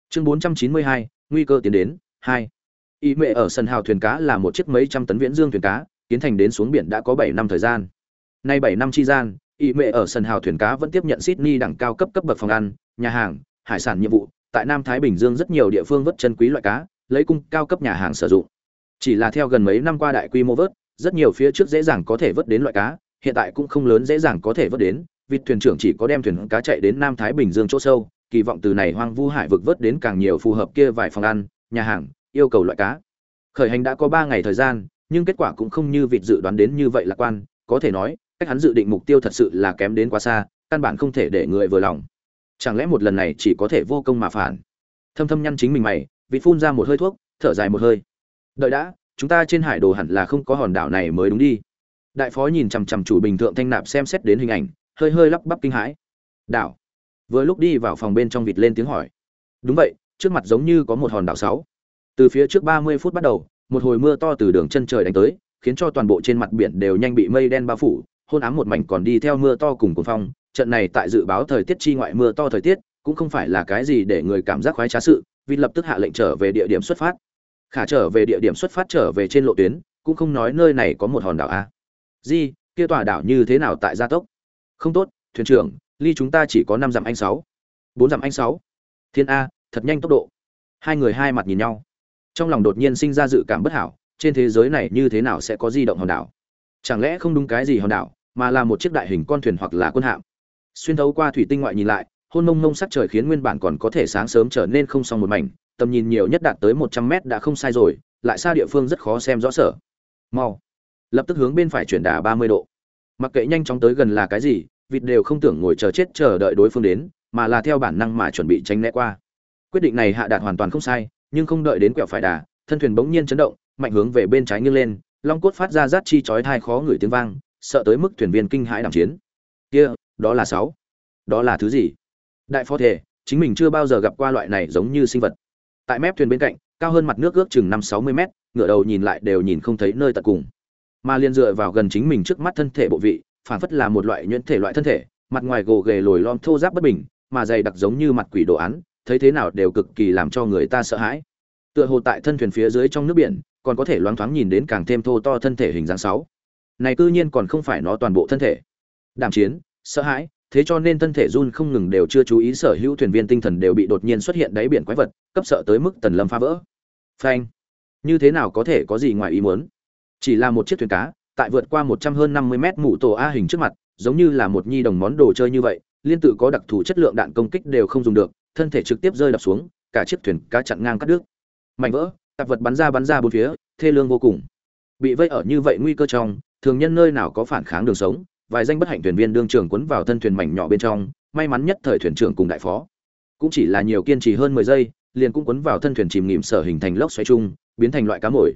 Chương 492, nguy cơ tiến đến, 2. Ý mệ ở sân hào thuyền cá là một chiếc mấy trăm tấn viễn dương thuyền cá, tiến thành đến xuống biển đã có bảy năm thời gian. Nay bảy năm chi gian, ý mệ ở sân hào thuyền cá vẫn tiếp nhận Sydney đẳng cao cấp cấp bậc phòng ăn, nhà hàng, hải sản nhiệm vụ, tại Nam Thái Bình Dương rất nhiều địa phương vớt chân quý loại cá, lấy cung cao cấp nhà hàng sử dụng. Chỉ là theo gần mấy năm qua đại quy mô vớt, rất nhiều phía trước dễ dàng có thể vớt đến loại cá, hiện tại cũng không lớn dễ dàng có thể vớt đến, vịt thuyền trưởng chỉ có đem thuyền cá chạy đến Nam Thái Bình Dương chỗ sâu, kỳ vọng từ này hoang vu hải vực vớt đến càng nhiều phù hợp kia vài phòng ăn, nhà hàng, yêu cầu loại cá. Khởi hành đã có 3 ngày thời gian, nhưng kết quả cũng không như vịt dự đoán đến như vậy lạc quan, có thể nói, cách hắn dự định mục tiêu thật sự là kém đến quá xa căn bản không thể để người vừa lòng. Chẳng lẽ một lần này chỉ có thể vô công mà phản? Thâm thâm nhăn chính mình mày vị phun ra một hơi thuốc thở dài một hơi. Đợi đã chúng ta trên hải đồ hẳn là không có hòn đảo này mới đúng đi. Đại phó nhìn chằm chằm chủ bình thượng thanh nạp xem xét đến hình ảnh hơi hơi lắp bắp kinh hãi. Đảo vừa lúc đi vào phòng bên trong vịt lên tiếng hỏi. Đúng vậy, trước mặt giống như có một hòn đảo sáu. Từ phía trước ba mươi phút bắt đầu, một hồi mưa to từ đường chân trời đánh tới, khiến cho toàn bộ trên mặt biển đều nhanh bị mây đen bao phủ, hôn ám một mảnh còn đi theo mưa to cùng cuồng phong. Trận này tại dự báo thời tiết chi ngoại mưa to thời tiết, cũng không phải là cái gì để người cảm giác khoái trá sự vì lập tức hạ lệnh trở về địa điểm xuất phát. Khả trở về địa điểm xuất phát trở về trên lộ tuyến, cũng không nói nơi này có một hòn đảo a. Di, kia tòa đảo như thế nào tại gia tốc? Không tốt, thuyền trưởng ly chúng ta chỉ có năm dặm anh sáu. Bốn dặm anh sáu. Thiên a, thật nhanh tốc độ. Hai người hai mặt nhìn nhau. Trong lòng đột nhiên sinh ra dự cảm bất hảo, trên thế giới này như thế nào sẽ có di động hòn đảo? Chẳng lẽ không đúng cái gì hòn đảo, mà là một chiếc đại hình con thuyền hoặc là quân hạm? Xuyên thấu qua thủy tinh ngoại nhìn lại, hôn mông mông sắc trời khiến nguyên bản còn có thể sáng sớm trở nên không xong một mảnh, tầm nhìn nhiều nhất đạt tới một trăm mét đã không sai rồi, lại xa địa phương rất khó xem rõ sở. Mau. Lập tức hướng bên phải chuyển đà ba mươi độ. Mặc kệ nhanh chóng tới gần là cái gì vịt đều không tưởng ngồi chờ chết chờ đợi đối phương đến, mà là theo bản năng mà chuẩn bị tránh né qua. Quyết định này hạ đạt hoàn toàn không sai, nhưng không đợi đến quẹo phải đà, thân thuyền bỗng nhiên chấn động, mạnh hướng về bên trái nghiêng lên, long cốt phát ra rát chi chói thai khó ngửi tiếng vang, sợ tới mức thuyền viên kinh hãi đàm chiến. Kia, đó là sáu. Đó là thứ gì? Đại phó thể, chính mình chưa bao giờ gặp qua loại này giống như sinh vật. Tại mép thuyền bên cạnh, cao hơn mặt nước ước chừng năm sáu mươi mét ngựa đầu nhìn lại đều nhìn không thấy nơi tận cùng. Mà liền dựa vào gần chính mình trước mắt thân thể bộ vị phản phất là một loại nhuyễn thể loại thân thể, mặt ngoài gồ ghề lồi lom thô giáp bất bình, mà dày đặc giống như mặt quỷ đồ án, thấy thế nào đều cực kỳ làm cho người ta sợ hãi. Tựa hồ tại thân thuyền phía dưới trong nước biển, còn có thể loáng thoáng nhìn đến càng thêm thô to thân thể hình dáng sáu. Này cư nhiên còn không phải nó toàn bộ thân thể. Đảm chiến, sợ hãi, thế cho nên thân thể run không ngừng đều chưa chú ý sở hữu thuyền viên tinh thần đều bị đột nhiên xuất hiện đáy biển quái vật, cấp sợ tới mức tần lâm phá vỡ. Phanh. Như thế nào có thể có gì ngoài ý muốn? Chỉ là một chiếc thuyền cá tại vượt qua một trăm hơn năm mươi mét mũ tổ a hình trước mặt, giống như là một nhi đồng món đồ chơi như vậy, liên tự có đặc thù chất lượng đạn công kích đều không dùng được, thân thể trực tiếp rơi đập xuống, cả chiếc thuyền cá chặn ngang cắt đứt. Mảnh vỡ, tạp vật bắn ra bắn ra bốn phía, thê lương vô cùng. Bị vây ở như vậy nguy cơ trong, thường nhân nơi nào có phản kháng đường sống, vài danh bất hạnh thuyền viên đương trưởng quấn vào thân thuyền mảnh nhỏ bên trong, may mắn nhất thời thuyền trưởng cùng đại phó. Cũng chỉ là nhiều kiên trì hơn mười giây, liền cũng quấn vào thân thuyền chìm nghỉm sở hình thành lốc xoáy chung, biến thành loại cá mồi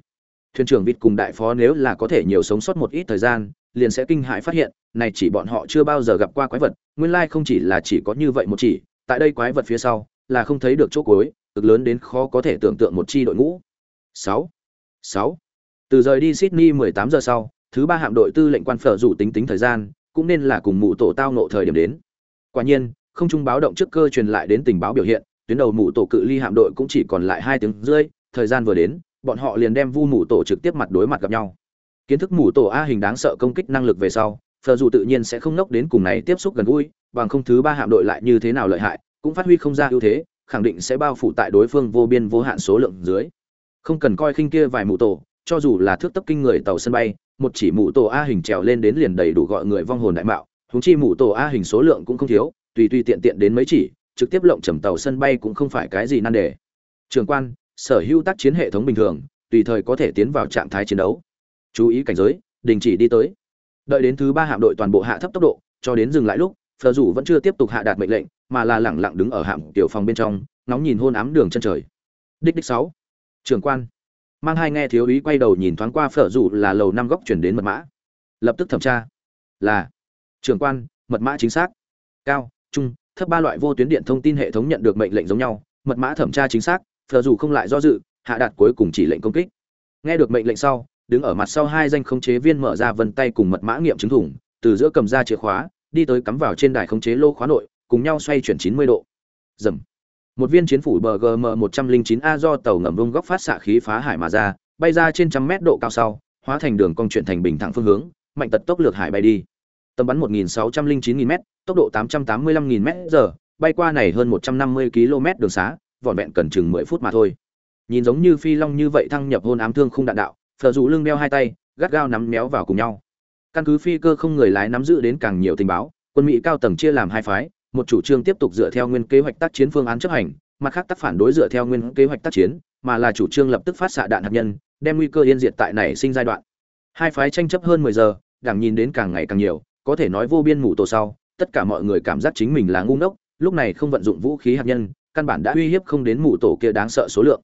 thuyền trưởng vịt cùng đại phó nếu là có thể nhiều sống sót một ít thời gian, liền sẽ kinh hãi phát hiện, này chỉ bọn họ chưa bao giờ gặp qua quái vật, nguyên lai không chỉ là chỉ có như vậy một chỉ, tại đây quái vật phía sau, là không thấy được chỗ cuối, cực lớn đến khó có thể tưởng tượng một chi đội ngũ. Sáu sáu. Từ rời đi sydney 18 giờ sau, thứ ba hạm đội tư lệnh quan phở rủ tính tính thời gian, cũng nên là cùng mụ tổ tao nộ thời điểm đến. Quả nhiên, không trung báo động trước cơ truyền lại đến tình báo biểu hiện, tuyến đầu mụ tổ cự ly hạm đội cũng chỉ còn lại hai tiếng rưỡi, thời gian vừa đến bọn họ liền đem vu mù tổ trực tiếp mặt đối mặt gặp nhau. Kiến thức mù tổ a hình đáng sợ công kích năng lực về sau, phở dù tự nhiên sẽ không nốc đến cùng này tiếp xúc gần gũi, bằng không thứ ba hạm đội lại như thế nào lợi hại, cũng phát huy không ra ưu thế, khẳng định sẽ bao phủ tại đối phương vô biên vô hạn số lượng dưới. Không cần coi khinh kia vài mù tổ, cho dù là thước tấp kinh người tàu sân bay, một chỉ mù tổ a hình trèo lên đến liền đầy đủ gọi người vong hồn đại mạo húng chi mù tổ a hình số lượng cũng không thiếu, tùy tùy tiện tiện đến mấy chỉ, trực tiếp lộng trầm tàu sân bay cũng không phải cái gì nan đề. Trường quan sở hữu tác chiến hệ thống bình thường, tùy thời có thể tiến vào trạng thái chiến đấu. Chú ý cảnh giới, đình chỉ đi tới. Đợi đến thứ ba hạm đội toàn bộ hạ thấp tốc độ, cho đến dừng lại lúc phờ rủ vẫn chưa tiếp tục hạ đạt mệnh lệnh, mà là lẳng lặng đứng ở hạm tiểu phòng bên trong nóng nhìn hôn ám đường chân trời. Đích đích sáu. Trường quan. Mang hai nghe thiếu úy quay đầu nhìn thoáng qua phở rủ là lầu năm góc chuyển đến mật mã. Lập tức thẩm tra. Là. Trường quan, mật mã chính xác. Cao, trung, thấp ba loại vô tuyến điện thông tin hệ thống nhận được mệnh lệnh giống nhau. Mật mã thẩm tra chính xác phở dù không lại do dự, hạ đạt cuối cùng chỉ lệnh công kích. Nghe được mệnh lệnh sau, đứng ở mặt sau hai danh khống chế viên mở ra vân tay cùng mật mã nghiệm chứng thủng, từ giữa cầm ra chìa khóa, đi tới cắm vào trên đài khống chế lô khóa nội, cùng nhau xoay chuyển 90 độ. Dầm. Một viên chiến phủ bgm 109 a do tàu ngầm rung góc phát xạ khí phá hải mà ra, bay ra trên trăm mét độ cao sau, hóa thành đường cong chuyển thành bình thẳng phương hướng, mạnh tật tốc lược hải bay đi. Tầm bắn 1.609.000 m tốc độ 885.000 m giờ, bay qua này hơn 150 km đường xá vỏn vẹn cần chừng 10 phút mà thôi. Nhìn giống như phi long như vậy thăng nhập hôn ám thương không đạn đạo phờ dù lưng đeo hai tay, gắt gao nắm méo vào cùng nhau. Căn cứ phi cơ không người lái nắm giữ đến càng nhiều tình báo, quân mỹ cao tầng chia làm hai phái, một chủ trương tiếp tục dựa theo nguyên kế hoạch tác chiến phương án chấp hành, mặt khác tác phản đối dựa theo nguyên kế hoạch tác chiến, mà là chủ trương lập tức phát xạ đạn hạt nhân, đem nguy cơ yên diệt tại này sinh giai đoạn. Hai phái tranh chấp hơn mười giờ, đảng nhìn đến càng ngày càng nhiều, có thể nói vô biên mù tổ sau, tất cả mọi người cảm giác chính mình là ngu ngốc, lúc này không vận dụng vũ khí hạt nhân căn bản đã uy hiếp không đến mù tổ kia đáng sợ số lượng.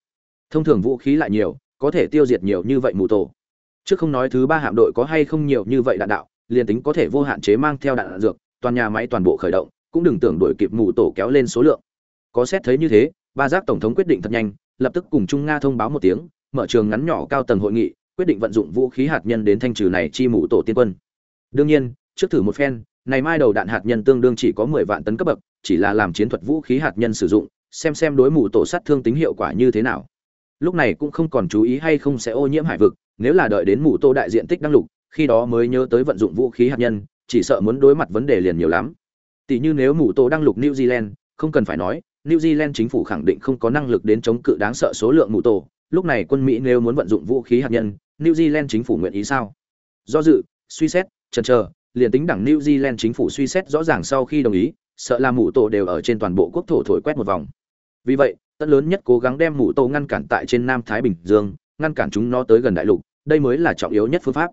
Thông thường vũ khí lại nhiều có thể tiêu diệt nhiều như vậy mù tổ. Trước không nói thứ ba hạm đội có hay không nhiều như vậy đạn đạo liền tính có thể vô hạn chế mang theo đạn, đạn dược toàn nhà máy toàn bộ khởi động cũng đừng tưởng đuổi kịp mù tổ kéo lên số lượng. Có xét thấy như thế ba giác tổng thống quyết định thật nhanh lập tức cùng trung nga thông báo một tiếng mở trường ngắn nhỏ cao tầng hội nghị quyết định vận dụng vũ khí hạt nhân đến thanh trừ này chi mù tổ tiên quân. Đương nhiên trước thử một phen này mai đầu đạn hạt nhân tương đương chỉ có 10 vạn tấn cấp bậc chỉ là làm chiến thuật vũ khí hạt nhân sử dụng xem xem đối mù tổ sát thương tính hiệu quả như thế nào. Lúc này cũng không còn chú ý hay không sẽ ô nhiễm hải vực, nếu là đợi đến mù tô đại diện tích đăng lục, khi đó mới nhớ tới vận dụng vũ khí hạt nhân, chỉ sợ muốn đối mặt vấn đề liền nhiều lắm. Tỷ như nếu mù tô đăng lục new zealand, không cần phải nói, new zealand chính phủ khẳng định không có năng lực đến chống cự đáng sợ số lượng mù tô lúc này quân mỹ nếu muốn vận dụng vũ khí hạt nhân, new zealand chính phủ nguyện ý sao? Do dự, suy xét, chần chờ, liền tính đảng new zealand chính phủ suy xét rõ ràng sau khi đồng ý sợ là mù tổ đều ở trên toàn bộ quốc thổ thổi quét một vòng. Vì vậy, tất lớn nhất cố gắng đem mù tổ ngăn cản tại trên nam thái bình dương, ngăn cản chúng nó tới gần đại lục, đây mới là trọng yếu nhất phương pháp.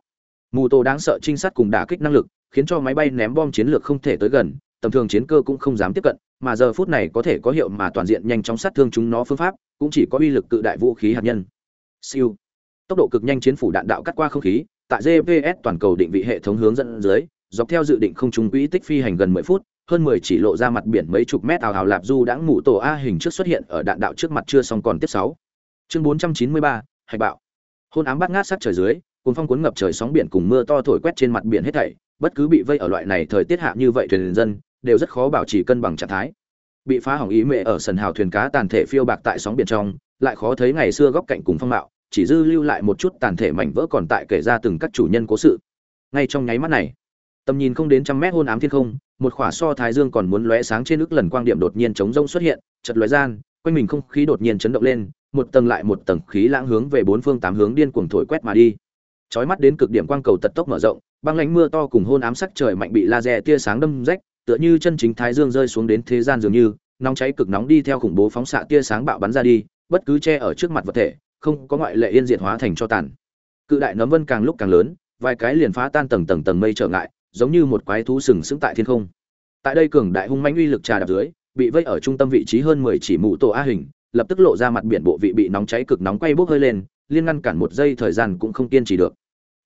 Mù tổ đáng sợ trinh sát cùng đả kích năng lực, khiến cho máy bay ném bom chiến lược không thể tới gần, tầm thường chiến cơ cũng không dám tiếp cận, mà giờ phút này có thể có hiệu mà toàn diện nhanh chóng sát thương chúng nó phương pháp, cũng chỉ có uy lực cự đại vũ khí hạt nhân. Siêu. Tốc độ cực nhanh chiến phủ đạn đạo cắt qua không khí, tại gps toàn cầu định vị hệ thống hướng dẫn dưới, dọc theo dự định không trung quỹ tích phi hành gần 10 phút hơn 10 chỉ lộ ra mặt biển mấy chục mét ảo ảo lạp du đã ngủ tổ a hình trước xuất hiện ở đạn đạo trước mặt chưa xong còn tiếp 6. Chương 493, hạch bạo. Hôn ám bát ngát sát trời dưới, cuồng phong cuốn ngập trời sóng biển cùng mưa to thổi quét trên mặt biển hết thảy, bất cứ bị vây ở loại này thời tiết hạ như vậy thuyền dân đều rất khó bảo trì cân bằng trạng thái. Bị phá hỏng ý mẹ ở sần hào thuyền cá tàn thể phiêu bạc tại sóng biển trong, lại khó thấy ngày xưa góc cạnh cùng phong mạo, chỉ dư lưu lại một chút tàn thể mảnh vỡ còn tại kể ra từng các chủ nhân cố sự. Ngay trong nháy mắt này, tầm nhìn không đến trăm mét hôn ám thiên không, một khỏa so thái dương còn muốn lóe sáng trên ức lần quang điểm đột nhiên chống rông xuất hiện chật lóe gian, quanh mình không khí đột nhiên chấn động lên, một tầng lại một tầng khí lãng hướng về bốn phương tám hướng điên cuồng thổi quét mà đi. Chói mắt đến cực điểm quang cầu tật tốc mở rộng, băng lánh mưa to cùng hôn ám sắc trời mạnh bị laser tia sáng đâm rách, tựa như chân chính thái dương rơi xuống đến thế gian dường như, nóng cháy cực nóng đi theo khủng bố phóng xạ tia sáng bạo bắn ra đi, bất cứ che ở trước mặt vật thể, không có ngoại lệ yên diệt hóa thành cho tàn. Cự đại nấm vân càng lúc càng lớn, vài cái liền phá tan tầng tầng tầng mây trở ngại giống như một quái thú sừng sững tại thiên không. Tại đây cường đại hung mãnh uy lực trà đạp dưới, bị vây ở trung tâm vị trí hơn mười chỉ mụ tổ a hình, lập tức lộ ra mặt biển bộ vị bị nóng cháy cực nóng quay bốc hơi lên, liên ngăn cản một giây thời gian cũng không kiên trì được.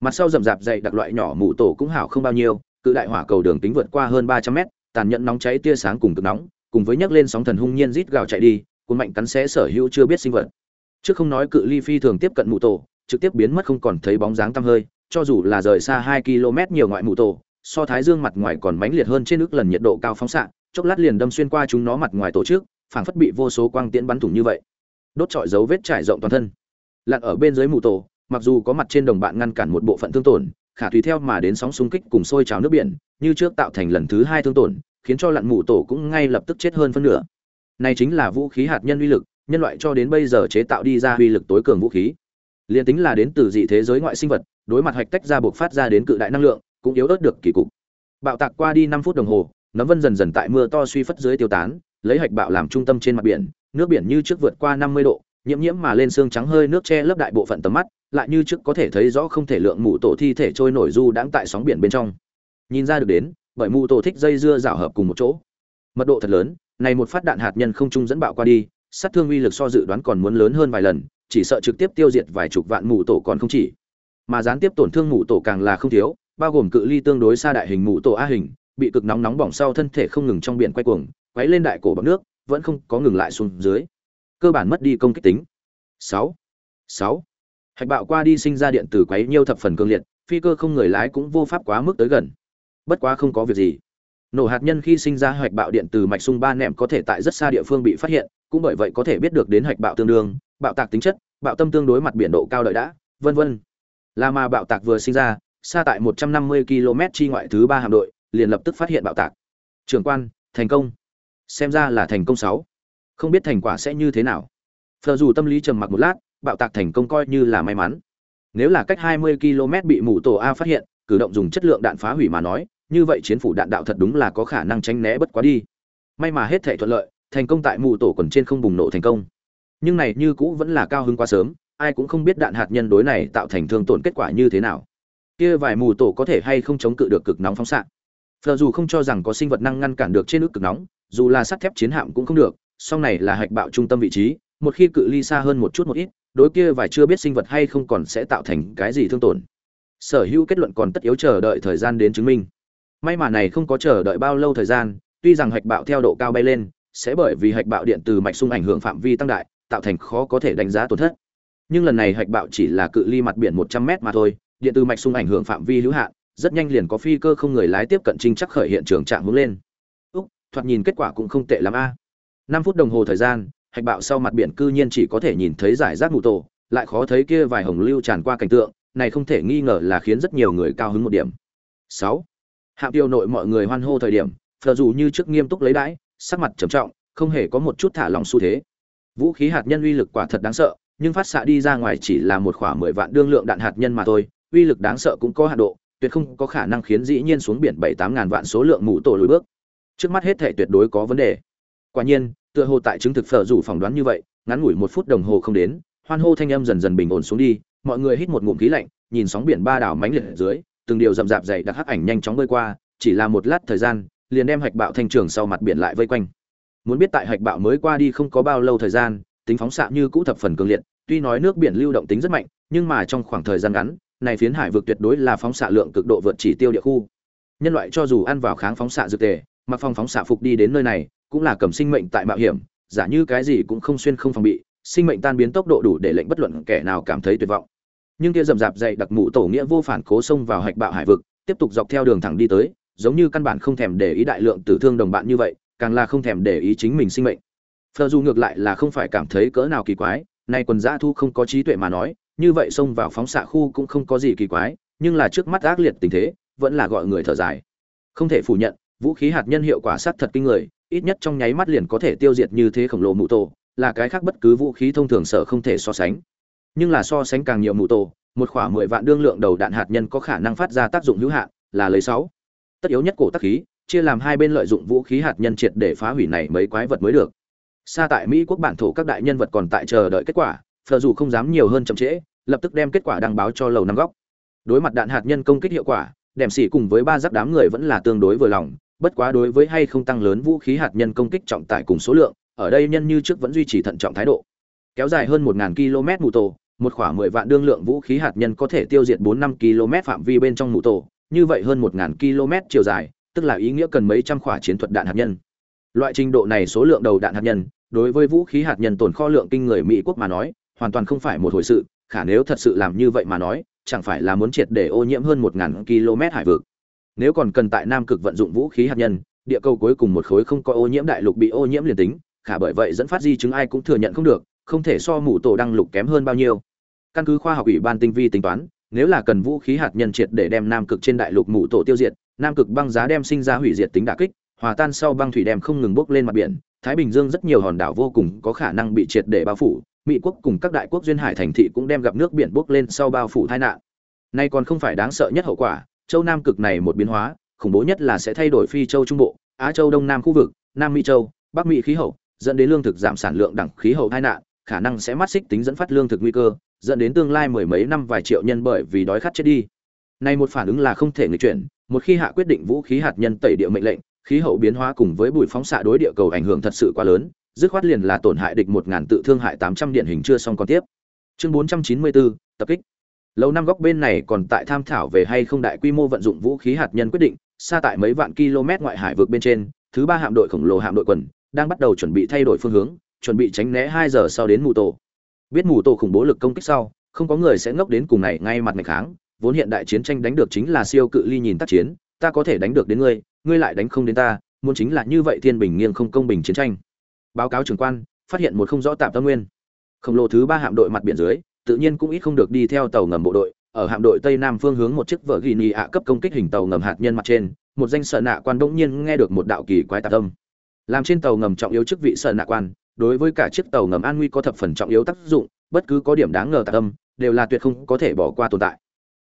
Mặt sau rậm rạp dày đặc loại nhỏ mụ tổ cũng hảo không bao nhiêu, cự đại hỏa cầu đường tính vượt qua hơn ba trăm mét, tàn nhẫn nóng cháy tia sáng cùng cực nóng, cùng với nhấc lên sóng thần hung nhiên rít gào chạy đi, cuốn mạnh cắn xé sở hữu chưa biết sinh vật. Trước không nói cự ly phi thường tiếp cận mụ tổ, trực tiếp biến mất không còn thấy bóng dáng tăm hơi, cho dù là rời xa hai km nhiều ngoại mụ tổ so thái dương mặt ngoài còn mãnh liệt hơn trên ước lần nhiệt độ cao phóng xạ, chốc lát liền đâm xuyên qua chúng nó mặt ngoài tổ chức, phảng phất bị vô số quang tiễn bắn thủng như vậy. Đốt trọi dấu vết trải rộng toàn thân. Lặn ở bên dưới mù tổ, mặc dù có mặt trên đồng bạn ngăn cản một bộ phận thương tổn, khả tùy theo mà đến sóng xung kích cùng sôi trào nước biển, như trước tạo thành lần thứ hai thương tổn, khiến cho lặn mù tổ cũng ngay lập tức chết hơn phân nửa. Này chính là vũ khí hạt nhân uy lực, nhân loại cho đến bây giờ chế tạo đi ra uy lực tối cường vũ khí. Liền tính là đến từ dị thế giới ngoại sinh vật, đối mặt hoạch tách ra buộc phát ra đến cự đại năng lượng cũng yếu ớt được kỳ cục. Bạo tạc qua đi năm phút đồng hồ, nấm vân dần dần tại mưa to suy phất dưới tiêu tán, lấy hạch bạo làm trung tâm trên mặt biển, nước biển như trước vượt qua năm mươi độ, nhiễm nhiễm mà lên xương trắng hơi nước che lấp đại bộ phận tầm mắt, lại như trước có thể thấy rõ không thể lượng mụ tổ thi thể trôi nổi du đãng tại sóng biển bên trong. Nhìn ra được đến, bởi mụ tổ thích dây dưa rảo hợp cùng một chỗ. Mật độ thật lớn, này một phát đạn hạt nhân không trung dẫn bạo qua đi, sát thương uy lực so dự đoán còn muốn lớn hơn vài lần, chỉ sợ trực tiếp tiêu diệt vài chục vạn mụ tổ còn không chỉ. Mà gián tiếp tổn thương mụ tổ càng là không thiếu bao gồm cự ly tương đối xa đại hình mụ tổ a hình, bị cực nóng nóng bỏng sau thân thể không ngừng trong biển quay cuồng, quấy lên đại cổ bọc nước, vẫn không có ngừng lại xuống dưới. Cơ bản mất đi công kích tính. Sáu. Sáu. Hạch bạo qua đi sinh ra điện từ quấy nhiêu thập phần cương liệt, phi cơ không người lái cũng vô pháp quá mức tới gần. Bất quá không có việc gì. Nổ hạt nhân khi sinh ra hạch bạo điện từ mạch sung ba nẻm có thể tại rất xa địa phương bị phát hiện, cũng bởi vậy có thể biết được đến hạch bạo tương đương, bạo tạc tính chất, bạo tâm tương đối mặt biển độ cao đợi đã, vân vân. Là mà bạo tạc vừa sinh ra xa tại 150 km chi ngoại thứ ba hạm đội, liền lập tức phát hiện bạo tạc. Trưởng quan, thành công. Xem ra là thành công 6. Không biết thành quả sẽ như thế nào. phờ dù tâm lý trầm mặc một lát, bạo tạc thành công coi như là may mắn. Nếu là cách 20 km bị mù tổ A phát hiện, cử động dùng chất lượng đạn phá hủy mà nói, như vậy chiến phủ đạn đạo thật đúng là có khả năng tránh né bất quá đi. May mà hết thảy thuận lợi, thành công tại mù tổ quần trên không bùng nổ thành công. Nhưng này như cũ vẫn là cao hứng quá sớm, ai cũng không biết đạn hạt nhân đối này tạo thành thương tổn kết quả như thế nào kia vài mù tổ có thể hay không chống cự được cực nóng phóng xạ. Phờ dù không cho rằng có sinh vật năng ngăn cản được trên nước cực nóng, dù là sắt thép chiến hạm cũng không được sau này là hạch bạo trung tâm vị trí, một khi cự ly xa hơn một chút một ít, đối kia vài chưa biết sinh vật hay không còn sẽ tạo thành cái gì thương tổn. Sở hữu kết luận còn tất yếu chờ đợi thời gian đến chứng minh. May mà này không có chờ đợi bao lâu thời gian, tuy rằng hạch bạo theo độ cao bay lên, sẽ bởi vì hạch bạo điện từ mạch sung ảnh hưởng phạm vi tăng đại, tạo thành khó có thể đánh giá tổn thất. Nhưng lần này hạch bạo chỉ là cự ly mặt biển một trăm m mà thôi điện từ mạch sung ảnh hưởng phạm vi hữu hạn, rất nhanh liền có phi cơ không người lái tiếp cận trinh chắc khởi hiện trường trạng hướng lên. Úc, thoạt nhìn kết quả cũng không tệ lắm a. Năm phút đồng hồ thời gian, hạch bạo sau mặt biển cư nhiên chỉ có thể nhìn thấy giải rác mù tổ, lại khó thấy kia vài hồng lưu tràn qua cảnh tượng, này không thể nghi ngờ là khiến rất nhiều người cao hứng một điểm. Sáu, hạng tiêu nội mọi người hoan hô thời điểm, phờ dù như trước nghiêm túc lấy đãi, sắc mặt trầm trọng, không hề có một chút thả lòng xu thế. Vũ khí hạt nhân uy lực quả thật đáng sợ, nhưng phát xạ đi ra ngoài chỉ là một khoảng mười vạn đương lượng đạn hạt nhân mà thôi uy lực đáng sợ cũng có hạn độ, tuyệt không có khả năng khiến dĩ nhiên xuống biển bảy tám ngàn vạn số lượng mũ tổ lùi bước. Trước mắt hết thể tuyệt đối có vấn đề. Quả nhiên, tựa hồ tại chứng thực phở rủ phỏng đoán như vậy, ngắn ngủi một phút đồng hồ không đến, hoan hô thanh âm dần dần bình ổn xuống đi, mọi người hít một ngụm khí lạnh, nhìn sóng biển ba đảo mánh liệt ở dưới, từng điều rậm rạp dày đặc hắc ảnh nhanh chóng bơi qua, chỉ là một lát thời gian, liền đem hạch bạo thanh trường sau mặt biển lại vây quanh. Muốn biết tại hạch bạo mới qua đi không có bao lâu thời gian, tính phóng xạ như cũ thập phần cường liệt, tuy nói nước biển lưu động tính rất mạnh, nhưng mà trong khoảng thời gian ngắn này phiến hải vực tuyệt đối là phóng xạ lượng cực độ vượt chỉ tiêu địa khu. Nhân loại cho dù ăn vào kháng phóng xạ dược tề, mặc phòng phóng xạ phục đi đến nơi này, cũng là cầm sinh mệnh tại mạo hiểm, giả như cái gì cũng không xuyên không phòng bị, sinh mệnh tan biến tốc độ đủ để lệnh bất luận kẻ nào cảm thấy tuyệt vọng. Nhưng kia rậm rạp dày đặc mũ tổ nghĩa vô phản cố xông vào hạch bạo hải vực, tiếp tục dọc theo đường thẳng đi tới, giống như căn bản không thèm để ý đại lượng tử thương đồng bạn như vậy, càng là không thèm để ý chính mình sinh mệnh. Phờ dù ngược lại là không phải cảm thấy cỡ nào kỳ quái, nay quần dã thu không có trí tuệ mà nói như vậy xông vào phóng xạ khu cũng không có gì kỳ quái, nhưng là trước mắt ác liệt tình thế, vẫn là gọi người thở dài. Không thể phủ nhận, vũ khí hạt nhân hiệu quả sát thật kinh người, ít nhất trong nháy mắt liền có thể tiêu diệt như thế khổng lồ mụ tổ, là cái khác bất cứ vũ khí thông thường sở không thể so sánh. Nhưng là so sánh càng nhiều mụ tổ, một khoảng mười vạn đương lượng đầu đạn hạt nhân có khả năng phát ra tác dụng hữu hạn, là lấy sáu. Tất yếu nhất cổ tác khí, chia làm hai bên lợi dụng vũ khí hạt nhân triệt để phá hủy này mấy quái vật mới được. Xa tại mỹ quốc bản thổ các đại nhân vật còn tại chờ đợi kết quả phờ dù không dám nhiều hơn chậm trễ, lập tức đem kết quả đăng báo cho lầu năm góc. Đối mặt đạn hạt nhân công kích hiệu quả đèm xỉ cùng với ba giáp đám người vẫn là tương đối vừa lòng, bất quá đối với hay không tăng lớn vũ khí hạt nhân công kích trọng tải cùng số lượng, ở đây nhân như trước vẫn duy trì thận trọng thái độ. Kéo dài hơn một km mù tổ, một khoảng mười vạn đương lượng vũ khí hạt nhân có thể tiêu diệt bốn năm km phạm vi bên trong mù tổ, như vậy hơn một km chiều dài, tức là ý nghĩa cần mấy trăm khỏa chiến thuật đạn hạt nhân. Loại trình độ này số lượng đầu đạn hạt nhân, đối với vũ khí hạt nhân tồn kho lượng kinh người mỹ quốc mà nói hoàn toàn không phải một hồi sự, khả nếu thật sự làm như vậy mà nói, chẳng phải là muốn triệt để ô nhiễm hơn một ngàn km hải vực. Nếu còn cần tại nam cực vận dụng vũ khí hạt nhân, địa cầu cuối cùng một khối không có ô nhiễm đại lục bị ô nhiễm liền tính, khả bởi vậy dẫn phát di chứng ai cũng thừa nhận không được, không thể so mù tổ đăng lục kém hơn bao nhiêu. Căn cứ khoa học ủy ban tinh vi tính toán, nếu là cần vũ khí hạt nhân triệt để đem nam cực trên đại lục mù tổ tiêu diệt, nam cực băng giá đem sinh ra hủy diệt tính đả kích, hòa tan sau băng thủy đem không ngừng bốc lên mặt biển, thái bình dương rất nhiều hòn đảo vô cùng có khả năng bị triệt để bao phủ mỹ quốc cùng các đại quốc duyên hải thành thị cũng đem gặp nước biển bốc lên sau bao phủ tai nạn. Nay còn không phải đáng sợ nhất hậu quả, châu nam cực này một biến hóa, khủng bố nhất là sẽ thay đổi phi châu trung bộ, á châu đông nam khu vực, nam mỹ châu, bắc mỹ khí hậu, dẫn đến lương thực giảm sản lượng đẳng khí hậu tai nạn, khả năng sẽ mắt xích tính dẫn phát lương thực nguy cơ, dẫn đến tương lai mười mấy năm vài triệu nhân bởi vì đói khát chết đi. Nay một phản ứng là không thể người chuyển, một khi hạ quyết định vũ khí hạt nhân tẩy địa mệnh lệnh, khí hậu biến hóa cùng với bụi phóng xạ đối địa cầu ảnh hưởng thật sự quá lớn dứt khoát liền là tổn hại địch một ngàn tự thương hại tám trăm điện hình chưa xong còn tiếp. Chương bốn trăm chín mươi bốn, tập kích. Lâu năm góc bên này còn tại tham thảo về hay không đại quy mô vận dụng vũ khí hạt nhân quyết định, xa tại mấy vạn km ngoại hải vực bên trên, thứ ba hạm đội khổng lồ hạm đội quần đang bắt đầu chuẩn bị thay đổi phương hướng, chuẩn bị tránh né hai giờ sau đến mù tổ. Biết mù tổ khủng bố lực công kích sau, không có người sẽ ngốc đến cùng này ngay mặt này kháng, vốn hiện đại chiến tranh đánh được chính là siêu cự ly nhìn tác chiến, ta có thể đánh được đến ngươi ngươi lại đánh không đến ta, muốn chính là như vậy thiên bình nghiêng không công bình chiến tranh báo cáo trưởng quan, phát hiện một không rõ tạm tâm nguyên. Khổng lồ thứ ba hạm đội mặt biển dưới, tự nhiên cũng ít không được đi theo tàu ngầm bộ đội, ở hạm đội tây nam phương hướng một chiếc vợ ghi nhì ạ cấp công kích hình tàu ngầm hạt nhân mặt trên, một danh sợ nạ quan bỗng nhiên nghe được một đạo kỳ quái tạc âm. Làm trên tàu ngầm trọng yếu chức vị sợ nạ quan, đối với cả chiếc tàu ngầm an nguy có thập phần trọng yếu tác dụng, bất cứ có điểm đáng ngờ tạc âm, đều là tuyệt không có thể bỏ qua tồn tại.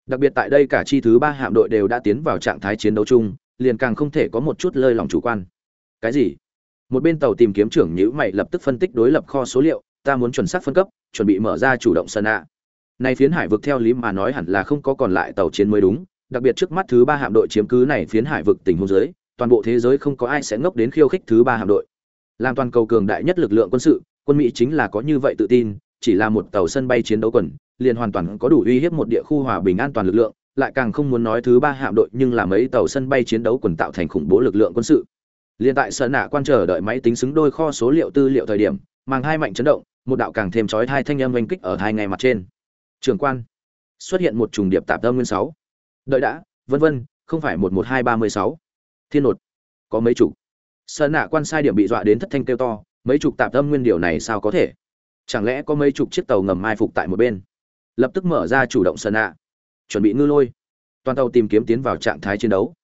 Đặc biệt tại đây cả chi thứ ba hạm đội đều đã tiến vào trạng thái chiến đấu chung, liền càng không thể có một chút lơi lòng chủ quan. Cái gì? Một bên tàu tìm kiếm trưởng nhữ mày lập tức phân tích đối lập kho số liệu, ta muốn chuẩn xác phân cấp, chuẩn bị mở ra chủ động sân ạ. Này phiến hải vực theo lý mà nói hẳn là không có còn lại tàu chiến mới đúng, đặc biệt trước mắt thứ ba hạm đội chiếm cứ này phiến hải vực tình huống dưới, toàn bộ thế giới không có ai sẽ ngốc đến khiêu khích thứ ba hạm đội. Làm toàn cầu cường đại nhất lực lượng quân sự, quân mỹ chính là có như vậy tự tin, chỉ là một tàu sân bay chiến đấu quần, liền hoàn toàn có đủ uy hiếp một địa khu hòa bình an toàn lực lượng, lại càng không muốn nói thứ ba hạm đội nhưng là mấy tàu sân bay chiến đấu quần tạo thành khủng bố lực lượng quân sự liên tại sở nạ quan chờ đợi máy tính xứng đôi kho số liệu tư liệu thời điểm mang hai mạnh chấn động, một đạo càng thêm chói hai thanh âm oanh kích ở hai ngày mặt trên. Trường quan, xuất hiện một trùng điệp tạp âm nguyên sáu. Đợi đã, vân vân, không phải một một hai ba mươi sáu. Thiên nột, có mấy chục? Sở nạ quan sai điểm bị dọa đến thất thanh kêu to, mấy chục tạp âm nguyên điều này sao có thể? Chẳng lẽ có mấy chục chiếc tàu ngầm mai phục tại một bên? Lập tức mở ra chủ động sở nạ. Chuẩn bị ngư lôi. Toàn tàu tìm kiếm tiến vào trạng thái chiến đấu.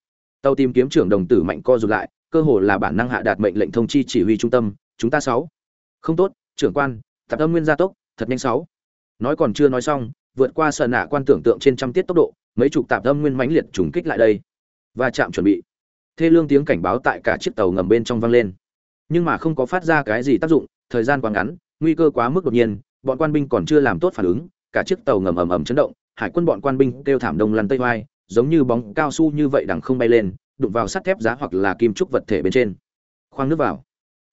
Tàu tìm kiếm trưởng đồng tử mạnh co rụt lại cơ hồ là bản năng hạ đạt mệnh lệnh thông chi chỉ huy trung tâm, chúng ta sáu. Không tốt, trưởng quan tạp âm nguyên gia tốc, thật nhanh sáu. Nói còn chưa nói xong, vượt qua sợ nạ quan tưởng tượng trên trăm tiết tốc độ, mấy chục tạp âm nguyên mãnh liệt trùng kích lại đây. Và chạm chuẩn bị. Thê lương tiếng cảnh báo tại cả chiếc tàu ngầm bên trong vang lên. Nhưng mà không có phát ra cái gì tác dụng, thời gian quá ngắn, nguy cơ quá mức đột nhiên, bọn quan binh còn chưa làm tốt phản ứng, cả chiếc tàu ngầm ầm ầm chấn động, hải quân bọn quan binh kêu thảm đông lăn tây hoai, giống như bóng cao su như vậy đằng không bay lên đụng vào sắt thép giá hoặc là kim trúc vật thể bên trên. Khoang nước vào.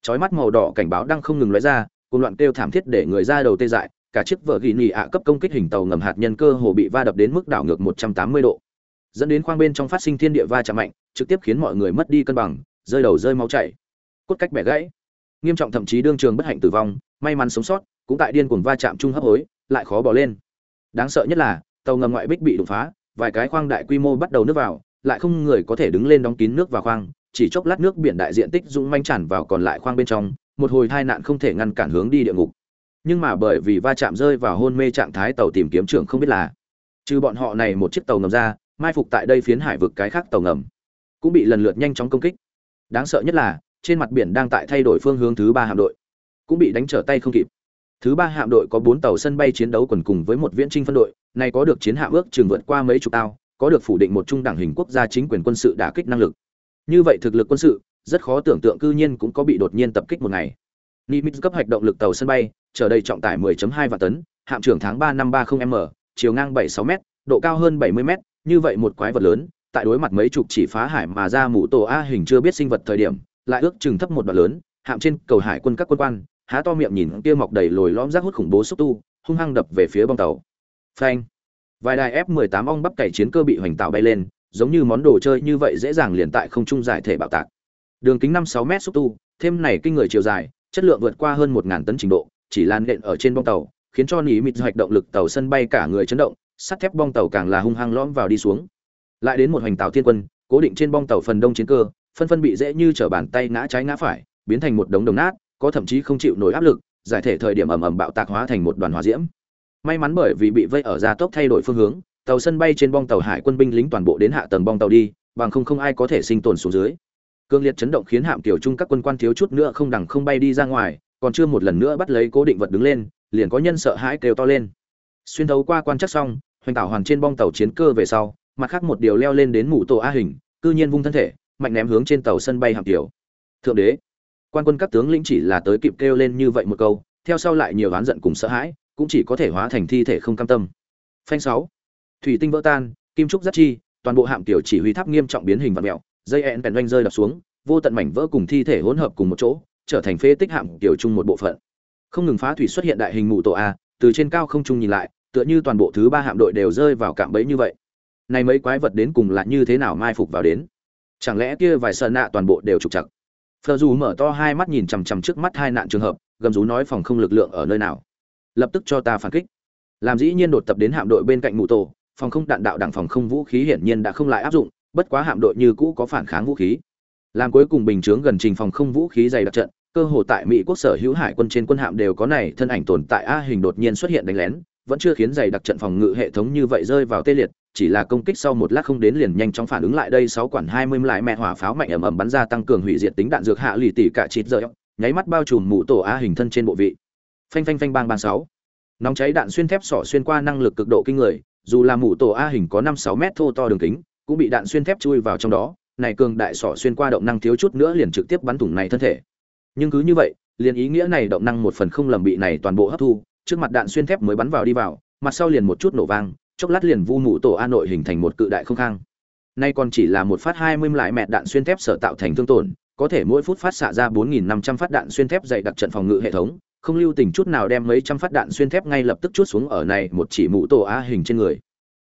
Chói mắt màu đỏ cảnh báo đang không ngừng lóe ra cùng loạn kêu thảm thiết để người ra đầu tê dại, cả chiếc vợ ghi nhì ạ cấp công kích hình tàu ngầm hạt nhân cơ hồ bị va đập đến mức đảo ngược 180 độ. Dẫn đến khoang bên trong phát sinh thiên địa va chạm mạnh, trực tiếp khiến mọi người mất đi cân bằng, rơi đầu rơi máu chảy. Cốt cách bẻ gãy. Nghiêm trọng thậm chí đương trường bất hạnh tử vong, may mắn sống sót, cũng tại điên cuồng va chạm chung hấp hối, lại khó bỏ lên. Đáng sợ nhất là, tàu ngầm ngoại bích bị đụng phá, vài cái khoang đại quy mô bắt đầu nước vào lại không người có thể đứng lên đóng kín nước vào khoang, chỉ chốc lát nước biển đại diện tích dũng manh tràn vào còn lại khoang bên trong, một hồi tai nạn không thể ngăn cản hướng đi địa ngục. Nhưng mà bởi vì va chạm rơi vào hôn mê trạng thái tàu tìm kiếm trưởng không biết là, trừ bọn họ này một chiếc tàu ngầm ra, mai phục tại đây phiến hải vực cái khác tàu ngầm cũng bị lần lượt nhanh chóng công kích. Đáng sợ nhất là, trên mặt biển đang tại thay đổi phương hướng thứ ba hạm đội, cũng bị đánh trở tay không kịp. Thứ ba hạm đội có bốn tàu sân bay chiến đấu quần cùng với một viễn trinh phân đội, này có được chiến hạm ước trường vượt qua mấy chục tao có được phủ định một trung đẳng hình quốc gia chính quyền quân sự đả kích năng lực. Như vậy thực lực quân sự, rất khó tưởng tượng cư nhiên cũng có bị đột nhiên tập kích một ngày. Nimitz cấp hoạch động lực tàu sân bay chở đầy trọng tải 10.2 vạn tấn, hạm trưởng tháng 3 năm 30 m, chiều ngang 76 m, độ cao hơn 70 m, như vậy một quái vật lớn, tại đối mặt mấy chục chỉ phá hải mà ra mũ tổ a hình chưa biết sinh vật thời điểm, lại ước chừng thấp một đoạn lớn, hạm trên cầu hải quân các quân quan, há to miệng nhìn kia mọc đầy lồi lõm rác hút khủng bố xúc tu, hung hăng đập về phía bong tàu. Phanh! Vài đài f 18 ong bắp cày chiến cơ bị hoành tạo bay lên, giống như món đồ chơi như vậy dễ dàng liền tại không trung giải thể bạo tạc. Đường kính năm sáu mét xúc tu, thêm này kinh người chiều dài, chất lượng vượt qua hơn một ngàn tấn trình độ, chỉ lan đện ở trên bong tàu, khiến cho nỉ mịt hoạch động lực tàu sân bay cả người chấn động, sắt thép bong tàu càng là hung hăng lõm vào đi xuống. Lại đến một hoành tạo thiên quân, cố định trên bong tàu phần đông chiến cơ, phân phân bị dễ như trở bàn tay ngã trái ngã phải, biến thành một đống đồng nát, có thậm chí không chịu nổi áp lực, giải thể thời điểm ầm ầm bạo tạc hóa thành một đoàn hỏa diễm may mắn bởi vì bị vây ở gia tốc thay đổi phương hướng, tàu sân bay trên bong tàu hải quân binh lính toàn bộ đến hạ tầng bong tàu đi, bằng không không ai có thể sinh tồn xuống dưới. Cương liệt chấn động khiến hạm tiểu trung các quân quan thiếu chút nữa không đằng không bay đi ra ngoài, còn chưa một lần nữa bắt lấy cố định vật đứng lên, liền có nhân sợ hãi kêu to lên. Xuyên thấu qua quan chắc xong, hoành tảo hoàn trên bong tàu chiến cơ về sau, mặt khác một điều leo lên đến mũ tổ a hình, cư nhiên vung thân thể, mạnh ném hướng trên tàu sân bay hạm tiểu. Thượng đế, quan quân các tướng lĩnh chỉ là tới kịp kêu lên như vậy một câu, theo sau lại nhiều oán giận cùng sợ hãi cũng chỉ có thể hóa thành thi thể không cam tâm. Phanh sáu. Thủy tinh vỡ tan, kim trúc rất chi, toàn bộ hạm tiểu chỉ huy tháp nghiêm trọng biến hình vặn mèo, dây ẹn bèn doanh rơi đập xuống, vô tận mảnh vỡ cùng thi thể hỗn hợp cùng một chỗ, trở thành phế tích hạm tiểu chung một bộ phận. Không ngừng phá thủy xuất hiện đại hình mù tổ a, từ trên cao không trung nhìn lại, tựa như toàn bộ thứ ba hạm đội đều rơi vào cạm bẫy như vậy. Này mấy quái vật đến cùng là như thế nào mai phục vào đến? Chẳng lẽ kia vài sợ nạ toàn bộ đều trục chặt phờ dù mở to hai mắt nhìn chằm chằm trước mắt hai nạn trường hợp, gầm rú nói phòng không lực lượng ở nơi nào? Lập tức cho ta phản kích. Làm dĩ nhiên đột tập đến hạm đội bên cạnh mụ tổ, phòng không đạn đạo đảng phòng không vũ khí hiển nhiên đã không lại áp dụng, bất quá hạm đội như cũ có phản kháng vũ khí. Làm cuối cùng bình chướng gần trình phòng không vũ khí dày đặc trận, cơ hồ tại mỹ quốc sở hữu hải quân trên quân hạm đều có này, thân ảnh tồn tại a hình đột nhiên xuất hiện đánh lén, vẫn chưa khiến dày đặc trận phòng ngự hệ thống như vậy rơi vào tê liệt, chỉ là công kích sau một lát không đến liền nhanh chóng phản ứng lại đây sáu quản hai mươi lại mẹ hỏa pháo mạnh ầm ầm bắn ra tăng cường hủy diệt tính đạn dược hạ lì tỷ cả chít giờ nháy mắt bao trùm mũ tổ a hình thân trên bộ vị phanh phanh phanh bang bang sáu. Nóng cháy đạn xuyên thép sỏ xuyên qua năng lực cực độ kinh người, dù là mũ tổ a hình có năm sáu mét thô to đường kính, cũng bị đạn xuyên thép chui vào trong đó, này cường đại sỏ xuyên qua động năng thiếu chút nữa liền trực tiếp bắn thủng này thân thể. Nhưng cứ như vậy, liền ý nghĩa này động năng một phần không lầm bị này toàn bộ hấp thu, trước mặt đạn xuyên thép mới bắn vào đi vào, mặt sau liền một chút nổ vang, chốc lát liền vu mũ tổ a nội hình thành một cự đại không khang. Nay còn chỉ là một phát hai mươi lại mẹ đạn xuyên thép sở tạo thành thương tổn, có thể mỗi phút phát xạ ra 4.500 phát đạn xuyên thép dày đặc trận phòng ngự hệ thống không lưu tình chút nào đem mấy trăm phát đạn xuyên thép ngay lập tức chút xuống ở này một chỉ mũ tổ a hình trên người.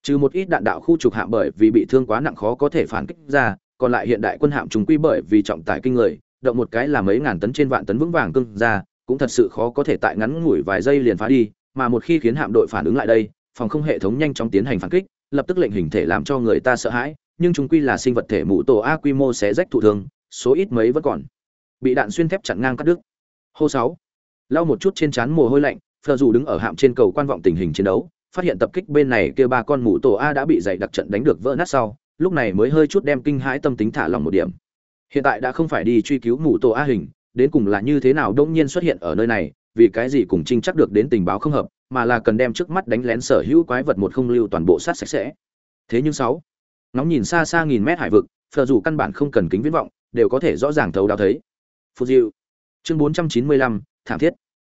Trừ một ít đạn đạo khu trục hạm bởi vì bị thương quá nặng khó có thể phản kích ra, còn lại hiện đại quân hạm chúng quy bởi vì trọng tải kinh người, động một cái là mấy ngàn tấn trên vạn tấn vững vàng cưng ra, cũng thật sự khó có thể tại ngắn ngủi vài giây liền phá đi, mà một khi khiến hạm đội phản ứng lại đây, phòng không hệ thống nhanh chóng tiến hành phản kích, lập tức lệnh hình thể làm cho người ta sợ hãi, nhưng chúng quy là sinh vật thể mũ tổ a quy mô sẽ rách thụ thương, số ít mấy vẫn còn. Bị đạn xuyên thép chặn ngang cắt đứt. Hô sáu lau một chút trên trán mồ hôi lạnh phờ dù đứng ở hạm trên cầu quan vọng tình hình chiến đấu, phát hiện tập kích bên này kia ba con mũ tổ a đã bị dày đặc trận đánh được vỡ nát sau, lúc này mới hơi chút đem kinh hãi tâm tính thả lòng một điểm. Hiện tại đã không phải đi truy cứu mũ tổ a hình, đến cùng là như thế nào đông nhiên xuất hiện ở nơi này, vì cái gì cùng trinh chắc được đến tình báo không hợp, mà là cần đem trước mắt đánh lén sở hữu quái vật một không lưu toàn bộ sát sạch sẽ. Thế nhưng sáu nóng nhìn xa xa nghìn mét hải vực phờ dù căn bản không cần kính viễn vọng, đều có thể rõ ràng thấu đáo thấy. Phù diệu, chương bốn trăm chín mươi lăm thảm thiết.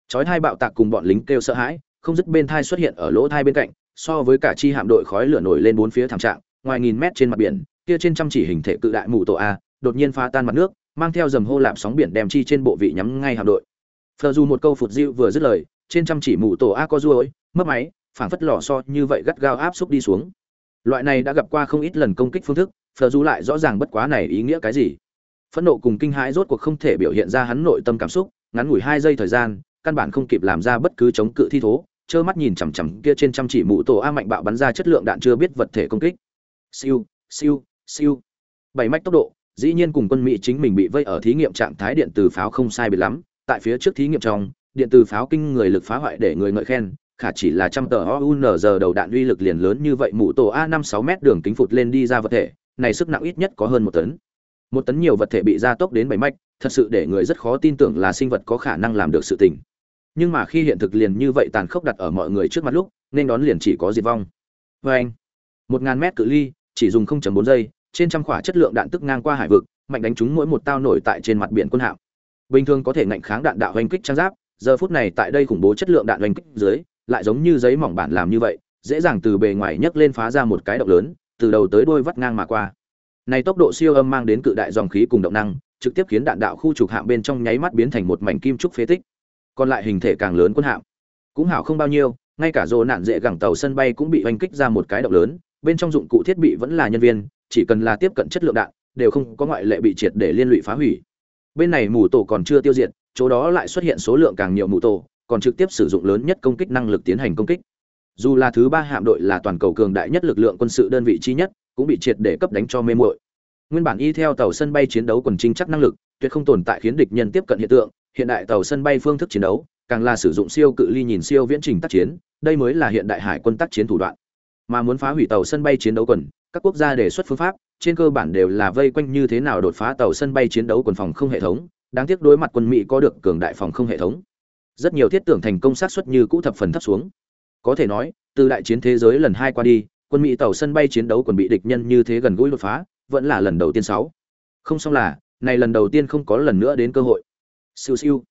Chói hai bạo tạc cùng bọn lính kêu sợ hãi, không dứt bên thai xuất hiện ở lỗ thai bên cạnh, so với cả chi hạm đội khói lửa nổi lên bốn phía thảm trạng, ngoài nghìn mét trên mặt biển, kia trên trăm chỉ hình thể cự đại mù tổ a, đột nhiên phá tan mặt nước, mang theo dầm hô lạp sóng biển đem chi trên bộ vị nhắm ngay hạm đội. Phờ dù một câu phụt diệu vừa dứt lời, trên trăm chỉ mù tổ a có ruồi mất máy, phảng phất lò so như vậy gắt gao áp xúc đi xuống. Loại này đã gặp qua không ít lần công kích phương thức, phờ dù lại rõ ràng bất quá này ý nghĩa cái gì. Phẫn nộ cùng kinh hãi rốt cuộc không thể biểu hiện ra hắn nội tâm cảm xúc ngắn ngủi hai giây thời gian, căn bản không kịp làm ra bất cứ chống cự thi thố, trơ mắt nhìn chằm chằm kia trên trăm chỉ mũ tổ a mạnh bạo bắn ra chất lượng đạn chưa biết vật thể công kích. Siêu siêu siêu. Bảy mách tốc độ, dĩ nhiên cùng quân mỹ chính mình bị vây ở thí nghiệm trạng thái điện từ pháo không sai biệt lắm. Tại phía trước thí nghiệm trong, điện từ pháo kinh người lực phá hoại để người ngợi khen, khả chỉ là trăm tờ OUNZ đầu đạn uy lực liền lớn như vậy mũ tổ a năm sáu m đường kính phụt lên đi ra vật thể, này sức nặng ít nhất có hơn một tấn. Một tấn nhiều vật thể bị gia tốc đến bảy mạch thật sự để người rất khó tin tưởng là sinh vật có khả năng làm được sự tình. Nhưng mà khi hiện thực liền như vậy tàn khốc đặt ở mọi người trước mặt lúc, nên đón liền chỉ có diệt vong. Vê anh, một ngàn mét cự ly, chỉ dùng 0.4 giây, trên trăm khỏa chất lượng đạn tức ngang qua hải vực, mạnh đánh trúng mỗi một tao nổi tại trên mặt biển quân hạm. Bình thường có thể ngạnh kháng đạn đạo hoành kích trang giáp, giờ phút này tại đây khủng bố chất lượng đạn hoành kích dưới, lại giống như giấy mỏng bản làm như vậy, dễ dàng từ bề ngoài nhấc lên phá ra một cái động lớn, từ đầu tới đuôi vắt ngang mà qua. Này tốc độ siêu âm mang đến cự đại dòng khí cùng động năng trực tiếp khiến đạn đạo khu trục hạm bên trong nháy mắt biến thành một mảnh kim trúc phế tích. Còn lại hình thể càng lớn quân hạm, cũng hảo không bao nhiêu, ngay cả rồ nạn dễ gẳng tàu sân bay cũng bị oanh kích ra một cái động lớn, bên trong dụng cụ thiết bị vẫn là nhân viên, chỉ cần là tiếp cận chất lượng đạn, đều không có ngoại lệ bị triệt để liên lụy phá hủy. Bên này mù tổ còn chưa tiêu diệt, chỗ đó lại xuất hiện số lượng càng nhiều mù tổ, còn trực tiếp sử dụng lớn nhất công kích năng lực tiến hành công kích. Dù là thứ ba hạm đội là toàn cầu cường đại nhất lực lượng quân sự đơn vị chi nhất, cũng bị triệt để cấp đánh cho mê muội nguyên bản y theo tàu sân bay chiến đấu quần trinh chắc năng lực, tuyệt không tồn tại khiến địch nhân tiếp cận hiện tượng, hiện đại tàu sân bay phương thức chiến đấu, càng là sử dụng siêu cự ly nhìn siêu viễn trình tác chiến, đây mới là hiện đại hải quân tác chiến thủ đoạn. Mà muốn phá hủy tàu sân bay chiến đấu quần, các quốc gia đề xuất phương pháp, trên cơ bản đều là vây quanh như thế nào đột phá tàu sân bay chiến đấu quần phòng không hệ thống, đáng tiếc đối mặt quân mỹ có được cường đại phòng không hệ thống. Rất nhiều thiết tưởng thành công sát xuất như cũ thập phần thấp xuống. Có thể nói, từ đại chiến thế giới lần hai qua đi, quân mỹ tàu sân bay chiến đấu quần bị địch nhân như thế gần gũi đột phá vẫn là lần đầu tiên sáu. Không xong là, này lần đầu tiên không có lần nữa đến cơ hội. Siêu siêu.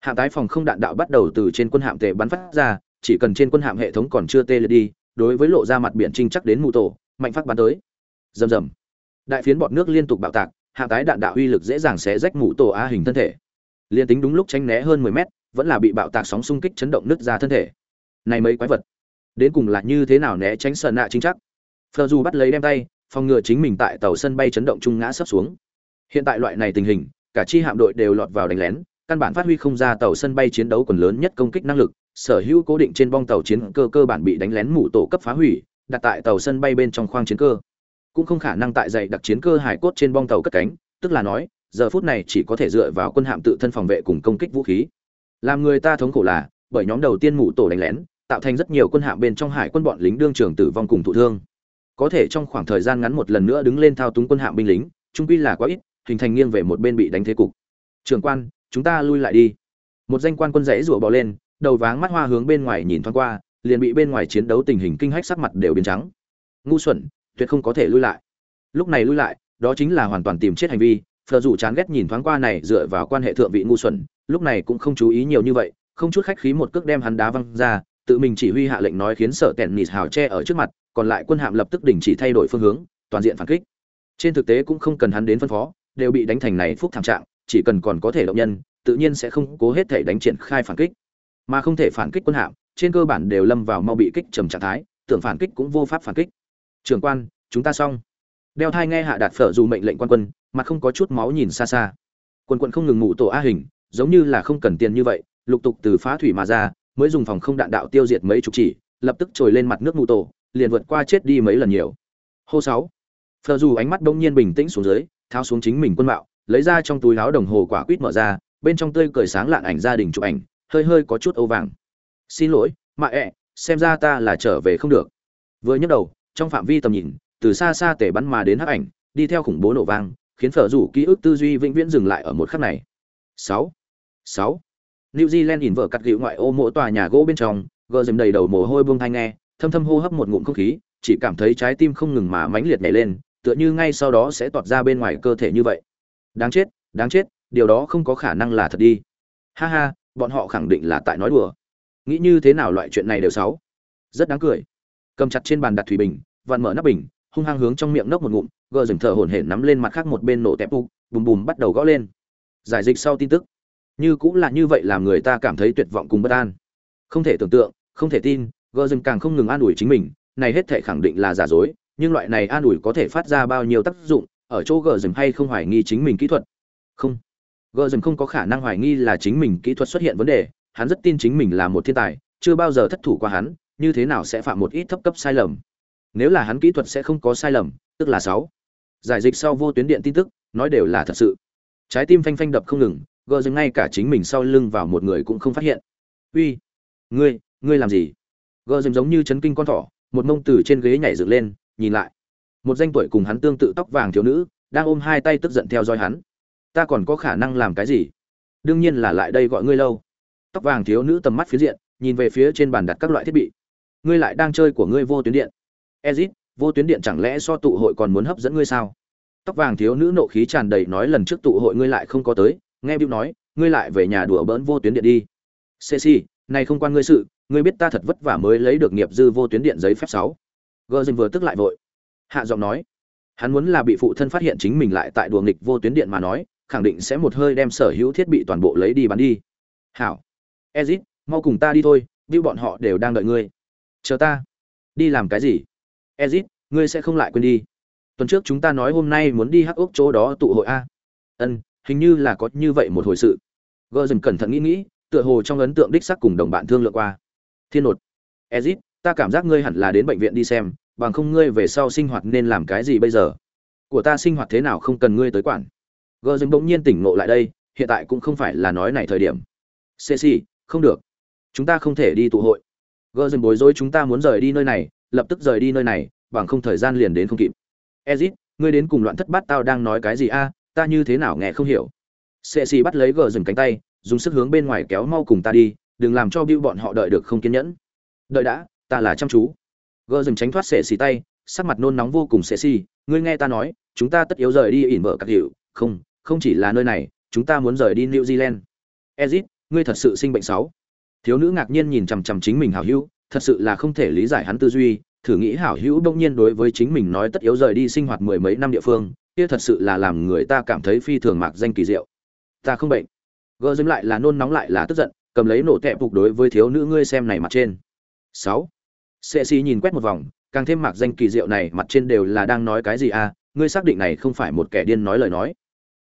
Hạm tái phòng không đạn đạo bắt đầu từ trên quân hạm tệ bắn phát ra, chỉ cần trên quân hạm hệ thống còn chưa tê liệt đi, đối với lộ ra mặt biển trinh chắc đến mù tổ, mạnh phát bắn tới. Rầm rầm. Đại phiến bọt nước liên tục bạo tạc, hạm tái đạn đạo uy lực dễ dàng xé rách mù tổ a hình thân thể. Liên tính đúng lúc tránh né hơn 10 mét, vẫn là bị bạo tạc sóng xung kích chấn động nứt ra thân thể. Này mấy quái vật. Đến cùng là như thế nào né tránh sờ nạ chính chắc? Phờ dù bắt lấy đem tay phòng ngừa chính mình tại tàu sân bay chấn động trung ngã sắp xuống. Hiện tại loại này tình hình, cả chi hạm đội đều lọt vào đánh lén, căn bản phát huy không ra tàu sân bay chiến đấu quần lớn nhất công kích năng lực, sở hữu cố định trên bong tàu chiến cơ cơ bản bị đánh lén mũ tổ cấp phá hủy, đặt tại tàu sân bay bên trong khoang chiến cơ. Cũng không khả năng tại dậy đặc chiến cơ hải cốt trên bong tàu cất cánh, tức là nói, giờ phút này chỉ có thể dựa vào quân hạm tự thân phòng vệ cùng công kích vũ khí. Làm người ta thống khổ là, bởi nhóm đầu tiên mũ tổ đánh lén, tạo thành rất nhiều quân hạm bên trong hải quân bọn lính đương trường tử vong cùng thụ thương có thể trong khoảng thời gian ngắn một lần nữa đứng lên thao túng quân hạm binh lính, trung quy là quá ít, hình thành nghiêng về một bên bị đánh thế cục. Trường quan, chúng ta lui lại đi. Một danh quan quân rẫy rủa bò lên, đầu váng mắt hoa hướng bên ngoài nhìn thoáng qua, liền bị bên ngoài chiến đấu tình hình kinh hách sắc mặt đều biến trắng. Ngu xuẩn, tuyệt không có thể lui lại. Lúc này lui lại, đó chính là hoàn toàn tìm chết hành vi phờ dù chán ghét nhìn thoáng qua này dựa vào quan hệ thượng vị ngu xuẩn, lúc này cũng không chú ý nhiều như vậy, không chút khách khí một cước đem hắn đá văng ra tự mình chỉ huy hạ lệnh nói khiến sở tèn nịt hào che ở trước mặt, còn lại quân hạm lập tức đình chỉ thay đổi phương hướng, toàn diện phản kích. Trên thực tế cũng không cần hắn đến phân phó, đều bị đánh thành này phúc thảm trạng, chỉ cần còn có thể động nhân, tự nhiên sẽ không cố hết thể đánh triển khai phản kích. Mà không thể phản kích quân hạm, trên cơ bản đều lâm vào mau bị kích trầm trạng thái, tưởng phản kích cũng vô pháp phản kích. Trường quan, chúng ta xong. Đeo thai nghe hạ đạt phở dù mệnh lệnh quan quân, mặt không có chút máu nhìn xa xa. Quân quân không ngừng ngủ tổ a hình, giống như là không cần tiền như vậy, lục tục từ phá thủy mà ra mới dùng phòng không đạn đạo tiêu diệt mấy chục chỉ, lập tức trồi lên mặt nước mù tổ, liền vượt qua chết đi mấy lần nhiều. Hô sáu phở dù ánh mắt đông nhiên bình tĩnh xuống dưới, tháo xuống chính mình quân mạo, lấy ra trong túi áo đồng hồ quả quýt mở ra, bên trong tươi cười sáng lạn ảnh gia đình chụp ảnh, hơi hơi có chút âu vàng. Xin lỗi, mạ ẹ, xem ra ta là trở về không được. Vừa nhấc đầu, trong phạm vi tầm nhìn, từ xa xa tể bắn mà đến hắc ảnh, đi theo khủng bố nổ vang, khiến phở rủ ký ức tư duy vĩnh viễn dừng lại ở một khắc này. Sáu sáu New Zealand nhìn vợ cắt gịu ngoại ô mỗi tòa nhà gỗ bên trong, gờ dầm đầy đầu mồ hôi buông thanh nghe, thâm thâm hô hấp một ngụm không khí, chỉ cảm thấy trái tim không ngừng mà mãnh liệt nhảy lên, tựa như ngay sau đó sẽ tọt ra bên ngoài cơ thể như vậy. Đáng chết đáng chết, điều đó không có khả năng là thật đi. Ha ha, bọn họ khẳng định là tại nói đùa. Nghĩ như thế nào loại chuyện này đều xấu. Rất đáng cười. Cầm chặt trên bàn đặt thủy bình, vặn mở nắp bình, hung hăng hướng trong miệng nốc một ngụm, gờ dừng thở hổn hển nắm lên mặt khác một bên nổ tép bụng, bùm bùm bắt đầu gõ lên. Giải dịch sau tin tức như cũng là như vậy làm người ta cảm thấy tuyệt vọng cùng bất an. Không thể tưởng tượng, không thể tin gờ dừng càng không ngừng an ủi chính mình, này hết thể khẳng định là giả dối, nhưng loại này an ủi có thể phát ra bao nhiêu tác dụng, ở chỗ gờ dừng hay không hoài nghi chính mình kỹ thuật? Không. Gờ dừng không có khả năng hoài nghi là chính mình kỹ thuật xuất hiện vấn đề, hắn rất tin chính mình là một thiên tài, chưa bao giờ thất thủ qua hắn, như thế nào sẽ phạm một ít thấp cấp sai lầm? Nếu là hắn kỹ thuật sẽ không có sai lầm, tức là sáu. Giải dịch sau vô tuyến điện tin tức, nói đều là thật sự. Trái tim phanh phanh đập không ngừng gờ dừng ngay cả chính mình sau lưng vào một người cũng không phát hiện. Uy, ngươi ngươi làm gì? Gờ dừng giống như chấn kinh con thỏ, một mông từ trên ghế nhảy dựng lên, nhìn lại. Một danh tuổi cùng hắn tương tự tóc vàng thiếu nữ, đang ôm hai tay tức giận theo dõi hắn. Ta còn có khả năng làm cái gì? Đương nhiên là lại đây gọi ngươi lâu. Tóc vàng thiếu nữ tầm mắt phía diện, nhìn về phía trên bàn đặt các loại thiết bị. Ngươi lại đang chơi của ngươi vô tuyến điện. Ezit, vô tuyến điện chẳng lẽ so tụ hội còn muốn hấp dẫn ngươi sao? Tóc vàng thiếu nữ nộ khí tràn đầy nói lần trước tụ hội ngươi lại không có tới nghe bưu nói, ngươi lại về nhà đùa bỡn vô tuyến điện đi. Ceci này không quan ngươi sự, ngươi biết ta thật vất vả mới lấy được nghiệp dư vô tuyến điện giấy phép sáu. Gờ dinh vừa tức lại vội. Hạ giọng nói, hắn muốn là bị phụ thân phát hiện chính mình lại tại đùa nghịch vô tuyến điện mà nói, khẳng định sẽ một hơi đem sở hữu thiết bị toàn bộ lấy đi bán đi. Hảo. Ezit, mau cùng ta đi thôi, bưu bọn họ đều đang đợi ngươi. Chờ ta. Đi làm cái gì? Ezit, ngươi sẽ không lại quên đi. Tuần trước chúng ta nói hôm nay muốn đi hắc ốc chỗ đó tụ hội a. Ân hình như là có như vậy một hồi sự. Gờ dần cẩn thận nghĩ nghĩ, tựa hồ trong ấn tượng đích sắc cùng đồng bạn thương lượng qua. Thiên nột. Ezit, ta cảm giác ngươi hẳn là đến bệnh viện đi xem, bằng không ngươi về sau sinh hoạt nên làm cái gì bây giờ? Của ta sinh hoạt thế nào không cần ngươi tới quản. Gờ dần bỗng nhiên tỉnh ngộ lại đây, hiện tại cũng không phải là nói này thời điểm. Ceci, không được. Chúng ta không thể đi tụ hội. Gờ dần bối rối chúng ta muốn rời đi nơi này, lập tức rời đi nơi này, bằng không thời gian liền đến không kịp. Ezit, ngươi đến cùng loạn thất bát tao đang nói cái gì a? Ta như thế nào nghe không hiểu. Sệ xì bắt lấy gờ dừng cánh tay, dùng sức hướng bên ngoài kéo mau cùng ta đi, đừng làm cho bưu bọn họ đợi được không kiên nhẫn. Đợi đã, ta là chăm chú. Gờ dừng tránh thoát sệ xì tay, sắc mặt nôn nóng vô cùng sệ xì, ngươi nghe ta nói, chúng ta tất yếu rời đi ỉn mở các hiệu không không chỉ là nơi này, chúng ta muốn rời đi new zealand. Ezit, ngươi thật sự sinh bệnh sáu. Thiếu nữ ngạc nhiên nhìn chằm chằm chính mình hảo hữu, thật sự là không thể lý giải hắn tư duy, thử nghĩ hảo hữu bỗng nhiên đối với chính mình nói tất yếu rời đi sinh hoạt mười mấy năm địa phương kia thật sự là làm người ta cảm thấy phi thường mạc danh kỳ diệu. Ta không bệnh. Gỡ dếm lại là nôn nóng lại là tức giận, cầm lấy nổ tẹp phục đối với thiếu nữ ngươi xem này mặt trên. Sáu. Sệ xì nhìn quét một vòng, càng thêm mạc danh kỳ diệu này mặt trên đều là đang nói cái gì à ngươi xác định này không phải một kẻ điên nói lời nói.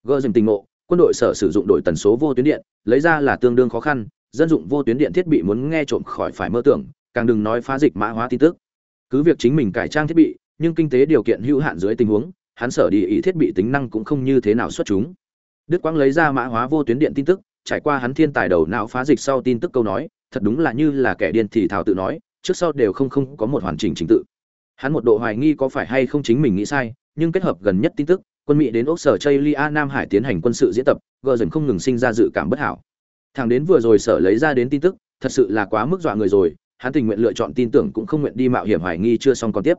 Gỡ dừng tình ngộ, quân đội sở sử dụng đội tần số vô tuyến điện, lấy ra là tương đương khó khăn, dân dụng vô tuyến điện thiết bị muốn nghe trộm khỏi phải mơ tưởng, càng đừng nói phá dịch mã hóa tin tức. Cứ việc chính mình cải trang thiết bị, nhưng kinh tế điều kiện hữu hạn dưới tình huống hắn sở đi ý thiết bị tính năng cũng không như thế nào xuất chúng. Đức quang lấy ra mã hóa vô tuyến điện tin tức, trải qua hắn thiên tài đầu não phá dịch sau tin tức câu nói, thật đúng là như là kẻ điên thì thảo tự nói, trước sau đều không không có một hoàn chỉnh trình tự. Hắn một độ hoài nghi có phải hay không chính mình nghĩ sai, nhưng kết hợp gần nhất tin tức, quân mỹ đến ốc sở chây lia nam hải tiến hành quân sự diễn tập, gờ dần không ngừng sinh ra dự cảm bất hảo. Thằng đến vừa rồi sở lấy ra đến tin tức, thật sự là quá mức dọa người rồi, hắn tình nguyện lựa chọn tin tưởng cũng không nguyện đi mạo hiểm hoài nghi chưa xong còn tiếp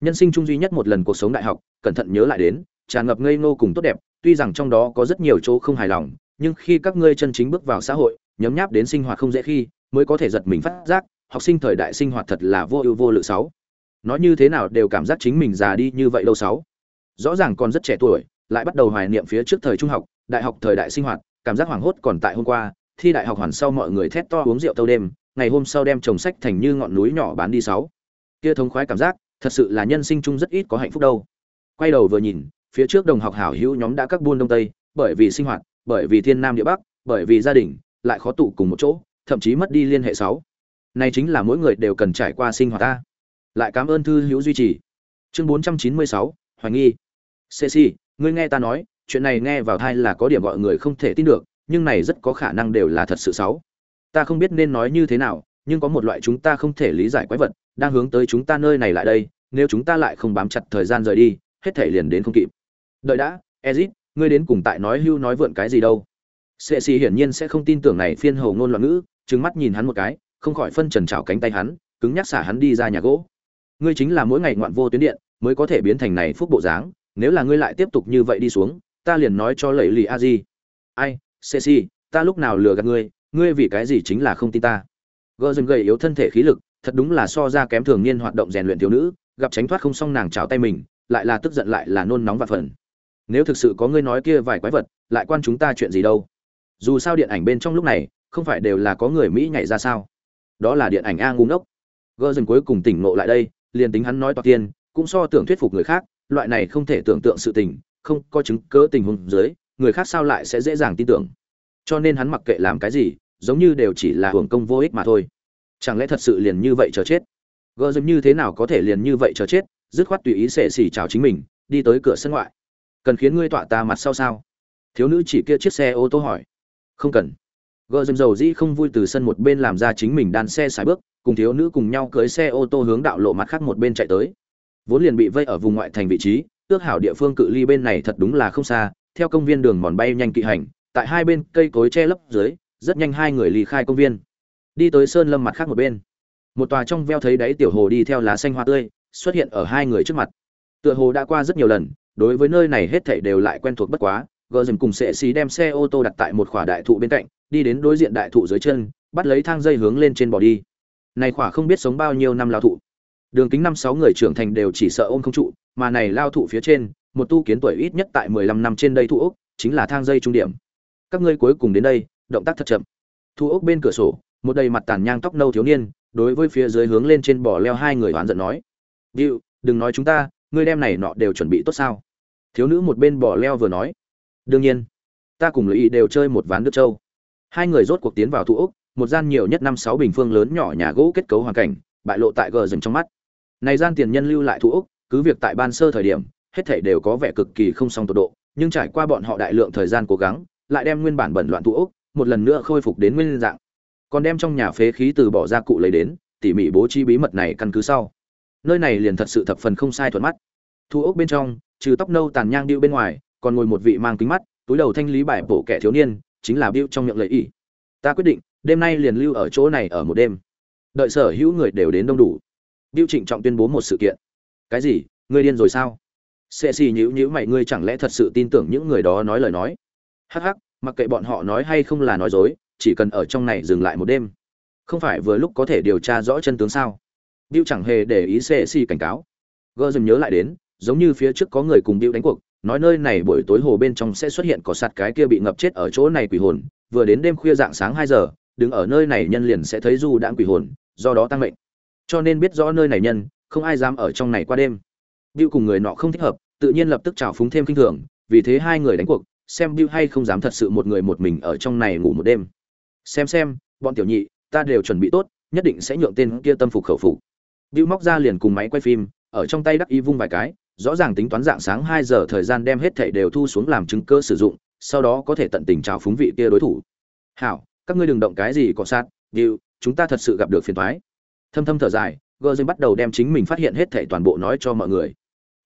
nhân sinh chung duy nhất một lần cuộc sống đại học, cẩn thận nhớ lại đến, tràn ngập ngây ngô cùng tốt đẹp, tuy rằng trong đó có rất nhiều chỗ không hài lòng, nhưng khi các ngươi chân chính bước vào xã hội, nhấm nháp đến sinh hoạt không dễ khi, mới có thể giật mình phát giác, học sinh thời đại sinh hoạt thật là vô ưu vô lự sáu. Nói như thế nào đều cảm giác chính mình già đi như vậy lâu sáu. Rõ ràng còn rất trẻ tuổi, lại bắt đầu hoài niệm phía trước thời trung học, đại học thời đại sinh hoạt, cảm giác hoảng hốt còn tại hôm qua, thi đại học hoàn sau mọi người thét to uống rượu tâu đêm, ngày hôm sau đem chồng sách thành như ngọn núi nhỏ bán đi sáu. Kia thống khoái cảm giác thật sự là nhân sinh chung rất ít có hạnh phúc đâu. Quay đầu vừa nhìn phía trước đồng học hảo hữu nhóm đã các buôn đông tây bởi vì sinh hoạt bởi vì thiên nam địa bắc bởi vì gia đình lại khó tụ cùng một chỗ thậm chí mất đi liên hệ sáu. Này chính là mỗi người đều cần trải qua sinh hoạt ta. Lại cảm ơn thư hữu duy trì. Chương 496, hoài nghi. Ceci ngươi nghe ta nói chuyện này nghe vào thai là có điểm gọi người không thể tin được nhưng này rất có khả năng đều là thật sự xấu ta không biết nên nói như thế nào nhưng có một loại chúng ta không thể lý giải quái vật đang hướng tới chúng ta nơi này lại đây, nếu chúng ta lại không bám chặt thời gian rời đi, hết thể liền đến không kịp. Đợi đã ezit ngươi đến cùng tại nói hưu nói vượn cái gì đâu. Sệ xì hiển nhiên sẽ không tin tưởng này phiên hầu ngôn loạn ngữ, trừng mắt nhìn hắn một cái, không khỏi phân trần trào cánh tay hắn, cứng nhắc xả hắn đi ra nhà gỗ. Ngươi chính là mỗi ngày ngoạn vô tuyến điện, mới có thể biến thành này phúc bộ dáng, nếu là ngươi lại tiếp tục như vậy đi xuống, ta liền nói cho lẩy lì a di. Ai sệ xì ta lúc nào lừa gạt ngươi ngươi vì cái gì chính là không tin ta? Gờ dừng gầy yếu thân thể khí lực, thật đúng là so ra kém thường niên hoạt động rèn luyện thiếu nữ, gặp tránh thoát không xong nàng chào tay mình, lại là tức giận lại là nôn nóng và phần. Nếu thực sự có ngươi nói kia vài quái vật, lại quan chúng ta chuyện gì đâu? Dù sao điện ảnh bên trong lúc này, không phải đều là có người mỹ nhảy ra sao? Đó là điện ảnh a ngu ngốc. Gờ dừng cuối cùng tỉnh ngộ lại đây, liền tính hắn nói toạc tiên, cũng so tưởng thuyết phục người khác, loại này không thể tưởng tượng sự tình, không có chứng cớ tình huống dưới, người khác sao lại sẽ dễ dàng tin tưởng? Cho nên hắn mặc kệ làm cái gì giống như đều chỉ là hưởng công vô ích mà thôi. Chẳng lẽ thật sự liền như vậy chờ chết? Gờ dùm như thế nào có thể liền như vậy chờ chết? Dứt khoát tùy ý xệ xỉ chào chính mình, đi tới cửa sân ngoại. Cần khiến ngươi tọa ta mặt sau sao? Thiếu nữ chỉ kia chiếc xe ô tô hỏi. Không cần. Gờ dùm dầu dĩ không vui từ sân một bên làm ra chính mình đan xe xài bước, cùng thiếu nữ cùng nhau cưới xe ô tô hướng đạo lộ mặt khác một bên chạy tới. Vốn liền bị vây ở vùng ngoại thành vị trí, ước hảo địa phương cự ly bên này thật đúng là không xa, theo công viên đường mòn bay nhanh kỵ hành, tại hai bên cây cối che lấp dưới rất nhanh hai người lì khai công viên. Đi tới sơn lâm mặt khác một bên. Một tòa trong veo thấy đáy tiểu hồ đi theo lá xanh hoa tươi, xuất hiện ở hai người trước mặt. Tựa hồ đã qua rất nhiều lần, đối với nơi này hết thảy đều lại quen thuộc bất quá, gờ dừng cùng sệ xí đem xe ô tô đặt tại một khỏa đại thụ bên cạnh, đi đến đối diện đại thụ dưới chân, bắt lấy thang dây hướng lên trên bỏ đi. Này khỏa không biết sống bao nhiêu năm lao thụ. Đường kính năm sáu người trưởng thành đều chỉ sợ ôm không trụ, mà này lao thụ phía trên, một tu kiến tuổi ít nhất tại mười lăm năm trên đây thụ ốc, chính là thang dây trung điểm. Các ngươi cuối cùng đến đây động tác thật chậm. Thu ốc bên cửa sổ một đầy mặt tàn nhang tóc nâu thiếu niên đối với phía dưới hướng lên trên bỏ leo hai người oán giận nói Diệu, đừng nói chúng ta ngươi đem này nọ đều chuẩn bị tốt sao? Thiếu nữ một bên bỏ leo vừa nói đương nhiên ta cùng lợi đều chơi một ván nước châu hai người rốt cuộc tiến vào thu ốc một gian nhiều nhất năm sáu bình phương lớn nhỏ nhà gỗ kết cấu hoàn cảnh bại lộ tại gờ dừng trong mắt. Này gian tiền nhân lưu lại thu ốc cứ việc tại ban sơ thời điểm hết thảy đều có vẻ cực kỳ không song tột độ nhưng trải qua bọn họ đại lượng thời gian cố gắng lại đem nguyên bản bẩn loạn thu ốc một lần nữa khôi phục đến nguyên dạng. Còn đem trong nhà phế khí từ bỏ ra cụ lấy đến, tỉ mỉ bố trí bí mật này căn cứ sau. Nơi này liền thật sự thập phần không sai thuận mắt. Thu ốc bên trong, trừ tóc nâu tàn nhang điệu bên ngoài, còn ngồi một vị mang kính mắt, túi đầu thanh lý bài bổ kẻ thiếu niên, chính là điệu trong miệng lợi ý. Ta quyết định, đêm nay liền lưu ở chỗ này ở một đêm. Đợi sở hữu người đều đến đông đủ. Điệu trịnh trọng tuyên bố một sự kiện. Cái gì? Ngươi điên rồi sao? Sẽ xì nhữ nhữ mày, ngươi chẳng lẽ thật sự tin tưởng những người đó nói lời nói? Hắc hắc mặc kệ bọn họ nói hay không là nói dối, chỉ cần ở trong này dừng lại một đêm. Không phải vừa lúc có thể điều tra rõ chân tướng sao? Bill chẳng hề để ý sẽ xì cảnh cáo. Gơ dần nhớ lại đến, giống như phía trước có người cùng bill đánh cuộc, nói nơi này buổi tối hồ bên trong sẽ xuất hiện cỏ sạt cái kia bị ngập chết ở chỗ này quỷ hồn, vừa đến đêm khuya dạng sáng hai giờ, đứng ở nơi này nhân liền sẽ thấy du đãng quỷ hồn, do đó tăng mệnh. Cho nên biết rõ nơi này nhân, không ai dám ở trong này qua đêm. Bill cùng người nọ không thích hợp, tự nhiên lập tức trào phúng thêm kinh thường, vì thế hai người đánh cuộc xem Bill hay không dám thật sự một người một mình ở trong này ngủ một đêm xem xem bọn tiểu nhị ta đều chuẩn bị tốt nhất định sẽ nhượng tên kia tâm phục khẩu phục Bill móc ra liền cùng máy quay phim ở trong tay đắc y vung vài cái rõ ràng tính toán dạng sáng hai giờ thời gian đem hết thảy đều thu xuống làm chứng cơ sử dụng, sau đó có thể tận tình chào phúng vị kia đối thủ. "Hảo, các ngươi đừng động cái gì cọ sát, Diệu, chúng ta thật sự gặp được phiền toái." Thâm thâm thở dài, Gơ bắt đầu đem chính mình phát hiện hết thảy toàn bộ nói cho mọi người.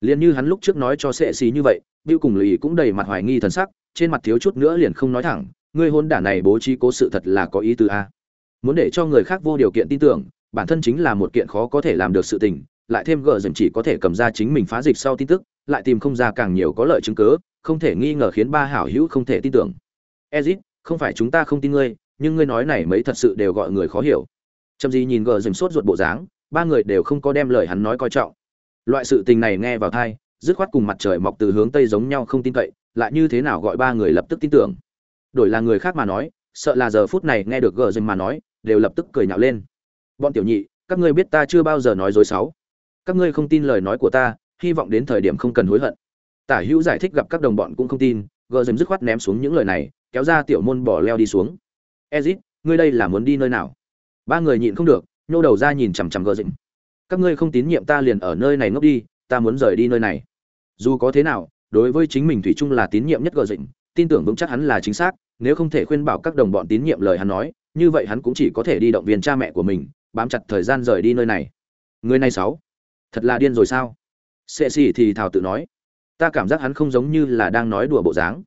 Liên như hắn lúc trước nói cho Sệ Xí như vậy, Bưu cùng Lý cũng đầy mặt hoài nghi thần sắc, trên mặt thiếu chút nữa liền không nói thẳng, ngươi hôn đả này bố trí cố sự thật là có ý tứ a. Muốn để cho người khác vô điều kiện tin tưởng, bản thân chính là một kiện khó có thể làm được sự tình, lại thêm gờ dần chỉ có thể cầm ra chính mình phá dịch sau tin tức lại tìm không ra càng nhiều có lợi chứng cớ không thể nghi ngờ khiến ba hảo hữu không thể tin tưởng. Ezit không phải chúng ta không tin ngươi nhưng ngươi nói này mấy thật sự đều gọi người khó hiểu. Trầm Di nhìn gờ dần sốt ruột bộ dáng ba người đều không có đem lời hắn nói coi trọng. Loại sự tình này nghe vào tai, dứt khoát cùng mặt trời mọc từ hướng tây giống nhau không tin cậy, lại như thế nào gọi ba người lập tức tin tưởng. Đổi là người khác mà nói, sợ là giờ phút này nghe được gờ dần mà nói, đều lập tức cười nhạo lên. Bọn tiểu nhị, các ngươi biết ta chưa bao giờ nói dối sáu. Các ngươi không tin lời nói của ta, hy vọng đến thời điểm không cần hối hận. Tả hữu giải thích gặp các đồng bọn cũng không tin, gờ dầm dứt khoát ném xuống những lời này, kéo ra tiểu môn bỏ leo đi xuống. Ezit, ngươi đây là muốn đi nơi nào? Ba người nhịn không được, nhô đầu ra nhìn chằm chằm gờ dầm các ngươi không tín nhiệm ta liền ở nơi này ngốc đi, ta muốn rời đi nơi này dù có thế nào, đối với chính mình thủy chung là tín nhiệm nhất gờ dịnh, tin tưởng vững chắc hắn là chính xác, nếu không thể khuyên bảo các đồng bọn tín nhiệm lời hắn nói, như vậy hắn cũng chỉ có thể đi động viên cha mẹ của mình, bám chặt thời gian rời đi nơi này. Người này sáu, thật là điên rồi sao? Sệ xì thì thào tự nói, ta cảm giác hắn không giống như là đang nói đùa bộ dáng.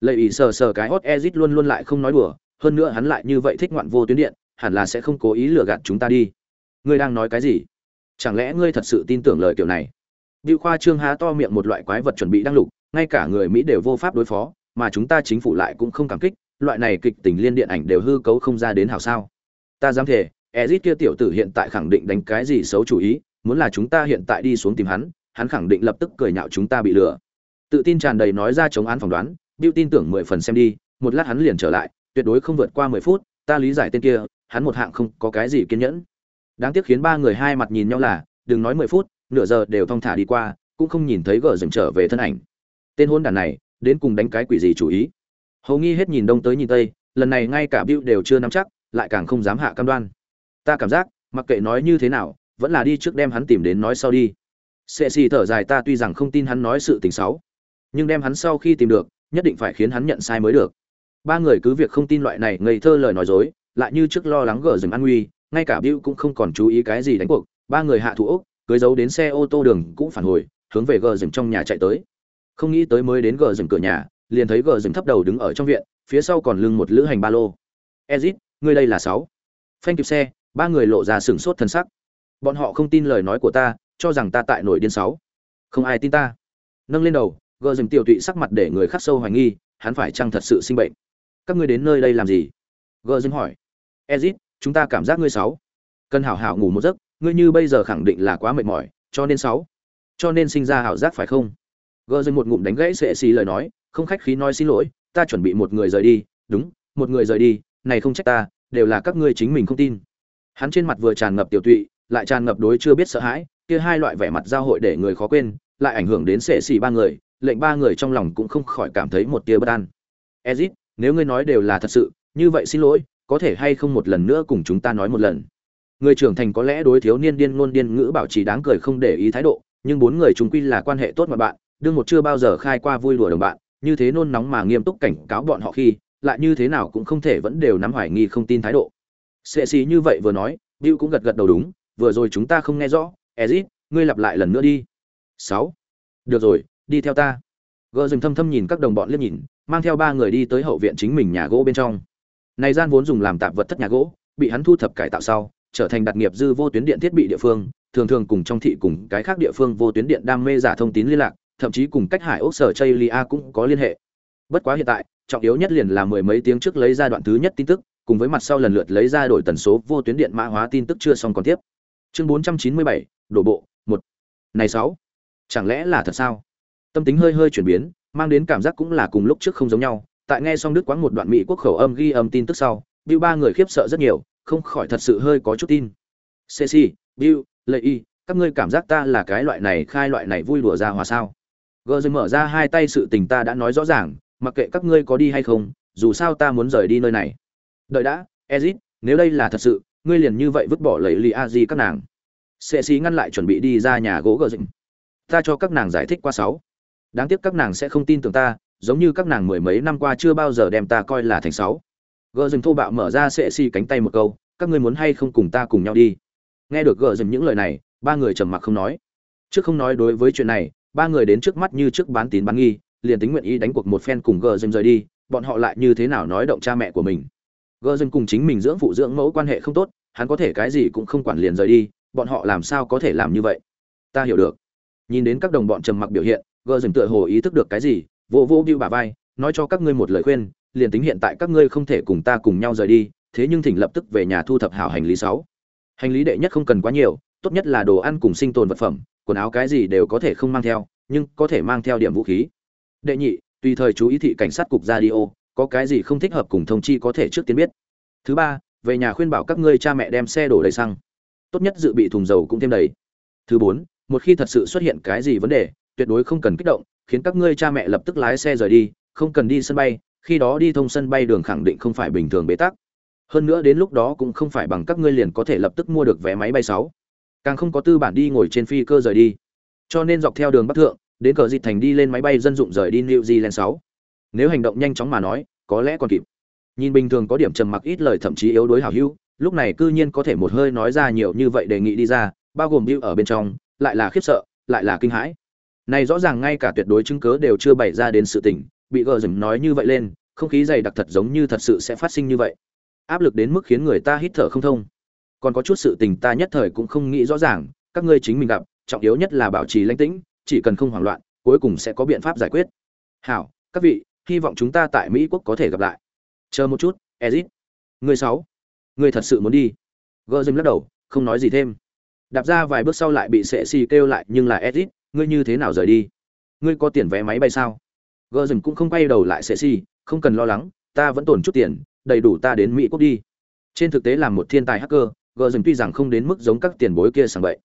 Lệ ý sờ sờ cái hot ezit luôn luôn lại không nói đùa, hơn nữa hắn lại như vậy thích ngoạn vô tuyến điện, hẳn là sẽ không cố ý lừa gạt chúng ta đi. Ngươi đang nói cái gì? Chẳng lẽ ngươi thật sự tin tưởng lời kiểu này? Bưu khoa trương há to miệng một loại quái vật chuẩn bị đăng lục, ngay cả người Mỹ đều vô pháp đối phó, mà chúng ta chính phủ lại cũng không cảm kích, loại này kịch tình liên điện ảnh đều hư cấu không ra đến hảo sao? Ta dám thề, Ezic kia tiểu tử hiện tại khẳng định đánh cái gì xấu chủ ý, muốn là chúng ta hiện tại đi xuống tìm hắn, hắn khẳng định lập tức cười nhạo chúng ta bị lừa. Tự tin tràn đầy nói ra chống án phỏng đoán, Bưu tin tưởng mười phần xem đi, một lát hắn liền trở lại, tuyệt đối không vượt qua mười phút, ta lý giải tên kia, hắn một hạng không có cái gì kiên nhẫn. Đáng tiếc khiến ba người hai mặt nhìn nhau là, đừng nói mười phút, nửa giờ đều thong thả đi qua, cũng không nhìn thấy gờ dừng trở về thân ảnh. Tên hôn đàn này, đến cùng đánh cái quỷ gì chủ ý? Hầu nghi hết nhìn đông tới nhìn tây, lần này ngay cả Bill đều chưa nắm chắc, lại càng không dám hạ cam đoan. Ta cảm giác, mặc kệ nói như thế nào, vẫn là đi trước đem hắn tìm đến nói sau đi. Sệ xì thở dài ta tuy rằng không tin hắn nói sự tình xấu, nhưng đem hắn sau khi tìm được, nhất định phải khiến hắn nhận sai mới được. Ba người cứ việc không tin loại này ngây thơ lời nói dối, lại như trước lo lắng gờ dừng an nguy, ngay cả Bill cũng không còn chú ý cái gì đánh cuộc, ba người hạ thủ ốc cưới dấu đến xe ô tô đường cũng phản hồi, hướng về gờ dừng trong nhà chạy tới. Không nghĩ tới mới đến gờ dừng cửa nhà, liền thấy gờ dừng thấp đầu đứng ở trong viện, phía sau còn lưng một lữ hành ba lô. Ezit, ngươi đây là sáu. Phanh kịp xe, ba người lộ ra sửng sốt thân sắc. Bọn họ không tin lời nói của ta, cho rằng ta tại nổi điên sáu. Không ai tin ta. Nâng lên đầu, gờ dừng tiểu tụy sắc mặt để người khắc sâu hoài nghi, hắn phải chăng thật sự sinh bệnh? Các ngươi đến nơi đây làm gì? Gờ dừng hỏi. Ezit, chúng ta cảm giác ngươi sáu. Cần hảo hảo ngủ một giấc ngươi như bây giờ khẳng định là quá mệt mỏi, cho nên sáu, cho nên sinh ra hảo giác phải không? Gờ dừng một ngụm đánh gãy sệ xì lời nói, không khách khí nói xin lỗi, ta chuẩn bị một người rời đi, đúng, một người rời đi, này không trách ta, đều là các ngươi chính mình không tin. Hắn trên mặt vừa tràn ngập tiểu tụy, lại tràn ngập đối chưa biết sợ hãi, kia hai loại vẻ mặt giao hội để người khó quên, lại ảnh hưởng đến sệ xì ba người, lệnh ba người trong lòng cũng không khỏi cảm thấy một tia bất an. Ezit, nếu ngươi nói đều là thật sự, như vậy xin lỗi, có thể hay không một lần nữa cùng chúng ta nói một lần? Người trưởng thành có lẽ đối thiếu niên điên ngôn điên ngữ bảo trì đáng cười không để ý thái độ, nhưng bốn người chúng quy là quan hệ tốt mà bạn, đương một chưa bao giờ khai qua vui đùa đồng bạn, như thế nôn nóng mà nghiêm túc cảnh cáo bọn họ khi, lại như thế nào cũng không thể vẫn đều nắm hoài nghi không tin thái độ. Sệ xì như vậy vừa nói, bill cũng gật gật đầu đúng, vừa rồi chúng ta không nghe rõ, ezit, ngươi lặp lại lần nữa đi. Sáu. Được rồi, đi theo ta. Gờ dừng thâm thâm nhìn các đồng bọn liếc nhìn, mang theo ba người đi tới hậu viện chính mình nhà gỗ bên trong. Này gian vốn dùng làm tạp vật thất nhà gỗ, bị hắn thu thập cải tạo sau trở thành đặc nghiệp dư vô tuyến điện thiết bị địa phương thường thường cùng trong thị cùng cái khác địa phương vô tuyến điện đam mê giả thông tin liên lạc thậm chí cùng cách hải ốc sở chaylia cũng có liên hệ. Bất quá hiện tại trọng yếu nhất liền là mười mấy tiếng trước lấy ra đoạn thứ nhất tin tức cùng với mặt sau lần lượt lấy ra đổi tần số vô tuyến điện mã hóa tin tức chưa xong còn tiếp. Chương bốn trăm chín mươi bảy đổ bộ một. Này sáu chẳng lẽ là thật sao? Tâm tính hơi hơi chuyển biến mang đến cảm giác cũng là cùng lúc trước không giống nhau. Tại nghe xong đức quãng một đoạn mỹ quốc khẩu âm ghi âm tin tức sau Bill ba người khiếp sợ rất nhiều, không khỏi thật sự hơi có chút tin. Cc, Bill, Lệ Y, các ngươi cảm giác ta là cái loại này khai loại này vui đùa ra hòa sao? Gơ dừng mở ra hai tay sự tình ta đã nói rõ ràng, mặc kệ các ngươi có đi hay không, dù sao ta muốn rời đi nơi này. Đợi đã, Ezit, nếu đây là thật sự, ngươi liền như vậy vứt bỏ lấy A Aji các nàng. Cc ngăn lại chuẩn bị đi ra nhà gỗ gờ dịnh. Ta cho các nàng giải thích qua sáu. Đáng tiếc các nàng sẽ không tin tưởng ta, giống như các nàng mười mấy năm qua chưa bao giờ đem ta coi là thành sáu gờ dừng thô bạo mở ra sệ xì cánh tay một câu, các ngươi muốn hay không cùng ta cùng nhau đi? Nghe được gờ dừng những lời này, ba người trầm mặc không nói. Trước không nói đối với chuyện này, ba người đến trước mắt như trước bán tín bán nghi, liền tính nguyện ý đánh cuộc một phen cùng gờ dừng rời đi, bọn họ lại như thế nào nói động cha mẹ của mình? Gờ dừng cùng chính mình dưỡng phụ dưỡng mẫu quan hệ không tốt, hắn có thể cái gì cũng không quản liền rời đi, bọn họ làm sao có thể làm như vậy? Ta hiểu được. Nhìn đến các đồng bọn trầm mặc biểu hiện, gờ dừng tựa hồ ý thức được cái gì vô vô bưu bà vai, nói cho các ngươi một lời khuyên liền tính hiện tại các ngươi không thể cùng ta cùng nhau rời đi, thế nhưng thỉnh lập tức về nhà thu thập hảo hành lý sáu. Hành lý đệ nhất không cần quá nhiều, tốt nhất là đồ ăn cùng sinh tồn vật phẩm, quần áo cái gì đều có thể không mang theo, nhưng có thể mang theo điểm vũ khí. Đệ nhị, tùy thời chú ý thị cảnh sát cục radio, có cái gì không thích hợp cùng thông chi có thể trước tiên biết. Thứ ba, về nhà khuyên bảo các ngươi cha mẹ đem xe đổ đầy xăng. Tốt nhất dự bị thùng dầu cũng thêm đầy. Thứ bốn, một khi thật sự xuất hiện cái gì vấn đề, tuyệt đối không cần kích động, khiến các ngươi cha mẹ lập tức lái xe rời đi, không cần đi sân bay khi đó đi thông sân bay đường khẳng định không phải bình thường bế tắc. Hơn nữa đến lúc đó cũng không phải bằng các ngươi liền có thể lập tức mua được vé máy bay sáu. Càng không có tư bản đi ngồi trên phi cơ rời đi. Cho nên dọc theo đường bắc thượng, đến cờ dịt thành đi lên máy bay dân dụng rời đi new zealand sáu. Nếu hành động nhanh chóng mà nói, có lẽ còn kịp. Nhìn bình thường có điểm trầm mặc ít lời thậm chí yếu đuối hào hữu, lúc này cư nhiên có thể một hơi nói ra nhiều như vậy đề nghị đi ra, bao gồm Bill ở bên trong, lại là khiếp sợ, lại là kinh hãi. Này rõ ràng ngay cả tuyệt đối chứng cớ đều chưa bày ra đến sự tình bị gờ dừng nói như vậy lên, không khí dày đặc thật giống như thật sự sẽ phát sinh như vậy. Áp lực đến mức khiến người ta hít thở không thông. Còn có chút sự tình ta nhất thời cũng không nghĩ rõ ràng, các ngươi chính mình gặp, trọng yếu nhất là bảo trì lãnh tĩnh, chỉ cần không hoảng loạn, cuối cùng sẽ có biện pháp giải quyết. Hảo, các vị, hy vọng chúng ta tại mỹ quốc có thể gặp lại. Chờ một chút, ezit. Người sáu. Người thật sự muốn đi. Gờ dừng lắc đầu, không nói gì thêm. Đạp ra vài bước sau lại bị sệ xì kêu lại, nhưng là ezit, ngươi như thế nào rời đi? Ngươi có tiền vé máy bay sao? Gờ dừng cũng không quay đầu lại sệ si không cần lo lắng, ta vẫn tồn chút tiền, đầy đủ ta đến mỹ quốc đi. Trên thực tế là một thiên tài hacker, gờ dừng tuy rằng không đến mức giống các tiền bối kia sàng bậy,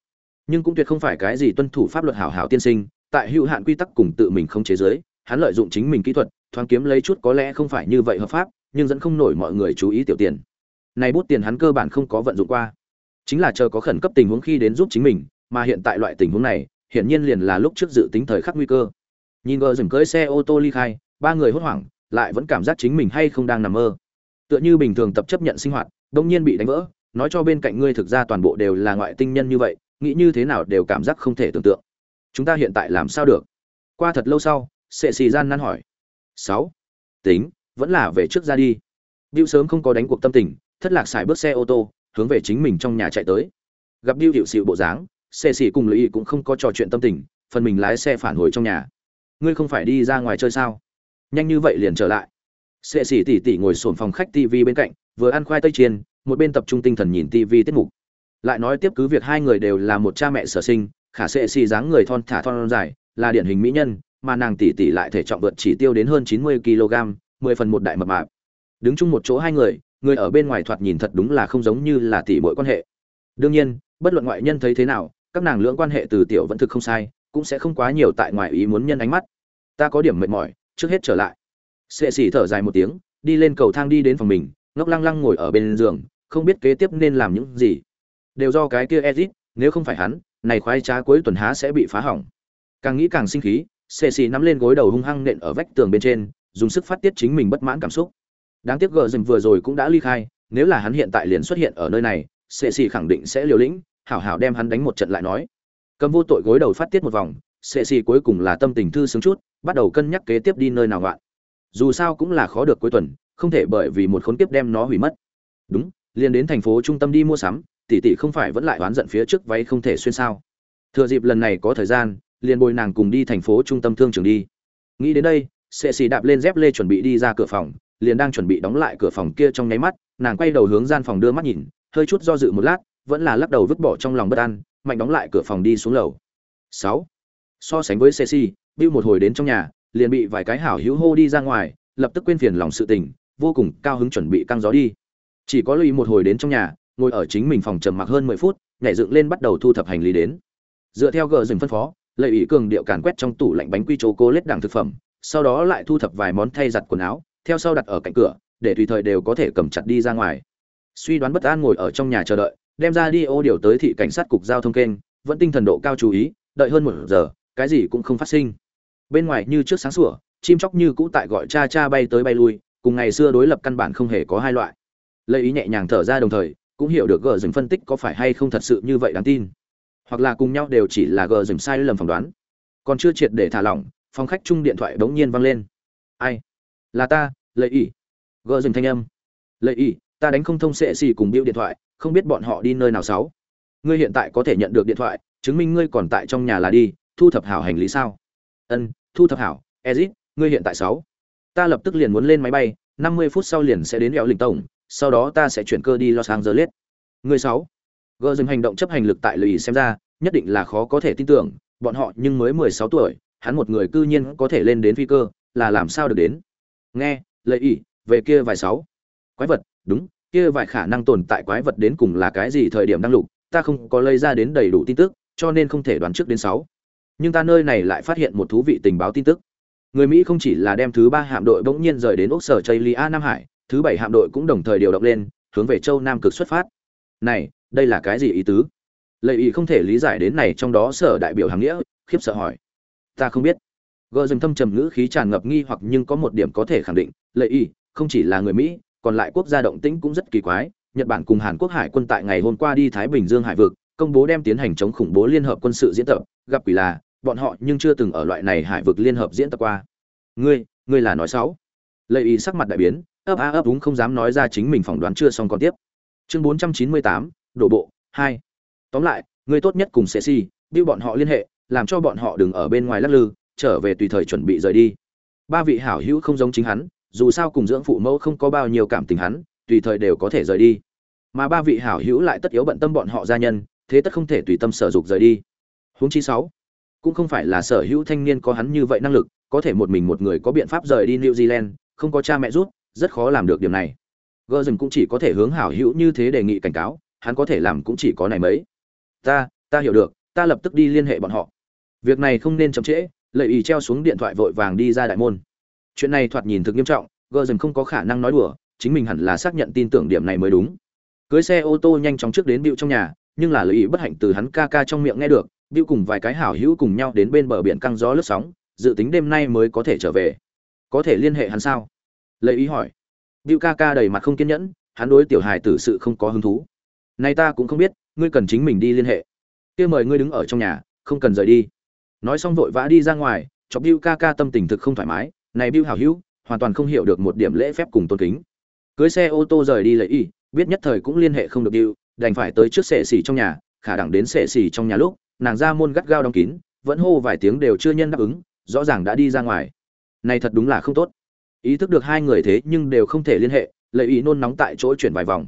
nhưng cũng tuyệt không phải cái gì tuân thủ pháp luật hảo hảo tiên sinh, tại hữu hạn quy tắc cùng tự mình không chế giới, hắn lợi dụng chính mình kỹ thuật, thoáng kiếm lấy chút có lẽ không phải như vậy hợp pháp, nhưng dẫn không nổi mọi người chú ý tiểu tiền. Này bút tiền hắn cơ bản không có vận dụng qua. Chính là chờ có khẩn cấp tình huống khi đến giúp chính mình, mà hiện tại loại tình huống này, hiển nhiên liền là lúc trước dự tính thời khắc nguy cơ nhìn gờ dừng cưỡi xe ô tô ly khai, ba người hốt hoảng, lại vẫn cảm giác chính mình hay không đang nằm mơ. Tựa như bình thường tập chấp nhận sinh hoạt, đông nhiên bị đánh vỡ, nói cho bên cạnh ngươi thực ra toàn bộ đều là ngoại tinh nhân như vậy, nghĩ như thế nào đều cảm giác không thể tưởng tượng. Chúng ta hiện tại làm sao được? Qua thật lâu sau, sệ xì gian năn hỏi. Sáu. Tính, vẫn là về trước ra đi. Bill sớm không có đánh cuộc tâm tình, thất lạc xài bước xe ô tô, hướng về chính mình trong nhà chạy tới. Gặp Bill hiệu xịu bộ dáng, sệ xì cùng lũy cũng không có trò chuyện tâm tình, phần mình lái xe phản hồi trong nhà ngươi không phải đi ra ngoài chơi sao? Nhanh như vậy liền trở lại. Sệ xỉ tỉ tỉ ngồi sồn phòng khách tv bên cạnh, vừa ăn khoai tây chiên, một bên tập trung tinh thần nhìn tv tiết mục. Lại nói tiếp cứ việc hai người đều là một cha mẹ sở sinh, khả sệ xỉ dáng người thon thả thon dài, là điển hình mỹ nhân, mà nàng tỷ tỷ lại thể trọng vượt chỉ tiêu đến hơn chín mươi kg, mười phần một đại mập mạp. Đứng chung một chỗ hai người người ở bên ngoài thoạt nhìn thật đúng là không giống như là tỷ muội quan hệ. Đương nhiên, bất luận ngoại nhân thấy thế nào, các nàng lưỡng quan hệ từ tiểu vẫn thực không sai cũng sẽ không quá nhiều tại ngoài ý muốn nhân ánh mắt ta có điểm mệt mỏi trước hết trở lại sệ xỉ thở dài một tiếng đi lên cầu thang đi đến phòng mình ngốc lăng lăng ngồi ở bên giường không biết kế tiếp nên làm những gì đều do cái kia edit nếu không phải hắn, này khoái trá cuối tuần há sẽ bị phá hỏng. Càng nghĩ càng sinh khí, Ceci nắm lên gối đầu hung hăng nện ở vách tường bên trên, dùng sức phát tiết chính mình bất mãn cảm xúc. Đáng tiếc gờ dừng vừa rồi cũng đã ly khai, nếu là hắn hiện tại liền xuất hiện ở nơi này, Ceci khẳng định sẽ liều lĩnh, hảo hảo đem hắn đánh một trận lại nói. Cầm vô tội gối đầu phát tiết một vòng, Ceci cuối cùng là tâm tình thư sướng chút, bắt đầu cân nhắc kế tiếp đi nơi nào ngoạn. Dù sao cũng là khó được cuối tuần, không thể bởi vì một khốn kiếp đem nó hủy mất. Đúng, liền đến thành phố trung tâm đi mua sắm, tỷ tỷ không phải vẫn lại oán giận phía trước váy không thể xuyên sao thừa dịp lần này có thời gian liền bồi nàng cùng đi thành phố trung tâm thương trường đi nghĩ đến đây sệ xì đạp lên dép lê chuẩn bị đi ra cửa phòng liền đang chuẩn bị đóng lại cửa phòng kia trong nháy mắt nàng quay đầu hướng gian phòng đưa mắt nhìn hơi chút do dự một lát vẫn là lắc đầu vứt bỏ trong lòng bất an mạnh đóng lại cửa phòng đi xuống lầu. Sáu. So sánh với Ceci, Bill một hồi đến trong nhà, liền bị vài cái hảo hữu hô đi ra ngoài, lập tức quên phiền lòng sự tình, vô cùng cao hứng chuẩn bị căng gió đi. Chỉ có Louis một hồi đến trong nhà, ngồi ở chính mình phòng trầm mặc hơn mười phút nhảy dựng lên bắt đầu thu thập hành lý đến. Dựa theo gờ dừng phân phó lệ ủy cường điệu càn quét trong tủ lạnh bánh quy chô cô lết đảng thực phẩm sau đó lại thu thập vài món thay giặt quần áo theo sau đặt ở cạnh cửa để tùy thời đều có thể cầm chặt đi ra ngoài. Suy đoán bất an ngồi ở trong nhà chờ đợi đem ra đi ô điều tới thị cảnh sát cục giao thông kênh, vẫn tinh thần độ cao chú ý, đợi hơn một giờ, cái gì cũng không phát sinh. Bên ngoài như trước sáng sủa, chim chóc như cũ tại gọi cha cha bay tới bay lui, cùng ngày xưa đối lập căn bản không hề có hai loại. Lợi ý nhẹ nhàng thở ra đồng thời, cũng hiểu được gờ dừng phân tích có phải hay không thật sự như vậy đáng tin. Hoặc là cùng nhau đều chỉ là gờ dừng sai lầm phỏng đoán. Còn chưa triệt để thả lỏng, phòng khách chung điện thoại bỗng nhiên vang lên. Ai? Là ta lợi ý. Gờ dừng thanh âm. Lợi ý, ta đánh không thông sệ xì cùng biêu điện thoại không biết bọn họ đi nơi nào sáu ngươi hiện tại có thể nhận được điện thoại chứng minh ngươi còn tại trong nhà là đi thu thập hảo hành lý sao ân thu thập hảo ezit ngươi hiện tại sáu ta lập tức liền muốn lên máy bay năm mươi phút sau liền sẽ đến đèo lĩnh tổng sau đó ta sẽ chuyển cơ đi Los Angeles. Ngươi sáu, Gơ dừng hành động chấp hành lực tại lùi xem ra, nhất định là khó có thể tin tưởng, bọn họ nhưng mới 16 tuổi, hắn một người cư nhiên có thể lên đến phi cơ, là làm sao được đến? Nghe, lợi ý, về kia vài sáu. Quái vật, đúng, kia vài khả năng tồn tại quái vật đến cùng là cái gì thời điểm đăng lục, ta không có lấy ra đến đầy đủ tin tức, cho nên không thể đoán trước đến sáu. Nhưng ta nơi này lại phát hiện một thú vị tình báo tin tức. Người mỹ không chỉ là đem thứ ba hạm đội bỗng nhiên rời đến ốc sở chây nam hải thứ bảy hạm đội cũng đồng thời điều động lên hướng về châu nam cực xuất phát. Này đây là cái gì ý tứ? Lệ ý không thể lý giải đến này trong đó sở đại biểu hàng nghĩa khiếp sợ hỏi. Ta không biết. Gơ dừng thâm trầm ngữ khí tràn ngập nghi hoặc nhưng có một điểm có thể khẳng định lệ ý không chỉ là người mỹ còn lại quốc gia động tĩnh cũng rất kỳ quái, nhật bản cùng hàn quốc hải quân tại ngày hôm qua đi thái bình dương hải vực, công bố đem tiến hành chống khủng bố liên hợp quân sự diễn tập, gặp quỷ là, bọn họ nhưng chưa từng ở loại này hải vực liên hợp diễn tập qua. Ngươi ngươi là nói xấu. Lệ ý sắc mặt đại biến, ấp a ấp đúng không dám nói ra chính mình phỏng đoán chưa xong còn tiếp. Chương bốn trăm chín mươi tám, đổ bộ, hai. Tóm lại, ngươi tốt nhất cùng sẽ si biêu bọn họ liên hệ, làm cho bọn họ đừng ở bên ngoài lắc lư, trở về tùy thời chuẩn bị rời đi. Ba vị hảo hữu không giống chính hắn dù sao cùng dưỡng phụ mẫu không có bao nhiêu cảm tình hắn, tùy thời đều có thể rời đi. Mà ba vị hảo hữu lại tất yếu bận tâm bọn họ gia nhân, thế tất không thể tùy tâm sở dục rời đi. Huống chi sáu, cũng không phải là sở hữu thanh niên có hắn như vậy năng lực, có thể một mình một người có biện pháp rời đi new zealand, không có cha mẹ rút rất khó làm được điểm này. Gơ dừng cũng chỉ có thể hướng hảo hữu như thế đề nghị cảnh cáo, hắn có thể làm cũng chỉ có này mấy. Ta ta hiểu được, ta lập tức đi liên hệ bọn họ. Việc này không nên chậm trễ lợi ý treo xuống điện thoại vội vàng đi ra đại môn chuyện này thoạt nhìn thực nghiêm trọng gờ dần không có khả năng nói đùa, chính mình hẳn là xác nhận tin tưởng điểm này mới đúng. Cưới xe ô tô nhanh chóng trước đến bịu trong nhà, nhưng là lợi ý bất hạnh từ hắn ca ca trong miệng nghe được bịu cùng vài cái hảo hữu cùng nhau đến bên bờ biển căng gió lướt sóng, dự tính đêm nay mới có thể trở về. Có thể liên hệ hắn sao? Lợi ý hỏi. Bịu ca ca đầy mặt không kiên nhẫn, hắn đối tiểu hài tử sự không có hứng thú. Nay ta cũng không biết, ngươi cần chính mình đi liên hệ. Kia mời ngươi đứng ở trong nhà, không cần rời đi. Nói xong vội vã đi ra ngoài, cho bưu ca ca tâm tình thực không thoải mái này bưu hảo hữu, hoàn toàn không hiểu được một điểm lễ phép cùng tôn kính. Cưới xe ô tô rời đi lấy y, biết nhất thời cũng liên hệ không được bưu đành phải tới trước sệ xỉ trong nhà, khả đẳng đến sệ xỉ trong nhà lúc, nàng ra môn gắt gao đóng kín, vẫn hô vài tiếng đều chưa nhân đáp ứng, rõ ràng đã đi ra ngoài. Này thật đúng là không tốt. Ý thức được hai người thế nhưng đều không thể liên hệ, lấy ý nôn nóng tại chỗ chuyển vài vòng.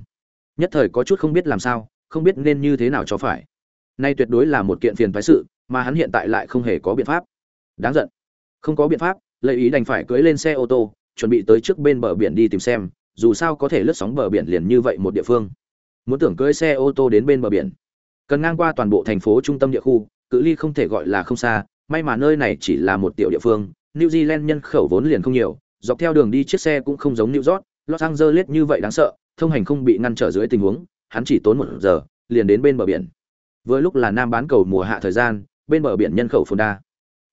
Nhất thời có chút không biết làm sao, không biết nên như thế nào cho phải. Nay tuyệt đối là một kiện phiền phái sự, mà hắn hiện tại lại không hề có biện pháp. Đáng giận. Không có biện pháp lợi ý đành phải cưỡi lên xe ô tô, chuẩn bị tới trước bên bờ biển đi tìm xem, dù sao có thể lướt sóng bờ biển liền như vậy một địa phương. Muốn tưởng cưỡi xe ô tô đến bên bờ biển. Cần ngang qua toàn bộ thành phố trung tâm địa khu, cự ly không thể gọi là không xa, may mà nơi này chỉ là một tiểu địa phương, new zealand nhân khẩu vốn liền không nhiều, dọc theo đường đi chiếc xe cũng không giống new york, los angeles như vậy đáng sợ, thông hành không bị ngăn trở dưới tình huống, hắn chỉ tốn một giờ, liền đến bên bờ biển. Vừa lúc là nam bán cầu mùa hạ thời gian, bên bờ biển nhân khẩu phồn đa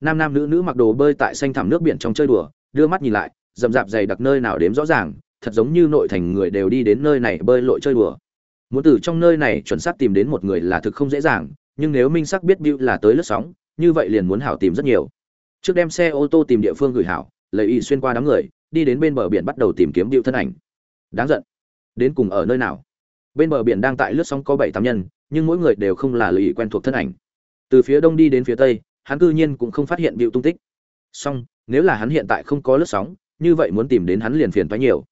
nam nam nữ nữ mặc đồ bơi tại xanh thẳm nước biển trong chơi đùa, đưa mắt nhìn lại, rậm rạp dày đặc nơi nào đếm rõ ràng, thật giống như nội thành người đều đi đến nơi này bơi lội chơi đùa. Muốn từ trong nơi này chuẩn xác tìm đến một người là thực không dễ dàng, nhưng nếu minh sắc biết bưu là tới lướt sóng, như vậy liền muốn hảo tìm rất nhiều. Trước đem xe ô tô tìm địa phương gửi hảo, lấy y xuyên qua đám người, đi đến bên bờ biển bắt đầu tìm kiếm bưu thân ảnh. Đáng giận. Đến cùng ở nơi nào? Bên bờ biển đang tại lướt sóng có bảy tám nhân, nhưng mỗi người đều không là lì quen thuộc thân ảnh. Từ phía đông đi đến phía tây hắn cư nhiên cũng không phát hiện bịu tung tích. Song nếu là hắn hiện tại không có lướt sóng, như vậy muốn tìm đến hắn liền phiền toái nhiều.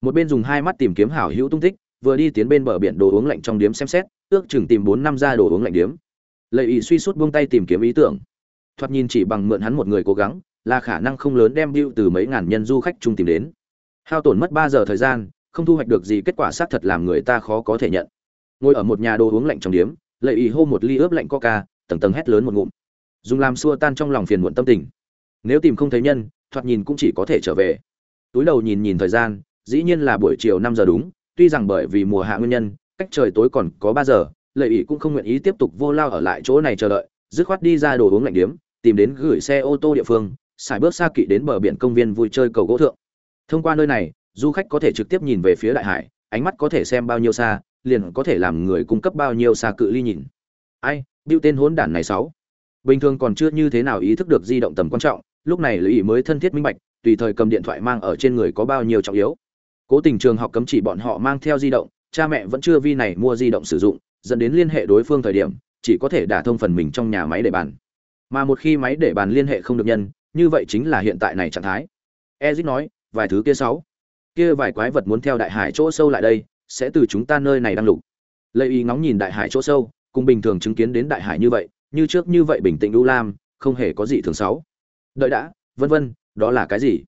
Một bên dùng hai mắt tìm kiếm hảo hữu tung tích, vừa đi tiến bên bờ biển đồ uống lạnh trong điếm xem xét, ước chừng tìm bốn năm ra đồ uống lạnh điếm. Lệ ý suy suốt buông tay tìm kiếm ý tưởng. Thoạt nhìn chỉ bằng mượn hắn một người cố gắng, là khả năng không lớn đem bưu từ mấy ngàn nhân du khách chung tìm đến. Hao tổn mất ba giờ thời gian, không thu hoạch được gì kết quả xác thật làm người ta khó có thể nhận. Ngồi ở một nhà đồ uống lạnh trong điếm, lệ ý hô một ly ướp lạnh coca, tầng tầng hét lớn một ngụm dùng làm xua tan trong lòng phiền muộn tâm tình. Nếu tìm không thấy nhân, thoạt nhìn cũng chỉ có thể trở về. Túi đầu nhìn nhìn thời gian, dĩ nhiên là buổi chiều năm giờ đúng, tuy rằng bởi vì mùa hạ nguyên nhân, cách trời tối còn có ba giờ lợi ỷ cũng không nguyện ý tiếp tục vô lao ở lại chỗ này chờ đợi, dứt khoát đi ra đồ uống lạnh điếm, tìm đến gửi xe ô tô địa phương, xài bước xa kỵ đến bờ biển công viên vui chơi cầu gỗ thượng. Thông qua nơi này, du khách có thể trực tiếp nhìn về phía đại hải, ánh mắt có thể xem bao nhiêu xa, liền có thể làm người cung cấp bao nhiêu xa cự ly nhìn. Ai, bưu tên hốn đản này sáu bình thường còn chưa như thế nào ý thức được di động tầm quan trọng, lúc này lý ý mới thân thiết minh bạch, tùy thời cầm điện thoại mang ở trên người có bao nhiêu trọng yếu. Cố tình trường học cấm chỉ bọn họ mang theo di động, cha mẹ vẫn chưa vi này mua di động sử dụng, dẫn đến liên hệ đối phương thời điểm, chỉ có thể đả thông phần mình trong nhà máy để bàn. Mà một khi máy để bàn liên hệ không được nhân, như vậy chính là hiện tại này trạng thái. Ezit nói, vài thứ kia sáu. Kia vài quái vật muốn theo đại hải chỗ sâu lại đây, sẽ từ chúng ta nơi này đang lục. Lệ y ngóng nhìn đại hải chỗ sâu, cùng bình thường chứng kiến đến đại hải như vậy như trước như vậy bình tĩnh u lam, không hề có gì thường xấu. Đợi đã, vân vân, đó là cái gì?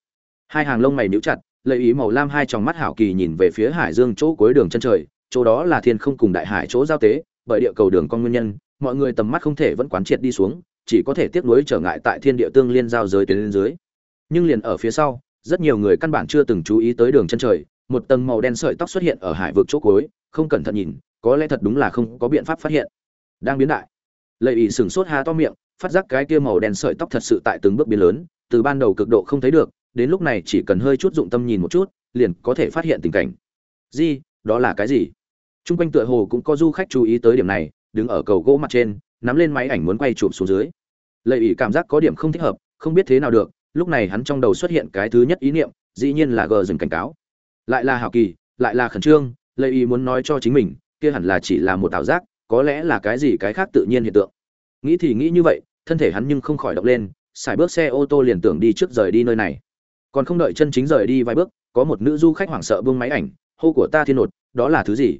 Hai hàng lông mày níu chặt lệ ý màu lam hai tròng mắt hảo kỳ nhìn về phía hải dương chỗ cuối đường chân trời, chỗ đó là thiên không cùng đại hải chỗ giao tế, bởi địa cầu đường con nguyên nhân, mọi người tầm mắt không thể vẫn quán triệt đi xuống, chỉ có thể tiếp nối trở ngại tại thiên địa tương liên giao giới tuyến lên dưới. Nhưng liền ở phía sau, rất nhiều người căn bản chưa từng chú ý tới đường chân trời, một tầng màu đen sợi tóc xuất hiện ở hải vực chỗ cuối, không cẩn thận nhìn, có lẽ thật đúng là không có biện pháp phát hiện. Đang biến đại lệ ý sửng sốt há to miệng phát giác cái kia màu đen sợi tóc thật sự tại từng bước biến lớn từ ban đầu cực độ không thấy được đến lúc này chỉ cần hơi chút dụng tâm nhìn một chút liền có thể phát hiện tình cảnh gì đó là cái gì Trung quanh tựa hồ cũng có du khách chú ý tới điểm này, đứng ở cầu gỗ mặt trên, nắm lên máy ảnh muốn quay chụp xuống dưới. Lệ ủy cảm giác có điểm không thích hợp, không biết thế nào được, lúc này hắn trong đầu xuất hiện cái thứ nhất ý niệm, dĩ nhiên là gờ dừng cảnh cáo. Lại là hào kỳ, lại là khẩn trương, Lệ ủy muốn nói cho chính mình, kia hẳn là chỉ là một ảo giác, có lẽ là cái gì cái khác tự nhiên hiện tượng. Nghĩ thì nghĩ như vậy, thân thể hắn nhưng không khỏi động lên, xài bước xe ô tô liền tưởng đi trước rời đi nơi này. Còn không đợi chân chính rời đi vài bước, có một nữ du khách hoảng sợ buông máy ảnh, hô của ta thiên nột, đó là thứ gì?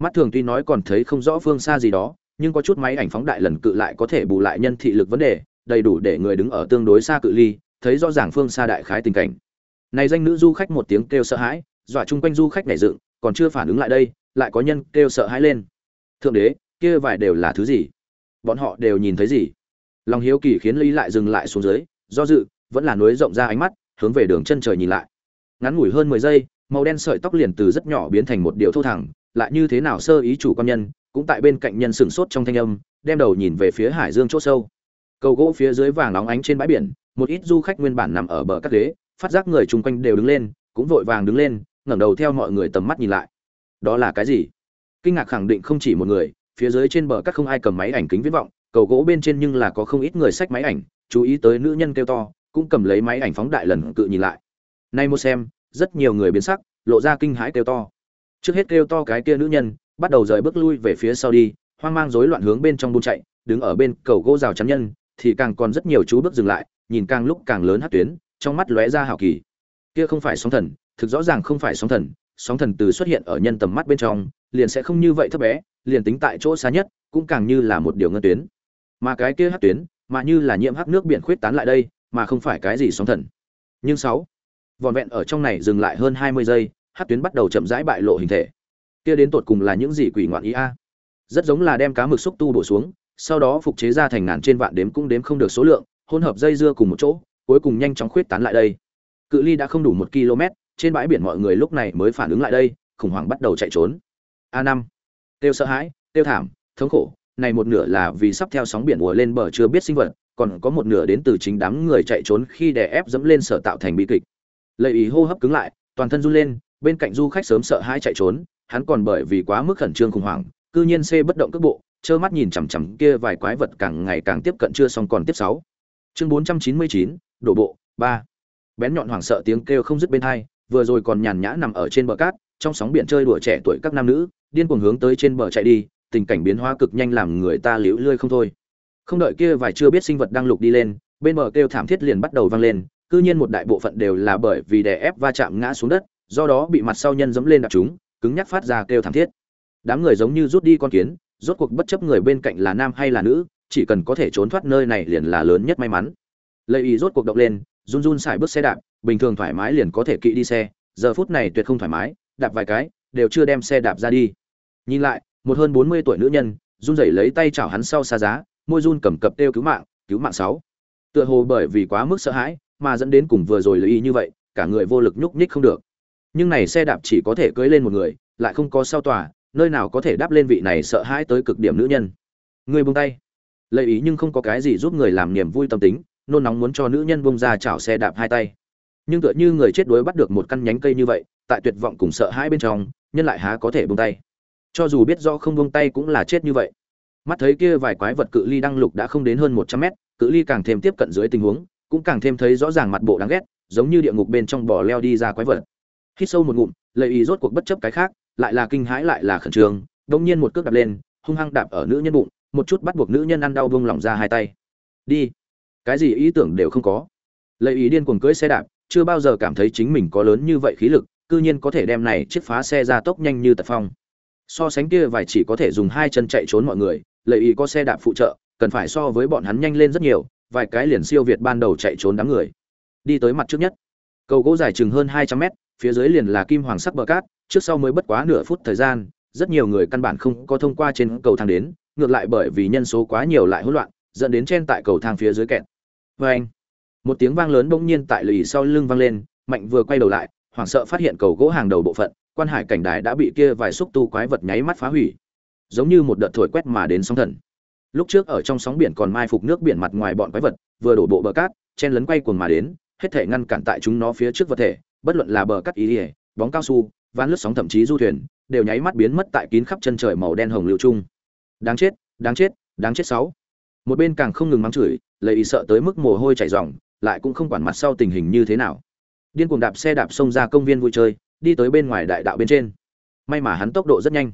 mắt thường tuy nói còn thấy không rõ phương xa gì đó nhưng có chút máy ảnh phóng đại lần cự lại có thể bù lại nhân thị lực vấn đề đầy đủ để người đứng ở tương đối xa cự ly thấy rõ ràng phương xa đại khái tình cảnh này danh nữ du khách một tiếng kêu sợ hãi dọa chung quanh du khách nhảy dựng còn chưa phản ứng lại đây lại có nhân kêu sợ hãi lên thượng đế, kia vài đều là thứ gì? Bọn họ đều nhìn thấy gì? Lòng hiếu kỳ khiến lý lại dừng lại xuống dưới, do dự, vẫn là nối rộng ra ánh mắt, hướng về đường chân trời nhìn lại. Ngắn ngủi hơn mười giây, màu đen sợi tóc liền từ rất nhỏ biến thành một điều thô thẳng, lại như thế nào sơ ý chủ quan nhân, cũng tại bên cạnh nhân sửng sốt trong thanh âm, đem đầu nhìn về phía hải dương chỗ sâu. Cầu gỗ phía dưới vàng nóng ánh trên bãi biển, một ít du khách nguyên bản nằm ở bờ các ghế, phát giác người chung quanh đều đứng lên, cũng vội vàng đứng lên, ngẩng đầu theo mọi người tầm mắt nhìn lại. Đó là cái gì? Kinh ngạc khẳng định không chỉ một người, phía dưới trên bờ các không ai cầm máy ảnh kính viễn vọng, cầu gỗ bên trên nhưng là có không ít người xách máy ảnh, chú ý tới nữ nhân kêu to, cũng cầm lấy máy ảnh phóng đại lần cự nhìn lại. Nay một xem, rất nhiều người biến sắc, lộ ra kinh hãi kêu to. Trước hết kêu to cái kia nữ nhân, bắt đầu rời bước lui về phía sau đi, hoang mang rối loạn hướng bên trong buôn chạy, đứng ở bên cầu gỗ rào chắn nhân, thì càng còn rất nhiều chú bước dừng lại, nhìn càng lúc càng lớn hát tuyến, trong mắt lóe ra hào kỳ. Kia không phải sóng thần, thực rõ ràng không phải sóng thần sóng thần từ xuất hiện ở nhân tầm mắt bên trong liền sẽ không như vậy thấp bé, liền tính tại chỗ xa nhất, cũng càng như là một điều ngân tuyến. Mà cái kia hắc tuyến, mà như là nhiễm hắc nước biển khuyết tán lại đây, mà không phải cái gì sóng thần. Nhưng sáu, vòn vẹn ở trong này dừng lại hơn hai mươi giây hắc tuyến bắt đầu chậm rãi bại lộ hình thể. Kia đến tột cùng là những gì quỷ ngoạn ý a? Rất giống là đem cá mực xúc tu đổ xuống, sau đó phục chế ra thành ngàn trên vạn đếm cũng đếm không được số lượng, hỗn hợp dây dưa cùng một chỗ, cuối cùng nhanh chóng khuyết tán lại đây. Cự ly đã không đủ một km trên bãi biển mọi người lúc này mới phản ứng lại đây, khủng hoảng bắt đầu chạy trốn a năm tiêu sợ hãi tiêu thảm thống khổ này một nửa là vì sắp theo sóng biển ùa lên bờ chưa biết sinh vật còn có một nửa đến từ chính đám người chạy trốn khi đè ép dẫm lên sở tạo thành bi kịch lệ ý hô hấp cứng lại toàn thân run lên bên cạnh du khách sớm sợ hãi chạy trốn, hắn còn bởi vì quá mức khẩn trương khủng hoảng, cư nhiên xê bất động cước bộ, trơ mắt nhìn chằm chằm kia vài quái vật càng ngày càng tiếp cận chưa xong còn tiếp sáu. Chương 499, đổ bộ, 3. Bén nhọn hoảng sợ tiếng kêu không dứt bên hai, vừa rồi còn nhàn nhã nằm ở trên bờ cát, trong sóng biển chơi đùa trẻ tuổi các nam nữ, điên cuồng hướng tới trên bờ chạy đi, tình cảnh biến hóa cực nhanh làm người ta liễu lươi không thôi. Không đợi kia vài chưa biết sinh vật đang lục đi lên, bên bờ kêu thảm thiết liền bắt đầu vang lên, cư nhiên một đại bộ phận đều là bởi vì đè ép va chạm ngã xuống đất, do đó bị mặt sau nhân giẫm lên đạp chúng cứng nhắc phát ra kêu thảm thiết. Đám người giống như rút đi con kiến rốt cuộc bất chấp người bên cạnh là nam hay là nữ chỉ cần có thể trốn thoát nơi này liền là lớn nhất may mắn. Lệ ý rốt cuộc động lên run run xài bước xe đạp bình thường thoải mái liền có thể kỵ đi xe giờ phút này tuyệt không thoải mái đạp vài cái đều chưa đem xe đạp ra đi nhìn lại, một hơn bốn mươi tuổi nữ nhân, run rẩy lấy tay chảo hắn sau xa giá, môi run cầm cập kêu cứu mạng cứu mạng sáu. Tựa hồ bởi vì quá mức sợ hãi mà dẫn đến cùng vừa rồi lợi ý như vậy, cả người vô lực nhúc nhích không được. Nhưng này xe đạp chỉ có thể cưỡi lên một người, lại không có sao tòa, nơi nào có thể đáp lên vị này sợ hãi tới cực điểm nữ nhân. Người buông tay. Lấy ý nhưng không có cái gì giúp người làm niềm vui tâm tính, nôn nóng muốn cho nữ nhân bông ra chảo xe đạp hai tay. Nhưng tựa như người chết đuối bắt được một căn nhánh cây như vậy, tại tuyệt vọng cùng sợ hãi bên trong, nhân lại há có thể buông tay cho dù biết rõ không buông tay cũng là chết như vậy. Mắt thấy kia vài quái vật cự ly đăng lục đã không đến hơn một trăm mét, cự ly càng thêm tiếp cận dưới tình huống, cũng càng thêm thấy rõ ràng mặt bộ đáng ghét, giống như địa ngục bên trong bò leo đi ra quái vật. Hít sâu một ngụm, lệ ý rốt cuộc bất chấp cái khác, lại là kinh hãi lại là khẩn trương đông nhiên một cước đạp lên, hung hăng đạp ở nữ nhân bụng, một chút bắt buộc nữ nhân ăn đau vung lỏng ra hai tay. Đi. Cái gì ý tưởng đều không có. Lệ ý điên cuồng cưỡi xe đạp, chưa bao giờ cảm thấy chính mình có lớn như vậy khí lực, cư nhiên có thể đem này chiếc phá xe ra tốc nhanh như tật phong so sánh kia vài chỉ có thể dùng hai chân chạy trốn mọi người lệ ý có xe đạp phụ trợ cần phải so với bọn hắn nhanh lên rất nhiều vài cái liền siêu việt ban đầu chạy trốn đám người. Đi tới mặt trước nhất cầu gỗ dài chừng hơn hai trăm mét phía dưới liền là kim hoàng sắc bờ cát, trước sau mới bất quá nửa phút thời gian, rất nhiều người căn bản không có thông qua trên cầu thang đến, ngược lại bởi vì nhân số quá nhiều lại hỗn loạn dẫn đến chen tại cầu thang phía dưới kẹt. Vê anh một tiếng vang lớn bỗng nhiên tại lì sau lưng vang lên mạnh vừa quay đầu lại hoảng sợ phát hiện cầu gỗ hàng đầu bộ phận quan hải cảnh đài đã bị kia vài xúc tu quái vật nháy mắt phá hủy, giống như một đợt thổi quét mà đến sóng thần. Lúc trước ở trong sóng biển còn mai phục nước biển mặt ngoài bọn quái vật, vừa đổ bộ bờ cát, chen lấn quay cuồng mà đến, hết thể ngăn cản tại chúng nó phía trước vật thể, bất luận là bờ cát ý ỉa, bóng cao su, ván lướt sóng thậm chí du thuyền, đều nháy mắt biến mất tại kín khắp chân trời màu đen hồng lưu trung. Đáng chết đáng chết đáng chết sáu. Một bên càng không ngừng mắng chửi, lấy ý sợ tới mức mồ hôi chảy ròng, lại cũng không quản mặt sau tình hình như thế nào. Điên cuồng đạp xe đạp xông ra công viên vui chơi đi tới bên ngoài đại đạo bên trên. May mà hắn tốc độ rất nhanh.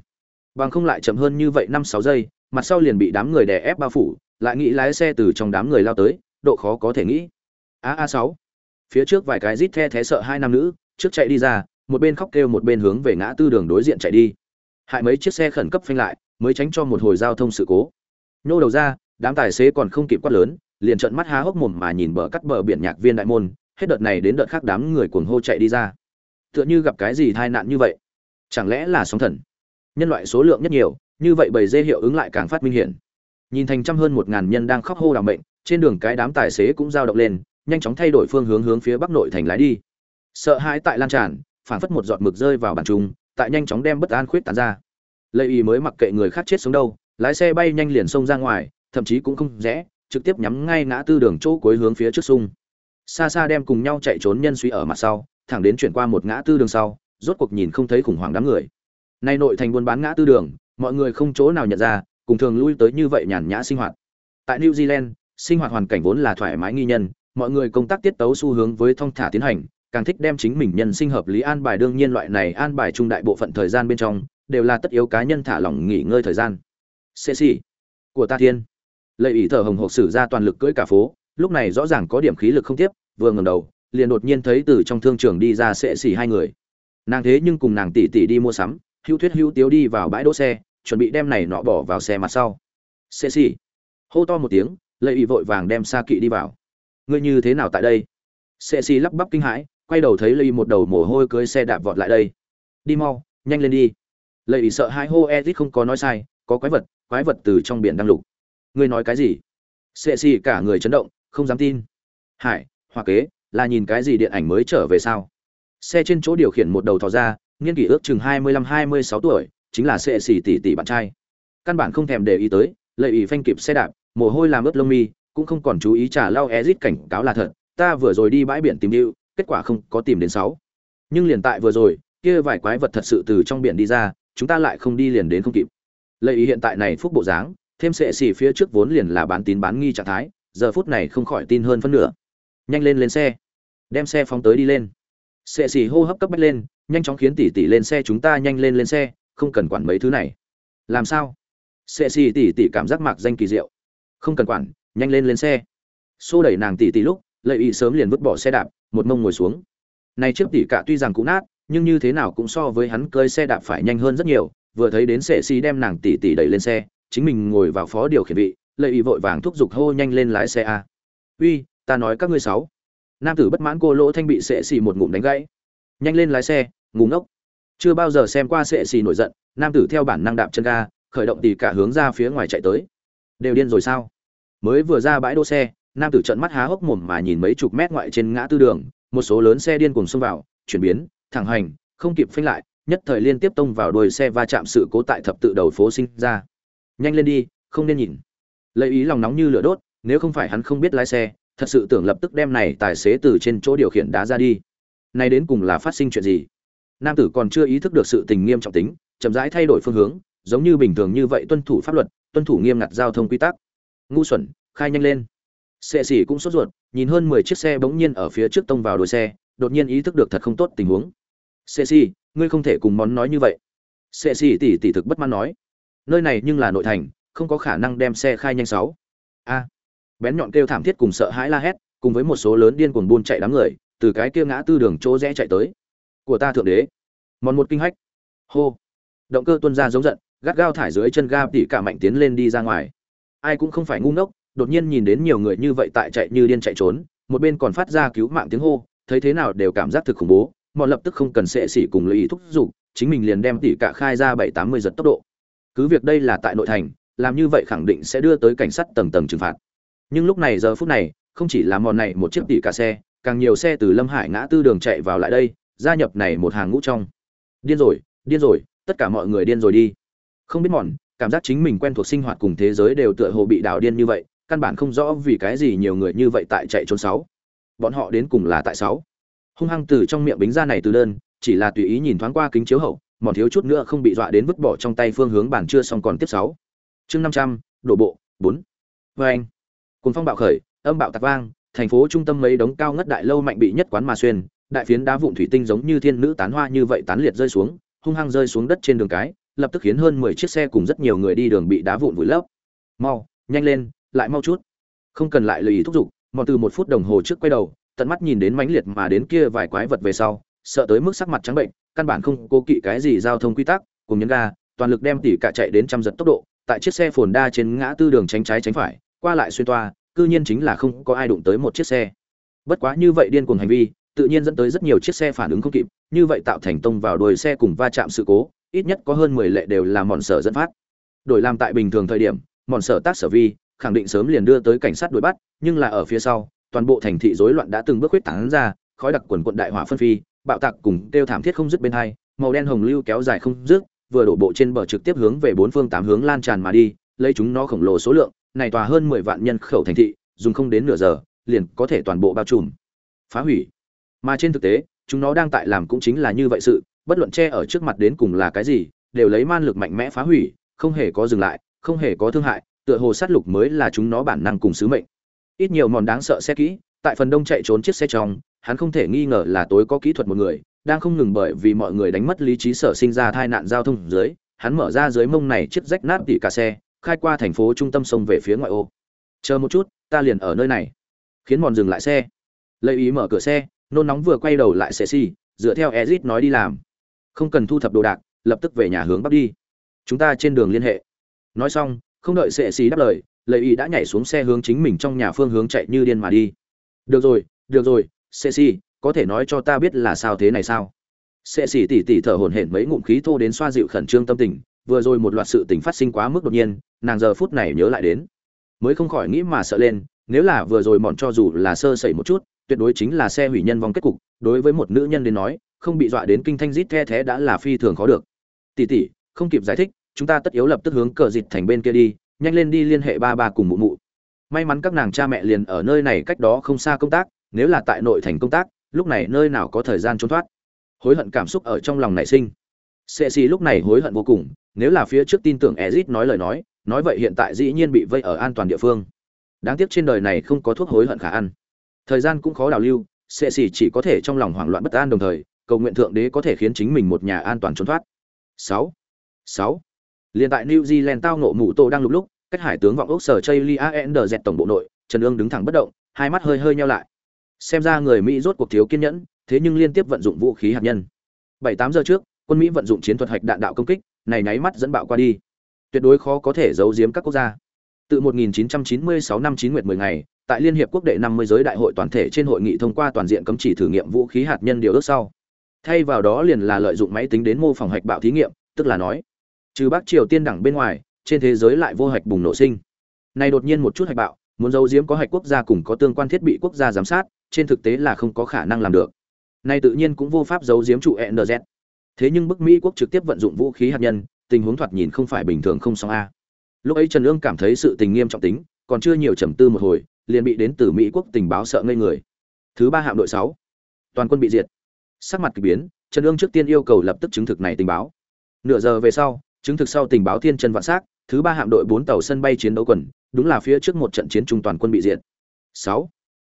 Bằng không lại chậm hơn như vậy năm sáu giây, mặt sau liền bị đám người đè ép bao phủ, lại nghĩ lái xe từ trong đám người lao tới, độ khó có thể nghĩ. A a sáu. Phía trước vài cái rít the thé sợ hai nam nữ, trước chạy đi ra, một bên khóc kêu một bên hướng về ngã tư đường đối diện chạy đi. Hại mấy chiếc xe khẩn cấp phanh lại, mới tránh cho một hồi giao thông sự cố. Nhô đầu ra, đám tài xế còn không kịp quát lớn, liền trợn mắt há hốc mồm mà nhìn bờ cắt bờ biển nhạc viên đại môn, hết đợt này đến đợt khác đám người cuồng hô chạy đi ra tựa như gặp cái gì tai nạn như vậy. Chẳng lẽ là sóng thần? Nhân loại số lượng nhất nhiều, như vậy bầy dê hiệu ứng lại càng phát minh hiển. Nhìn thành trăm hơn một ngàn nhân đang khóc hô đ mệnh, trên đường cái đám tài xế cũng giao động lên, nhanh chóng thay đổi phương hướng hướng phía bắc nội thành lái đi. Sợ hãi tại lan tràn, phảng phất một giọt mực rơi vào bàn trung tại nhanh chóng đem bất an khuyết tán ra. Lây y mới mặc kệ người khác chết sống đâu, lái xe bay nhanh liền xông ra ngoài, thậm chí cũng không rẽ, trực tiếp nhắm ngay ngã tư đường chỗ cuối hướng phía trước sung. Xa xa đem cùng nhau chạy trốn nhân suy ở mặt sau thẳng đến chuyển qua một ngã tư đường sau, rốt cuộc nhìn không thấy khủng hoảng đám người. Nay nội thành buôn bán ngã tư đường, mọi người không chỗ nào nhận ra, cùng thường lui tới như vậy nhàn nhã sinh hoạt. Tại new zealand, sinh hoạt hoàn cảnh vốn là thoải mái nghi nhân, mọi người công tác tiết tấu xu hướng với thông thả tiến hành, càng thích đem chính mình nhân sinh hợp lý an bài. Đương nhiên loại này an bài trung đại bộ phận thời gian bên trong, đều là tất yếu cá nhân thả lỏng nghỉ ngơi thời gian. Xê của ta thiên. Lệ ý thở hồng hộc sử ra toàn lực cưỡi cả phố, lúc này rõ ràng có điểm khí lực không tiếp, vừa ngẩng đầu liền đột nhiên thấy từ trong thương trường đi ra sệ xì hai người. Nàng thế nhưng cùng nàng tỷ tỷ đi mua sắm, hữu thuyết hữu tiếu đi vào bãi đỗ xe, chuẩn bị đem này nọ bỏ vào xe mặt sau. Sệ xì hô to một tiếng, lệ ủy vội vàng đem xa kỵ đi vào. Ngươi như thế nào tại đây? Sệ xì lắp bắp kinh hãi, quay đầu thấy lệ một đầu mồ hôi cưới xe đạp vọt lại đây. Đi mau, nhanh lên đi. Lệ ủy sợ hai hô edit không có nói sai, có quái vật quái vật từ trong biển đang lục. Ngươi nói cái gì? Sệ xì cả người chấn động, không dám tin. Hải, hoa kế là nhìn cái gì điện ảnh mới trở về sao? Xe trên chỗ điều khiển một đầu thò ra nghiên kỷ ước chừng hai mươi lăm, hai mươi sáu tuổi, chính là sệ xỉ tỷ tỷ bạn trai. Căn bản không thèm để ý tới lợi ý phanh kịp xe đạp, mồ hôi làm ướt lông mi, cũng không còn chú ý trả lau ezit cảnh cáo là thật, ta vừa rồi đi bãi biển tìm điệu kết quả không có tìm đến sáu. Nhưng liền tại vừa rồi, kia vài quái vật thật sự từ trong biển đi ra, chúng ta lại không đi liền đến không kịp. Lợi ý hiện tại này phúc bộ dáng, thêm sệ xỉ phía trước vốn liền là bán tín bán nghi trạng thái, giờ phút này không khỏi tin hơn phân nửa. Nhanh lên lên xe đem xe phóng tới đi lên. Sệ xì hô hấp cấp bách lên, nhanh chóng khiến tỷ tỷ lên xe chúng ta nhanh lên lên xe, không cần quản mấy thứ này. Làm sao? Sệ xì tỷ tỷ cảm giác mạc danh kỳ diệu. Không cần quản, nhanh lên lên xe. Xô đẩy nàng tỷ tỷ lúc lợi ý sớm liền vứt bỏ xe đạp, một mông ngồi xuống. Này chiếc tỷ cả tuy rằng cũ nát, nhưng như thế nào cũng so với hắn cơi xe đạp phải nhanh hơn rất nhiều. Vừa thấy đến sệ xì đem nàng tỷ tỷ đẩy lên xe, chính mình ngồi vào phó điều khiển vị lợi ý vội vàng thúc giục hô nhanh lên lái xe a. Uy, ta nói các ngươi sáu nam tử bất mãn cô lỗ thanh bị sệ xì một ngụm đánh gãy. Nhanh lên lái xe ngủ ngốc. Chưa bao giờ xem qua sệ xì nổi giận, nam tử theo bản năng đạp chân ga, khởi động tì cả hướng ra phía ngoài chạy tới. Đều điên rồi sao? Mới vừa ra bãi đỗ xe, nam tử trợn mắt há hốc mồm mà nhìn mấy chục mét ngoại trên ngã tư đường, một số lớn xe điên cùng xông vào, chuyển biến, thẳng hành, không kịp phanh lại, nhất thời liên tiếp tông vào đuôi xe va chạm sự cố tại thập tự đầu phố sinh ra. Nhanh lên đi, không nên nhìn. Lấy ý lòng nóng như lửa đốt, nếu không phải hắn không biết lái xe thật sự tưởng lập tức đem này tài xế từ trên chỗ điều khiển đá ra đi. Nay đến cùng là phát sinh chuyện gì? Nam tử còn chưa ý thức được sự tình nghiêm trọng tính, chậm rãi thay đổi phương hướng, giống như bình thường như vậy tuân thủ pháp luật, tuân thủ nghiêm ngặt giao thông quy tắc. Ngu xuẩn, khai nhanh lên. Xe xỉ cũng sốt ruột, nhìn hơn mười chiếc xe bỗng nhiên ở phía trước tông vào đuôi xe, đột nhiên ý thức được thật không tốt tình huống. Xe xỉ, ngươi không thể cùng món nói như vậy. Xe xỉ tỉ tỉ thực bất mãn nói. Nơi này nhưng là nội thành, không có khả năng đem xe khai nhanh sáu. A bén nhọn kêu thảm thiết cùng sợ hãi la hét, cùng với một số lớn điên cuồng buôn chạy đám người, từ cái kia ngã tư đường chỗ rẽ chạy tới. Của ta thượng đế. Mòn một kinh hách. Hô. Động cơ tuân ra giống giận, gắt gao thải dưới chân ga tỉ cả mạnh tiến lên đi ra ngoài. Ai cũng không phải ngu ngốc, đột nhiên nhìn đến nhiều người như vậy tại chạy như điên chạy trốn, một bên còn phát ra cứu mạng tiếng hô, thấy thế nào đều cảm giác thực khủng bố mòn lập tức không cần sệ xỉ cùng lợi ý thúc giục, chính mình liền đem tỉ cả khai ra bảy tám mươi giật tốc độ. Cứ việc đây là tại nội thành, làm như vậy khẳng định sẽ đưa tới cảnh sát tầng tầng trừng phạt nhưng lúc này giờ phút này, không chỉ là mòn này một chiếc tỷ cả xe, càng nhiều xe từ lâm hải ngã tư đường chạy vào lại đây, gia nhập này một hàng ngũ trong. Điên rồi điên rồi, tất cả mọi người điên rồi đi. Không biết mòn, cảm giác chính mình quen thuộc sinh hoạt cùng thế giới đều tựa hồ bị đảo điên như vậy, căn bản không rõ vì cái gì nhiều người như vậy tại chạy trốn sáu. Bọn họ đến cùng là tại sáu. Hung hăng từ trong miệng bính ra này từ đơn, chỉ là tùy ý nhìn thoáng qua kính chiếu hậu, mòn thiếu chút nữa không bị dọa đến vứt bỏ trong tay phương hướng bản chưa xong còn tiếp sáu. Chương năm trăm, đổ bộ, bốn. Vê anh cùng phong bạo khởi, âm bạo tạc vang, thành phố trung tâm mấy đống cao ngất đại lâu mạnh bị nhất quán mà xuyên, đại phiến đá vụn thủy tinh giống như thiên nữ tán hoa như vậy tán liệt rơi xuống, hung hăng rơi xuống đất trên đường cái, lập tức khiến hơn mười chiếc xe cùng rất nhiều người đi đường bị đá vụn vùi lấp. Mau, nhanh lên, lại mau chút. Không cần lại lì thúc giục mọi từ một phút đồng hồ trước quay đầu, tận mắt nhìn đến mãnh liệt mà đến kia vài quái vật về sau, sợ tới mức sắc mặt trắng bệnh, căn bản không cố kỵ cái gì giao thông quy tắc, cùng nhấn ga, toàn lực đem tỉ cả chạy đến trăm giật tốc độ, tại chiếc xe phồn đa trên ngã tư đường tránh trái tránh phải qua lại xuyên toa, cư nhiên chính là không có ai đụng tới một chiếc xe. Bất quá như vậy điên cuồng hành vi, tự nhiên dẫn tới rất nhiều chiếc xe phản ứng không kịp, như vậy tạo thành tông vào đuôi xe cùng va chạm sự cố, ít nhất có hơn mười lệ đều là mòn sở dẫn phát. Đổi làm tại bình thường thời điểm, mòn sở tác sở vi, khẳng định sớm liền đưa tới cảnh sát đuổi bắt, nhưng là ở phía sau, toàn bộ thành thị rối loạn đã từng bước huyết tán ra, khói đặc quần quận đại hỏa phân phi, bạo tạc cùng kêu thảm thiết không dứt bên hai, màu đen hồng lưu kéo dài không dứt, vừa đổ bộ trên bờ trực tiếp hướng về bốn phương tám hướng lan tràn mà đi, lấy chúng nó khổng lồ số lượng này tòa hơn mười vạn nhân khẩu thành thị, dùng không đến nửa giờ, liền có thể toàn bộ bao trùm. Phá hủy. Mà trên thực tế, chúng nó đang tại làm cũng chính là như vậy sự, bất luận che ở trước mặt đến cùng là cái gì, đều lấy man lực mạnh mẽ phá hủy, không hề có dừng lại, không hề có thương hại, tựa hồ sát lục mới là chúng nó bản năng cùng sứ mệnh. Ít nhiều mòn đáng sợ xe kỹ, tại phần đông chạy trốn chiếc xe trong, hắn không thể nghi ngờ là tối có kỹ thuật một người, đang không ngừng bởi vì mọi người đánh mất lý trí sở sinh ra tai nạn giao thông dưới, hắn mở ra dưới mông này chiếc rách nát tỉ cả xe khai qua thành phố trung tâm sông về phía ngoại ô. Chờ một chút, ta liền ở nơi này. Khiến mòn dừng lại xe. Lấy ý mở cửa xe, nôn nóng vừa quay đầu lại xe xi dựa theo ezit nói đi làm. Không cần thu thập đồ đạc, lập tức về nhà hướng bắc đi. Chúng ta trên đường liên hệ. Nói xong, không đợi sệ xì đáp lời lệ ý đã nhảy xuống xe hướng chính mình trong nhà phương hướng chạy như điên mà đi. Được rồi được rồi sệ xì có thể nói cho ta biết là sao thế này sao? Sệ xì tỉ tỉ thở hổn hển mấy ngụm khí thô đến xoa dịu khẩn trương tâm tình vừa rồi một loạt sự tình phát sinh quá mức đột nhiên, nàng giờ phút này nhớ lại đến. Mới không khỏi nghĩ mà sợ lên, nếu là vừa rồi mọn cho dù là sơ sẩy một chút, tuyệt đối chính là xe hủy nhân vong kết cục, đối với một nữ nhân đến nói, không bị dọa đến kinh thanh rít the thé đã là phi thường khó được. Tỷ tỷ, không kịp giải thích, chúng ta tất yếu lập tức hướng cờ dịt thành bên kia đi, nhanh lên đi liên hệ ba ba cùng mụ mụ. May mắn các nàng cha mẹ liền ở nơi này cách đó không xa công tác, nếu là tại nội thành công tác, lúc này nơi nào có thời gian trốn thoát. Hối hận cảm xúc ở trong lòng nảy sinh. Sệ xì lúc này hối hận vô cùng nếu là phía trước tin tưởng ezit nói lời nói nói vậy hiện tại dĩ nhiên bị vây ở an toàn địa phương. Đáng tiếc trên đời này không có thuốc hối hận khả ăn. Thời gian cũng khó đào lưu sệ xì chỉ có thể trong lòng hoảng loạn bất an đồng thời, cầu nguyện thượng đế có thể khiến chính mình một nhà an toàn trốn thoát. Sáu. Sáu. Liên tại new zealand tao nộ mụ tô đang lục lúc, cách hải tướng vọng ốc sở chây li dẹt tổng bộ nội, trần ương đứng thẳng bất động, hai mắt hơi hơi nheo lại. Xem ra người mỹ rốt cuộc thiếu kiên nhẫn, thế nhưng liên tiếp vận dụng vũ khí hạt nhân. Bảy tám giờ trước, quân mỹ vận dụng chiến thuật hạch đạn đạo công kích này nháy mắt dẫn bạo qua đi. Tuyệt đối khó có thể giấu giếm các quốc gia. Từ 1996 năm 9 nguyệt 10 ngày, tại liên hiệp quốc đệ 50 giới đại hội toàn thể trên hội nghị thông qua toàn diện cấm chỉ thử nghiệm vũ khí hạt nhân điều ước sau. Thay vào đó liền là lợi dụng máy tính đến mô phỏng hạch bạo thí nghiệm, tức là nói, trừ bắc triều tiên đẳng bên ngoài, trên thế giới lại vô hạch bùng nổ sinh. Này đột nhiên một chút hạch bạo, muốn giấu giếm có hạch quốc gia cùng có tương quan thiết bị quốc gia giám sát, trên thực tế là không có khả năng làm được. Này tự nhiên cũng vô pháp giấu giếm trụ NZ. Thế nhưng bức Mỹ quốc trực tiếp vận dụng vũ khí hạt nhân, tình huống thoạt nhìn không phải bình thường không xong a. Lúc ấy Trần Ương cảm thấy sự tình nghiêm trọng tính, còn chưa nhiều trầm tư một hồi, liền bị đến từ Mỹ quốc tình báo sợ ngây người. Thứ ba hạm đội sáu, toàn quân bị diệt. Sắc mặt kỳ biến, Trần Ương trước tiên yêu cầu lập tức chứng thực này tình báo. Nửa giờ về sau, chứng thực sau tình báo thiên trần vạn sắc, thứ ba hạm đội bốn tàu sân bay chiến đấu quần, đúng là phía trước một trận chiến trung toàn quân bị diệt. sáu,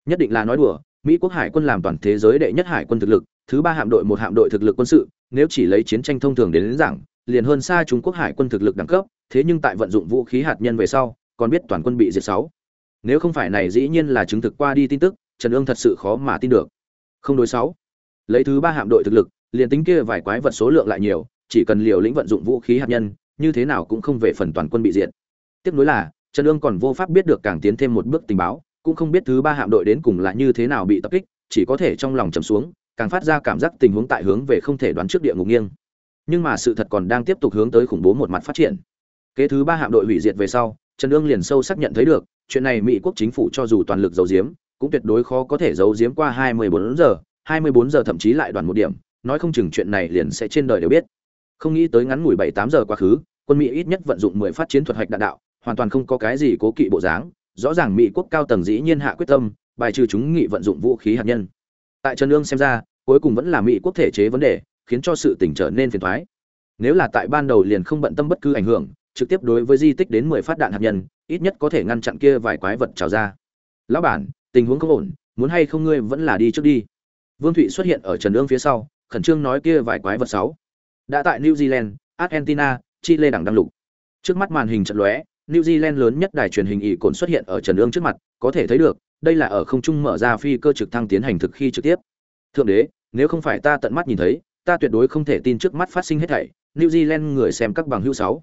Nhất định là nói đùa, Mỹ quốc hải quân làm toàn thế giới đệ nhất hải quân thực lực, thứ ba hạm đội một hạm đội thực lực quân sự, nếu chỉ lấy chiến tranh thông thường đến, đến giảng, liền hơn xa Trung Quốc hải quân thực lực đẳng cấp, thế nhưng tại vận dụng vũ khí hạt nhân về sau, còn biết toàn quân bị diệt sáu. Nếu không phải này dĩ nhiên là chứng thực qua đi tin tức, Trần Ương thật sự khó mà tin được. Không đối sáu. Lấy thứ ba hạm đội thực lực, liền tính kia vài quái vật số lượng lại nhiều, chỉ cần liều lĩnh vận dụng vũ khí hạt nhân, như thế nào cũng không về phần toàn quân bị diệt. Tiếp nối là, Trần Ương còn vô pháp biết được càng tiến thêm một bước tình báo, cũng không biết thứ ba hạm đội đến cùng là như thế nào bị tập kích, chỉ có thể trong lòng trầm xuống, càng phát ra cảm giác tình huống tại hướng về không thể đoán trước địa ngục nghiêng. Nhưng mà sự thật còn đang tiếp tục hướng tới khủng bố một mặt phát triển. kế thứ ba hạm đội hủy diệt về sau, trần ương liền sâu xác nhận thấy được, chuyện này mỹ quốc chính phủ cho dù toàn lực giấu giếm, cũng tuyệt đối khó có thể giấu giếm qua 24 giờ 24 giờ thậm chí lại đoàn một điểm, nói không chừng chuyện này liền sẽ trên đời đều biết không nghĩ tới ngắn ngủi 7-8 giờ quá khứ, quân mỹ ít nhất vận dụng 10 phát chiến thuật hạch đạn đạo, hoàn toàn không có cái gì cố kỵ bộ dáng, rõ ràng mỹ quốc cao tầng dĩ nhiên hạ quyết tâm, bài trừ chúng nghị vận dụng vũ khí hạt nhân tại trần ương xem ra cuối cùng vẫn là mỹ quốc thể chế vấn đề, khiến cho sự tỉnh trở nên phiền thoái. Nếu là tại ban đầu liền không bận tâm bất cứ ảnh hưởng, trực tiếp đối với di tích đến mười phát đạn hạt nhân, ít nhất có thể ngăn chặn kia vài quái vật trào ra. Lão bản, tình huống không ổn, muốn hay không ngươi vẫn là đi trước đi. Vương thụy xuất hiện ở trần ương phía sau, khẩn trương nói kia vài quái vật sáu. Đã tại new zealand, argentina, chile đẳng đăng lục. Trước mắt màn hình trận lóe, new zealand lớn nhất đài truyền hình ỷ cồn xuất hiện ở trần ương trước mặt, có thể thấy được, đây là ở không trung mở ra phi cơ trực thăng tiến hành thực khi trực tiếp. Thượng đế nếu không phải ta tận mắt nhìn thấy, ta tuyệt đối không thể tin trước mắt phát sinh hết thảy. New zealand người xem các bằng hữu sáu.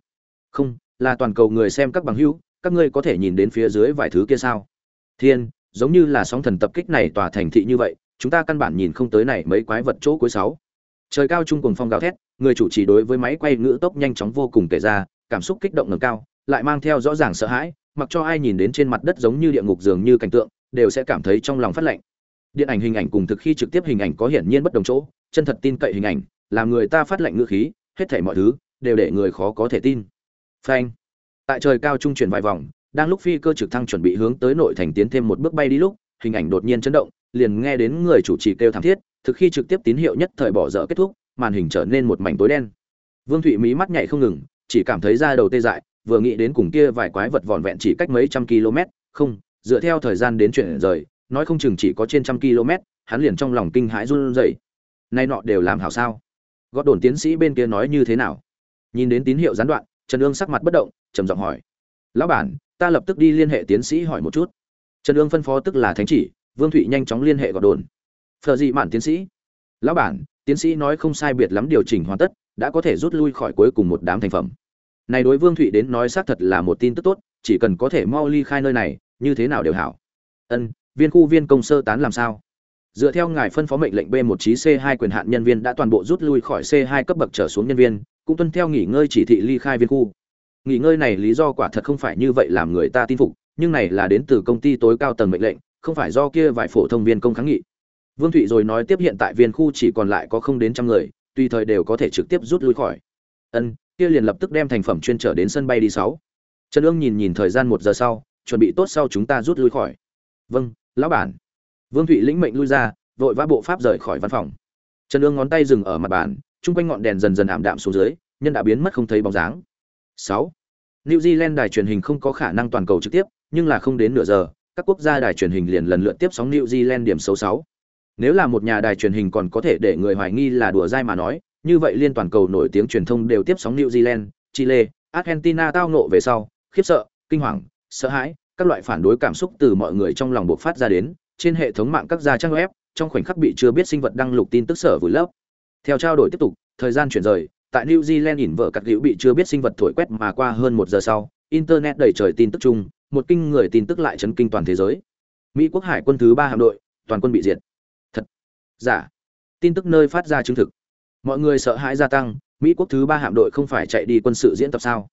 Không, là toàn cầu người xem các bằng hữu, các ngươi có thể nhìn đến phía dưới vài thứ kia sao? Thiên, giống như là sóng thần tập kích này tòa thành thị như vậy, chúng ta căn bản nhìn không tới này mấy quái vật chỗ cuối sáu. Trời cao trung cùng phong gào thét, người chủ trì đối với máy quay ngữ tốc nhanh chóng vô cùng kể ra, cảm xúc kích động ngầm cao, lại mang theo rõ ràng sợ hãi, mặc cho ai nhìn đến trên mặt đất giống như địa ngục dường như cảnh tượng, đều sẽ cảm thấy trong lòng phát lạnh điện ảnh hình ảnh cùng thực khi trực tiếp hình ảnh có hiển nhiên bất đồng chỗ, chân thật tin cậy hình ảnh, làm người ta phát lệnh ngữ khí, hết thảy mọi thứ, đều để người khó có thể tin. Phanh. Tại trời cao trung chuyển vài vòng, đang lúc phi cơ trực thăng chuẩn bị hướng tới nội thành tiến thêm một bước bay đi lúc, hình ảnh đột nhiên chấn động, liền nghe đến người chủ trì kêu thảm thiết, thực khi trực tiếp tín hiệu nhất thời bỏ dở kết thúc, màn hình trở nên một mảnh tối đen. Vương thụy mí mắt nhảy không ngừng, chỉ cảm thấy da đầu tê dại, vừa nghĩ đến cùng kia vài quái vật vòn vẹn chỉ cách mấy trăm km không, dựa theo thời gian đến chuyển rời nói không chừng chỉ có trên trăm km, hắn liền trong lòng kinh hãi run rẩy. Nay nọ đều làm hảo sao? Gót đồn tiến sĩ bên kia nói như thế nào? Nhìn đến tín hiệu gián đoạn, trần ương sắc mặt bất động, trầm giọng hỏi. Lão bản, ta lập tức đi liên hệ tiến sĩ hỏi một chút. Trần ương phân phó tức là thánh chỉ, vương thụy nhanh chóng liên hệ gọt đồn. Phờ dị mạn tiến sĩ. Lão bản, tiến sĩ nói không sai biệt lắm điều chỉnh hoàn tất, đã có thể rút lui khỏi cuối cùng một đám thành phẩm. Này đối vương thụy đến nói xác thật là một tin tức tốt, chỉ cần có thể mau ly khai nơi này, như thế nào đều hảo. Ân viên khu viên công sơ tán làm sao? Dựa theo ngài phân phó mệnh lệnh b một trí c hai quyền hạn nhân viên đã toàn bộ rút lui khỏi c hai cấp bậc trở xuống nhân viên, cũng tuân theo nghỉ ngơi chỉ thị ly khai viên khu. Nghỉ ngơi này lý do quả thật không phải như vậy làm người ta tin phục, nhưng này là đến từ công ty tối cao tầng mệnh lệnh, không phải do kia vài phổ thông viên công kháng nghị. Vương thụy rồi nói tiếp hiện tại viên khu chỉ còn lại có không đến trăm người, tùy thời đều có thể trực tiếp rút lui khỏi. Ân, kia liền lập tức đem thành phẩm chuyên trở đến sân bay đi sáu. Trần ương nhìn nhìn thời gian một giờ sau, chuẩn bị tốt sau chúng ta rút lui khỏi. Vâng lão bản. Vương thụy lĩnh mệnh lui ra, vội vã bộ pháp rời khỏi văn phòng. Trần ương ngón tay dừng ở mặt bàn, chung quanh ngọn đèn dần dần ảm đạm xuống dưới, nhân đã biến mất không thấy bóng dáng. Sáu. New zealand đài truyền hình không có khả năng toàn cầu trực tiếp, nhưng là không đến nửa giờ, các quốc gia đài truyền hình liền lần lượt tiếp sóng new zealand điểm số sáu. Nếu là một nhà đài truyền hình còn có thể để người hoài nghi là đùa dai mà nói, như vậy liên toàn cầu nổi tiếng truyền thông đều tiếp sóng new zealand, chile, argentina tao nộ về sau, khiếp sợ, kinh hoàng, sợ hãi các loại phản đối cảm xúc từ mọi người trong lòng bộc phát ra đến, trên hệ thống mạng các gia trang web, trong khoảnh khắc bị chưa biết sinh vật đăng lục tin tức sở vùi lấp. Theo trao đổi tiếp tục, thời gian chuyển rời, tại new zealand ỉn vợ cắt hữu bị chưa biết sinh vật thổi quét mà qua hơn một giờ sau, internet đầy trời tin tức chung, một kinh người tin tức lại chấn kinh toàn thế giới. Mỹ quốc hải quân thứ ba hạm đội, toàn quân bị diệt. Thật giả? Tin tức nơi phát ra chứng thực. Mọi người sợ hãi gia tăng, mỹ quốc thứ ba hạm đội không phải chạy đi quân sự diễn tập sao?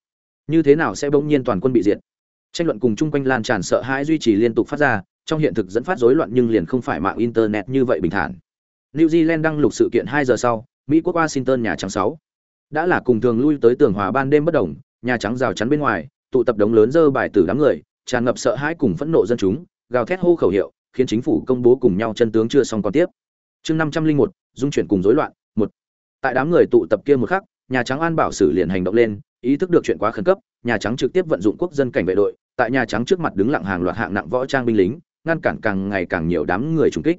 Như thế nào sẽ bỗng nhiên toàn quân bị diệt? Tranh luận cùng chung quanh lan tràn sợ hãi duy trì liên tục phát ra, trong hiện thực dẫn phát rối loạn nhưng liền không phải mạng internet như vậy bình thản. New zealand đăng lục sự kiện hai giờ sau, mỹ quốc washington nhà trắng sáu. Đã là cùng thường lui tới tường hòa ban đêm bất đồng, nhà trắng rào chắn bên ngoài, tụ tập đống lớn dơ bài tử đám người, tràn ngập sợ hãi cùng phẫn nộ dân chúng, gào thét hô khẩu hiệu, khiến chính phủ công bố cùng nhau chân tướng chưa xong còn tiếp. Chương năm trăm linh một, dung chuyển cùng rối loạn, một. Tại đám người tụ tập kia một khắc, nhà trắng an bảo xử liền hành động lên, ý thức được chuyện quá khẩn cấp, nhà trắng trực tiếp vận dụng quốc dân cảnh vệ đội tại nhà trắng trước mặt đứng lặng hàng loạt hạng nặng võ trang binh lính, ngăn cản càng ngày càng nhiều đám người trùng kích.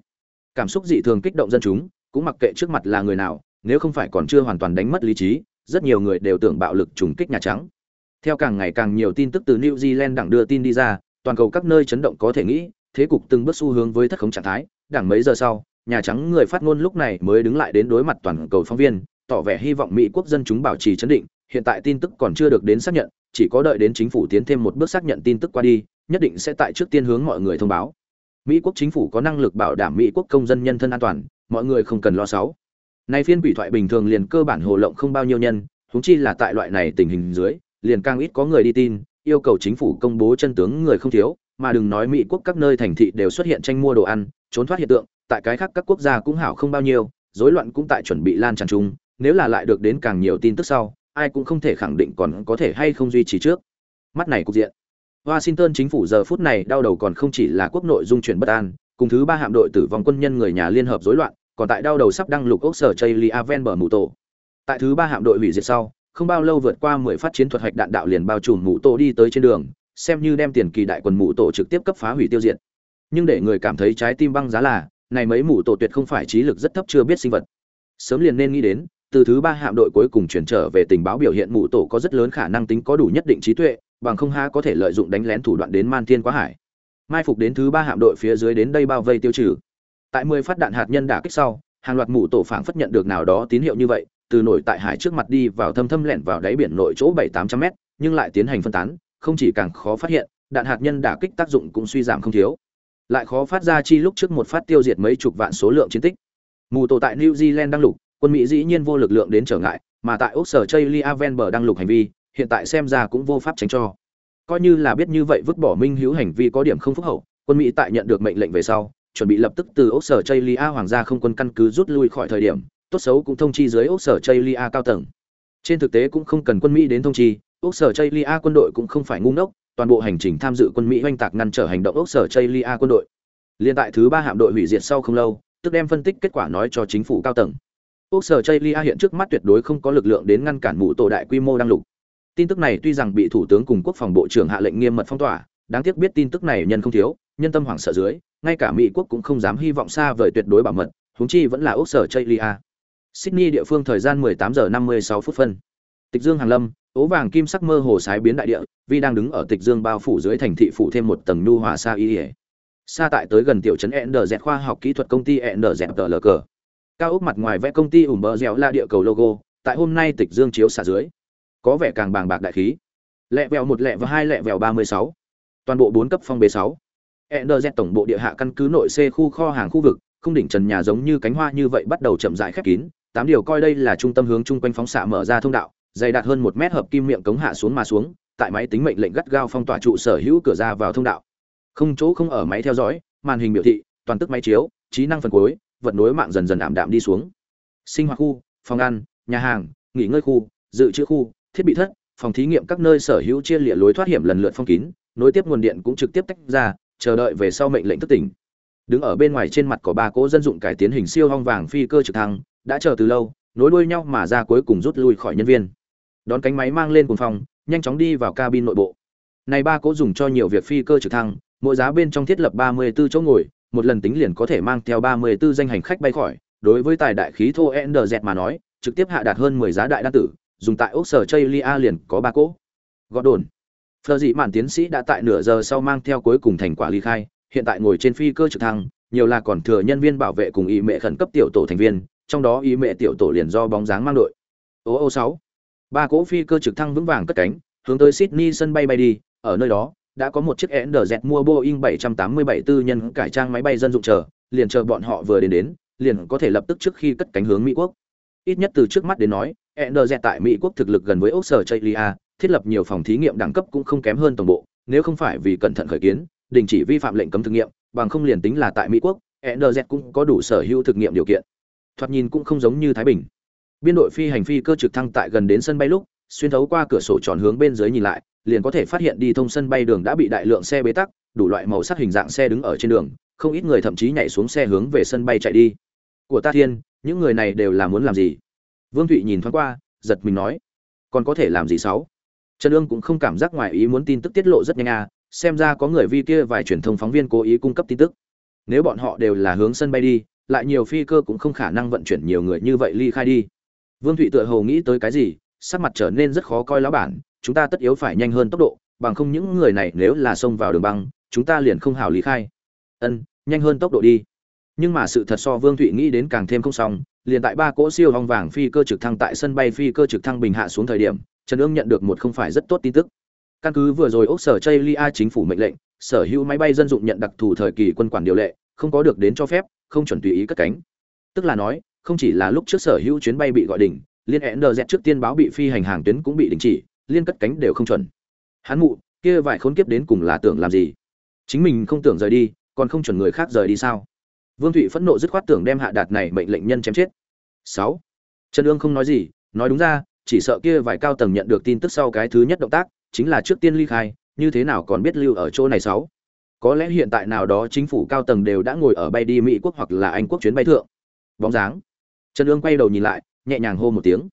Cảm xúc dị thường kích động dân chúng, cũng mặc kệ trước mặt là người nào, nếu không phải còn chưa hoàn toàn đánh mất lý trí, rất nhiều người đều tưởng bạo lực trùng kích nhà trắng. Theo càng ngày càng nhiều tin tức từ new zealand đảng đưa tin đi ra, toàn cầu các nơi chấn động có thể nghĩ, thế cục từng bước xu hướng với thất khống trạng thái, đảng mấy giờ sau, nhà trắng người phát ngôn lúc này mới đứng lại đến đối mặt toàn cầu phóng viên, tỏ vẻ hy vọng mỹ quốc dân chúng bảo trì chấn định hiện tại tin tức còn chưa được đến xác nhận, chỉ có đợi đến chính phủ tiến thêm một bước xác nhận tin tức qua đi, nhất định sẽ tại trước tiên hướng mọi người thông báo. Mỹ quốc chính phủ có năng lực bảo đảm mỹ quốc công dân nhân thân an toàn, mọi người không cần lo sáu nay phiên quỷ thoại bình thường liền cơ bản hồ lộng không bao nhiêu nhân, huống chi là tại loại này tình hình dưới, liền càng ít có người đi tin, yêu cầu chính phủ công bố chân tướng người không thiếu, mà đừng nói mỹ quốc các nơi thành thị đều xuất hiện tranh mua đồ ăn, trốn thoát hiện tượng, tại cái khác các quốc gia cũng hảo không bao nhiêu, rối loạn cũng tại chuẩn bị lan tràn chung, nếu là lại được đến càng nhiều tin tức sau ai cũng không thể khẳng định còn có thể hay không duy trì trước. Mắt này cục diện. Washington chính phủ giờ phút này đau đầu còn không chỉ là quốc nội dung chuyển bất an, cùng thứ ba hạm đội tử vong quân nhân người nhà liên hợp rối loạn, còn tại đau đầu sắp đăng lục ốc sở chaylia ven bờ mù tổ. Tại thứ ba hạm đội hủy diệt sau, không bao lâu vượt qua mười phát chiến thuật hạch đạn đạo liền bao trùm mù tổ đi tới trên đường, xem như đem tiền kỳ đại quần mù tổ trực tiếp cấp phá hủy tiêu diệt. Nhưng để người cảm thấy trái tim băng giá là, này mấy mù tổ tuyệt không phải trí lực rất thấp chưa biết sinh vật. Sớm liền nên nghĩ đến từ thứ ba hạm đội cuối cùng chuyển trở về tình báo biểu hiện mụ tổ có rất lớn khả năng tính có đủ nhất định trí tuệ, bằng không ha có thể lợi dụng đánh lén thủ đoạn đến man thiên quá hải. Mai phục đến thứ ba hạm đội phía dưới đến đây bao vây tiêu trừ. Tại mười phát đạn hạt nhân đả kích sau, hàng loạt mụ tổ phảng phất nhận được nào đó tín hiệu như vậy, từ nổi tại hải trước mặt đi vào thâm thâm lẻn vào đáy biển nội chỗ bảy tám trăm mét, nhưng lại tiến hành phân tán, không chỉ càng khó phát hiện, đạn hạt nhân đả kích tác dụng cũng suy giảm không thiếu. Lại khó phát ra chi lúc trước một phát tiêu diệt mấy chục vạn số lượng chiến tích. Mù tổ tại new zealand đang lục quân mỹ dĩ nhiên vô lực lượng đến trở ngại, mà tại úc sở chây lia bờ đang lục hành vi, hiện tại xem ra cũng vô pháp tránh cho. Coi như là biết như vậy vứt bỏ minh hữu hành vi có điểm không phúc hậu, quân mỹ tại nhận được mệnh lệnh về sau, chuẩn bị lập tức từ úc sở chây lia hoàng gia không quân căn cứ rút lui khỏi thời điểm, tốt xấu cũng thông chi dưới úc sở chây lia cao tầng. Trên thực tế cũng không cần quân mỹ đến thông chi, úc sở chây lia quân đội cũng không phải ngu ngốc, toàn bộ hành trình tham dự quân mỹ oanh tạc ngăn trở hành động úc sở chây lia quân đội. Liên tại thứ ba hạm đội hủy diệt sau không lâu, tức đem phân tích kết quả nói cho chính phủ cao tầng úc sở chây lia hiện trước mắt tuyệt đối không có lực lượng đến ngăn cản mụ tổ đại quy mô đang lục. Tin tức này tuy rằng bị thủ tướng cùng quốc phòng bộ trưởng hạ lệnh nghiêm mật phong tỏa, đáng tiếc biết tin tức này nhân không thiếu, nhân tâm hoảng sợ dưới, ngay cả mỹ quốc cũng không dám hy vọng xa vời tuyệt đối bảo mật, huống chi vẫn là úc sở chây lia. Sydney địa phương thời gian 18 giờ 56 phút phân. Tịch dương Hàn lâm, ố vàng kim sắc mơ hồ sái biến đại địa, vi đang đứng ở tịch dương bao phủ dưới thành thị phủ thêm một tầng nhu hòa xa y xa tại tới gần tiểu trấn nz khoa học kỹ thuật công ty nz tờ lờ cờ cao ốc mặt ngoài vẽ công ty ủng bờ dẻo là địa cầu logo, tại hôm nay tịch dương chiếu xả dưới. Có vẻ càng bàng bạc đại khí. Lẹ vẹo một, lẹ và hai, lẹ vẹo ba mươi sáu. Toàn bộ bốn cấp phong b sáu. Nz tổng bộ địa hạ căn cứ nội c khu kho hàng khu vực, không đỉnh trần nhà giống như cánh hoa như vậy bắt đầu chậm rãi khép kín. Tám điều coi đây là trung tâm hướng chung quanh phóng xạ mở ra thông đạo, dày đạt hơn một mét hợp kim miệng cống hạ xuống mà xuống, tại máy tính mệnh lệnh gắt gao phong tỏa trụ sở hữu cửa ra vào thông đạo. Không chỗ không ở máy theo dõi, màn hình biểu thị, toàn tức máy chiếu, trí năng phần cuối vật nối mạng dần dần ảm đạm đi xuống. Sinh hoạt khu, phòng ăn, nhà hàng, nghỉ ngơi khu, dự trữ khu, thiết bị thất, phòng thí nghiệm các nơi sở hữu chia lìa lối thoát hiểm lần lượt phong kín, nối tiếp nguồn điện cũng trực tiếp tách ra, chờ đợi về sau mệnh lệnh thức tỉnh. Đứng ở bên ngoài trên mặt có ba cỗ dân dụng cải tiến hình siêu hong vàng phi cơ trực thăng, đã chờ từ lâu, nối đuôi nhau mà ra cuối cùng rút lui khỏi nhân viên. Đón cánh máy mang lên cùng phòng, nhanh chóng đi vào cabin nội bộ. Này ba cỗ dùng cho nhiều việc phi cơ trực thăng, mỗi giá bên trong thiết lập 34 chỗ ngồi một lần tính liền có thể mang theo 34 danh hành khách bay khỏi, đối với tài đại khí thô NZ mà nói, trực tiếp hạ đạt hơn 10 giá đại đan tử, dùng tại ốc sở Chaylia liền có ba cỗ. Gọt đồn Phờ dị mạn tiến sĩ đã tại nửa giờ sau mang theo cuối cùng thành quả ly khai, hiện tại ngồi trên phi cơ trực thăng, nhiều là còn thừa nhân viên bảo vệ cùng y mẹ khẩn cấp tiểu tổ thành viên, trong đó y mẹ tiểu tổ liền do bóng dáng mang đội. Ô ô sáu, ba cỗ phi cơ trực thăng vững vàng cất cánh, hướng tới sydney sân bay bay đi, ở nơi đó đã có một chiếc NZ mua Boeing 787 tư nhân cải trang máy bay dân dụng chờ, liền chờ bọn họ vừa đến đến, liền có thể lập tức trước khi cất cánh hướng Mỹ quốc. Ít nhất từ trước mắt đến nói, NZ tại Mỹ quốc thực lực gần với Australia, thiết lập nhiều phòng thí nghiệm đẳng cấp cũng không kém hơn tổng bộ, nếu không phải vì cẩn thận khởi kiến, đình chỉ vi phạm lệnh cấm thực nghiệm, bằng không liền tính là tại Mỹ quốc, NZ cũng có đủ sở hữu thực nghiệm điều kiện. Thoạt nhìn cũng không giống như Thái Bình. Biên đội phi hành phi cơ trực thăng tại gần đến sân bay lúc, xuyên thấu qua cửa sổ tròn hướng bên dưới nhìn lại, liền có thể phát hiện đi thông sân bay đường đã bị đại lượng xe bế tắc, đủ loại màu sắc hình dạng xe đứng ở trên đường, không ít người thậm chí nhảy xuống xe hướng về sân bay chạy đi. Của ta thiên, những người này đều là muốn làm gì? Vương Thụy nhìn thoáng qua, giật mình nói, còn có thể làm gì xấu? Trần Dương cũng không cảm giác ngoài ý muốn tin tức tiết lộ rất nhanh à, xem ra có người vi kia vài truyền thông phóng viên cố ý cung cấp tin tức. Nếu bọn họ đều là hướng sân bay đi, lại nhiều phi cơ cũng không khả năng vận chuyển nhiều người như vậy ly khai đi. Vương Thụy tựa hồ nghĩ tới cái gì, sắc mặt trở nên rất khó coi lão bản, chúng ta tất yếu phải nhanh hơn tốc độ, bằng không những người này nếu là xông vào đường băng, chúng ta liền không hào lý khai. Ân, nhanh hơn tốc độ đi. Nhưng mà sự thật so vương thụy nghĩ đến càng thêm không xong, liền tại ba cỗ siêu hong vàng phi cơ trực thăng tại sân bay phi cơ trực thăng bình hạ xuống thời điểm, trần ương nhận được một không phải rất tốt tin tức. Căn cứ vừa rồi ốc sở chây lia chính phủ mệnh lệnh, sở hữu máy bay dân dụng nhận đặc thù thời kỳ quân quản điều lệ, không có được đến cho phép, không chuẩn tùy ý cất cánh. Tức là nói, không chỉ là lúc trước sở hữu chuyến bay bị gọi đỉnh, liên e n z trước tiên báo bị phi hành hàng tuyến cũng bị đình chỉ liên cất cánh đều không chuẩn. Hắn mụ, kia vài khốn kiếp đến cùng là tưởng làm gì? Chính mình không tưởng rời đi, còn không chuẩn người khác rời đi sao? Vương thụy phẫn nộ dứt khoát tưởng đem hạ đạt này mệnh lệnh nhân chém chết. Sáu. Trần ương không nói gì, nói đúng ra, chỉ sợ kia vài cao tầng nhận được tin tức sau cái thứ nhất động tác, chính là trước tiên ly khai, như thế nào còn biết lưu ở chỗ này sáu? Có lẽ hiện tại nào đó chính phủ cao tầng đều đã ngồi ở bay đi mỹ quốc hoặc là anh quốc chuyến bay thượng. Bóng dáng. Trần ương quay đầu nhìn lại, nhẹ nhàng hô một tiếng.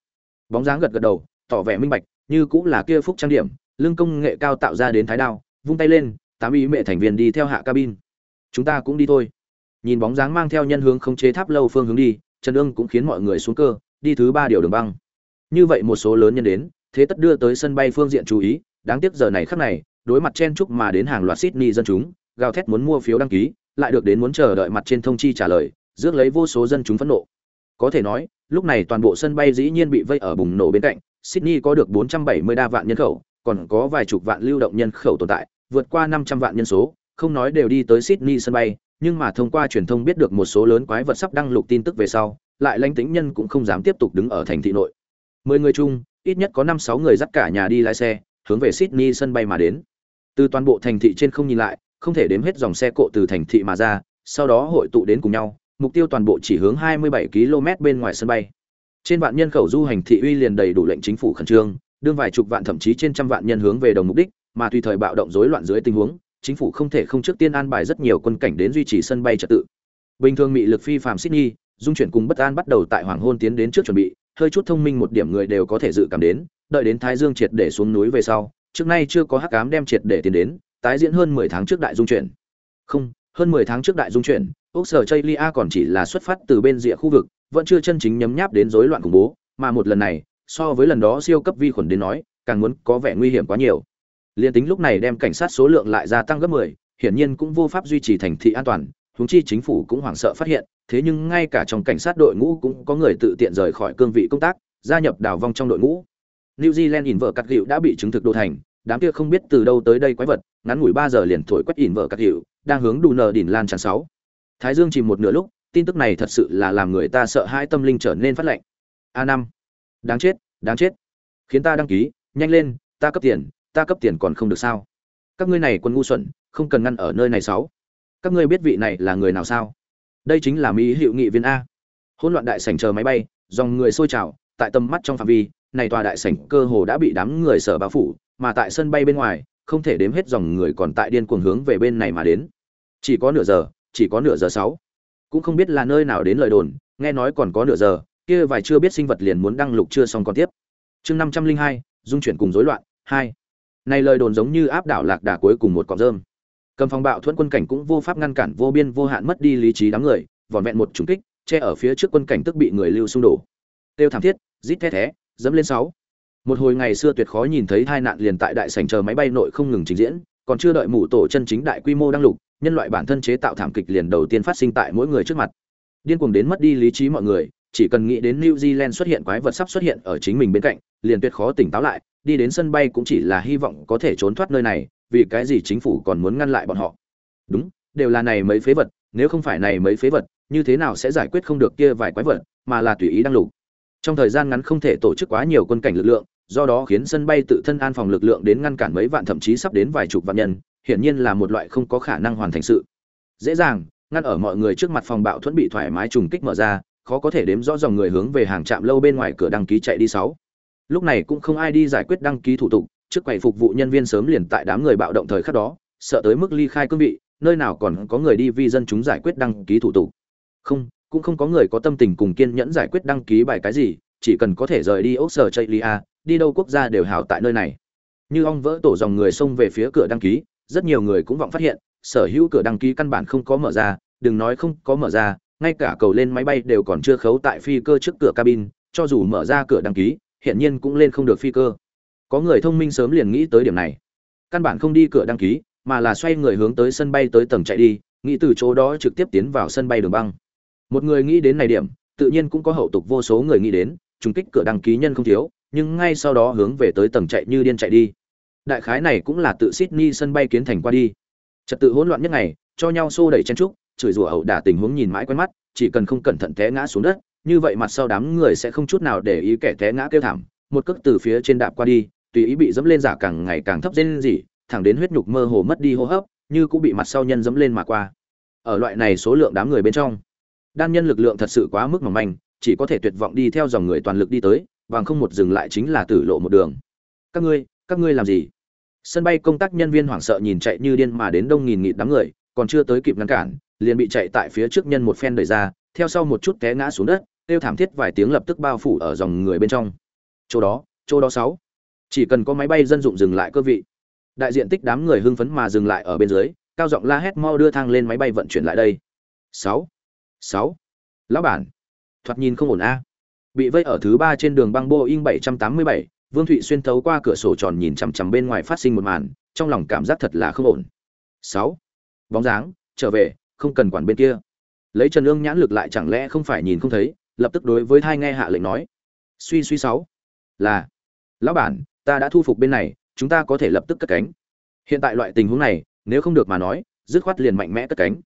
Bóng dáng gật gật đầu, tỏ vẻ minh bạch như cũng là kia phúc trang điểm lương công nghệ cao tạo ra đến thái đao vung tay lên tám ý mẹ thành viên đi theo hạ cabin. Chúng ta cũng đi thôi. Nhìn bóng dáng mang theo nhân hướng không chế tháp lâu phương hướng đi trần ương cũng khiến mọi người xuống cơ đi thứ ba điều đường băng. Như vậy một số lớn nhân đến thế tất đưa tới sân bay phương diện chú ý đáng tiếc giờ này khắc này đối mặt chen chúc mà đến hàng loạt Sydney dân chúng, gào thét muốn mua phiếu đăng ký, lại được đến muốn chờ đợi mặt trên thông chi trả lời, rước lấy vô số dân chúng phẫn nộ. Có thể nói, lúc này toàn bộ sân bay dĩ nhiên bị vây ở bùng nổ bên cạnh, Sydney có được 470 đa vạn nhân khẩu, còn có vài chục vạn lưu động nhân khẩu tồn tại, vượt qua 500 vạn nhân số, không nói đều đi tới Sydney sân bay, nhưng mà thông qua truyền thông biết được một số lớn quái vật sắp đăng lục tin tức về sau, lại lãnh tính nhân cũng không dám tiếp tục đứng ở thành thị nội. 10 người chung, ít nhất có 5-6 người dắt cả nhà đi lái xe, hướng về Sydney sân bay mà đến từ toàn bộ thành thị trên không nhìn lại không thể đếm hết dòng xe cộ từ thành thị mà ra sau đó hội tụ đến cùng nhau mục tiêu toàn bộ chỉ hướng 27 km bên ngoài sân bay trên vạn nhân khẩu du hành thị uy liền đầy đủ lệnh chính phủ khẩn trương đương vài chục vạn thậm chí trên trăm vạn nhân hướng về đồng mục đích mà tùy thời bạo động rối loạn dưới tình huống chính phủ không thể không trước tiên an bài rất nhiều quân cảnh đến duy trì sân bay trật tự bình thường mị lực phi phạm sydney dung chuyển cùng bất an bắt đầu tại hoàng hôn tiến đến trước chuẩn bị hơi chút thông minh một điểm người đều có thể dự cảm đến đợi đến thái dương triệt để xuống núi về sau trước nay chưa có hắc ám đem triệt để tiến đến, tái diễn hơn 10 tháng trước đại dung chuyển. Không, hơn 10 tháng trước đại dung chuyển, Úc Sở Chaylia còn chỉ là xuất phát từ bên rìa khu vực, vẫn chưa chân chính nhấm nháp đến rối loạn khủng bố, mà một lần này, so với lần đó siêu cấp vi khuẩn đến nói, càng muốn có vẻ nguy hiểm quá nhiều. Liên tính lúc này đem cảnh sát số lượng lại gia tăng gấp 10, hiển nhiên cũng vô pháp duy trì thành thị an toàn, huống chi chính phủ cũng hoảng sợ phát hiện, thế nhưng ngay cả trong cảnh sát đội ngũ cũng có người tự tiện rời khỏi cương vị công tác, gia nhập đào vong trong đội ngũ. New Zealand ỉn vợ cắt hiệu đã bị chứng thực đô thành, đám kia không biết từ đâu tới đây quái vật, ngắn ngủi 3 giờ liền thổi quét ỉn vợ cắt hiệu, đang hướng đủ nở đỉnh lan tràn sáu. Thái Dương chìm một nửa lúc, tin tức này thật sự là làm người ta sợ hãi tâm linh trở nên phát lạnh. a năm Đáng chết, đáng chết. Khiến ta đăng ký, nhanh lên, ta cấp tiền, ta cấp tiền còn không được sao? Các ngươi này quân ngu xuẩn, không cần ngăn ở nơi này sáu. Các ngươi biết vị này là người nào sao? Đây chính là Mỹ Hiệu nghị viên a. Hỗn loạn đại sảnh chờ máy bay, dòng người sôi trào, tại tầm mắt trong phạm vi, này tòa đại sảnh cơ hồ đã bị đám người sở bao phủ, mà tại sân bay bên ngoài, không thể đếm hết dòng người còn tại điên cuồng hướng về bên này mà đến. Chỉ có nửa giờ, chỉ có nửa giờ sáu. Cũng không biết là nơi nào đến lời đồn, nghe nói còn có nửa giờ, kia vài chưa biết sinh vật liền muốn đăng lục chưa xong còn tiếp. Chương năm trăm linh hai, dung chuyển cùng rối loạn, hai. Này lời đồn giống như áp đảo lạc đà cuối cùng một cọng rơm. Cầm phong bạo thuẫn quân cảnh cũng vô pháp ngăn cản vô biên vô hạn mất đi lý trí đám người, vòn vẹn một trùng kích, che ở phía trước quân cảnh tức bị người lưu xung đổ. Tiêu thảm thiết, rít thét thé, dẫm lên sáu một hồi ngày xưa tuyệt khó nhìn thấy hai nạn liền tại đại sảnh chờ máy bay nội không ngừng trình diễn còn chưa đợi mụ tổ chân chính đại quy mô đăng lục nhân loại bản thân chế tạo thảm kịch liền đầu tiên phát sinh tại mỗi người trước mặt. Điên cuồng đến mất đi lý trí mọi người, chỉ cần nghĩ đến new zealand xuất hiện quái vật sắp xuất hiện ở chính mình bên cạnh, liền tuyệt khó tỉnh táo lại, đi đến sân bay cũng chỉ là hy vọng có thể trốn thoát nơi này, vì cái gì chính phủ còn muốn ngăn lại bọn họ? Đúng, đều là này mấy phế vật, nếu không phải này mấy phế vật, như thế nào sẽ giải quyết không được kia vài quái vật, mà là tùy ý đăng lục? Trong thời gian ngắn không thể tổ chức quá nhiều quân cảnh lực lượng, do đó khiến sân bay tự thân an phòng lực lượng đến ngăn cản mấy vạn thậm chí sắp đến vài chục vạn nhân hiển nhiên là một loại không có khả năng hoàn thành sự. Dễ dàng, ngăn ở mọi người trước mặt phòng bạo thuẫn bị thoải mái trùng kích mở ra, khó có thể đếm rõ dòng người hướng về hàng trạm lâu bên ngoài cửa đăng ký chạy đi sáu. Lúc này cũng không ai đi giải quyết đăng ký thủ tục, trước quầy phục vụ nhân viên sớm liền tại đám người bạo động thời khắc đó, sợ tới mức ly khai cương vị, nơi nào còn có người đi vi dân chúng giải quyết đăng ký thủ tục. Không, cũng không có người có tâm tình cùng kiên nhẫn giải quyết đăng ký bài cái gì, chỉ cần có thể rời đi ốc sở chạy lia đi đâu quốc gia đều hào tại nơi này. Như ong vỡ tổ dòng người xông về phía cửa đăng ký rất nhiều người cũng vọng phát hiện, sở hữu cửa đăng ký căn bản không có mở ra, đừng nói không có mở ra, ngay cả cầu lên máy bay đều còn chưa khấu tại phi cơ trước cửa cabin, cho dù mở ra cửa đăng ký hiện nhiên cũng lên không được phi cơ. Có người thông minh sớm liền nghĩ tới điểm này. Căn bản không đi cửa đăng ký, mà là xoay người hướng tới sân bay tới tầng chạy đi, nghĩ từ chỗ đó trực tiếp tiến vào sân bay đường băng. Một người nghĩ đến này điểm, tự nhiên cũng có hậu tục vô số người nghĩ đến, trùng kích cửa đăng ký nhân không thiếu, nhưng ngay sau đó hướng về tới tầng chạy như điên chạy đi đại khái này cũng là tự sydney sân bay kiến thành qua đi. Trật tự hỗn loạn nhất ngày cho nhau xô đẩy chen chúc, chửi rủa ẩu đả tình huống nhìn mãi quen mắt chỉ cần không cẩn thận té ngã xuống đất như vậy mặt sau đám người sẽ không chút nào để ý kẻ té ngã kêu thảm một cước từ phía trên đạp qua đi tùy ý bị dẫm lên giả càng ngày càng thấp dên gì thẳng đến huyết nhục mơ hồ mất đi hô hấp như cũng bị mặt sau nhân dẫm lên mà qua. Ở loại này số lượng đám người bên trong đan nhân lực lượng thật sự quá mức mỏng manh chỉ có thể tuyệt vọng đi theo dòng người toàn lực đi tới bằng không một dừng lại chính là tử lộ một đường. Các ngươi các ngươi làm gì? Sân bay công tác nhân viên hoảng sợ nhìn chạy như điên mà đến đông nghìn nghịt đám người còn chưa tới kịp ngăn cản liền bị chạy tại phía trước nhân một phen đẩy ra theo sau một chút té ngã xuống đất kêu thảm thiết vài tiếng lập tức bao phủ ở dòng người bên trong. Chỗ đó chỗ đó sáu. Chỉ cần có máy bay dân dụng dừng lại cơ vị. Đại diện tích đám người hưng phấn mà dừng lại ở bên dưới cao giọng la hét mau đưa thang lên máy bay vận chuyển lại đây. Sáu. Sáu. Lão bản. Thoạt nhìn không ổn a. Bị vây ở thứ ba trên đường băng boeing 787, vương thụy xuyên thấu qua cửa sổ tròn nhìn chằm chằm bên ngoài phát sinh một màn, trong lòng cảm giác thật là không ổn. Sáu. Bóng dáng, trở về, không cần quản bên kia. Lấy trần ương nhãn lực lại chẳng lẽ không phải nhìn không thấy, lập tức đối với thai nghe hạ lệnh nói. Suy suy sáu. Là. Lão bản, ta đã thu phục bên này, chúng ta có thể lập tức cất cánh. Hiện tại loại tình huống này, nếu không được mà nói, dứt khoát liền mạnh mẽ cất cánh.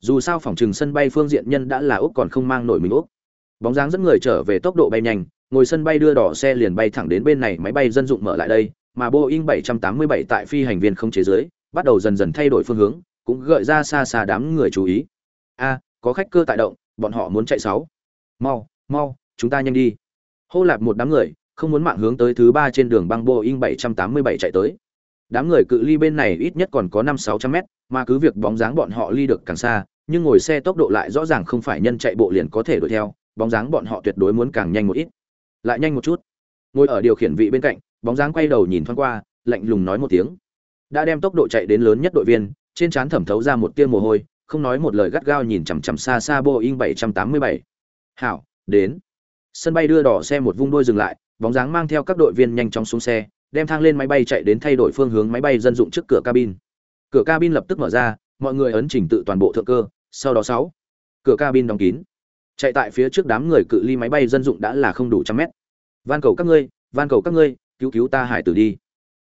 Dù sao phòng trừng sân bay phương diện nhân đã là úc còn không mang nổi mình úc. Bóng dáng dẫn người trở về tốc độ bay nhanh ngồi sân bay đưa đỏ xe liền bay thẳng đến bên này, máy bay dân dụng mở lại đây, mà boeing 787 tại phi hành viên không chế giới bắt đầu dần dần thay đổi phương hướng, cũng gợi ra xa xa đám người chú ý. A, có khách cơ tại động, bọn họ muốn chạy sáu. Mau mau, chúng ta nhanh đi. Hô lạp một đám người, không muốn mạng hướng tới thứ ba trên đường băng boeing 787 chạy tới. Đám người cự ly bên này ít nhất còn có năm sáu trăm mét, mà cứ việc bóng dáng bọn họ ly được càng xa, nhưng ngồi xe tốc độ lại rõ ràng không phải nhân chạy bộ liền có thể đuổi theo, bóng dáng bọn họ tuyệt đối muốn càng nhanh một ít lại nhanh một chút. Ngồi ở điều khiển vị bên cạnh, bóng dáng quay đầu nhìn thoáng qua, lạnh lùng nói một tiếng. Đã đem tốc độ chạy đến lớn nhất đội viên, trên trán thẩm thấu ra một tia mồ hôi, không nói một lời gắt gao nhìn chằm chằm xa xa boeing 787. hảo, đến. Sân bay đưa đỏ xe một vung đôi dừng lại, bóng dáng mang theo các đội viên nhanh chóng xuống xe, đem thang lên máy bay chạy đến thay đổi phương hướng máy bay dân dụng trước cửa cabin. Cửa cabin lập tức mở ra, mọi người ấn chỉnh tự toàn bộ thượng cơ, sau đó sáu. Cửa cabin đóng kín chạy tại phía trước đám người cự ly máy bay dân dụng đã là không đủ trăm mét. Van cầu các ngươi, van cầu các ngươi, cứu cứu ta hải tử đi.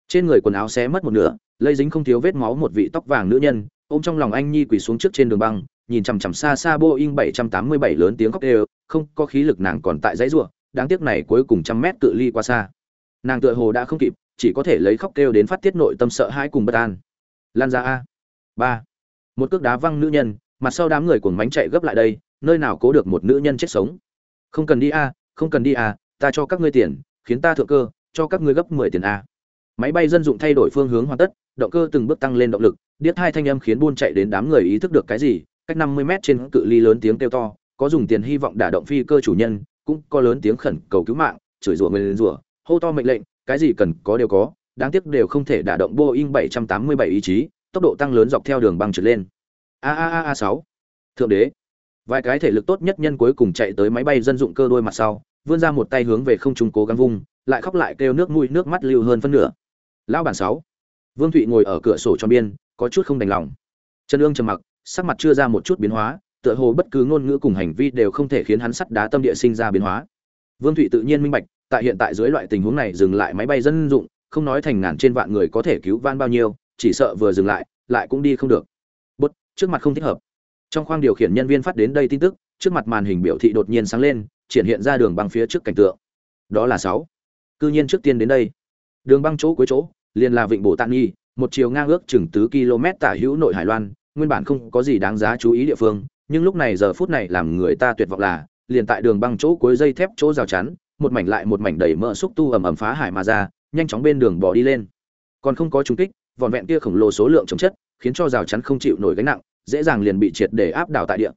Trên người quần áo xé mất một nửa, lây dính không thiếu vết máu một vị tóc vàng nữ nhân, ôm trong lòng anh nhi quỳ xuống trước trên đường băng, nhìn chằm chằm xa xa boeing 787 lớn tiếng khóc đều, không có khí lực nàng còn tại dãy ruộng đáng tiếc này cuối cùng trăm mét cự ly qua xa. Nàng tựa hồ đã không kịp, chỉ có thể lấy khóc kêu đến phát tiết nội tâm sợ hãi cùng bất an. Lan ra a. Ba. Một cước đá văng nữ nhân, mặt sau đám người cuồng mánh chạy gấp lại đây nơi nào cố được một nữ nhân chết sống? Không cần đi a, không cần đi a, ta cho các ngươi tiền, khiến ta thượng cơ, cho các ngươi gấp mười tiền a. Máy bay dân dụng thay đổi phương hướng hoàn tất, động cơ từng bước tăng lên động lực, điếc hai thanh âm khiến buôn chạy đến đám người ý thức được cái gì, cách năm mươi mét trên cự ly lớn tiếng kêu to, có dùng tiền hy vọng đả động phi cơ chủ nhân, cũng có lớn tiếng khẩn cầu cứu mạng, chửi rủa người rủa, hô to mệnh lệnh, cái gì cần có đều có, đáng tiếc đều không thể đả động boeing 787 ý chí, tốc độ tăng lớn dọc theo đường băng trượt lên. A a a a sáu. Thượng đế vài cái thể lực tốt nhất nhân cuối cùng chạy tới máy bay dân dụng cơ đôi mặt sau, vươn ra một tay hướng về không trung cố gắng vung, lại khóc lại kêu nước mũi nước mắt lưu hơn phân nửa. Lão bản sáu. Vương thụy ngồi ở cửa sổ cho biên, có chút không đành lòng. Trần ương trầm mặc, sắc mặt chưa ra một chút biến hóa, tựa hồ bất cứ ngôn ngữ cùng hành vi đều không thể khiến hắn sắt đá tâm địa sinh ra biến hóa. Vương thụy tự nhiên minh bạch, tại hiện tại dưới loại tình huống này dừng lại máy bay dân dụng, không nói thành ngàn trên vạn người có thể cứu van bao nhiêu, chỉ sợ vừa dừng lại lại cũng đi không được. Bút, trước mặt không thích hợp trong khoang điều khiển nhân viên phát đến đây tin tức, trước mặt màn hình biểu thị đột nhiên sáng lên, triển hiện ra đường băng phía trước cảnh tượng. Đó là sáu. Cư nhiên trước tiên đến đây. Đường băng chỗ cuối chỗ, liền là vịnh bộ tạng nghi một chiều ngang ước chừng tứ km tả hữu nội hải loan, nguyên bản không có gì đáng giá chú ý địa phương, nhưng lúc này giờ phút này làm người ta tuyệt vọng là, liền tại đường băng chỗ cuối dây thép chỗ rào chắn, một mảnh lại một mảnh đầy mỡ xúc tu ầm ầm phá hải mà ra, nhanh chóng bên đường bỏ đi lên. Còn không có trung kích, vòn vẹn kia khổng lồ số lượng chống chất, khiến cho rào chắn không chịu nổi gánh nặng dễ dàng liền bị triệt để áp đảo tại địa.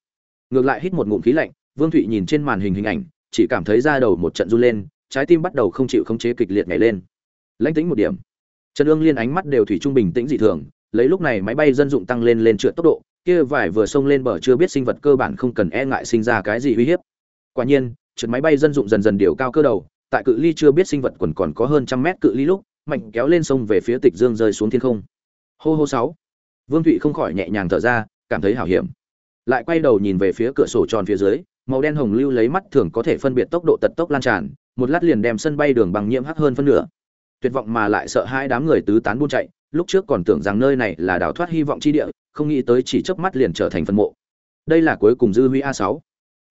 Ngược lại hít một ngụm khí lạnh, vương thụy nhìn trên màn hình hình ảnh, chỉ cảm thấy da đầu một trận run lên, trái tim bắt đầu không chịu khống chế kịch liệt nhảy lên. Lãnh tính một điểm. Trần ương liên ánh mắt đều thủy trung bình tĩnh dị thường, lấy lúc này máy bay dân dụng tăng lên lên trượt tốc độ, kia vải vừa xông lên bờ chưa biết sinh vật cơ bản không cần e ngại sinh ra cái gì uy hiếp. Quả nhiên, trượt máy bay dân dụng dần dần điều cao cơ đầu, tại cự ly chưa biết sinh vật quần còn có hơn trăm mét cự ly lúc, mạnh kéo lên sông về phía tịch dương rơi xuống thiên không. Hô hô sáu. Vương thụy không khỏi nhẹ nhàng thở ra cảm thấy hảo hiểm. Lại quay đầu nhìn về phía cửa sổ tròn phía dưới, màu đen hồng lưu lấy mắt thường có thể phân biệt tốc độ tật tốc lan tràn, một lát liền đem sân bay đường bằng nhiễm hắc hơn phân nửa. Tuyệt vọng mà lại sợ hai đám người tứ tán buôn chạy, lúc trước còn tưởng rằng nơi này là đào thoát hy vọng chi địa, không nghĩ tới chỉ chớp mắt liền trở thành phân mộ. Đây là cuối cùng dư huy a sáu.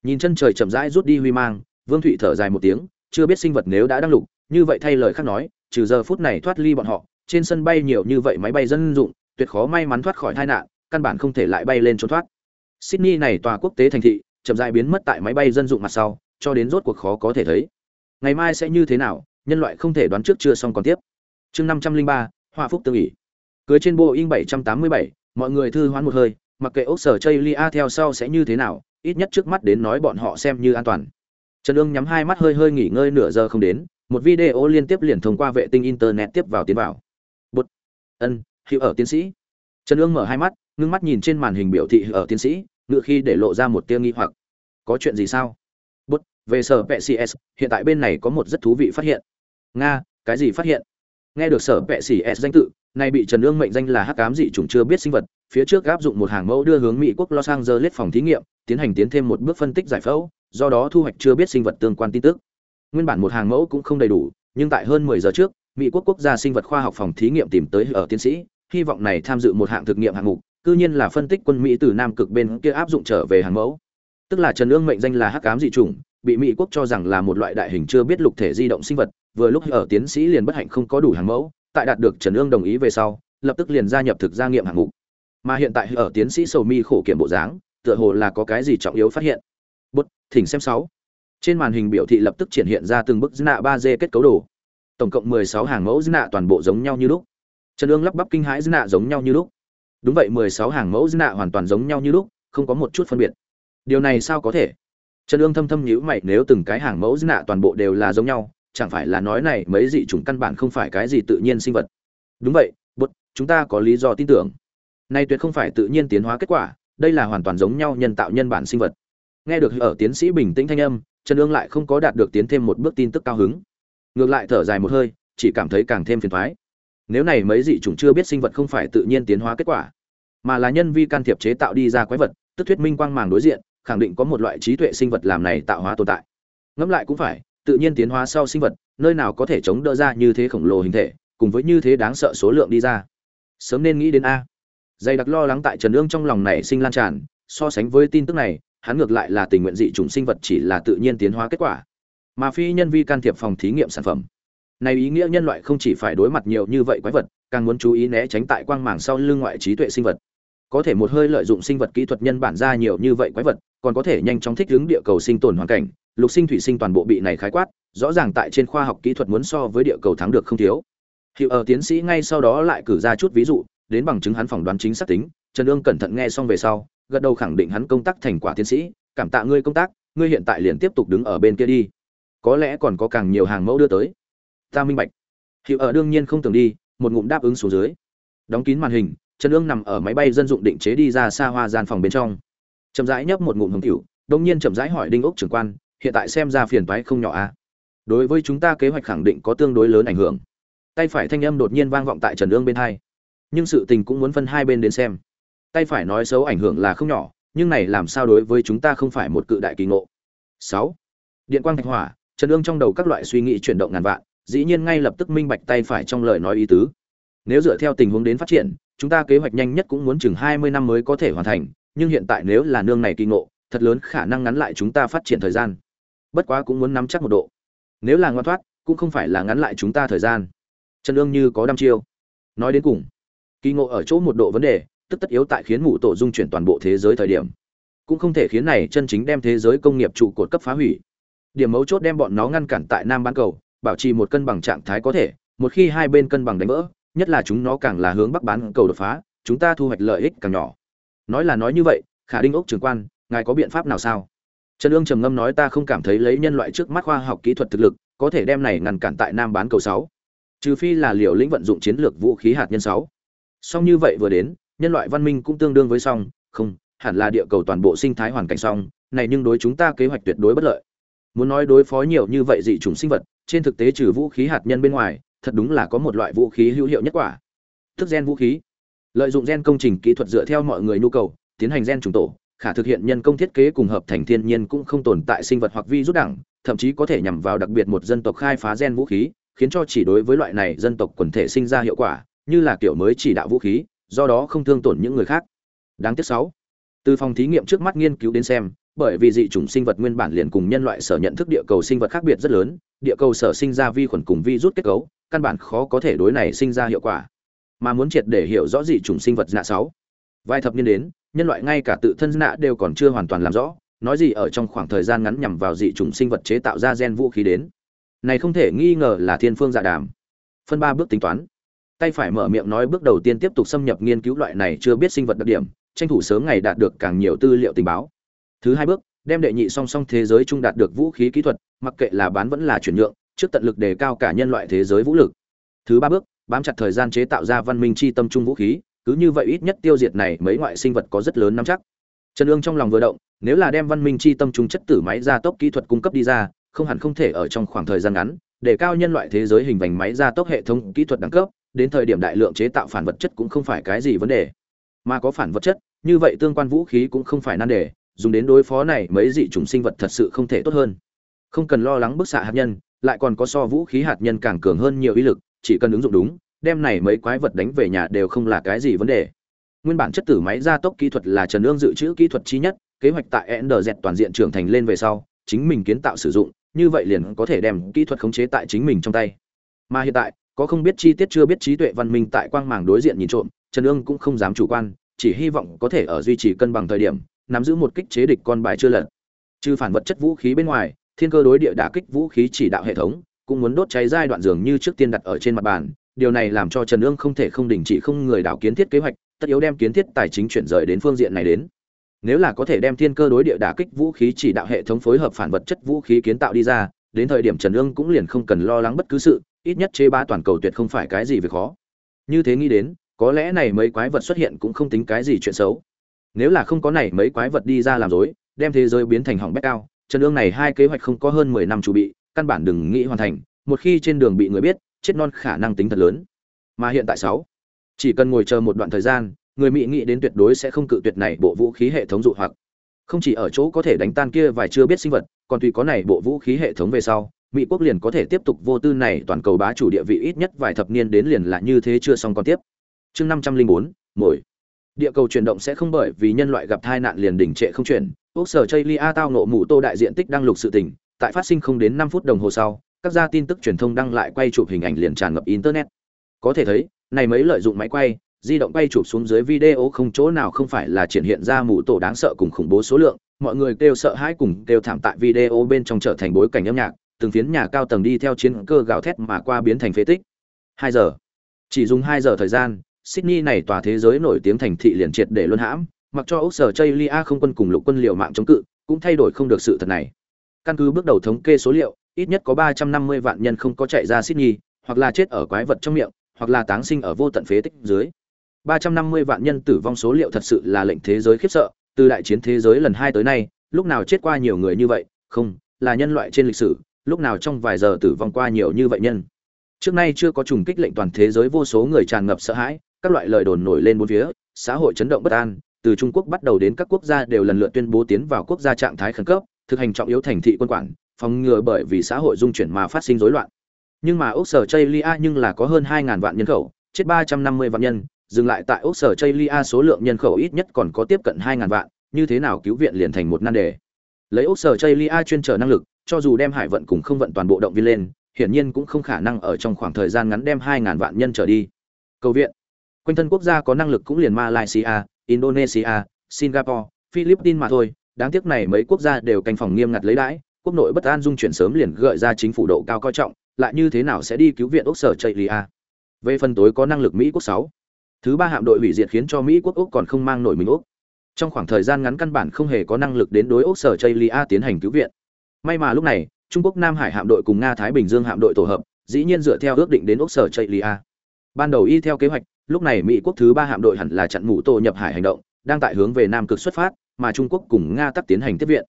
Nhìn chân trời chậm rãi rút đi huy mang, vương thụy thở dài một tiếng, chưa biết sinh vật nếu đã đăng lục, như vậy thay lời khác nói, trừ giờ phút này thoát ly bọn họ, trên sân bay nhiều như vậy máy bay dân dụng, tuyệt khó may mắn thoát khỏi tai nạn căn bản không thể lại bay lên trốn thoát. Sydney này tòa quốc tế thành thị, chậm rãi biến mất tại máy bay dân dụng mặt sau, cho đến rốt cuộc khó có thể thấy. Ngày mai sẽ như thế nào, nhân loại không thể đoán trước chưa xong còn tiếp. Chương năm trăm linh ba, hoa phúc tương ỉ cưới trên boeing bảy trăm tám mươi bảy, mọi người thư hoán một hơi, mặc kệ ốc sở chây lia theo sau sẽ như thế nào, ít nhất trước mắt đến nói bọn họ xem như an toàn. Trần ương nhắm hai mắt hơi hơi nghỉ ngơi nửa giờ không đến, một video liên tiếp liền thông qua vệ tinh internet tiếp vào tiến vào. Bút ân hiệu ở tiến sĩ. Trần ương mở hai mắt ngưng mắt nhìn trên màn hình biểu thị ở tiến sĩ, ngựa khi để lộ ra một tia nghi hoặc. Có chuyện gì sao? Bút, về sở vệ cs hiện tại bên này có một rất thú vị phát hiện. Nga, cái gì phát hiện? Nghe được sở vệ cs danh tự này bị trần ương mệnh danh là hắc ám dị chủng chưa biết sinh vật, phía trước áp dụng một hàng mẫu đưa hướng mỹ quốc los angeles phòng thí nghiệm, tiến hành tiến thêm một bước phân tích giải phẫu, do đó thu hoạch chưa biết sinh vật tương quan tin tức. Nguyên bản một hàng mẫu cũng không đầy đủ, nhưng tại hơn 10 giờ trước, mỹ quốc quốc gia sinh vật khoa học phòng thí nghiệm tìm tới ở tiến sĩ, hy vọng này tham dự một hạng thực nghiệm hạng mục cư nhiên là phân tích quân mỹ từ nam cực bên kia áp dụng trở về hàng mẫu. Tức là trần ương mệnh danh là hắc ám dị chủng, bị mỹ quốc cho rằng là một loại đại hình chưa biết lục thể di động sinh vật, vừa lúc ở tiến sĩ liền bất hạnh không có đủ hàng mẫu, tại đạt được trần ương đồng ý về sau, lập tức liền gia nhập thực gia nghiệm hàng ngũ mà hiện tại ở tiến sĩ sầu mi khổ kiểm bộ dáng, tựa hồ là có cái gì trọng yếu phát hiện. Bút, thỉnh xem sáu. Trên màn hình biểu thị lập tức triển hiện ra từng bức nạ ba d kết cấu đồ. Tổng cộng mười sáu hàng mẫu nạ toàn bộ giống nhau như lúc. Trần ương lắp bắp kinh hãi nạ giống nhau như lúc đúng vậy, mười sáu hàng mẫu nạ hoàn toàn giống nhau như lúc, không có một chút phân biệt. Điều này sao có thể? Trần ương thâm thâm nhữ mày, nếu từng cái hàng mẫu nạ toàn bộ đều là giống nhau, chẳng phải là nói này mấy dị chủng căn bản không phải cái gì tự nhiên sinh vật? Đúng vậy bút chúng ta có lý do tin tưởng. Này tuyệt không phải tự nhiên tiến hóa kết quả, đây là hoàn toàn giống nhau nhân tạo nhân bản sinh vật. Nghe được ở tiến sĩ bình tĩnh thanh âm, trần ương lại không có đạt được tiến thêm một bước tin tức cao hứng. Ngược lại thở dài một hơi, chỉ cảm thấy càng thêm phiền thoái nếu này mấy dị chủng chưa biết sinh vật không phải tự nhiên tiến hóa kết quả, mà là nhân vi can thiệp chế tạo đi ra quái vật, tức thuyết minh quang màng đối diện, khẳng định có một loại trí tuệ sinh vật làm này tạo hóa tồn tại. Ngẫm lại cũng phải, tự nhiên tiến hóa sau sinh vật, nơi nào có thể chống đỡ ra như thế khổng lồ hình thể, cùng với như thế đáng sợ số lượng đi ra. Sớm nên nghĩ đến a. Dày đặc lo lắng tại trần ương trong lòng này sinh lan tràn, so sánh với tin tức này, hắn ngược lại là tình nguyện dị chủng sinh vật chỉ là tự nhiên tiến hóa kết quả, mà phi nhân vi can thiệp phòng thí nghiệm sản phẩm này ý nghĩa nhân loại không chỉ phải đối mặt nhiều như vậy quái vật, càng muốn chú ý né tránh tại quang màng sau lưng ngoại trí tuệ sinh vật. Có thể một hơi lợi dụng sinh vật kỹ thuật nhân bản ra nhiều như vậy quái vật, còn có thể nhanh chóng thích ứng địa cầu sinh tồn hoàn cảnh. Lục sinh thủy sinh toàn bộ bị này khái quát, rõ ràng tại trên khoa học kỹ thuật muốn so với địa cầu thắng được không thiếu. Hiệu ở tiến sĩ ngay sau đó lại cử ra chút ví dụ, đến bằng chứng hắn phỏng đoán chính xác tính, trần ương cẩn thận nghe xong về sau, gật đầu khẳng định hắn công tác thành quả tiến sĩ, cảm tạ ngươi công tác, ngươi hiện tại liền tiếp tục đứng ở bên kia đi. Có lẽ còn có càng nhiều hàng mẫu đưa tới ta minh bạch. Hiệu ở đương nhiên không tưởng đi, một ngụm đáp ứng xuống dưới. Đóng kín màn hình, trần ương nằm ở máy bay dân dụng định chế đi ra xa hoa gian phòng bên trong. Chậm rãi nhấp một ngụm hồng cựu đông nhiên chậm rãi hỏi đinh ốc trưởng quan, hiện tại xem ra phiền toái không nhỏ a à? đối với chúng ta kế hoạch khẳng định có tương đối lớn ảnh hưởng. Tay phải thanh âm đột nhiên vang vọng tại trần ương bên hai. Nhưng sự tình cũng muốn phân hai bên đến xem. Tay phải nói xấu ảnh hưởng là không nhỏ, nhưng này làm sao đối với chúng ta không phải một cự đại kỳ ngộ. Sáu. Điện quang thạch hỏa, trần ương trong đầu các loại suy nghĩ chuyển động ngàn vạn dĩ nhiên ngay lập tức minh bạch tay phải trong lời nói ý tứ. Nếu dựa theo tình huống đến phát triển, chúng ta kế hoạch nhanh nhất cũng muốn chừng hai mươi năm mới có thể hoàn thành, nhưng hiện tại nếu là nương này kỳ ngộ, thật lớn khả năng ngắn lại chúng ta phát triển thời gian. Bất quá cũng muốn nắm chắc một độ. Nếu là ngoan thoát, cũng không phải là ngắn lại chúng ta thời gian. Trần ương như có đăm chiêu. Nói đến cùng, kỳ ngộ ở chỗ một độ vấn đề, tức tất yếu tại khiến mụ tổ dung chuyển toàn bộ thế giới thời điểm. Cũng không thể khiến này chân chính đem thế giới công nghiệp trụ cột cấp phá hủy. Điểm mấu chốt đem bọn nó ngăn cản tại nam bán cầu bảo trì một cân bằng trạng thái có thể, một khi hai bên cân bằng đánh vỡ, nhất là chúng nó càng là hướng bắc bán cầu đột phá, chúng ta thu hoạch lợi ích càng nhỏ. Nói là nói như vậy, khả đinh ốc trường quan, ngài có biện pháp nào sao? Trần ương trầm ngâm nói ta không cảm thấy lấy nhân loại trước mắt khoa học kỹ thuật thực lực, có thể đem này ngăn cản tại nam bán cầu sáu. Trừ phi là liều lĩnh vận dụng chiến lược vũ khí hạt nhân sáu. Song như vậy vừa đến, nhân loại văn minh cũng tương đương với song, không, hẳn là địa cầu toàn bộ sinh thái hoàn cảnh song, này nhưng đối chúng ta kế hoạch tuyệt đối bất lợi. Muốn nói đối phó nhiều như vậy dị chủng sinh vật trên thực tế trừ vũ khí hạt nhân bên ngoài, thật đúng là có một loại vũ khí hữu hiệu nhất quả. Thức gen vũ khí. Lợi dụng gen công trình kỹ thuật dựa theo mọi người nhu cầu, tiến hành gen trùng tổ, khả thực hiện nhân công thiết kế cùng hợp thành thiên nhiên cũng không tồn tại sinh vật hoặc vi rút đẳng, thậm chí có thể nhằm vào đặc biệt một dân tộc khai phá gen vũ khí, khiến cho chỉ đối với loại này dân tộc quần thể sinh ra hiệu quả, như là kiểu mới chỉ đạo vũ khí, do đó không thương tổn những người khác. Đáng tiếc sáu. Từ phòng thí nghiệm trước mắt nghiên cứu đến xem, bởi vì dị chủng sinh vật nguyên bản liền cùng nhân loại sở nhận thức địa cầu sinh vật khác biệt rất lớn địa cầu sở sinh ra vi khuẩn cùng vi rút kết cấu, căn bản khó có thể đối này sinh ra hiệu quả. Mà muốn triệt để hiểu rõ dị chủng sinh vật nạ sáu. Vài thập niên đến, nhân loại ngay cả tự thân nạ đều còn chưa hoàn toàn làm rõ, nói gì ở trong khoảng thời gian ngắn nhằm vào dị chủng sinh vật chế tạo ra gen vũ khí đến. Này không thể nghi ngờ là thiên phương dạ đàm. Phân ba bước tính toán. Tay phải mở miệng nói bước đầu tiên tiếp tục xâm nhập nghiên cứu loại này chưa biết sinh vật đặc điểm, tranh thủ sớm ngày đạt được càng nhiều tư liệu tình báo. Thứ hai bước đem đệ nhị song song thế giới trung đạt được vũ khí kỹ thuật, mặc kệ là bán vẫn là chuyển nhượng, trước tận lực đề cao cả nhân loại thế giới vũ lực. Thứ ba bước, bám chặt thời gian chế tạo ra văn minh chi tâm trung vũ khí, cứ như vậy ít nhất tiêu diệt này mấy ngoại sinh vật có rất lớn nắm chắc. Trần ương trong lòng vừa động, nếu là đem văn minh chi tâm trung chất tử máy gia tốc kỹ thuật cung cấp đi ra, không hẳn không thể ở trong khoảng thời gian ngắn, để cao nhân loại thế giới hình vành máy gia tốc hệ thống kỹ thuật đẳng cấp, đến thời điểm đại lượng chế tạo phản vật chất cũng không phải cái gì vấn đề. Mà có phản vật chất, như vậy tương quan vũ khí cũng không phải nan đề dùng đến đối phó này mấy dị chủng sinh vật thật sự không thể tốt hơn. Không cần lo lắng bức xạ hạt nhân, lại còn có so vũ khí hạt nhân càng cường hơn nhiều ý lực, chỉ cần ứng dụng đúng, đem này mấy quái vật đánh về nhà đều không là cái gì vấn đề. Nguyên bản chất tử máy gia tốc kỹ thuật là trần Nương dự trữ kỹ thuật chi nhất, kế hoạch tại ndz toàn diện trưởng thành lên về sau, chính mình kiến tạo sử dụng, như vậy liền có thể đem kỹ thuật khống chế tại chính mình trong tay. Mà hiện tại, có không biết chi tiết chưa biết trí tuệ văn minh tại quang màng đối diện nhìn trộm, trần Nương cũng không dám chủ quan, chỉ hy vọng có thể ở duy trì cân bằng thời điểm nắm giữ một kích chế địch con bài chưa lật. Trừ phản vật chất vũ khí bên ngoài, thiên cơ đối địa đả kích vũ khí chỉ đạo hệ thống, cũng muốn đốt cháy giai đoạn dường như trước tiên đặt ở trên mặt bàn. Điều này làm cho trần ương không thể không đình chỉ không người đảo kiến thiết kế hoạch, tất yếu đem kiến thiết tài chính chuyển rời đến phương diện này đến. Nếu là có thể đem thiên cơ đối địa đả kích vũ khí chỉ đạo hệ thống phối hợp phản vật chất vũ khí kiến tạo đi ra, đến thời điểm trần ương cũng liền không cần lo lắng bất cứ sự, ít nhất chế ba toàn cầu tuyệt không phải cái gì về khó. Như thế nghĩ đến, có lẽ này mấy quái vật xuất hiện cũng không tính cái gì chuyện xấu nếu là không có này mấy quái vật đi ra làm dối đem thế giới biến thành hỏng bét cao, trần ương này hai kế hoạch không có hơn mười năm chuẩn bị, căn bản đừng nghĩ hoàn thành, một khi trên đường bị người biết, chết non khả năng tính thật lớn. Mà hiện tại sáu, chỉ cần ngồi chờ một đoạn thời gian, người mỹ nghĩ đến tuyệt đối sẽ không cự tuyệt này bộ vũ khí hệ thống dụ hoặc. Không chỉ ở chỗ có thể đánh tan kia vài chưa biết sinh vật, còn tùy có này bộ vũ khí hệ thống về sau, mỹ quốc liền có thể tiếp tục vô tư này toàn cầu bá chủ địa vị ít nhất vài thập niên đến liền là như thế chưa xong còn tiếp. Chương năm trăm linh bốn mỗi địa cầu chuyển động sẽ không bởi vì nhân loại gặp tai nạn liền đỉnh trệ không chuyển. Ốc sở chây lia tao nộ mù tô đại diện tích đang lục sự tỉnh tại phát sinh không đến năm phút đồng hồ sau, các gia tin tức truyền thông đăng lại quay chụp hình ảnh liền tràn ngập internet. Có thể thấy, này mấy lợi dụng máy quay, di động quay chụp xuống dưới video không chỗ nào không phải là triển hiện ra mù tổ đáng sợ cùng khủng bố số lượng. Mọi người kêu sợ hãi cùng kêu thảm tại video bên trong trở thành bối cảnh âm nhạc, từng phiến nhà cao tầng đi theo chiến cơ gào thét mà qua biến thành phế tích. Hai giờ. Chỉ dùng hai giờ thời gian sydney này tòa thế giới nổi tiếng thành thị liền triệt để luân hãm mặc cho Úc sở chây không quân cùng lục quân liều mạng chống cự cũng thay đổi không được sự thật này. Căn cứ bước đầu thống kê số liệu ít nhất có ba trăm năm mươi vạn nhân không có chạy ra sydney hoặc là chết ở quái vật trong miệng hoặc là táng sinh ở vô tận phế tích dưới. 350 vạn nhân tử vong số liệu thật sự là lệnh thế giới khiếp sợ, từ đại chiến thế giới lần hai tới nay, lúc nào chết qua nhiều người như vậy, không, là nhân loại trên lịch sử, lúc nào trong vài giờ tử vong qua nhiều như vậy nhân. Trước nay chưa có trùng kích lệnh toàn thế giới vô số người tràn ngập sợ hãi, các loại lời đồn nổi lên bốn phía, xã hội chấn động bất an, từ Trung Quốc bắt đầu đến các quốc gia đều lần lượt tuyên bố tiến vào quốc gia trạng thái khẩn cấp, thực hành trọng yếu thành thị quân quản, phòng ngừa bởi vì xã hội dung chuyển mà phát sinh rối loạn. Nhưng mà Úc sở Chaylia nhưng là có hơn 2000 vạn nhân khẩu, chết 350 vạn nhân, dừng lại tại Úc sở chaylia số lượng nhân khẩu ít nhất còn có tiếp cận 2000 vạn như thế nào cứu viện liền thành một nan đề. Lấy Úc sở chaylia chuyên trở năng lực cho dù đem hải vận cùng không vận toàn bộ động viên lên hiển nhiên cũng không khả năng ở trong khoảng thời gian ngắn đem 2000 vạn nhân trở đi. Cầu viện quanh thân quốc gia có năng lực cũng liền malaysia indonesia singapore philippines mà thôi đáng tiếc này mấy quốc gia đều canh phòng nghiêm ngặt lấy đãi quốc nội bất an dung chuyển sớm liền gợi ra chính phủ độ cao coi trọng lại như thế nào sẽ đi cứu viện ốc sở chaylia à? về phần tối có năng lực mỹ quốc sáu Thứ ba hạm đội hủy diệt khiến cho Mỹ quốc Úc còn không mang nổi mình Úc. Trong khoảng thời gian ngắn căn bản không hề có năng lực đến đối Úc sở Chaylia à tiến hành cứu viện. May mà lúc này, Trung Quốc Nam Hải hạm đội cùng Nga Thái Bình Dương hạm đội tổ hợp, dĩ nhiên dựa theo ước định đến Úc sở Chaylia. À. Ban đầu y theo kế hoạch, lúc này Mỹ quốc thứ ba hạm đội hẳn là chặn mũ tổ nhập hải hành động, đang tại hướng về Nam cực xuất phát, mà Trung Quốc cùng Nga tắt tiến hành tiếp viện.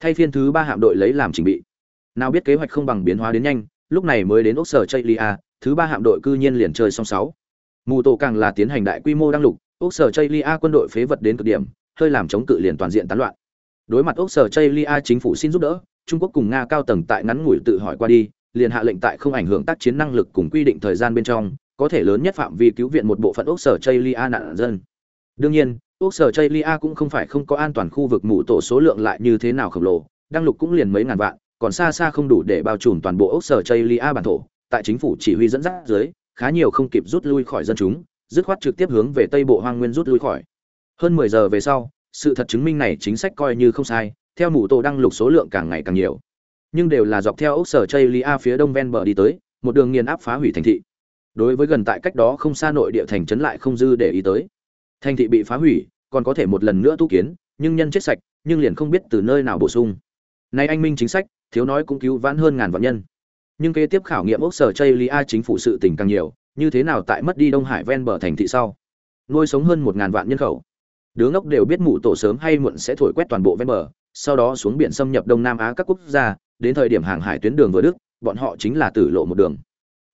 Thay phiên thứ ba hạm đội lấy làm chỉnh bị. Nào biết kế hoạch không bằng biến hóa đến nhanh, lúc này mới đến Úc sở Chaylia, thứ ba hạm đội cư nhiên liền chơi song sáu mù tổ càng là tiến hành đại quy mô đăng lục ốc sở chây lia quân đội phế vật đến cực điểm hơi làm chống cự liền toàn diện tán loạn đối mặt ốc sở chây lia chính phủ xin giúp đỡ trung quốc cùng nga cao tầng tại ngắn ngủi tự hỏi qua đi liền hạ lệnh tại không ảnh hưởng tác chiến năng lực cùng quy định thời gian bên trong có thể lớn nhất phạm vi cứu viện một bộ phận ốc sở chây lia nạn dân. Đương nhiên ốc sở chây lia cũng không phải không có an toàn khu vực mù tổ số lượng lại như thế nào khổng lồ, đăng lục cũng liền mấy ngàn vạn, còn xa xa không đủ để bao trùm toàn bộ ốc sở chây lia bản thổ, tại chính phủ chỉ huy dẫn dắt dưới, khá nhiều không kịp rút lui khỏi dân chúng, dứt khoát trực tiếp hướng về tây bộ hoang nguyên rút lui khỏi. Hơn mười giờ về sau, sự thật chứng minh này chính sách coi như không sai, theo mũ tổ đăng lục số lượng càng ngày càng nhiều. Nhưng đều là dọc theo ốc sở chây lia phía đông ven bờ đi tới, một đường nghiền áp phá hủy thành thị đối với gần tại cách đó không xa nội địa thành trấn lại không dư để ý tới. Thành thị bị phá hủy, còn có thể một lần nữa tu kiến, nhưng nhân chết sạch, nhưng liền không biết từ nơi nào bổ sung. Nay anh minh chính sách, thiếu nói cũng cứu vãn hơn ngàn vạn nhân. Nhưng kế tiếp khảo nghiệm ốc sở chây chính phủ sự tình càng nhiều, như thế nào tại mất đi đông hải ven bờ thành thị sau? Nuôi sống hơn một ngàn vạn nhân khẩu. Đứa ngốc đều biết mụ tổ sớm hay muộn sẽ thổi quét toàn bộ ven bờ, sau đó xuống biển xâm nhập đông nam á các quốc gia, đến thời điểm hàng hải tuyến đường vừa đức bọn họ chính là tử lộ một đường.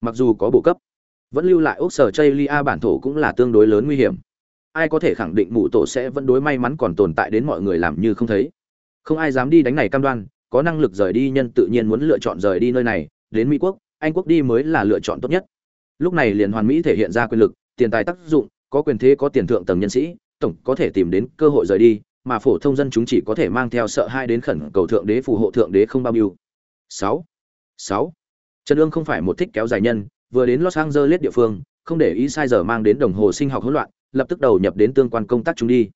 Mặc dù có bộ cấp vẫn lưu lại ốc sở chây lia bản thổ cũng là tương đối lớn nguy hiểm. Ai có thể khẳng định mụ tổ sẽ vẫn đối may mắn còn tồn tại đến mọi người làm như không thấy? Không ai dám đi đánh này cam đoan, có năng lực rời đi nhân tự nhiên muốn lựa chọn rời đi nơi này, đến mỹ quốc, anh quốc đi mới là lựa chọn tốt nhất. Lúc này liền hoàn mỹ thể hiện ra quyền lực, tiền tài tác dụng, có quyền thế có tiền thượng tầng nhân sĩ, tổng có thể tìm đến cơ hội rời đi, mà phổ thông dân chúng chỉ có thể mang theo sợ hai đến khẩn cầu thượng đế phù hộ thượng đế không bao nhiêu. Sáu. Sáu. Trần ương không phải một thích kéo dài nhân vừa đến los angeles địa phương không để ý sai giờ mang đến đồng hồ sinh học hỗn loạn lập tức đầu nhập đến tương quan công tác chúng đi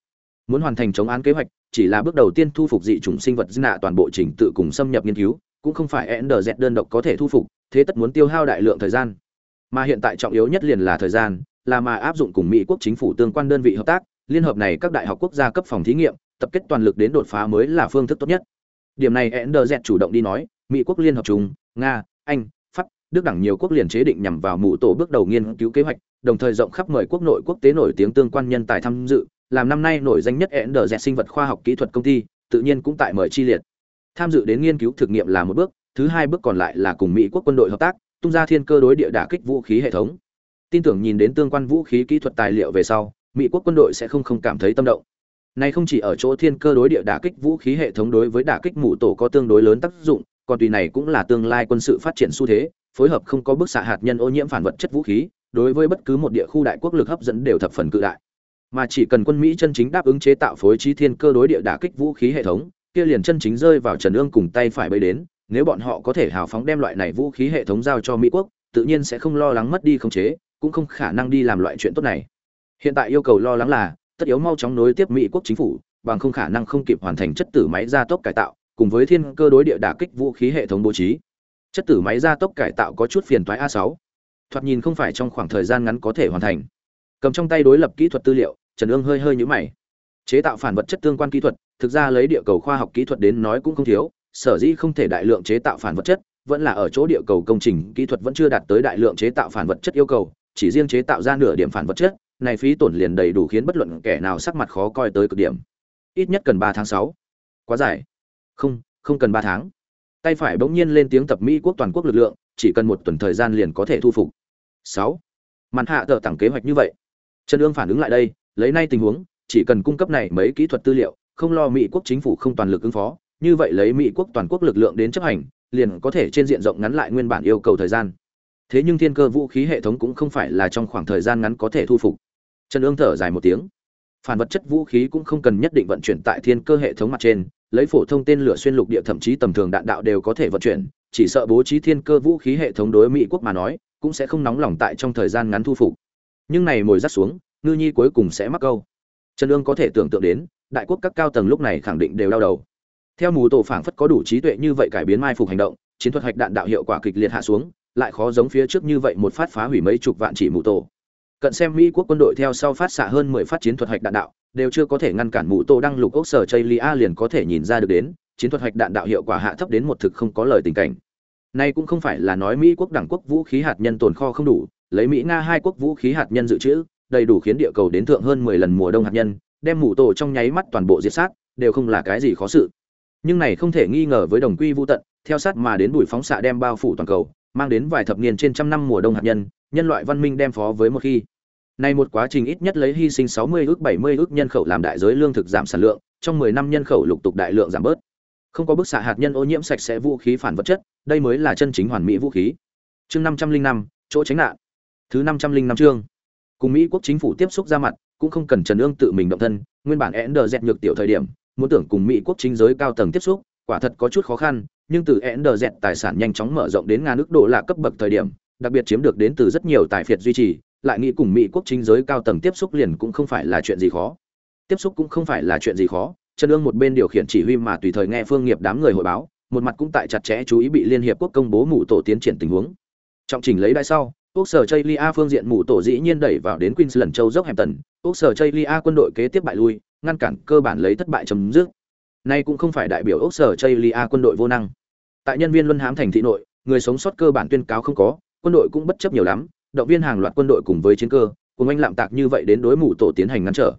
muốn hoàn thành chống án kế hoạch chỉ là bước đầu tiên thu phục dị chủng sinh vật dư nạ toàn bộ trình tự cùng xâm nhập nghiên cứu cũng không phải NDZ đơn độc có thể thu phục, thế tất muốn tiêu hao đại lượng thời gian. Mà hiện tại trọng yếu nhất liền là thời gian, là mà áp dụng cùng Mỹ quốc chính phủ tương quan đơn vị hợp tác, liên hợp này các đại học quốc gia cấp phòng thí nghiệm, tập kết toàn lực đến đột phá mới là phương thức tốt nhất. Điểm này NDZ chủ động đi nói, Mỹ quốc liên hợp chung, Nga, Anh, Đức đẳng nhiều quốc liền chế định nhằm vào mụ tổ bước đầu nghiên cứu kế hoạch, đồng thời rộng khắp mời quốc nội quốc tế nổi tiếng tương quan nhân tài tham dự, làm năm nay nổi danh nhất NDZ sinh vật khoa học kỹ thuật công ty, tự nhiên cũng tại mời chi liệt. Tham dự đến nghiên cứu thực nghiệm là một bước thứ hai bước còn lại là cùng mỹ quốc quân đội hợp tác tung ra thiên cơ đối địa đả kích vũ khí hệ thống. Tin tưởng nhìn đến tương quan vũ khí kỹ thuật tài liệu về sau mỹ quốc quân đội sẽ không không cảm thấy tâm động. Này không chỉ ở chỗ thiên cơ đối địa đả kích vũ khí hệ thống đối với đả kích mũ tổ có tương đối lớn tác dụng còn tùy này cũng là tương lai quân sự phát triển xu thế phối hợp không có bức xạ hạt nhân ô nhiễm phản vật chất vũ khí đối với bất cứ một địa khu đại quốc lực hấp dẫn đều thập phần cự đại mà chỉ cần quân mỹ chân chính đáp ứng chế tạo phối trí thiên cơ đối địa đả kích vũ khí hệ thống kia liền chân chính rơi vào Trần Ương cùng tay phải bơi đến, nếu bọn họ có thể hào phóng đem loại này vũ khí hệ thống giao cho Mỹ quốc, tự nhiên sẽ không lo lắng mất đi khống chế, cũng không khả năng đi làm loại chuyện tốt này. Hiện tại yêu cầu lo lắng là, tất yếu mau chóng nối tiếp Mỹ quốc chính phủ, bằng không khả năng không kịp hoàn thành chất tử máy gia tốc cải tạo, cùng với thiên cơ đối địa đả kích vũ khí hệ thống bố trí. Chất tử máy gia tốc cải tạo có chút phiền toái A6. Thoạt nhìn không phải trong khoảng thời gian ngắn có thể hoàn thành. Cầm trong tay đối lập kỹ thuật tư liệu, Trần Ương hơi hơi nhíu mày. Chế tạo phản vật chất tương quan kỹ thuật, thực ra lấy địa cầu khoa học kỹ thuật đến nói cũng không thiếu, sở dĩ không thể đại lượng chế tạo phản vật chất, vẫn là ở chỗ địa cầu công trình kỹ thuật vẫn chưa đạt tới đại lượng chế tạo phản vật chất yêu cầu, chỉ riêng chế tạo ra nửa điểm phản vật chất, này phí tổn liền đầy đủ khiến bất luận kẻ nào sắc mặt khó coi tới cực điểm. Ít nhất cần 3 tháng 6. Quá dài. Không, không cần 3 tháng. Tay phải bỗng nhiên lên tiếng tập Mỹ quốc toàn quốc lực lượng, chỉ cần một tuần thời gian liền có thể thu phục. Sáu, Màn hạ tờ tặng kế hoạch như vậy. Trần Dương phản ứng lại đây, lấy nay tình huống, chỉ cần cung cấp này mấy kỹ thuật tư liệu, không lo Mỹ quốc chính phủ không toàn lực ứng phó, như vậy lấy Mỹ quốc toàn quốc lực lượng đến chấp hành, liền có thể trên diện rộng ngắn lại nguyên bản yêu cầu thời gian. Thế nhưng thiên cơ vũ khí hệ thống cũng không phải là trong khoảng thời gian ngắn có thể thu phục. Trần Ương thở dài một tiếng. Phản vật chất vũ khí cũng không cần nhất định vận chuyển tại thiên cơ hệ thống mặt trên, lấy phổ thông tên lửa xuyên lục địa thậm chí tầm thường đạn đạo đều có thể vận chuyển, chỉ sợ bố trí thiên cơ vũ khí hệ thống đối Mỹ quốc mà nói, cũng sẽ không nóng lòng tại trong thời gian ngắn thu phục. Nhưng này ngồi dắt xuống, ngư nhi cuối cùng sẽ mắc câu. Trần Dương có thể tưởng tượng đến, đại quốc các cao tầng lúc này khẳng định đều đau đầu. Theo mù tổ phảng phất có đủ trí tuệ như vậy cải biến mai phục hành động, chiến thuật hạch đạn đạo hiệu quả kịch liệt hạ xuống, lại khó giống phía trước như vậy một phát phá hủy mấy chục vạn chỉ mù tổ. Cận xem Mỹ quốc quân đội theo sau phát xạ hơn 10 phát chiến thuật hạch đạn đạo, đều chưa có thể ngăn cản mũ tô đăng lục ốc sở Chaylia liền có thể nhìn ra được đến, chiến thuật hạch đạn đạo hiệu quả hạ thấp đến một thực không có lời tình cảnh. Nay cũng không phải là nói Mỹ quốc đẳng quốc vũ khí hạt nhân tồn kho không đủ, lấy Mỹ Nga hai quốc vũ khí hạt nhân dự trữ, đầy đủ khiến địa cầu đến thượng hơn 10 lần mùa đông hạt nhân, đem mũ tổ trong nháy mắt toàn bộ diệt sát, đều không là cái gì khó sự. Nhưng này không thể nghi ngờ với đồng quy vu tận, theo sát mà đến bụi phóng xạ đem bao phủ toàn cầu, mang đến vài thập niên trên trăm năm mùa đông hạt nhân, nhân loại văn minh đem phó với một khi. Này một quá trình ít nhất lấy hy sinh 60 ước 70 ước nhân khẩu làm đại giới lương thực giảm sản lượng, trong 10 năm nhân khẩu lục tục đại lượng giảm bớt. Không có bức xạ hạt nhân ô nhiễm sạch sẽ vũ khí phản vật chất, đây mới là chân chính hoàn mỹ vũ khí. Chương 505, chỗ tránh nạn. Thứ 505 chương cùng mỹ quốc chính phủ tiếp xúc ra mặt cũng không cần trần ương tự mình động thân nguyên bản ender dẹt nhược tiểu thời điểm muốn tưởng cùng mỹ quốc chính giới cao tầng tiếp xúc quả thật có chút khó khăn nhưng từ ender dẹt tài sản nhanh chóng mở rộng đến ngàn nước độ là cấp bậc thời điểm, đặc biệt chiếm được đến từ rất nhiều tài phiệt duy trì, lại nghĩ cùng mỹ quốc chính giới cao tầng tiếp xúc liền cũng không phải là chuyện gì khó. Tiếp xúc cũng không phải là chuyện gì khó, trần Dương một bên điều khiển chỉ huy mà tùy thời nghe phương nghiệp đám người hội báo, một mặt cũng tại chặt chẽ chú ý bị liên hiệp quốc công bố mụ tổ tiến triển tình huống. Trọng trình lấy đai sau, quốc sở chây lia phương diện mụ tổ dĩ nhiên đẩy vào đến queensland châu dốc hampton, quốc sở chây lia quân đội kế tiếp bại lui, ngăn cản cơ bản lấy thất bại chấm dứt. Nay cũng không phải đại biểu quốc sở chây lia quân đội vô năng tại nhân viên luân hãm thành thị nội, người sống sót cơ bản tuyên cáo không có, quân đội cũng bất chấp nhiều lắm, động viên hàng loạt quân đội cùng với chiến cơ, cùng anh lạm tạc như vậy đến đối mù tổ tiến hành ngăn trở.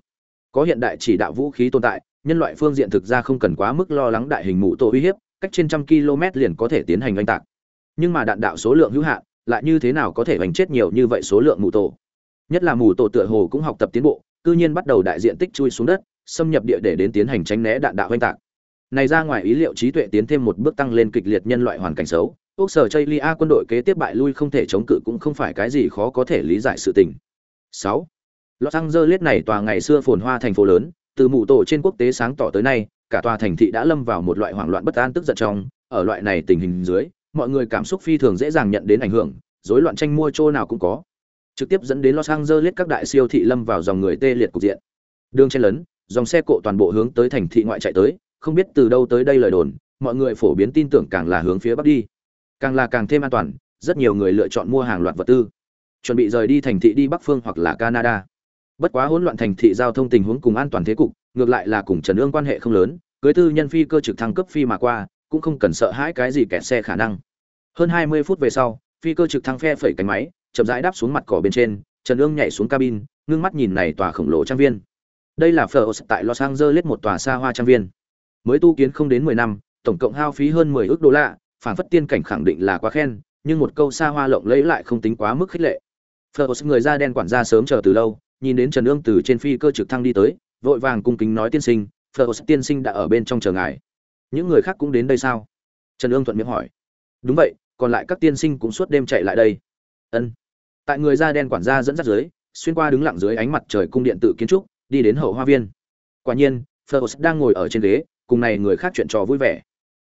Có hiện đại chỉ đạo vũ khí tồn tại, nhân loại phương diện thực ra không cần quá mức lo lắng đại hình mù tổ uy hiếp, cách trên trăm km liền có thể tiến hành oanh tạc. Nhưng mà đạn đạo số lượng hữu hạn, lại như thế nào có thể bành chết nhiều như vậy số lượng mù tổ? Nhất là mù tổ tựa hồ cũng học tập tiến bộ, cư nhiên bắt đầu đại diện tích chui xuống đất, xâm nhập địa để đến tiến hành tránh né đạn đạo oanh tạc này ra ngoài ý liệu trí tuệ tiến thêm một bước tăng lên kịch liệt nhân loại hoàn cảnh xấu quốc sở chây lia quân đội kế tiếp bại lui không thể chống cự cũng không phải cái gì khó có thể lý giải sự tình 6. Los Angeles này tòa ngày xưa phồn hoa thành phố lớn, từ mụ tổ trên quốc tế sáng tỏ tới nay, cả tòa thành thị đã lâm vào một loại hoảng loạn bất an tức giận trong, ở loại này tình hình dưới, mọi người cảm xúc phi thường dễ dàng nhận đến ảnh hưởng, rối loạn tranh mua chỗ nào cũng có. Trực tiếp dẫn đến Los Angeles các đại siêu thị lâm vào dòng người tê liệt cục diện. Đường chen lớn, dòng xe cộ toàn bộ hướng tới thành thị ngoại chạy tới, không biết từ đâu tới đây lời đồn, mọi người phổ biến tin tưởng càng là hướng phía bắc đi. Càng là càng thêm an toàn, rất nhiều người lựa chọn mua hàng loạt vật tư. Chuẩn bị rời đi thành thị đi Bắc phương hoặc là Canada. Bất quá hỗn loạn thành thị giao thông tình huống cùng an toàn thế cục, ngược lại là cùng Trần Ương quan hệ không lớn, cưới tư nhân phi cơ trực thăng cấp phi mà qua, cũng không cần sợ hãi cái gì kẹt xe khả năng. Hơn 20 phút về sau, phi cơ trực thăng phe phẩy cánh máy, chậm rãi đáp xuống mặt cỏ bên trên, Trần Ương nhảy xuống cabin, ngưng mắt nhìn này tòa khổng lồ trang viên. Đây là phở tại Los Angeles một tòa xa hoa trang viên. Mới tu kiến không đến 10 năm, tổng cộng hao phí hơn 10 ức đô la, phản phất tiên cảnh khẳng định là quá khen, nhưng một câu xa hoa lộng lẫy lại không tính quá mức khích lệ. Fleurs người da đen quản gia sớm chờ từ lâu, nhìn đến Trần Ương từ trên phi cơ trực thăng đi tới, vội vàng cung kính nói tiên sinh, Fleurs tiên sinh đã ở bên trong chờ ngài. Những người khác cũng đến đây sao? Trần Ương thuận miệng hỏi. Đúng vậy, còn lại các tiên sinh cũng suốt đêm chạy lại đây. Ân. Tại người da đen quản gia dẫn dắt dưới, xuyên qua đứng lặng dưới ánh mặt trời cung điện tự kiến trúc, đi đến hậu hoa viên. Quả nhiên, Fleurs đang ngồi ở trên ghế, cùng này người khác chuyện trò vui vẻ.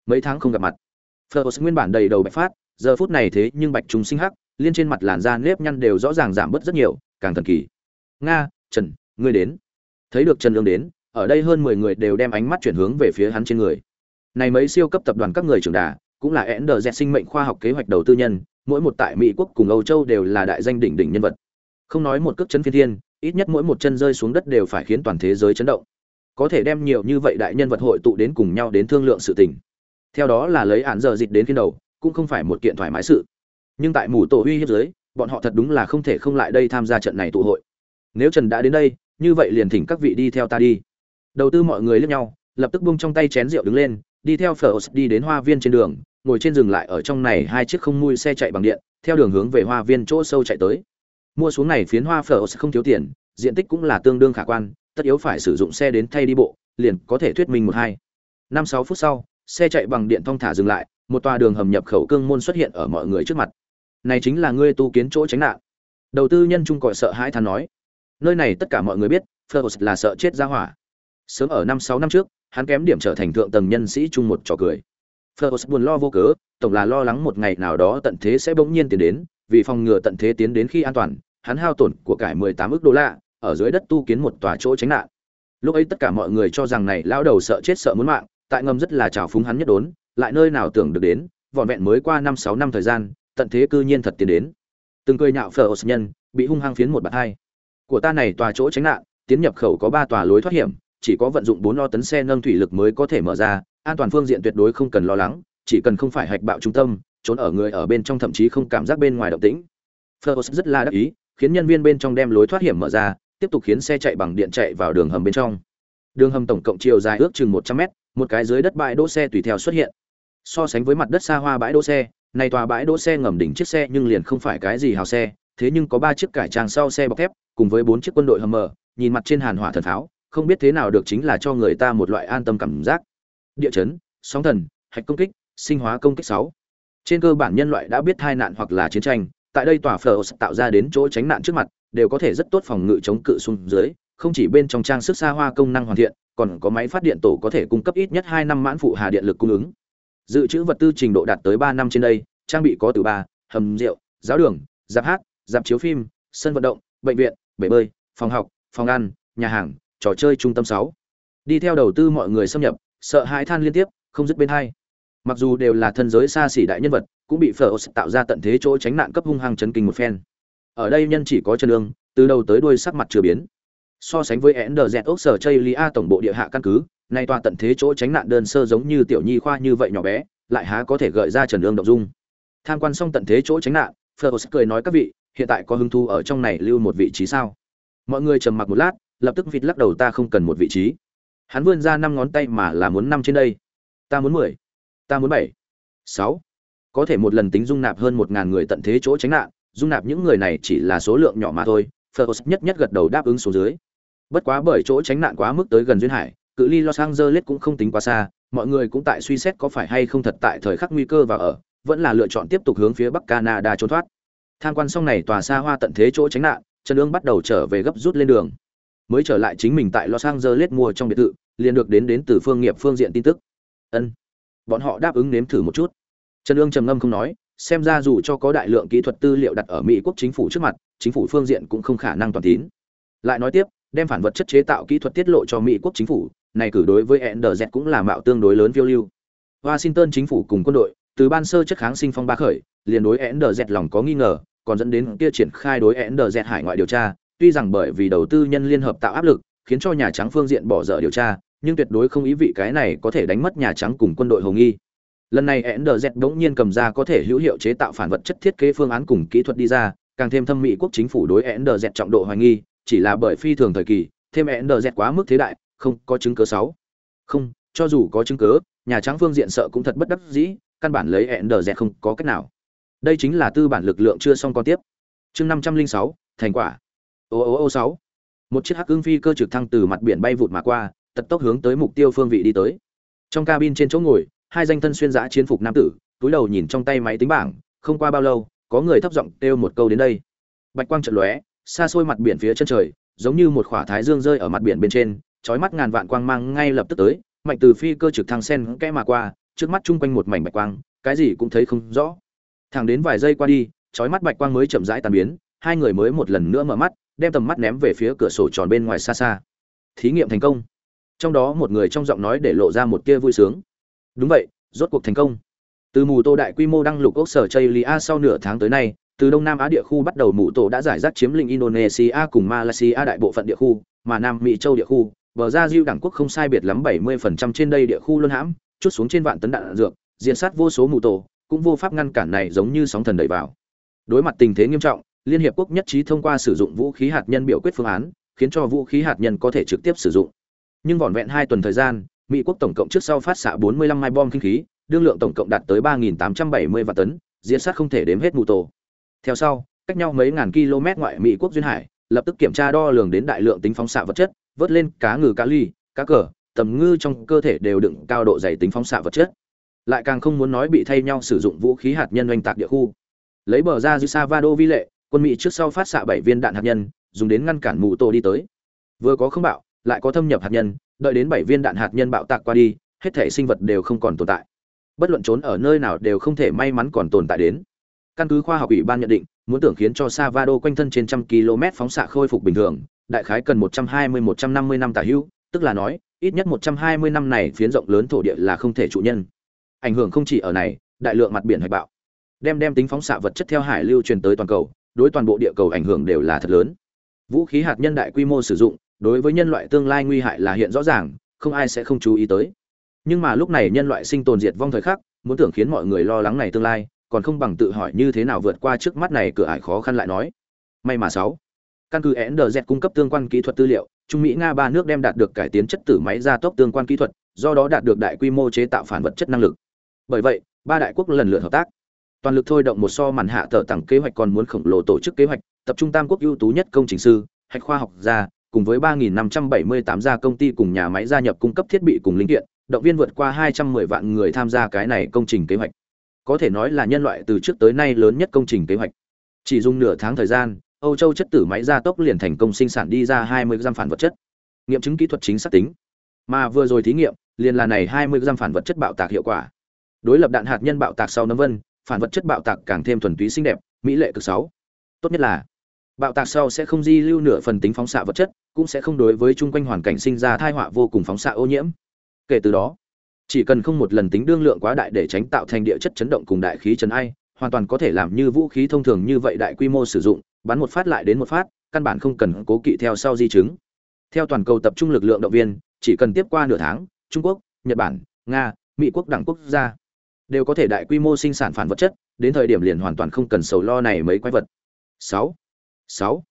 Mấy tháng không gặp mặt, Fleurs nguyên bản đầy đầu bạch phát, giờ phút này thế nhưng bạch trùng sinh hắc, liên trên mặt làn da nếp nhăn đều rõ ràng giảm bớt rất nhiều, càng thần kỳ. Nga, Trần, ngươi đến. Thấy được Trần lương đến, ở đây hơn mười người đều đem ánh mắt chuyển hướng về phía hắn trên người. Này mấy siêu cấp tập đoàn các người trưởng đà, cũng là Ender sinh mệnh khoa học kế hoạch đầu tư nhân, mỗi một tại Mỹ quốc cùng Âu Châu đều là đại danh đỉnh đỉnh nhân vật. Không nói một cước chân phi thiên, ít nhất mỗi một chân rơi xuống đất đều phải khiến toàn thế giới chấn động. Có thể đem nhiều như vậy đại nhân vật hội tụ đến cùng nhau đến thương lượng sự tình. Theo đó là lấy án giờ dịch đến phiên đầu, cũng không phải một kiện thoải mái sự. Nhưng tại mù tổ uy hiếp dưới, bọn họ thật đúng là không thể không lại đây tham gia trận này tụ hội. Nếu Trần đã đến đây, như vậy liền thỉnh các vị đi theo ta đi. Đầu tư mọi người liếc nhau, lập tức buông trong tay chén rượu đứng lên, đi theo Phở đi đến hoa viên trên đường, ngồi trên dừng lại ở trong này hai chiếc không mui xe chạy bằng điện, theo đường hướng về hoa viên chỗ sâu chạy tới. Mua xuống này phiến hoa Phở không thiếu tiền, diện tích cũng là tương đương khả quan, tất yếu phải sử dụng xe đến thay đi bộ, liền có thể thuyết minh một hai. Năm sáu phút sau, xe chạy bằng điện thông thả dừng lại, một tòa đường hầm nhập khẩu cương môn xuất hiện ở mọi người trước mặt. Này chính là ngươi tu kiến chỗ tránh nạn. Đầu tư nhân trung còi sợ hãi thán nói, nơi này tất cả mọi người biết, Fergus là sợ chết ra hỏa. Sớm ở năm sáu năm trước, hắn kém điểm trở thành thượng tầng nhân sĩ chung một trò cười. Fleurs buồn lo vô cớ, tổng là lo lắng một ngày nào đó tận thế sẽ bỗng nhiên tiến đến, vì phòng ngừa tận thế tiến đến khi an toàn, hắn hao tổn của cải 18 ức đô la, ở dưới đất tu kiến một tòa chỗ tránh nạn. Lúc ấy tất cả mọi người cho rằng này lão đầu sợ chết sợ muốn mạng, tại ngầm rất là trào phúng hắn nhất đốn, lại nơi nào tưởng được đến, vỏn vẹn mới qua 5 6 năm thời gian, tận thế cư nhiên thật tiến đến. Từng cười nhạo Fleurs nhân, bị hung hăng phiến một bạt hai. Của ta này tòa chỗ tránh nạn, tiến nhập khẩu có 3 tòa lối thoát hiểm, chỉ có vận dụng bốn lo tấn xe nâng thủy lực mới có thể mở ra an toàn phương diện tuyệt đối không cần lo lắng chỉ cần không phải hạch bạo trung tâm trốn ở người ở bên trong thậm chí không cảm giác bên ngoài động tĩnh Fergus rất là đắc ý khiến nhân viên bên trong đem lối thoát hiểm mở ra tiếp tục khiến xe chạy bằng điện chạy vào đường hầm bên trong. Đường hầm tổng cộng chiều dài ước chừng một trăm mét một cái dưới đất bãi đỗ xe tùy theo xuất hiện. So sánh với mặt đất xa hoa bãi đỗ xe này tòa bãi đỗ xe ngầm đỉnh chiếc xe nhưng liền không phải cái gì hào xe thế nhưng có ba chiếc cải trang sau xe bọc thép cùng với bốn chiếc quân đội hầm mở nhìn mặt trên hàn hỏa thần tháo, không biết thế nào được chính là cho người ta một loại an tâm cảm giác. Địa chấn sóng thần hạch công kích sinh hóa công kích sáu. Trên cơ bản nhân loại đã biết tai nạn hoặc là chiến tranh tại đây tòa phở tạo ra đến chỗ tránh nạn trước mặt đều có thể rất tốt phòng ngự chống cự xuống dưới không chỉ bên trong trang sức xa hoa công năng hoàn thiện còn có máy phát điện tổ có thể cung cấp ít nhất hai năm mãn phụ hà điện lực cung ứng. Dự trữ vật tư trình độ đạt tới ba năm trên đây trang bị có từ 3, hầm rượu giáo đường giáp hát giáp chiếu phim sân vận động bệnh viện bể bơi phòng học phòng ăn nhà hàng trò chơi trung tâm sáu. Đi theo đầu tư mọi người xâm nhập sợ hãi than liên tiếp không dứt bên hai. Mặc dù đều là thân giới xa xỉ đại nhân vật cũng bị phở tạo ra tận thế chỗ tránh nạn cấp hung hăng chấn kinh một phen ở đây nhân chỉ có chân lương từ đầu tới đuôi sắc mặt chưa biến. So sánh với NDZ ốc sở Chaylia tổng bộ địa hạ căn cứ, nay tòa tận thế chỗ tránh nạn đơn sơ giống như tiểu nhi khoa như vậy nhỏ bé, lại há có thể gợi ra trần lương động dung. Tham quan xong tận thế chỗ tránh nạn phở cười nói các vị, hiện tại có hứng thu ở trong này lưu một vị trí sao? Mọi người trầm mặc một lát, lập tức vịt lắc đầu ta không cần một vị trí. Hắn vươn ra năm ngón tay mà là muốn năm trên đây. Ta muốn mười, ta muốn bảy, sáu. Có thể một lần tính dung nạp hơn một ngàn người tận thế chỗ tránh nạn dung nạp những người này chỉ là số lượng nhỏ mà thôi Phlos nhất nhất gật đầu đáp ứng số dưới. Bất quá bởi chỗ tránh nạn quá mức tới gần duyên hải, cự ly los angeles cũng không tính quá xa, mọi người cũng tại suy xét có phải hay không thật tại thời khắc nguy cơ và ở, vẫn là lựa chọn tiếp tục hướng phía bắc canada trốn thoát. Tham quan xong này tòa xa hoa tận thế chỗ tránh nạn, trần ương bắt đầu trở về gấp rút lên đường. Mới trở lại chính mình tại los angeles mua trong biệt thự, liền được đến đến từ phương nghiệp phương diện tin tức. Ân. Bọn họ đáp ứng nếm thử một chút. Trần ương trầm ngâm không nói xem ra dù cho có đại lượng kỹ thuật tư liệu đặt ở mỹ quốc chính phủ trước mặt, chính phủ phương diện cũng không khả năng toàn tín. Lại nói tiếp, đem phản vật chất chế tạo kỹ thuật tiết lộ cho mỹ quốc chính phủ, này cử đối với ndz cũng là mạo tương đối lớn phiêu lưu. Washington chính phủ cùng quân đội, từ ban sơ chất kháng sinh phong ba khởi, liền đối ndz lòng có nghi ngờ, còn dẫn đến kia triển khai đối ndz hải ngoại điều tra, tuy rằng bởi vì đầu tư nhân liên hợp tạo áp lực, khiến cho nhà trắng phương diện bỏ dở điều tra, nhưng tuyệt đối không ý vị cái này có thể đánh mất nhà trắng cùng quân đội hồng nghi lần này ndz bỗng nhiên cầm ra có thể hữu hiệu chế tạo phản vật chất thiết kế phương án cùng kỹ thuật đi ra, càng thêm thâm mỹ quốc chính phủ đối ndz trọng độ hoài nghi, chỉ là bởi phi thường thời kỳ, thêm ndz quá mức thế đại, không có chứng cứ sáu không, cho dù có chứng cứ, nhà trắng phương diện sợ cũng thật bất đắc dĩ, căn bản lấy ndz không có cách nào. Đây chính là tư bản lực lượng chưa xong con tiếp. Chương năm trăm linh sáu, thành quả. Ô ô ô sáu. Một chiếc hắc ưng phi cơ trực thăng từ mặt biển bay vụt mà qua tật tốc hướng tới mục tiêu phương vị đi tới. Trong cabin trên chỗ ngồi hai danh thân xuyên giã chiến phục nam tử, túi đầu nhìn trong tay máy tính bảng, không qua bao lâu, có người thấp giọng kêu một câu đến đây. Bạch quang trận lóe, xa xôi mặt biển phía chân trời, giống như một khỏa thái dương rơi ở mặt biển bên trên trói mắt ngàn vạn quang mang ngay lập tức tới, mạnh từ phi cơ trực thăng sen kẽ mà qua, trước mắt chung quanh một mảnh bạch quang, cái gì cũng thấy không rõ. Thẳng đến vài giây qua đi trói mắt bạch quang mới chậm rãi tan biến, hai người mới một lần nữa mở mắt, đem tầm mắt ném về phía cửa sổ tròn bên ngoài xa xa. Thí nghiệm thành công. Trong đó một người trong giọng nói để lộ ra một tia vui sướng đúng vậy, rốt cuộc thành công. Từ mù tô đại quy mô đăng lục ốc sở chây lia sau nửa tháng tới nay, từ đông nam á địa khu bắt đầu mù tô đã giải rác chiếm lĩnh indonesia cùng malaysia đại bộ phận địa khu, mà nam mỹ châu địa khu, bờ ra diêu đẳng quốc không sai biệt lắm 70% trên đây địa khu luân hãm, chút xuống trên vạn tấn đạn dược, diện sát vô số mù tổ cũng vô pháp ngăn cản này giống như sóng thần đẩy vào. Đối mặt tình thế nghiêm trọng, liên hiệp quốc nhất trí thông qua sử dụng vũ khí hạt nhân biểu quyết phương án, khiến cho vũ khí hạt nhân có thể trực tiếp sử dụng. Nhưng vỏn vẹn hai tuần thời gian mỹ quốc tổng cộng trước sau phát xạ 45 mai bom kinh khí, đương lượng tổng cộng đạt tới 3.870 vạn tấn diễn sát không thể đếm hết mù tổ. Theo sau, cách nhau mấy ngàn km ngoại mỹ quốc duyên hải, lập tức kiểm tra đo lường đến đại lượng tính phóng xạ vật chất, vớt lên cá ngừ cá ly, cá cờ, tầm ngư trong cơ thể đều đựng cao độ dày tính phóng xạ vật chất. Lại càng không muốn nói bị thay nhau sử dụng vũ khí hạt nhân oanh tạc địa khu. Lấy bờ ra dư savado vi lệ, quân mỹ trước sau phát xạ bảy viên đạn hạt nhân, dùng đến ngăn cản mù tổ đi tới. Vừa có không bạo lại có thâm nhập hạt nhân, đợi đến bảy viên đạn hạt nhân bạo tạc qua đi, hết thể sinh vật đều không còn tồn tại. Bất luận trốn ở nơi nào đều không thể may mắn còn tồn tại đến. Căn cứ khoa học ủy ban nhận định, muốn tưởng khiến cho savado quanh thân trên trăm km phóng xạ khôi phục bình thường, đại khái cần một trăm hai mươi, một trăm năm mươi năm tả hữu, tức là nói, ít nhất một trăm hai mươi năm này phiến rộng lớn thổ địa là không thể chủ nhân. Ảnh hưởng không chỉ ở này, đại lượng mặt biển hải bạo, đem đem tính phóng xạ vật chất theo hải lưu truyền tới toàn cầu, đối toàn bộ địa cầu ảnh hưởng đều là thật lớn. Vũ khí hạt nhân đại quy mô sử dụng đối với nhân loại tương lai nguy hại là hiện rõ ràng, không ai sẽ không chú ý tới. Nhưng mà lúc này nhân loại sinh tồn diệt vong thời khắc, muốn tưởng khiến mọi người lo lắng này tương lai, còn không bằng tự hỏi như thế nào vượt qua trước mắt này cửa ải khó khăn lại nói. May mà sáu. Căn cứ NDZ cung cấp tương quan kỹ thuật tư liệu, Trung Mỹ Nga ba nước đem đạt được cải tiến chất tử máy gia tốc tương quan kỹ thuật, do đó đạt được đại quy mô chế tạo phản vật chất năng lực. Bởi vậy, ba đại quốc lần lượt hợp tác. Toàn lực thôi động một so màn hạ tờ tặng kế hoạch còn muốn khổng lồ tổ chức kế hoạch, tập trung tam quốc ưu tú nhất công trình sư, hạch khoa học gia cùng với 3.578 gia công ty cùng nhà máy gia nhập cung cấp thiết bị cùng linh kiện, động viên vượt qua 210 vạn người tham gia cái này công trình kế hoạch. Có thể nói là nhân loại từ trước tới nay lớn nhất công trình kế hoạch. Chỉ dùng nửa tháng thời gian, âu châu chất tử máy gia tốc liền thành công sinh sản đi ra 20 gram phản vật chất. Nghiệm chứng kỹ thuật chính xác tính. Mà vừa rồi thí nghiệm, liền là này 20 gram phản vật chất bạo tạc hiệu quả. Đối lập đạn hạt nhân bạo tạc sau nấm vân, phản vật chất bạo tạc càng thêm thuần túy xinh đẹp, mỹ lệ cực sáu. Tốt nhất là, bạo tạc sau sẽ không di lưu nửa phần tính phóng xạ vật chất cũng sẽ không đối với chung quanh hoàn cảnh sinh ra thai họa vô cùng phóng xạ ô nhiễm. Kể từ đó, chỉ cần không một lần tính đương lượng quá đại để tránh tạo thành địa chất chấn động cùng đại khí chấn ai, hoàn toàn có thể làm như vũ khí thông thường như vậy đại quy mô sử dụng, bắn một phát lại đến một phát, căn bản không cần cố kỵ theo sau di chứng. Theo toàn cầu tập trung lực lượng động viên, chỉ cần tiếp qua nửa tháng, trung quốc, nhật bản, nga, mỹ quốc đẳng quốc gia đều có thể đại quy mô sinh sản phản vật chất, đến thời điểm liền hoàn toàn không cần sầu lo này mấy quái vật. Sáu. Sáu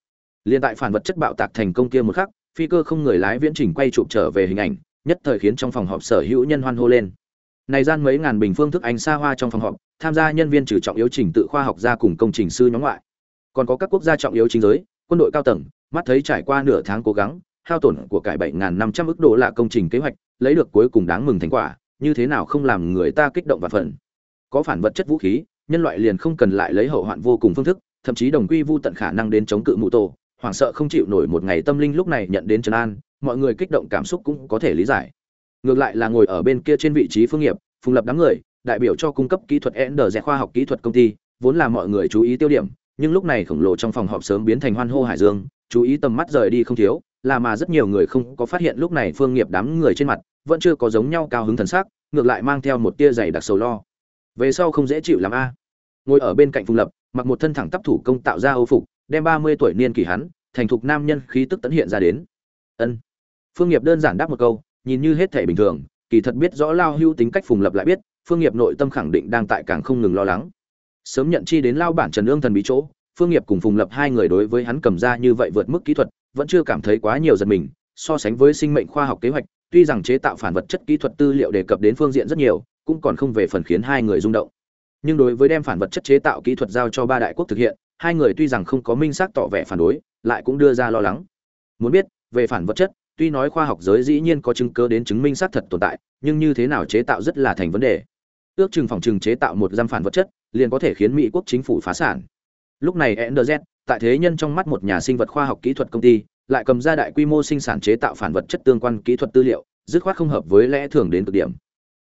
liên tại phản vật chất bạo tạc thành công kia một khắc, phi cơ không người lái viễn trình quay chụp trở về hình ảnh, nhất thời khiến trong phòng họp sở hữu nhân hoan hô lên. Này gian mấy ngàn bình phương thức ánh xa hoa trong phòng họp, tham gia nhân viên trừ trọng yếu trình tự khoa học gia cùng công trình sư nhóm ngoại. Còn có các quốc gia trọng yếu chính giới, quân đội cao tầng, mắt thấy trải qua nửa tháng cố gắng, hao tổn của cải bảy năm trăm ức đô là công trình kế hoạch, lấy được cuối cùng đáng mừng thành quả, như thế nào không làm người ta kích động và phấn có phản vật chất vũ khí, nhân loại liền không cần lại lấy hậu hoạn vô cùng phương thức, thậm chí đồng quy vu tận khả năng đến chống cự mụ tổ hoảng sợ không chịu nổi một ngày tâm linh lúc này nhận đến trấn an mọi người kích động cảm xúc cũng có thể lý giải. Ngược lại là ngồi ở bên kia trên vị trí phương nghiệp phùng lập đám người đại biểu cho cung cấp kỹ thuật Ender, khoa học kỹ thuật công ty vốn là mọi người chú ý tiêu điểm nhưng lúc này khổng lồ trong phòng họp sớm biến thành hoan hô hải dương chú ý tầm mắt rời đi không thiếu là mà rất nhiều người không có phát hiện lúc này phương nghiệp đám người trên mặt vẫn chưa có giống nhau cao hứng thần sắc ngược lại mang theo một tia dày đặc sầu lo. Về sau không dễ chịu làm a. Ngồi ở bên cạnh phùng lập mặc một thân thẳng tắp thủ công tạo ra âu phục đem ba mươi tuổi niên kỷ hắn, thành thục nam nhân khí tức tấn hiện ra đến. Ân. Phương nghiệp đơn giản đáp một câu, nhìn như hết thảy bình thường, kỳ thật biết rõ lao hưu tính cách phùng lập lại biết, phương nghiệp nội tâm khẳng định đang tại càng không ngừng lo lắng. Sớm nhận chi đến lao bản trần ương thần bí chỗ, phương nghiệp cùng phùng lập hai người đối với hắn cầm ra như vậy vượt mức kỹ thuật, vẫn chưa cảm thấy quá nhiều giật mình, so sánh với sinh mệnh khoa học kế hoạch, tuy rằng chế tạo phản vật chất kỹ thuật tư liệu đề cập đến phương diện rất nhiều, cũng còn không về phần khiến hai người rung động. Nhưng đối với đem phản vật chất chế tạo kỹ thuật giao cho ba đại quốc thực hiện hai người tuy rằng không có minh xác tỏ vẻ phản đối lại cũng đưa ra lo lắng. Muốn biết về phản vật chất tuy nói khoa học giới dĩ nhiên có chứng cứ đến chứng minh xác thật tồn tại nhưng như thế nào chế tạo rất là thành vấn đề. Ước chừng phòng trừng chế tạo một giam phản vật chất liền có thể khiến mỹ quốc chính phủ phá sản. Lúc này NZ, tại thế nhân trong mắt một nhà sinh vật khoa học kỹ thuật công ty lại cầm ra đại quy mô sinh sản chế tạo phản vật chất tương quan kỹ thuật tư liệu dứt khoát không hợp với lẽ thường đến cực điểm.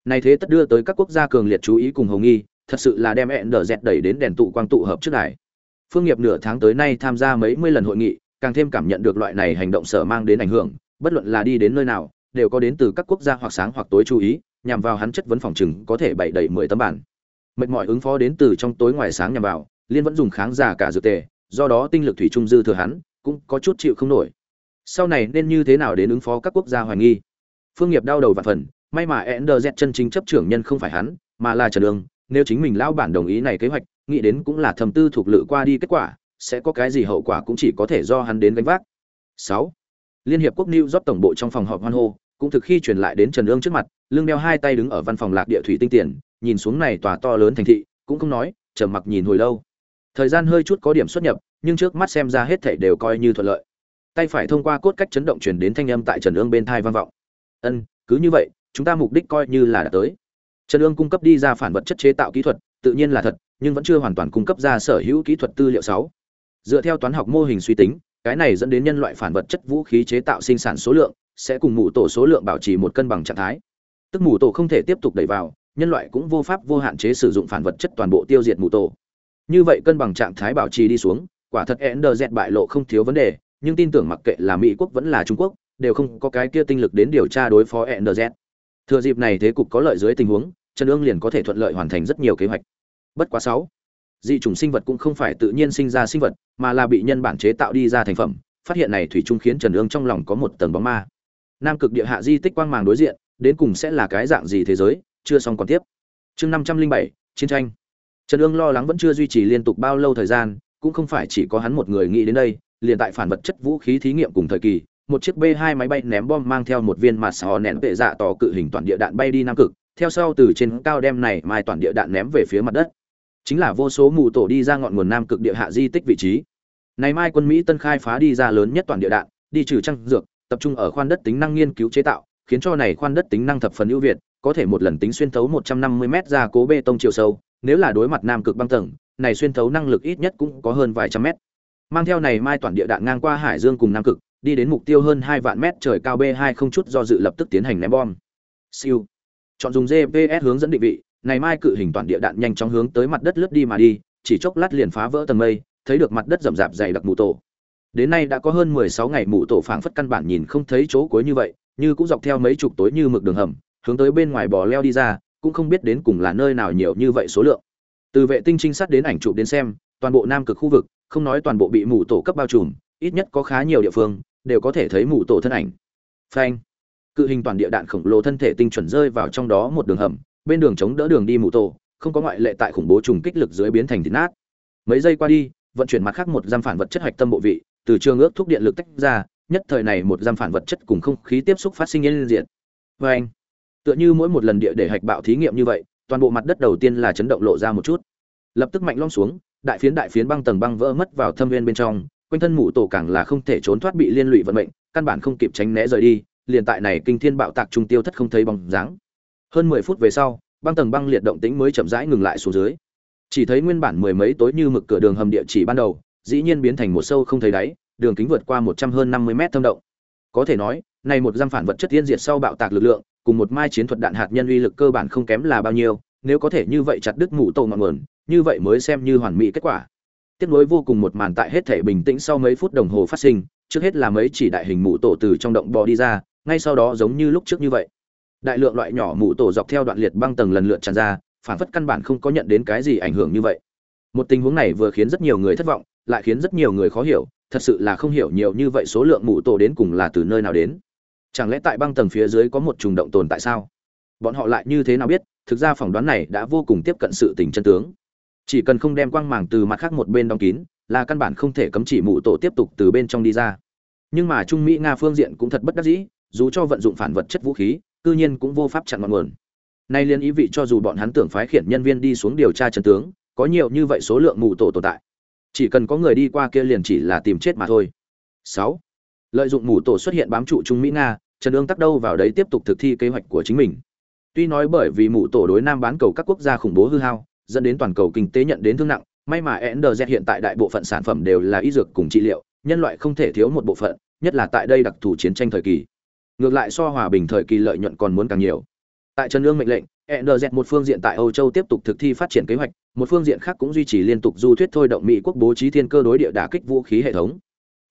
Này thế tất đưa tới các quốc gia cường liệt chú ý cùng hồng nghi thật sự là đem NZ đẩy đến đèn tụ quang tụ hợp trước này phương nghiệp nửa tháng tới nay tham gia mấy mươi lần hội nghị, càng thêm cảm nhận được loại này hành động sở mang đến ảnh hưởng, bất luận là đi đến nơi nào, đều có đến từ các quốc gia hoặc sáng hoặc tối chú ý, nhằm vào hắn chất vấn phòng chừng có thể bày đầy mười tấm bản. Mệt mỏi ứng phó đến từ trong tối ngoài sáng nhằm vào, liên vẫn dùng kháng giả cả dược tề, do đó tinh lực thủy trung dư thừa hắn, cũng có chút chịu không nổi. Sau này nên như thế nào đến ứng phó các quốc gia hoài nghi? Phương nghiệp đau đầu và phần, may mà NDZ chân chính chấp trưởng nhân không phải hắn, mà là Trần Đường nếu chính mình lão bản đồng ý này kế hoạch nghĩ đến cũng là thầm tư thuộc lự qua đi kết quả sẽ có cái gì hậu quả cũng chỉ có thể do hắn đến gánh vác 6. Liên hiệp quốc New York tổng bộ trong phòng họp hoan hô, cũng thực khi truyền lại đến Trần Ương trước mặt, lưng đeo hai tay đứng ở văn phòng lạc địa thủy tinh tiền, nhìn xuống này tòa to lớn thành thị, cũng không nói, trầm mặc nhìn hồi lâu. Thời gian hơi chút có điểm xuất nhập, nhưng trước mắt xem ra hết thảy đều coi như thuận lợi. Tay phải thông qua cốt cách chấn động truyền đến thanh âm tại Trần Ương bên tai vang vọng. "Ân, cứ như vậy, chúng ta mục đích coi như là đã tới." Trần Ương cung cấp đi ra phản vật chất chế tạo kỹ thuật, tự nhiên là thật, nhưng vẫn chưa hoàn toàn cung cấp ra sở hữu kỹ thuật tư liệu 6. Dựa theo toán học mô hình suy tính, cái này dẫn đến nhân loại phản vật chất vũ khí chế tạo sinh sản số lượng sẽ cùng mù tổ số lượng bảo trì một cân bằng trạng thái. Tức mù tổ không thể tiếp tục đẩy vào nhân loại cũng vô pháp vô hạn chế sử dụng phản vật chất toàn bộ tiêu diệt mù tổ. Như vậy cân bằng trạng thái bảo trì đi xuống quả thật ender bại lộ không thiếu vấn đề nhưng tin tưởng mặc kệ là mỹ quốc vẫn là trung quốc đều không có cái kia tinh lực đến điều tra đối phó ender thừa dịp này thế cục có lợi dưới tình huống trần ương liền có thể thuận lợi hoàn thành rất nhiều kế hoạch bất quá sáu. Dị chủng sinh vật cũng không phải tự nhiên sinh ra sinh vật, mà là bị nhân bản chế tạo đi ra thành phẩm. Phát hiện này thủy chung khiến trần ương trong lòng có một tầng bóng ma. Nam cực địa hạ di tích quang màng đối diện, đến cùng sẽ là cái dạng gì thế giới, chưa xong còn tiếp. Chương năm trăm linh bảy, chiến tranh. Trần ương lo lắng vẫn chưa duy trì liên tục bao lâu thời gian, cũng không phải chỉ có hắn một người nghĩ đến đây, liền tại phản vật chất vũ khí thí nghiệm cùng thời kỳ, một chiếc b 2 máy bay ném bom mang theo một viên mặt sò nén vệ dạ tỏ cự hình toàn địa đạn bay đi nam cực, theo sau từ trên cao đem này mai toàn địa đạn ném về phía mặt đất chính là vô số mù tổ đi ra ngọn nguồn nam cực địa hạ di tích vị trí. Này mai quân mỹ tân khai phá đi ra lớn nhất toàn địa đạn, đi trừ trăng dược, tập trung ở khoan đất tính năng nghiên cứu chế tạo, khiến cho này khoan đất tính năng thập phần ưu việt, có thể một lần tính xuyên thấu 150 m ra cố bê tông chiều sâu, nếu là đối mặt nam cực băng tầng, này xuyên thấu năng lực ít nhất cũng có hơn vài trăm mét. Mang theo này mai toàn địa đạn ngang qua hải dương cùng nam cực, đi đến mục tiêu hơn hai vạn mét trời cao b 2 không chút do dự lập tức tiến hành ném bom. Siêu. Chọn dùng gps hướng dẫn định vị này mai cự hình toàn địa đạn nhanh chóng hướng tới mặt đất lướt đi mà đi, chỉ chốc lát liền phá vỡ tầng mây, thấy được mặt đất rậm rạp dày đặc mù tổ. Đến nay đã có hơn mười sáu ngày mù tổ phảng phất căn bản nhìn không thấy chỗ cuối như vậy, như cũng dọc theo mấy chục tối như mực đường hầm, hướng tới bên ngoài bò leo đi ra, cũng không biết đến cùng là nơi nào nhiều như vậy số lượng. Từ vệ tinh trinh sát đến ảnh chụp đến xem, toàn bộ nam cực khu vực, không nói toàn bộ bị mù tổ cấp bao trùm, ít nhất có khá nhiều địa phương, đều có thể thấy mù tổ thân ảnh. Phanh! Cự hình toàn địa đạn khổng lồ thân thể tinh chuẩn rơi vào trong đó một đường hầm bên đường chống đỡ đường đi mù tổ, không có ngoại lệ tại khủng bố trùng kích lực dưới biến thành thịt nát. Mấy giây qua đi, vận chuyển mặt khác một giam phản vật chất hạch tâm bộ vị, từ trường ước thúc điện lực tách ra, nhất thời này một giam phản vật chất cùng không khí tiếp xúc phát sinh nhân diện phanh tựa như mỗi một lần địa để hạch bạo thí nghiệm như vậy, toàn bộ mặt đất đầu tiên là chấn động lộ ra một chút. Lập tức mạnh lom xuống, đại phiến đại phiến băng tầng băng vỡ mất vào thâm viên bên trong, quanh thân mụ tổ càng là không thể trốn thoát bị liên lụy vận mệnh, căn bản không kịp tránh né rời đi, liền tại này kinh thiên bạo tạc trung tiêu thất không thấy bóng dáng hơn mười phút về sau, băng tầng băng liệt động tĩnh mới chậm rãi ngừng lại xuống dưới. Chỉ thấy nguyên bản mười mấy tối như mực cửa đường hầm địa chỉ ban đầu, dĩ nhiên biến thành một sâu không thấy đáy, đường kính vượt qua một trăm hơn năm mươi mét thâm động. Có thể nói, này một giam phản vật chất tiên diệt sau bạo tạc lực lượng, cùng một mai chiến thuật đạn hạt nhân uy lực cơ bản không kém là bao nhiêu, nếu có thể như vậy chặt đứt mũ tổ ngọn nguồn, như vậy mới xem như hoàn mỹ kết quả. Tiếp nối vô cùng một màn tại hết thể bình tĩnh sau mấy phút đồng hồ phát sinh, trước hết là mấy chỉ đại hình mũ tổ từ trong động bò đi ra, ngay sau đó giống như lúc trước như vậy đại lượng loại nhỏ mũ tổ dọc theo đoạn liệt băng tầng lần lượt tràn ra, phản phất căn bản không có nhận đến cái gì ảnh hưởng như vậy. Một tình huống này vừa khiến rất nhiều người thất vọng, lại khiến rất nhiều người khó hiểu, thật sự là không hiểu nhiều như vậy số lượng mũ tổ đến cùng là từ nơi nào đến. Chẳng lẽ tại băng tầng phía dưới có một trùng động tồn tại sao? Bọn họ lại như thế nào biết? Thực ra phỏng đoán này đã vô cùng tiếp cận sự tình chân tướng. Chỉ cần không đem quang màng từ mặt khác một bên đóng kín, là căn bản không thể cấm chỉ mụ tổ tiếp tục từ bên trong đi ra. Nhưng mà trung mỹ nga phương diện cũng thật bất đắc dĩ, dù cho vận dụng phản vật chất vũ khí cư nhiên cũng vô pháp chặn ngọn nguồn. Nay liên ý vị cho dù bọn hắn tưởng phái khiển nhân viên đi xuống điều tra chân tướng, có nhiều như vậy số lượng mù tổ tồn tại. Chỉ cần có người đi qua kia liền chỉ là tìm chết mà thôi. Sáu, lợi dụng mù tổ xuất hiện bám trụ trung mỹ nga, trần Dương tắc đâu vào đấy tiếp tục thực thi kế hoạch của chính mình. Tuy nói bởi vì mù tổ đối nam bán cầu các quốc gia khủng bố hư hao, dẫn đến toàn cầu kinh tế nhận đến thương nặng, may mà NDZ hiện tại đại bộ phận sản phẩm đều là y dược cùng trị liệu, nhân loại không thể thiếu một bộ phận, nhất là tại đây đặc thù chiến tranh thời kỳ ngược lại so hòa bình thời kỳ lợi nhuận còn muốn càng nhiều tại trần lương mệnh lệnh nz một phương diện tại Âu Châu tiếp tục thực thi phát triển kế hoạch, một phương diện khác cũng duy trì liên tục du thuyết thôi động Mỹ quốc bố trí thiên cơ đối địa đả kích vũ khí hệ thống.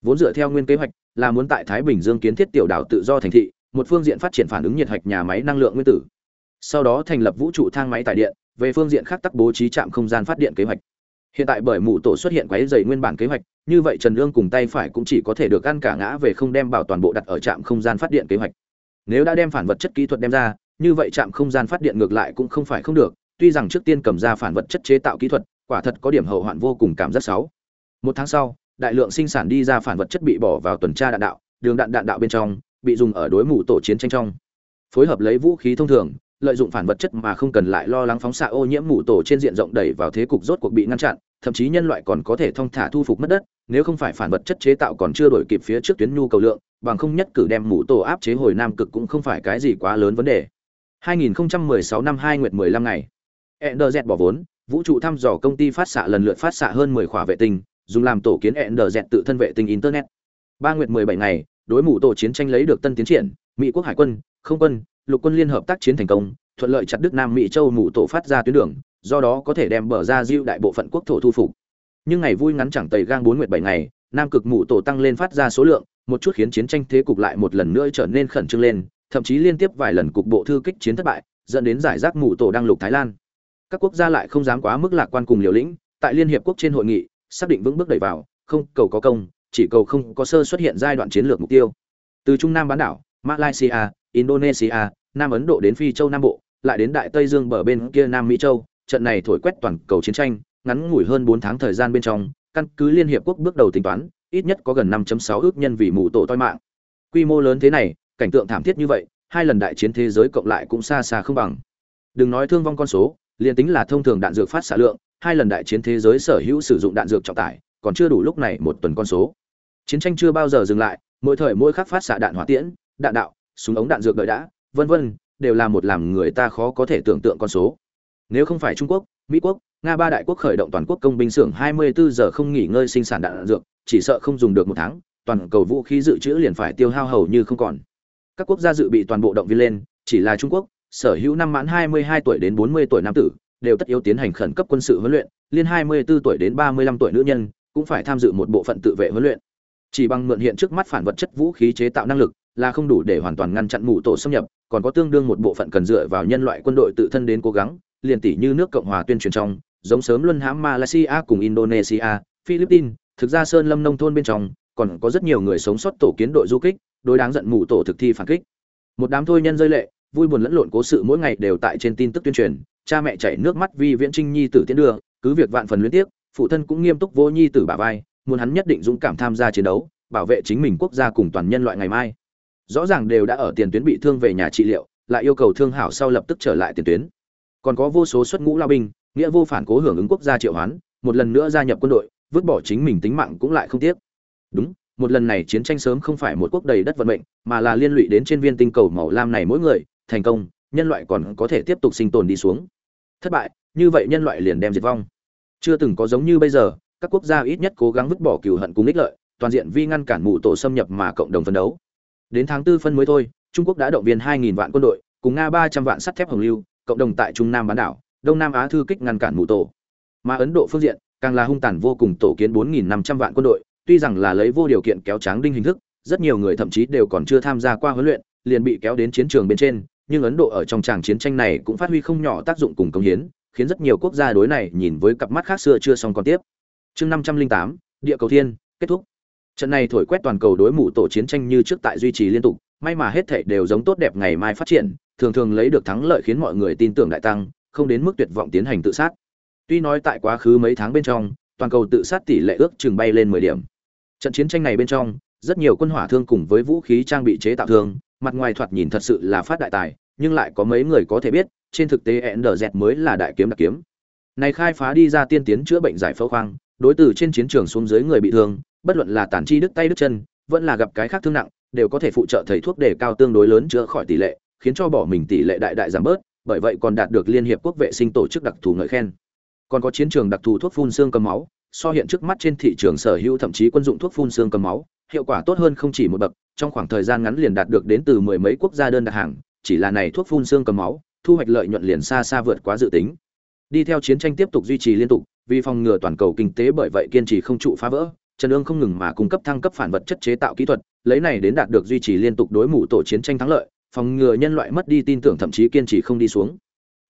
Vốn dựa theo nguyên kế hoạch, là muốn tại Thái Bình Dương kiến thiết tiểu đảo tự do thành thị, một phương diện phát triển phản ứng nhiệt hạch nhà máy năng lượng nguyên tử. Sau đó thành lập vũ trụ thang máy tại điện, về phương diện khác tắc bố trí trạm không gian phát điện kế hoạch. Hiện tại bởi mụ tổ xuất hiện quấy rầy nguyên bản kế hoạch, như vậy Trần Lương cùng tay phải cũng chỉ có thể được ăn cả ngã về không đem bảo toàn bộ đặt ở trạm không gian phát điện kế hoạch. Nếu đã đem phản vật chất kỹ thuật đem ra, như vậy trạm không gian phát điện ngược lại cũng không phải không được, tuy rằng trước tiên cầm ra phản vật chất chế tạo kỹ thuật, quả thật có điểm hậu hoạn vô cùng cảm giác xấu. Một tháng sau, đại lượng sinh sản đi ra phản vật chất bị bỏ vào tuần tra đạn đạo, đường đạn đạn đạo bên trong, bị dùng ở đối mụ tổ chiến tranh trong. Phối hợp lấy vũ khí thông thường, lợi dụng phản vật chất mà không cần lại lo lắng phóng xạ ô nhiễm mù tổ trên diện rộng đẩy vào thế cục rốt cuộc bị ngăn chặn, thậm chí nhân loại còn có thể thông thả thu phục mất đất, nếu không phải phản vật chất chế tạo còn chưa đổi kịp phía trước tuyến nhu cầu lượng, bằng không nhất cử đem mù tổ áp chế hồi nam cực cũng không phải cái gì quá lớn vấn đề. 2016 năm 2 nguyệt 15 ngày. Enderz bỏ vốn, vũ trụ thăm dò công ty phát xạ lần lượt phát xạ hơn 10 khỏa vệ tinh, dùng làm tổ kiến Enderz tự thân vệ tinh internet. 3 nguyệt 17 ngày, đối mù tổ chiến tranh lấy được tân tiến triển, Mỹ quốc hải quân, không quân, lục quân liên hợp tác chiến thành công, thuận lợi chặt đứt Nam Mỹ châu mụ tổ phát ra tuyến đường, do đó có thể đem bờ ra diêu đại bộ phận quốc thổ thu phục. Nhưng ngày vui ngắn chẳng tầy gang bốn nguyệt bảy ngày, Nam cực mụ tổ tăng lên phát ra số lượng, một chút khiến chiến tranh thế cục lại một lần nữa trở nên khẩn trương lên, thậm chí liên tiếp vài lần cục bộ thư kích chiến thất bại, dẫn đến giải rác mụ tổ đang lục Thái Lan. Các quốc gia lại không dám quá mức lạc quan cùng liều lĩnh, tại liên hiệp quốc trên hội nghị, xác định vững bước đẩy vào, không cầu có công, chỉ cầu không có sơ xuất hiện giai đoạn chiến lược mục tiêu. Từ Trung Nam bán đảo, Malaysia, Indonesia, Nam Ấn Độ đến Phi Châu Nam Bộ, lại đến Đại Tây Dương bờ bên kia Nam Mỹ Châu, trận này thổi quét toàn cầu chiến tranh, ngắn ngủi hơn 4 tháng thời gian bên trong, căn cứ liên hiệp quốc bước đầu tính toán, ít nhất có gần 5.6 ước nhân vì mù tổ toi mạng. Quy mô lớn thế này, cảnh tượng thảm thiết như vậy, hai lần đại chiến thế giới cộng lại cũng xa xa không bằng. Đừng nói thương vong con số, liền tính là thông thường đạn dược phát xạ lượng, hai lần đại chiến thế giới sở hữu sử dụng đạn dược trọng tải, còn chưa đủ lúc này một tuần con số. Chiến tranh chưa bao giờ dừng lại, mỗi thời mỗi khắc phát xạ đạn hỏa tiễn, đạn đạo, súng ống đạn dược đợi đã, vân vân, đều là một làm người ta khó có thể tưởng tượng con số. Nếu không phải Trung Quốc, Mỹ quốc, Nga ba đại quốc khởi động toàn quốc công binh xưởng 24 giờ không nghỉ ngơi sinh sản đạn dược, chỉ sợ không dùng được một tháng, toàn cầu vũ khí dự trữ liền phải tiêu hao hầu như không còn. Các quốc gia dự bị toàn bộ động viên lên, chỉ là Trung Quốc, sở hữu năm mãn 22 tuổi đến 40 tuổi nam tử, đều tất yếu tiến hành khẩn cấp quân sự huấn luyện, liên 24 tuổi đến 35 tuổi nữ nhân cũng phải tham dự một bộ phận tự vệ huấn luyện. Chỉ bằng mượn hiện trước mắt phản vật chất vũ khí chế tạo năng lực là không đủ để hoàn toàn ngăn chặn mụ tổ xâm nhập, còn có tương đương một bộ phận cần dựa vào nhân loại quân đội tự thân đến cố gắng, liền tỷ như nước Cộng hòa tuyên truyền trong, giống sớm luân hãm Malaysia cùng Indonesia, Philippines, thực ra Sơn Lâm nông thôn bên trong, còn có rất nhiều người sống sót tổ kiến đội du kích, đối đáng giận mụ tổ thực thi phản kích. Một đám thôi nhân rơi lệ, vui buồn lẫn lộn cố sự mỗi ngày đều tại trên tin tức tuyên truyền, cha mẹ chảy nước mắt vì Viễn Trinh nhi tử tiến đưa, cứ việc vạn phần luyến tiếc, phụ thân cũng nghiêm túc vô nhi tử bà vai, muốn hắn nhất định dũng cảm tham gia chiến đấu, bảo vệ chính mình quốc gia cùng toàn nhân loại ngày mai. Rõ ràng đều đã ở tiền tuyến bị thương về nhà trị liệu, lại yêu cầu thương hảo sau lập tức trở lại tiền tuyến. Còn có vô số xuất ngũ lao binh, nghĩa vô phản cố hưởng ứng quốc gia triệu hoán, một lần nữa gia nhập quân đội, vứt bỏ chính mình tính mạng cũng lại không tiếc. Đúng, một lần này chiến tranh sớm không phải một quốc đầy đất vận mệnh, mà là liên lụy đến trên viên tinh cầu màu lam này mỗi người, thành công, nhân loại còn có thể tiếp tục sinh tồn đi xuống. Thất bại, như vậy nhân loại liền đem diệt vong. Chưa từng có giống như bây giờ, các quốc gia ít nhất cố gắng vứt bỏ cừu hận cùng ích lợi, toàn diện vi ngăn cản mụ tổ xâm nhập mà cộng đồng phấn đấu. Đến tháng tư phân mới thôi, Trung Quốc đã động viên 2000 vạn quân đội, cùng Nga 300 vạn sắt thép hồng lưu, cộng đồng tại Trung Nam bán đảo, Đông Nam Á thư kích ngăn cản mù tổ. Mà Ấn Độ phương diện, càng là hung tàn vô cùng tổ kiến 4500 vạn quân đội, tuy rằng là lấy vô điều kiện kéo tráng đinh hình thức, rất nhiều người thậm chí đều còn chưa tham gia qua huấn luyện, liền bị kéo đến chiến trường bên trên, nhưng Ấn Độ ở trong tràng chiến tranh này cũng phát huy không nhỏ tác dụng cùng công hiến, khiến rất nhiều quốc gia đối này nhìn với cặp mắt khác xưa chưa xong còn tiếp. Chương 508, Địa cầu thiên, kết thúc. Trận này thổi quét toàn cầu đối mụ tổ chiến tranh như trước tại duy trì liên tục, may mà hết thảy đều giống tốt đẹp ngày mai phát triển, thường thường lấy được thắng lợi khiến mọi người tin tưởng đại tăng, không đến mức tuyệt vọng tiến hành tự sát. Tuy nói tại quá khứ mấy tháng bên trong, toàn cầu tự sát tỷ lệ ước chừng bay lên 10 điểm. Trận chiến tranh này bên trong, rất nhiều quân hỏa thương cùng với vũ khí trang bị chế tạo thương, mặt ngoài thoạt nhìn thật sự là phát đại tài, nhưng lại có mấy người có thể biết, trên thực tế NDZ mới là đại kiếm đặc kiếm. Này khai phá đi ra tiên tiến chữa bệnh giải phẫu khoang, đối từ trên chiến trường xuống dưới người bị thương, bất luận là tàn chi đứt tay đứt chân, vẫn là gặp cái khác thương nặng, đều có thể phụ trợ thầy thuốc để cao tương đối lớn chữa khỏi tỷ lệ, khiến cho bỏ mình tỷ lệ đại đại giảm bớt, bởi vậy còn đạt được liên hiệp quốc vệ sinh tổ chức đặc thù ngợi khen. Còn có chiến trường đặc thù thuốc phun xương cầm máu, so hiện trước mắt trên thị trường sở hữu thậm chí quân dụng thuốc phun xương cầm máu, hiệu quả tốt hơn không chỉ một bậc, trong khoảng thời gian ngắn liền đạt được đến từ mười mấy quốc gia đơn đặt hàng, chỉ là này thuốc phun xương cầm máu, thu hoạch lợi nhuận liền xa xa vượt quá dự tính. Đi theo chiến tranh tiếp tục duy trì liên tục, vì phòng ngừa toàn cầu kinh tế bởi vậy kiên trì không trụ phá vỡ, Trần ương không ngừng mà cung cấp thăng cấp phản vật chất chế tạo kỹ thuật, lấy này đến đạt được duy trì liên tục đối mũ tổ chiến tranh thắng lợi, phòng ngừa nhân loại mất đi tin tưởng thậm chí kiên trì không đi xuống.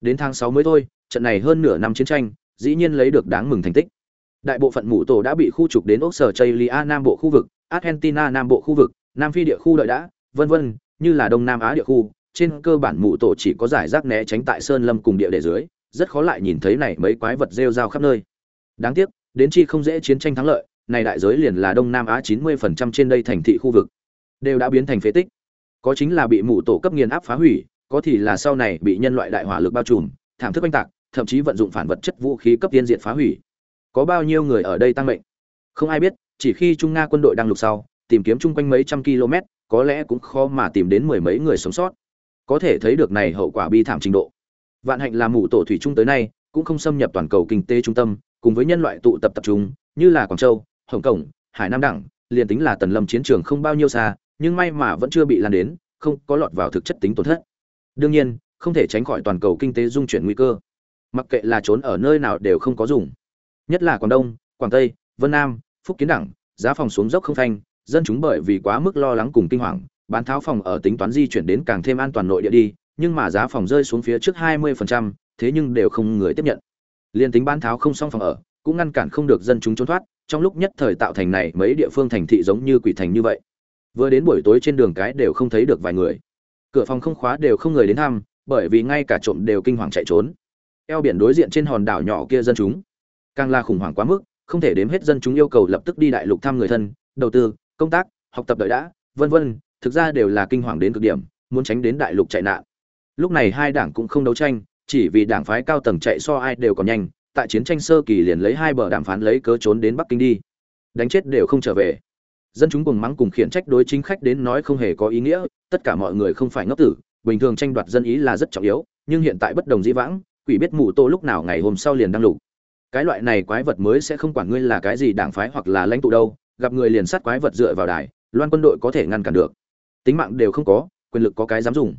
Đến tháng sáu mới thôi, trận này hơn nửa năm chiến tranh, dĩ nhiên lấy được đáng mừng thành tích. Đại bộ phận mũ tổ đã bị khu trục đến ốc sở Chile Nam bộ khu vực, Argentina Nam bộ khu vực, Nam Phi địa khu đợi đã, vân vân, như là Đông Nam Á địa khu, trên cơ bản mũ tổ chỉ có giải rác né tránh tại sơn lâm cùng địa để dưới, rất khó lại nhìn thấy này mấy quái vật rêu rao khắp nơi. Đáng tiếc, đến chi không dễ chiến tranh thắng lợi, này đại giới liền là Đông Nam Á 90% trên đây thành thị khu vực đều đã biến thành phế tích. Có chính là bị mụ tổ cấp nghiền áp phá hủy, có thì là sau này bị nhân loại đại hỏa lực bao trùm, thảm thức oanh tạc, thậm chí vận dụng phản vật chất vũ khí cấp tiên diện phá hủy. Có bao nhiêu người ở đây tăng mệnh? Không ai biết, chỉ khi Trung Nga quân đội đang lục sau, tìm kiếm chung quanh mấy trăm km, có lẽ cũng khó mà tìm đến mười mấy người sống sót. Có thể thấy được này hậu quả bi thảm trình độ. Vạn hạnh là mụ tổ thủy trung tới nay, cũng không xâm nhập toàn cầu kinh tế trung tâm, cùng với nhân loại tụ tập tập trung, như là Quảng Châu, Hồng Kông, Hải Nam đẳng, liền tính là Tần Lâm chiến trường không bao nhiêu xa, nhưng may mà vẫn chưa bị lan đến, không có lọt vào thực chất tính tổn thất. Đương nhiên, không thể tránh khỏi toàn cầu kinh tế dung chuyển nguy cơ. Mặc kệ là trốn ở nơi nào đều không có dùng. Nhất là Quảng Đông, Quảng Tây, Vân Nam, Phúc Kiến đẳng, giá phòng xuống dốc không phanh, dân chúng bởi vì quá mức lo lắng cùng kinh hoàng, bán tháo phòng ở tính toán di chuyển đến càng thêm an toàn nội địa đi, nhưng mà giá phòng rơi xuống phía trước 20%, thế nhưng đều không người tiếp nhận. Liên tính bán tháo không xong phòng ở, cũng ngăn cản không được dân chúng trốn thoát, trong lúc nhất thời tạo thành này mấy địa phương thành thị giống như quỷ thành như vậy. Vừa đến buổi tối trên đường cái đều không thấy được vài người. Cửa phòng không khóa đều không người đến thăm bởi vì ngay cả trộm đều kinh hoàng chạy trốn. Eo biển đối diện trên hòn đảo nhỏ kia dân chúng. Càng là khủng hoảng quá mức không thể đếm hết dân chúng yêu cầu lập tức đi đại lục thăm người thân đầu tư công tác học tập đợi đã vân vân thực ra đều là kinh hoàng đến cực điểm muốn tránh đến đại lục chạy nạn lúc này hai đảng cũng không đấu tranh, chỉ vì đảng phái cao tầng chạy so ai đều còn nhanh, tại chiến tranh sơ kỳ liền lấy hai bờ đàm phán lấy cớ trốn đến bắc kinh đi. Đánh chết đều không trở về. Dân chúng cùng mắng cùng khiển trách đối chính khách đến nói không hề có ý nghĩa, tất cả mọi người không phải ngốc tử, bình thường tranh đoạt dân ý là rất trọng yếu, nhưng hiện tại bất đồng dĩ vãng, quỷ biết mù tô lúc nào ngày hôm sau liền đăng lục. Cái loại này quái vật mới sẽ không quản ngươi là cái gì đảng phái hoặc là lãnh tụ đâu, gặp người liền sát quái vật dựa vào đài, loan quân đội có thể ngăn cản được. Tính mạng đều không có, quyền lực có cái dám dùng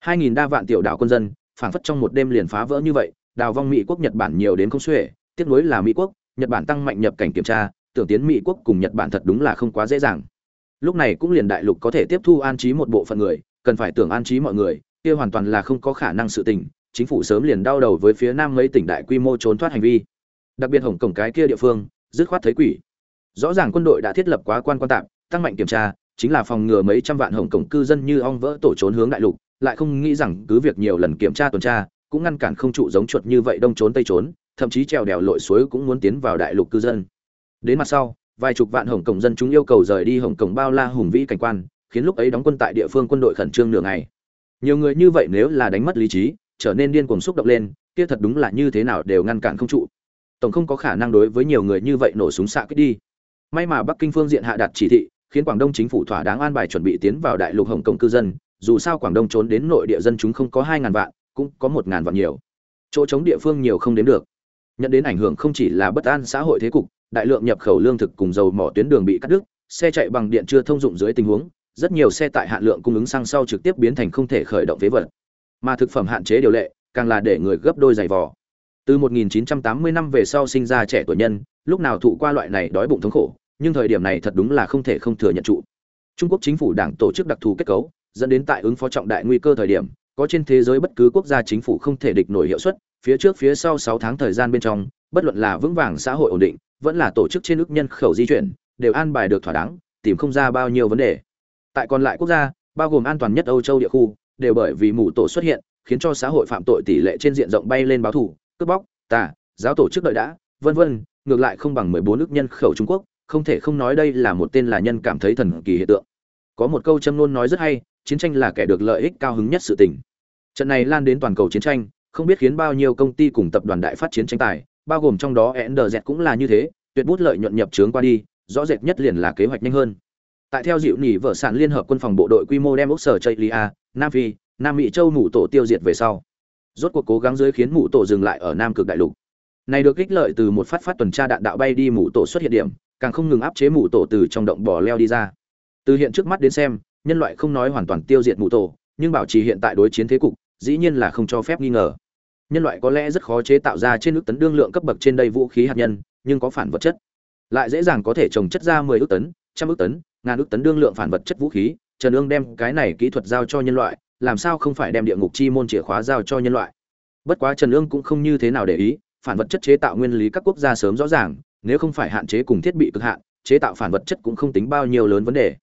hai nghìn đa vạn tiểu đạo quân dân, phảng phất trong một đêm liền phá vỡ như vậy, đào vong mỹ quốc nhật bản nhiều đến không xuể, tiếc nối là mỹ quốc, nhật bản tăng mạnh nhập cảnh kiểm tra, tưởng tiến mỹ quốc cùng nhật bản thật đúng là không quá dễ dàng. Lúc này cũng liền đại lục có thể tiếp thu an trí một bộ phận người, cần phải tưởng an trí mọi người, kia hoàn toàn là không có khả năng sự tình, chính phủ sớm liền đau đầu với phía nam mấy tỉnh đại quy mô trốn thoát hành vi. Đặc biệt hồng cổng cái kia địa phương, dứt khoát thấy quỷ. Rõ ràng quân đội đã thiết lập quá quan quan tạm, tăng mạnh kiểm tra, chính là phòng ngừa mấy trăm vạn hồng cổng cư dân như ong vỡ tổ trốn hướng đại lục lại không nghĩ rằng cứ việc nhiều lần kiểm tra tuần tra, cũng ngăn cản không trụ giống chuột như vậy đông trốn tây trốn, thậm chí trèo đèo lội suối cũng muốn tiến vào đại lục cư dân. Đến mặt sau, vài chục vạn hồng cổng dân chúng yêu cầu rời đi hồng cổng bao la hùng vĩ cảnh quan, khiến lúc ấy đóng quân tại địa phương quân đội khẩn trương nửa ngày. Nhiều người như vậy nếu là đánh mất lý trí, trở nên điên cuồng xúc động lên, kia thật đúng là như thế nào đều ngăn cản không trụ. Tổng không có khả năng đối với nhiều người như vậy nổ súng xạ kích đi. May mà bắc kinh phương diện hạ đặt chỉ thị, khiến quảng đông chính phủ thỏa đáng an bài chuẩn bị tiến vào đại lục hồng kông cư dân dù sao quảng đông trốn đến nội địa dân chúng không có hai ngàn vạn, cũng có một ngàn vạn nhiều. Chỗ chống địa phương nhiều không đến được. Nhận đến ảnh hưởng không chỉ là bất an xã hội thế cục, đại lượng nhập khẩu lương thực cùng dầu mỏ tuyến đường bị cắt đứt, xe chạy bằng điện chưa thông dụng dưới tình huống, rất nhiều xe tại hạn lượng cung ứng xăng sau trực tiếp biến thành không thể khởi động phế vật. Mà thực phẩm hạn chế điều lệ, càng là để người gấp đôi giày vò. Từ 1980 năm về sau sinh ra trẻ tuổi nhân, lúc nào thụ qua loại này đói bụng thống khổ, nhưng thời điểm này thật đúng là không thể không thừa nhận trụ. Trung quốc chính phủ đảng tổ chức đặc thù kết cấu dẫn đến tại ứng phó trọng đại nguy cơ thời điểm có trên thế giới bất cứ quốc gia chính phủ không thể địch nổi hiệu suất phía trước phía sau 6 tháng thời gian bên trong bất luận là vững vàng xã hội ổn định vẫn là tổ chức trên nước nhân khẩu di chuyển đều an bài được thỏa đáng tìm không ra bao nhiêu vấn đề tại còn lại quốc gia bao gồm an toàn nhất âu châu địa khu đều bởi vì mù tổ xuất hiện khiến cho xã hội phạm tội tỷ lệ trên diện rộng bay lên báo thủ cướp bóc tà giáo tổ chức đợi đã vân vân ngược lại không bằng 14 nước nhân khẩu Trung Quốc, không thể không nói đây là một tên là nhân cảm thấy thần kỳ hiện tượng. Có một câu châm ngôn nói rất hay, chiến tranh là kẻ được lợi ích cao hứng nhất sự tình. Trận này lan đến toàn cầu chiến tranh, không biết khiến bao nhiêu công ty cùng tập đoàn đại phát chiến tranh tài, bao gồm trong đó NDZ cũng là như thế, tuyệt bút lợi nhuận nhập trướng qua đi, rõ rệt nhất liền là kế hoạch nhanh hơn. Tại theo dịu nỉ vợ sản liên hợp quân phòng bộ đội quy mô đem Úc sở Chailia, Nam Phi, Nam Mỹ châu mụ tổ tiêu diệt về sau. Rốt cuộc cố gắng dưới khiến mụ tổ dừng lại ở Nam cực đại lục. Này được kích lợi từ một phát phát tuần tra đạn đạo bay đi mụ tổ xuất hiện điểm, càng không ngừng áp chế mụ tổ từ trong động bò leo đi ra. Từ hiện trước mắt đến xem, nhân loại không nói hoàn toàn tiêu diệt mụ tổ, nhưng bảo trì hiện tại đối chiến thế cục, dĩ nhiên là không cho phép nghi ngờ. Nhân loại có lẽ rất khó chế tạo ra trên ước tấn đương lượng cấp bậc trên đây vũ khí hạt nhân, nhưng có phản vật chất, lại dễ dàng có thể trồng chất ra 10 ước tấn, trăm ước tấn, ngàn ước tấn đương lượng phản vật chất vũ khí. Trần Ương đem cái này kỹ thuật giao cho nhân loại, làm sao không phải đem địa ngục chi môn chìa khóa giao cho nhân loại. Bất quá Trần Ương cũng không như thế nào để ý, phản vật chất chế tạo nguyên lý các quốc gia sớm rõ ràng, nếu không phải hạn chế cùng thiết bị cực hạn, chế tạo phản vật chất cũng không tính bao nhiêu lớn vấn đề.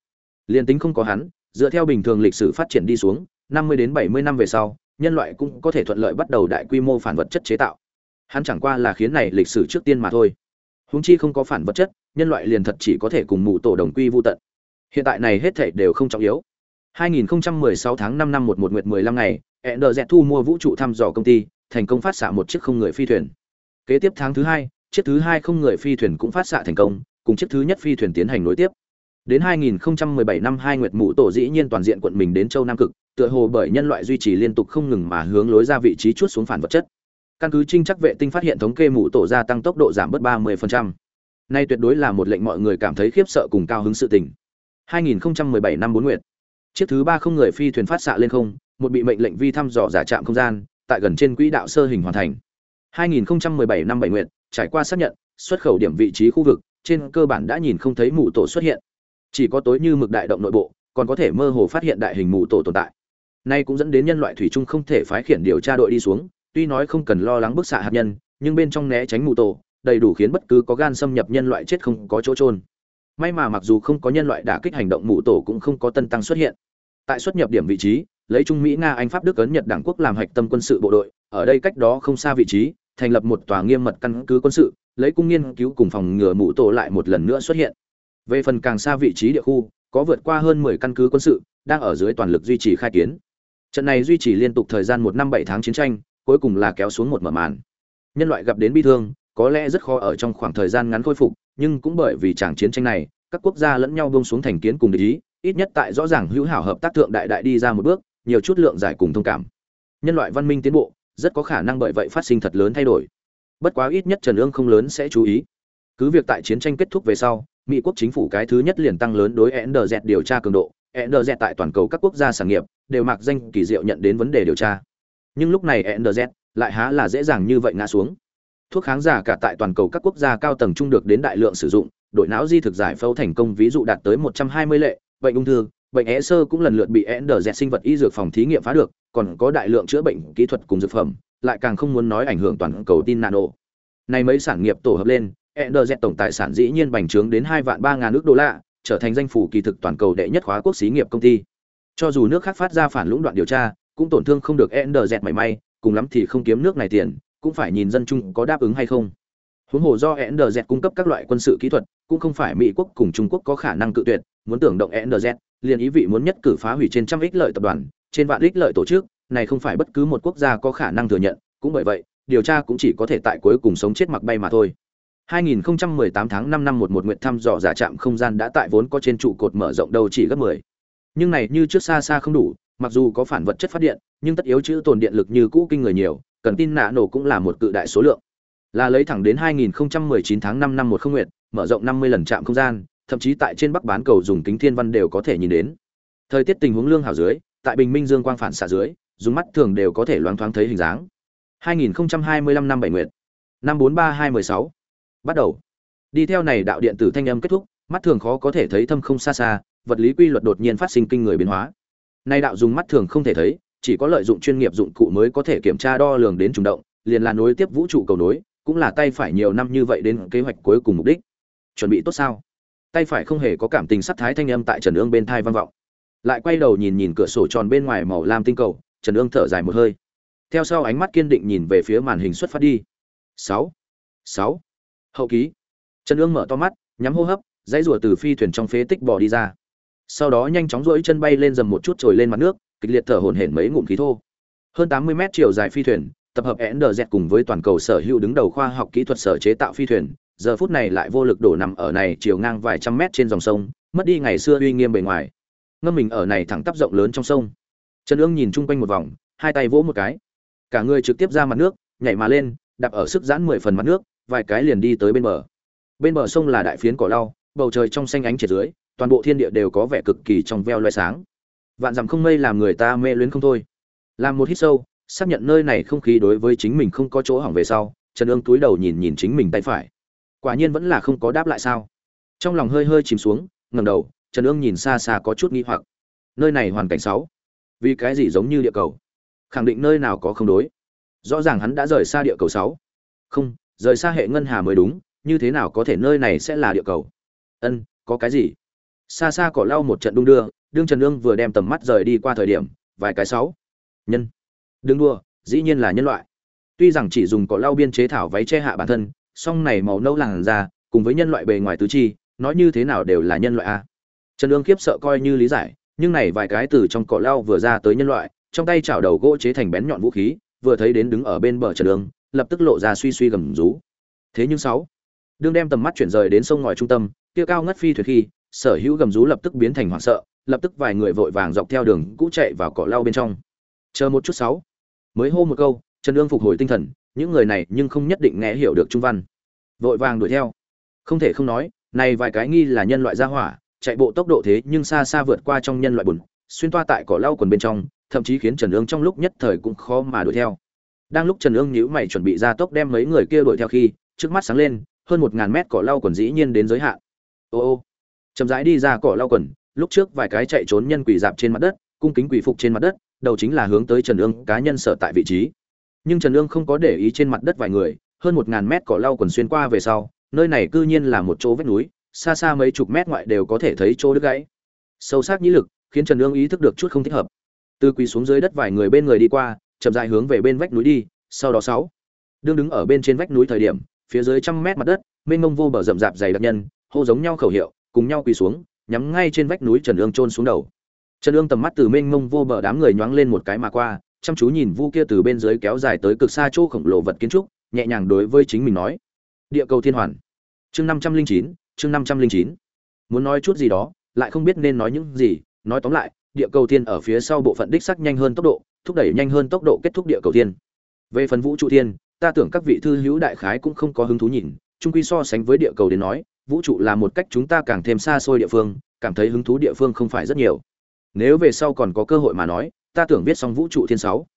Liên tính không có hắn, dựa theo bình thường lịch sử phát triển đi xuống, 50 đến 70 năm về sau, nhân loại cũng có thể thuận lợi bắt đầu đại quy mô phản vật chất chế tạo. Hắn chẳng qua là khiến này lịch sử trước tiên mà thôi. Huống chi không có phản vật chất, nhân loại liền thật chỉ có thể cùng mụ tổ đồng quy vu tận. Hiện tại này hết thảy đều không trọng yếu. 2016 tháng 5 năm 11 nguyệt 15 ngày, NZ thu mua vũ trụ thăm dò công ty, thành công phát xạ một chiếc không người phi thuyền. Kế tiếp tháng thứ hai, chiếc thứ hai không người phi thuyền cũng phát xạ thành công, cùng chiếc thứ nhất phi thuyền tiến hành nối tiếp. Đến 2017 năm hai nguyệt mụ tổ dĩ nhiên toàn diện quận mình đến châu Nam cực, tựa hồ bởi nhân loại duy trì liên tục không ngừng mà hướng lối ra vị trí chuốt xuống phản vật chất. Căn cứ trinh chắc vệ tinh phát hiện thống kê mụ tổ gia tăng tốc độ giảm bớt 30%. Nay tuyệt đối là một lệnh mọi người cảm thấy khiếp sợ cùng cao hứng sự tình. 2017 năm bốn nguyệt, chiếc thứ ba không người phi thuyền phát xạ lên không, một bị mệnh lệnh vi thăm dò giả trạm không gian, tại gần trên quỹ đạo sơ hình hoàn thành. 2017 năm bảy nguyệt trải qua xác nhận, xuất khẩu điểm vị trí khu vực, trên cơ bản đã nhìn không thấy mụ tổ xuất hiện. Chỉ có tối như mực đại động nội bộ, còn có thể mơ hồ phát hiện đại hình mù tổ tồn tại. Nay cũng dẫn đến nhân loại thủy chung không thể phái khiển điều tra đội đi xuống, tuy nói không cần lo lắng bức xạ hạt nhân, nhưng bên trong né tránh mù tổ, đầy đủ khiến bất cứ có gan xâm nhập nhân loại chết không có chỗ trôn. May mà mặc dù không có nhân loại đả kích hành động mù tổ cũng không có tân tăng xuất hiện. Tại xuất nhập điểm vị trí, lấy Trung Mỹ Nga Anh Pháp Đức ấn Nhật Đảng quốc làm hạch tâm quân sự bộ đội, ở đây cách đó không xa vị trí, thành lập một tòa nghiêm mật căn cứ quân sự, lấy cung nghiên cứu cùng phòng ngừa mụ tổ lại một lần nữa xuất hiện. Về phần càng xa vị trí địa khu, có vượt qua hơn 10 căn cứ quân sự, đang ở dưới toàn lực duy trì khai kiến. Trận này duy trì liên tục thời gian một năm bảy tháng chiến tranh, cuối cùng là kéo xuống một mở màn. Nhân loại gặp đến bi thương, có lẽ rất khó ở trong khoảng thời gian ngắn khôi phục, nhưng cũng bởi vì trận chiến tranh này, các quốc gia lẫn nhau buông xuống thành kiến cùng địch ý, ít nhất tại rõ ràng hữu hảo hợp tác thượng đại đại đi ra một bước, nhiều chút lượng giải cùng thông cảm. Nhân loại văn minh tiến bộ, rất có khả năng bởi vậy phát sinh thật lớn thay đổi. Bất quá ít nhất Trần Ương không lớn sẽ chú ý. Cứ việc tại chiến tranh kết thúc về sau, Mỹ quốc chính phủ cái thứ nhất liền tăng lớn đối NDZ điều tra cường độ, NDZ tại toàn cầu các quốc gia sản nghiệp đều mặc danh kỳ diệu nhận đến vấn đề điều tra. Nhưng lúc này NDZ lại há là dễ dàng như vậy ngã xuống. Thuốc kháng giả cả tại toàn cầu các quốc gia cao tầng trung được đến đại lượng sử dụng đội não di thực giải phẫu thành công ví dụ đạt tới 120 lệ bệnh ung thư bệnh é sơ cũng lần lượt bị NDZ sinh vật y dược phòng thí nghiệm phá được còn có đại lượng chữa bệnh kỹ thuật cùng dược phẩm lại càng không muốn nói ảnh hưởng toàn cầu tin nano. Này mấy sản nghiệp tổ hợp lên NZ tổng tài sản dĩ nhiên bành trướng đến 2 vạn 3 ngàn nước đô la trở thành danh phủ kỳ thực toàn cầu đệ nhất khóa quốc xí nghiệp công ty. Cho dù nước khác phát ra phản lũng đoạn điều tra cũng tổn thương không được NZ mảy may cùng lắm thì không kiếm nước này tiền cũng phải nhìn dân chung có đáp ứng hay không. Huống hồ do NZ cung cấp các loại quân sự kỹ thuật cũng không phải mỹ quốc cùng trung quốc có khả năng cự tuyệt muốn tưởng động NZ, liền ý vị muốn nhất cử phá hủy trên trăm ích lợi tập đoàn trên vạn ích lợi tổ chức này không phải bất cứ một quốc gia có khả năng thừa nhận cũng bởi vậy điều tra cũng chỉ có thể tại cuối cùng sống chết mặc bay mà thôi. 2018 tháng 5 năm 11 nguyện thăm dò giả trạm không gian đã tại vốn có trên trụ cột mở rộng đầu chỉ gấp 10. Nhưng này như trước xa xa không đủ, mặc dù có phản vật chất phát điện, nhưng tất yếu chữ tồn điện lực như cũ kinh người nhiều, cần tin nạ nổ cũng là một cự đại số lượng. Là lấy thẳng đến 2019 tháng 5 năm 10 nguyệt, mở rộng 50 lần trạm không gian, thậm chí tại trên bắc bán cầu dùng kính thiên văn đều có thể nhìn đến. Thời tiết tình huống lương hảo dưới, tại bình minh dương quang phản xạ dưới, dùng mắt thường đều có thể loáng thoáng thấy hình dáng. 2025 năm bảy nguyệt. Năm 43216 bắt đầu. Đi theo này đạo điện tử thanh âm kết thúc, mắt thường khó có thể thấy thâm không xa xa, vật lý quy luật đột nhiên phát sinh kinh người biến hóa. Nay đạo dùng mắt thường không thể thấy, chỉ có lợi dụng chuyên nghiệp dụng cụ mới có thể kiểm tra đo lường đến trùng động, liền là nối tiếp vũ trụ cầu nối, cũng là tay phải nhiều năm như vậy đến kế hoạch cuối cùng mục đích. Chuẩn bị tốt sao? Tay phải không hề có cảm tình sắc thái thanh âm tại trần ương bên thai vang vọng. Lại quay đầu nhìn nhìn cửa sổ tròn bên ngoài màu lam tinh cầu, trần ương thở dài một hơi. Theo sau ánh mắt kiên định nhìn về phía màn hình xuất phát đi. Sáu. Sáu hậu ký. Trần ương mở to mắt, nhắm hô hấp, dãy rùa từ phi thuyền trong phế tích bò đi ra. Sau đó nhanh chóng rỗi chân bay lên dầm một chút trồi lên mặt nước, kịch liệt thở hổn hển mấy ngụm khí thô. Hơn tám mươi mét chiều dài phi thuyền, tập hợp NDZ cùng với toàn cầu sở hữu đứng đầu khoa học kỹ thuật sở chế tạo phi thuyền, giờ phút này lại vô lực đổ nằm ở này chiều ngang vài trăm mét trên dòng sông, mất đi ngày xưa uy nghiêm bề ngoài. Ngâm mình ở này thẳng tắp rộng lớn trong sông. Trần ương nhìn chung quanh một vòng, hai tay vỗ một cái. Cả người trực tiếp ra mặt nước, nhảy mà lên, đạp ở sức giãn mười phần mặt nước vài cái liền đi tới bên bờ. Bên bờ sông là đại phiến cỏ lau, bầu trời trong xanh ánh triệt dưới, toàn bộ thiên địa đều có vẻ cực kỳ trong veo loé sáng. Vạn dặm không mây làm người ta mê luyến không thôi. Làm một hít sâu, xác nhận nơi này không khí đối với chính mình không có chỗ hỏng về sau, trần ương túi đầu nhìn nhìn chính mình tay phải. Quả nhiên vẫn là không có đáp lại sao. Trong lòng hơi hơi chìm xuống, ngẩng đầu, trần ương nhìn xa xa có chút nghi hoặc. Nơi này hoàn cảnh sáu. Vì cái gì giống như địa cầu? Khẳng định nơi nào có không đối. Rõ ràng hắn đã rời xa địa cầu sáu. Không rời xa hệ ngân hà mới đúng, như thế nào có thể nơi này sẽ là địa cầu? Ân, có cái gì? Xa xa cỏ lau một trận đung đưa, đương trần lương vừa đem tầm mắt rời đi qua thời điểm, vài cái sáu. Nhân. Đương đua dĩ nhiên là nhân loại. Tuy rằng chỉ dùng cỏ lau biên chế thảo váy che hạ bản thân, song này màu nâu làn da, cùng với nhân loại bề ngoài tứ chi, nói như thế nào đều là nhân loại a. Trần lương khiếp sợ coi như lý giải, nhưng này vài cái từ trong cỏ lau vừa ra tới nhân loại, trong tay chảo đầu gỗ chế thành bén nhọn vũ khí, vừa thấy đến đứng ở bên bờ trần lương lập tức lộ ra suy suy gầm rú. Thế nhưng sáu, đương đem tầm mắt chuyển rời đến sông ngòi trung tâm, kia cao ngất phi thuyền khi, sở hữu gầm rú lập tức biến thành hoảng sợ, lập tức vài người vội vàng dọc theo đường cũ chạy vào cỏ lau bên trong. Chờ một chút sáu, mới hô một câu, trần ương phục hồi tinh thần, những người này nhưng không nhất định nghe hiểu được trung văn. Vội vàng đuổi theo. Không thể không nói, này vài cái nghi là nhân loại gia hỏa, chạy bộ tốc độ thế nhưng xa xa vượt qua trong nhân loại bùn, xuyên toa tại cỏ lau quần bên trong, thậm chí khiến trần ương trong lúc nhất thời cũng khó mà đuổi theo đang lúc trần ương nhíu mày chuẩn bị ra tốc đem mấy người kia đuổi theo khi, trước mắt sáng lên, hơn một ngàn mét cỏ lau quần dĩ nhiên đến giới hạn. Ô ô. Chậm rãi đi ra cỏ lau quần, lúc trước vài cái chạy trốn nhân quỷ dạp trên mặt đất, cung kính quỷ phục trên mặt đất, đầu chính là hướng tới trần ương cá nhân sở tại vị trí. Nhưng trần ương không có để ý trên mặt đất vài người, hơn một ngàn mét cỏ lau quần xuyên qua về sau, nơi này cư nhiên là một chỗ vách núi, xa xa mấy chục mét ngoại đều có thể thấy chỗ đứt gãy. Sâu sắc nhĩ lực, khiến trần ương ý thức được chút không thích hợp. Từ quỳ xuống dưới đất vài người bên người đi qua chậm dài hướng về bên vách núi đi, sau đó sáu. Đương đứng ở bên trên vách núi thời điểm, phía dưới trăm mét mặt đất, mênh mông vô bờ rậm rạp dày đặc nhân, hô giống nhau khẩu hiệu, cùng nhau quỳ xuống, nhắm ngay trên vách núi trần ương trôn xuống đầu. Trần ương tầm mắt từ mênh mông vô bờ đám người nhoáng lên một cái mà qua, chăm chú nhìn vu kia từ bên dưới kéo dài tới cực xa chỗ khổng lồ vật kiến trúc, nhẹ nhàng đối với chính mình nói. Địa cầu thiên hoàn. Chương năm trăm linh chín, chương năm trăm linh chín. Muốn nói chút gì đó, lại không biết nên nói những gì, nói tóm lại, địa cầu thiên ở phía sau bộ phận đích sắc nhanh hơn tốc độ thúc đẩy nhanh hơn tốc độ kết thúc địa cầu thiên. Về phần vũ trụ thiên, ta tưởng các vị thư hữu đại khái cũng không có hứng thú nhìn trung quy so sánh với địa cầu đến nói, vũ trụ là một cách chúng ta càng thêm xa xôi địa phương, cảm thấy hứng thú địa phương không phải rất nhiều. Nếu về sau còn có cơ hội mà nói, ta tưởng viết xong vũ trụ thiên sáu.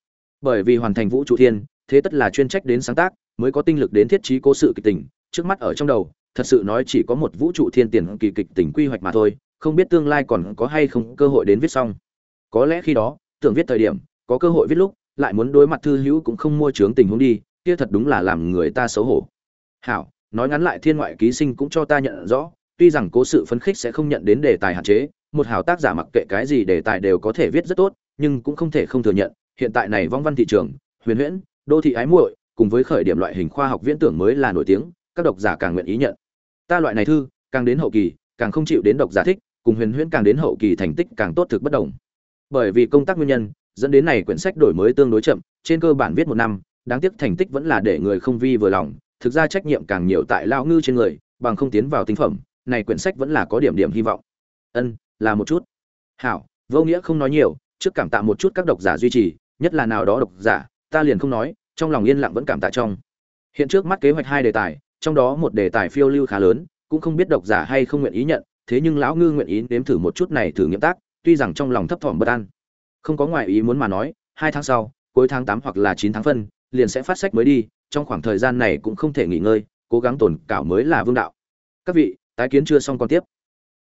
Bởi vì hoàn thành vũ trụ thiên, thế tất là chuyên trách đến sáng tác, mới có tinh lực đến thiết trí cố sự kịch tình, trước mắt ở trong đầu, thật sự nói chỉ có một vũ trụ thiên tiền kỳ kịch tình quy hoạch mà thôi, không biết tương lai còn có hay không cơ hội đến viết xong. Có lẽ khi đó, tưởng viết thời điểm có cơ hội viết lúc, lại muốn đối mặt thư hữu cũng không mua trướng tình huống đi, kia thật đúng là làm người ta xấu hổ. Hảo, nói ngắn lại thiên ngoại ký sinh cũng cho ta nhận rõ, tuy rằng cố sự phấn khích sẽ không nhận đến đề tài hạn chế, một hảo tác giả mặc kệ cái gì đề tài đều có thể viết rất tốt, nhưng cũng không thể không thừa nhận, hiện tại này vong văn thị trường, huyền huyễn, đô thị ái muội, cùng với khởi điểm loại hình khoa học viễn tưởng mới là nổi tiếng, các độc giả càng nguyện ý nhận. Ta loại này thư, càng đến hậu kỳ, càng không chịu đến độc giả thích, cùng huyền huyễn càng đến hậu kỳ thành tích càng tốt thực bất đồng. Bởi vì công tác nguyên nhân dẫn đến này quyển sách đổi mới tương đối chậm, trên cơ bản viết một năm, đáng tiếc thành tích vẫn là để người không vi vừa lòng, thực ra trách nhiệm càng nhiều tại lao ngư trên người, bằng không tiến vào tinh phẩm, này quyển sách vẫn là có điểm điểm hy vọng. Ân, là một chút. Hảo, vô nghĩa không nói nhiều, trước cảm tạ một chút các độc giả duy trì, nhất là nào đó độc giả, ta liền không nói, trong lòng yên lặng vẫn cảm tạ trong. Hiện trước mắt kế hoạch hai đề tài, trong đó một đề tài phiêu lưu khá lớn, cũng không biết độc giả hay không nguyện ý nhận, thế nhưng lão ngư nguyện ý nếm thử một chút này thử nghiệm tác, tuy rằng trong lòng thấp thỏm bất an không có ngoại ý muốn mà nói, hai tháng sau, cuối tháng tám hoặc là chín tháng phân, liền sẽ phát sách mới đi, trong khoảng thời gian này cũng không thể nghỉ ngơi, cố gắng tồn cảo mới là vương đạo. Các vị, tái kiến chưa xong còn tiếp.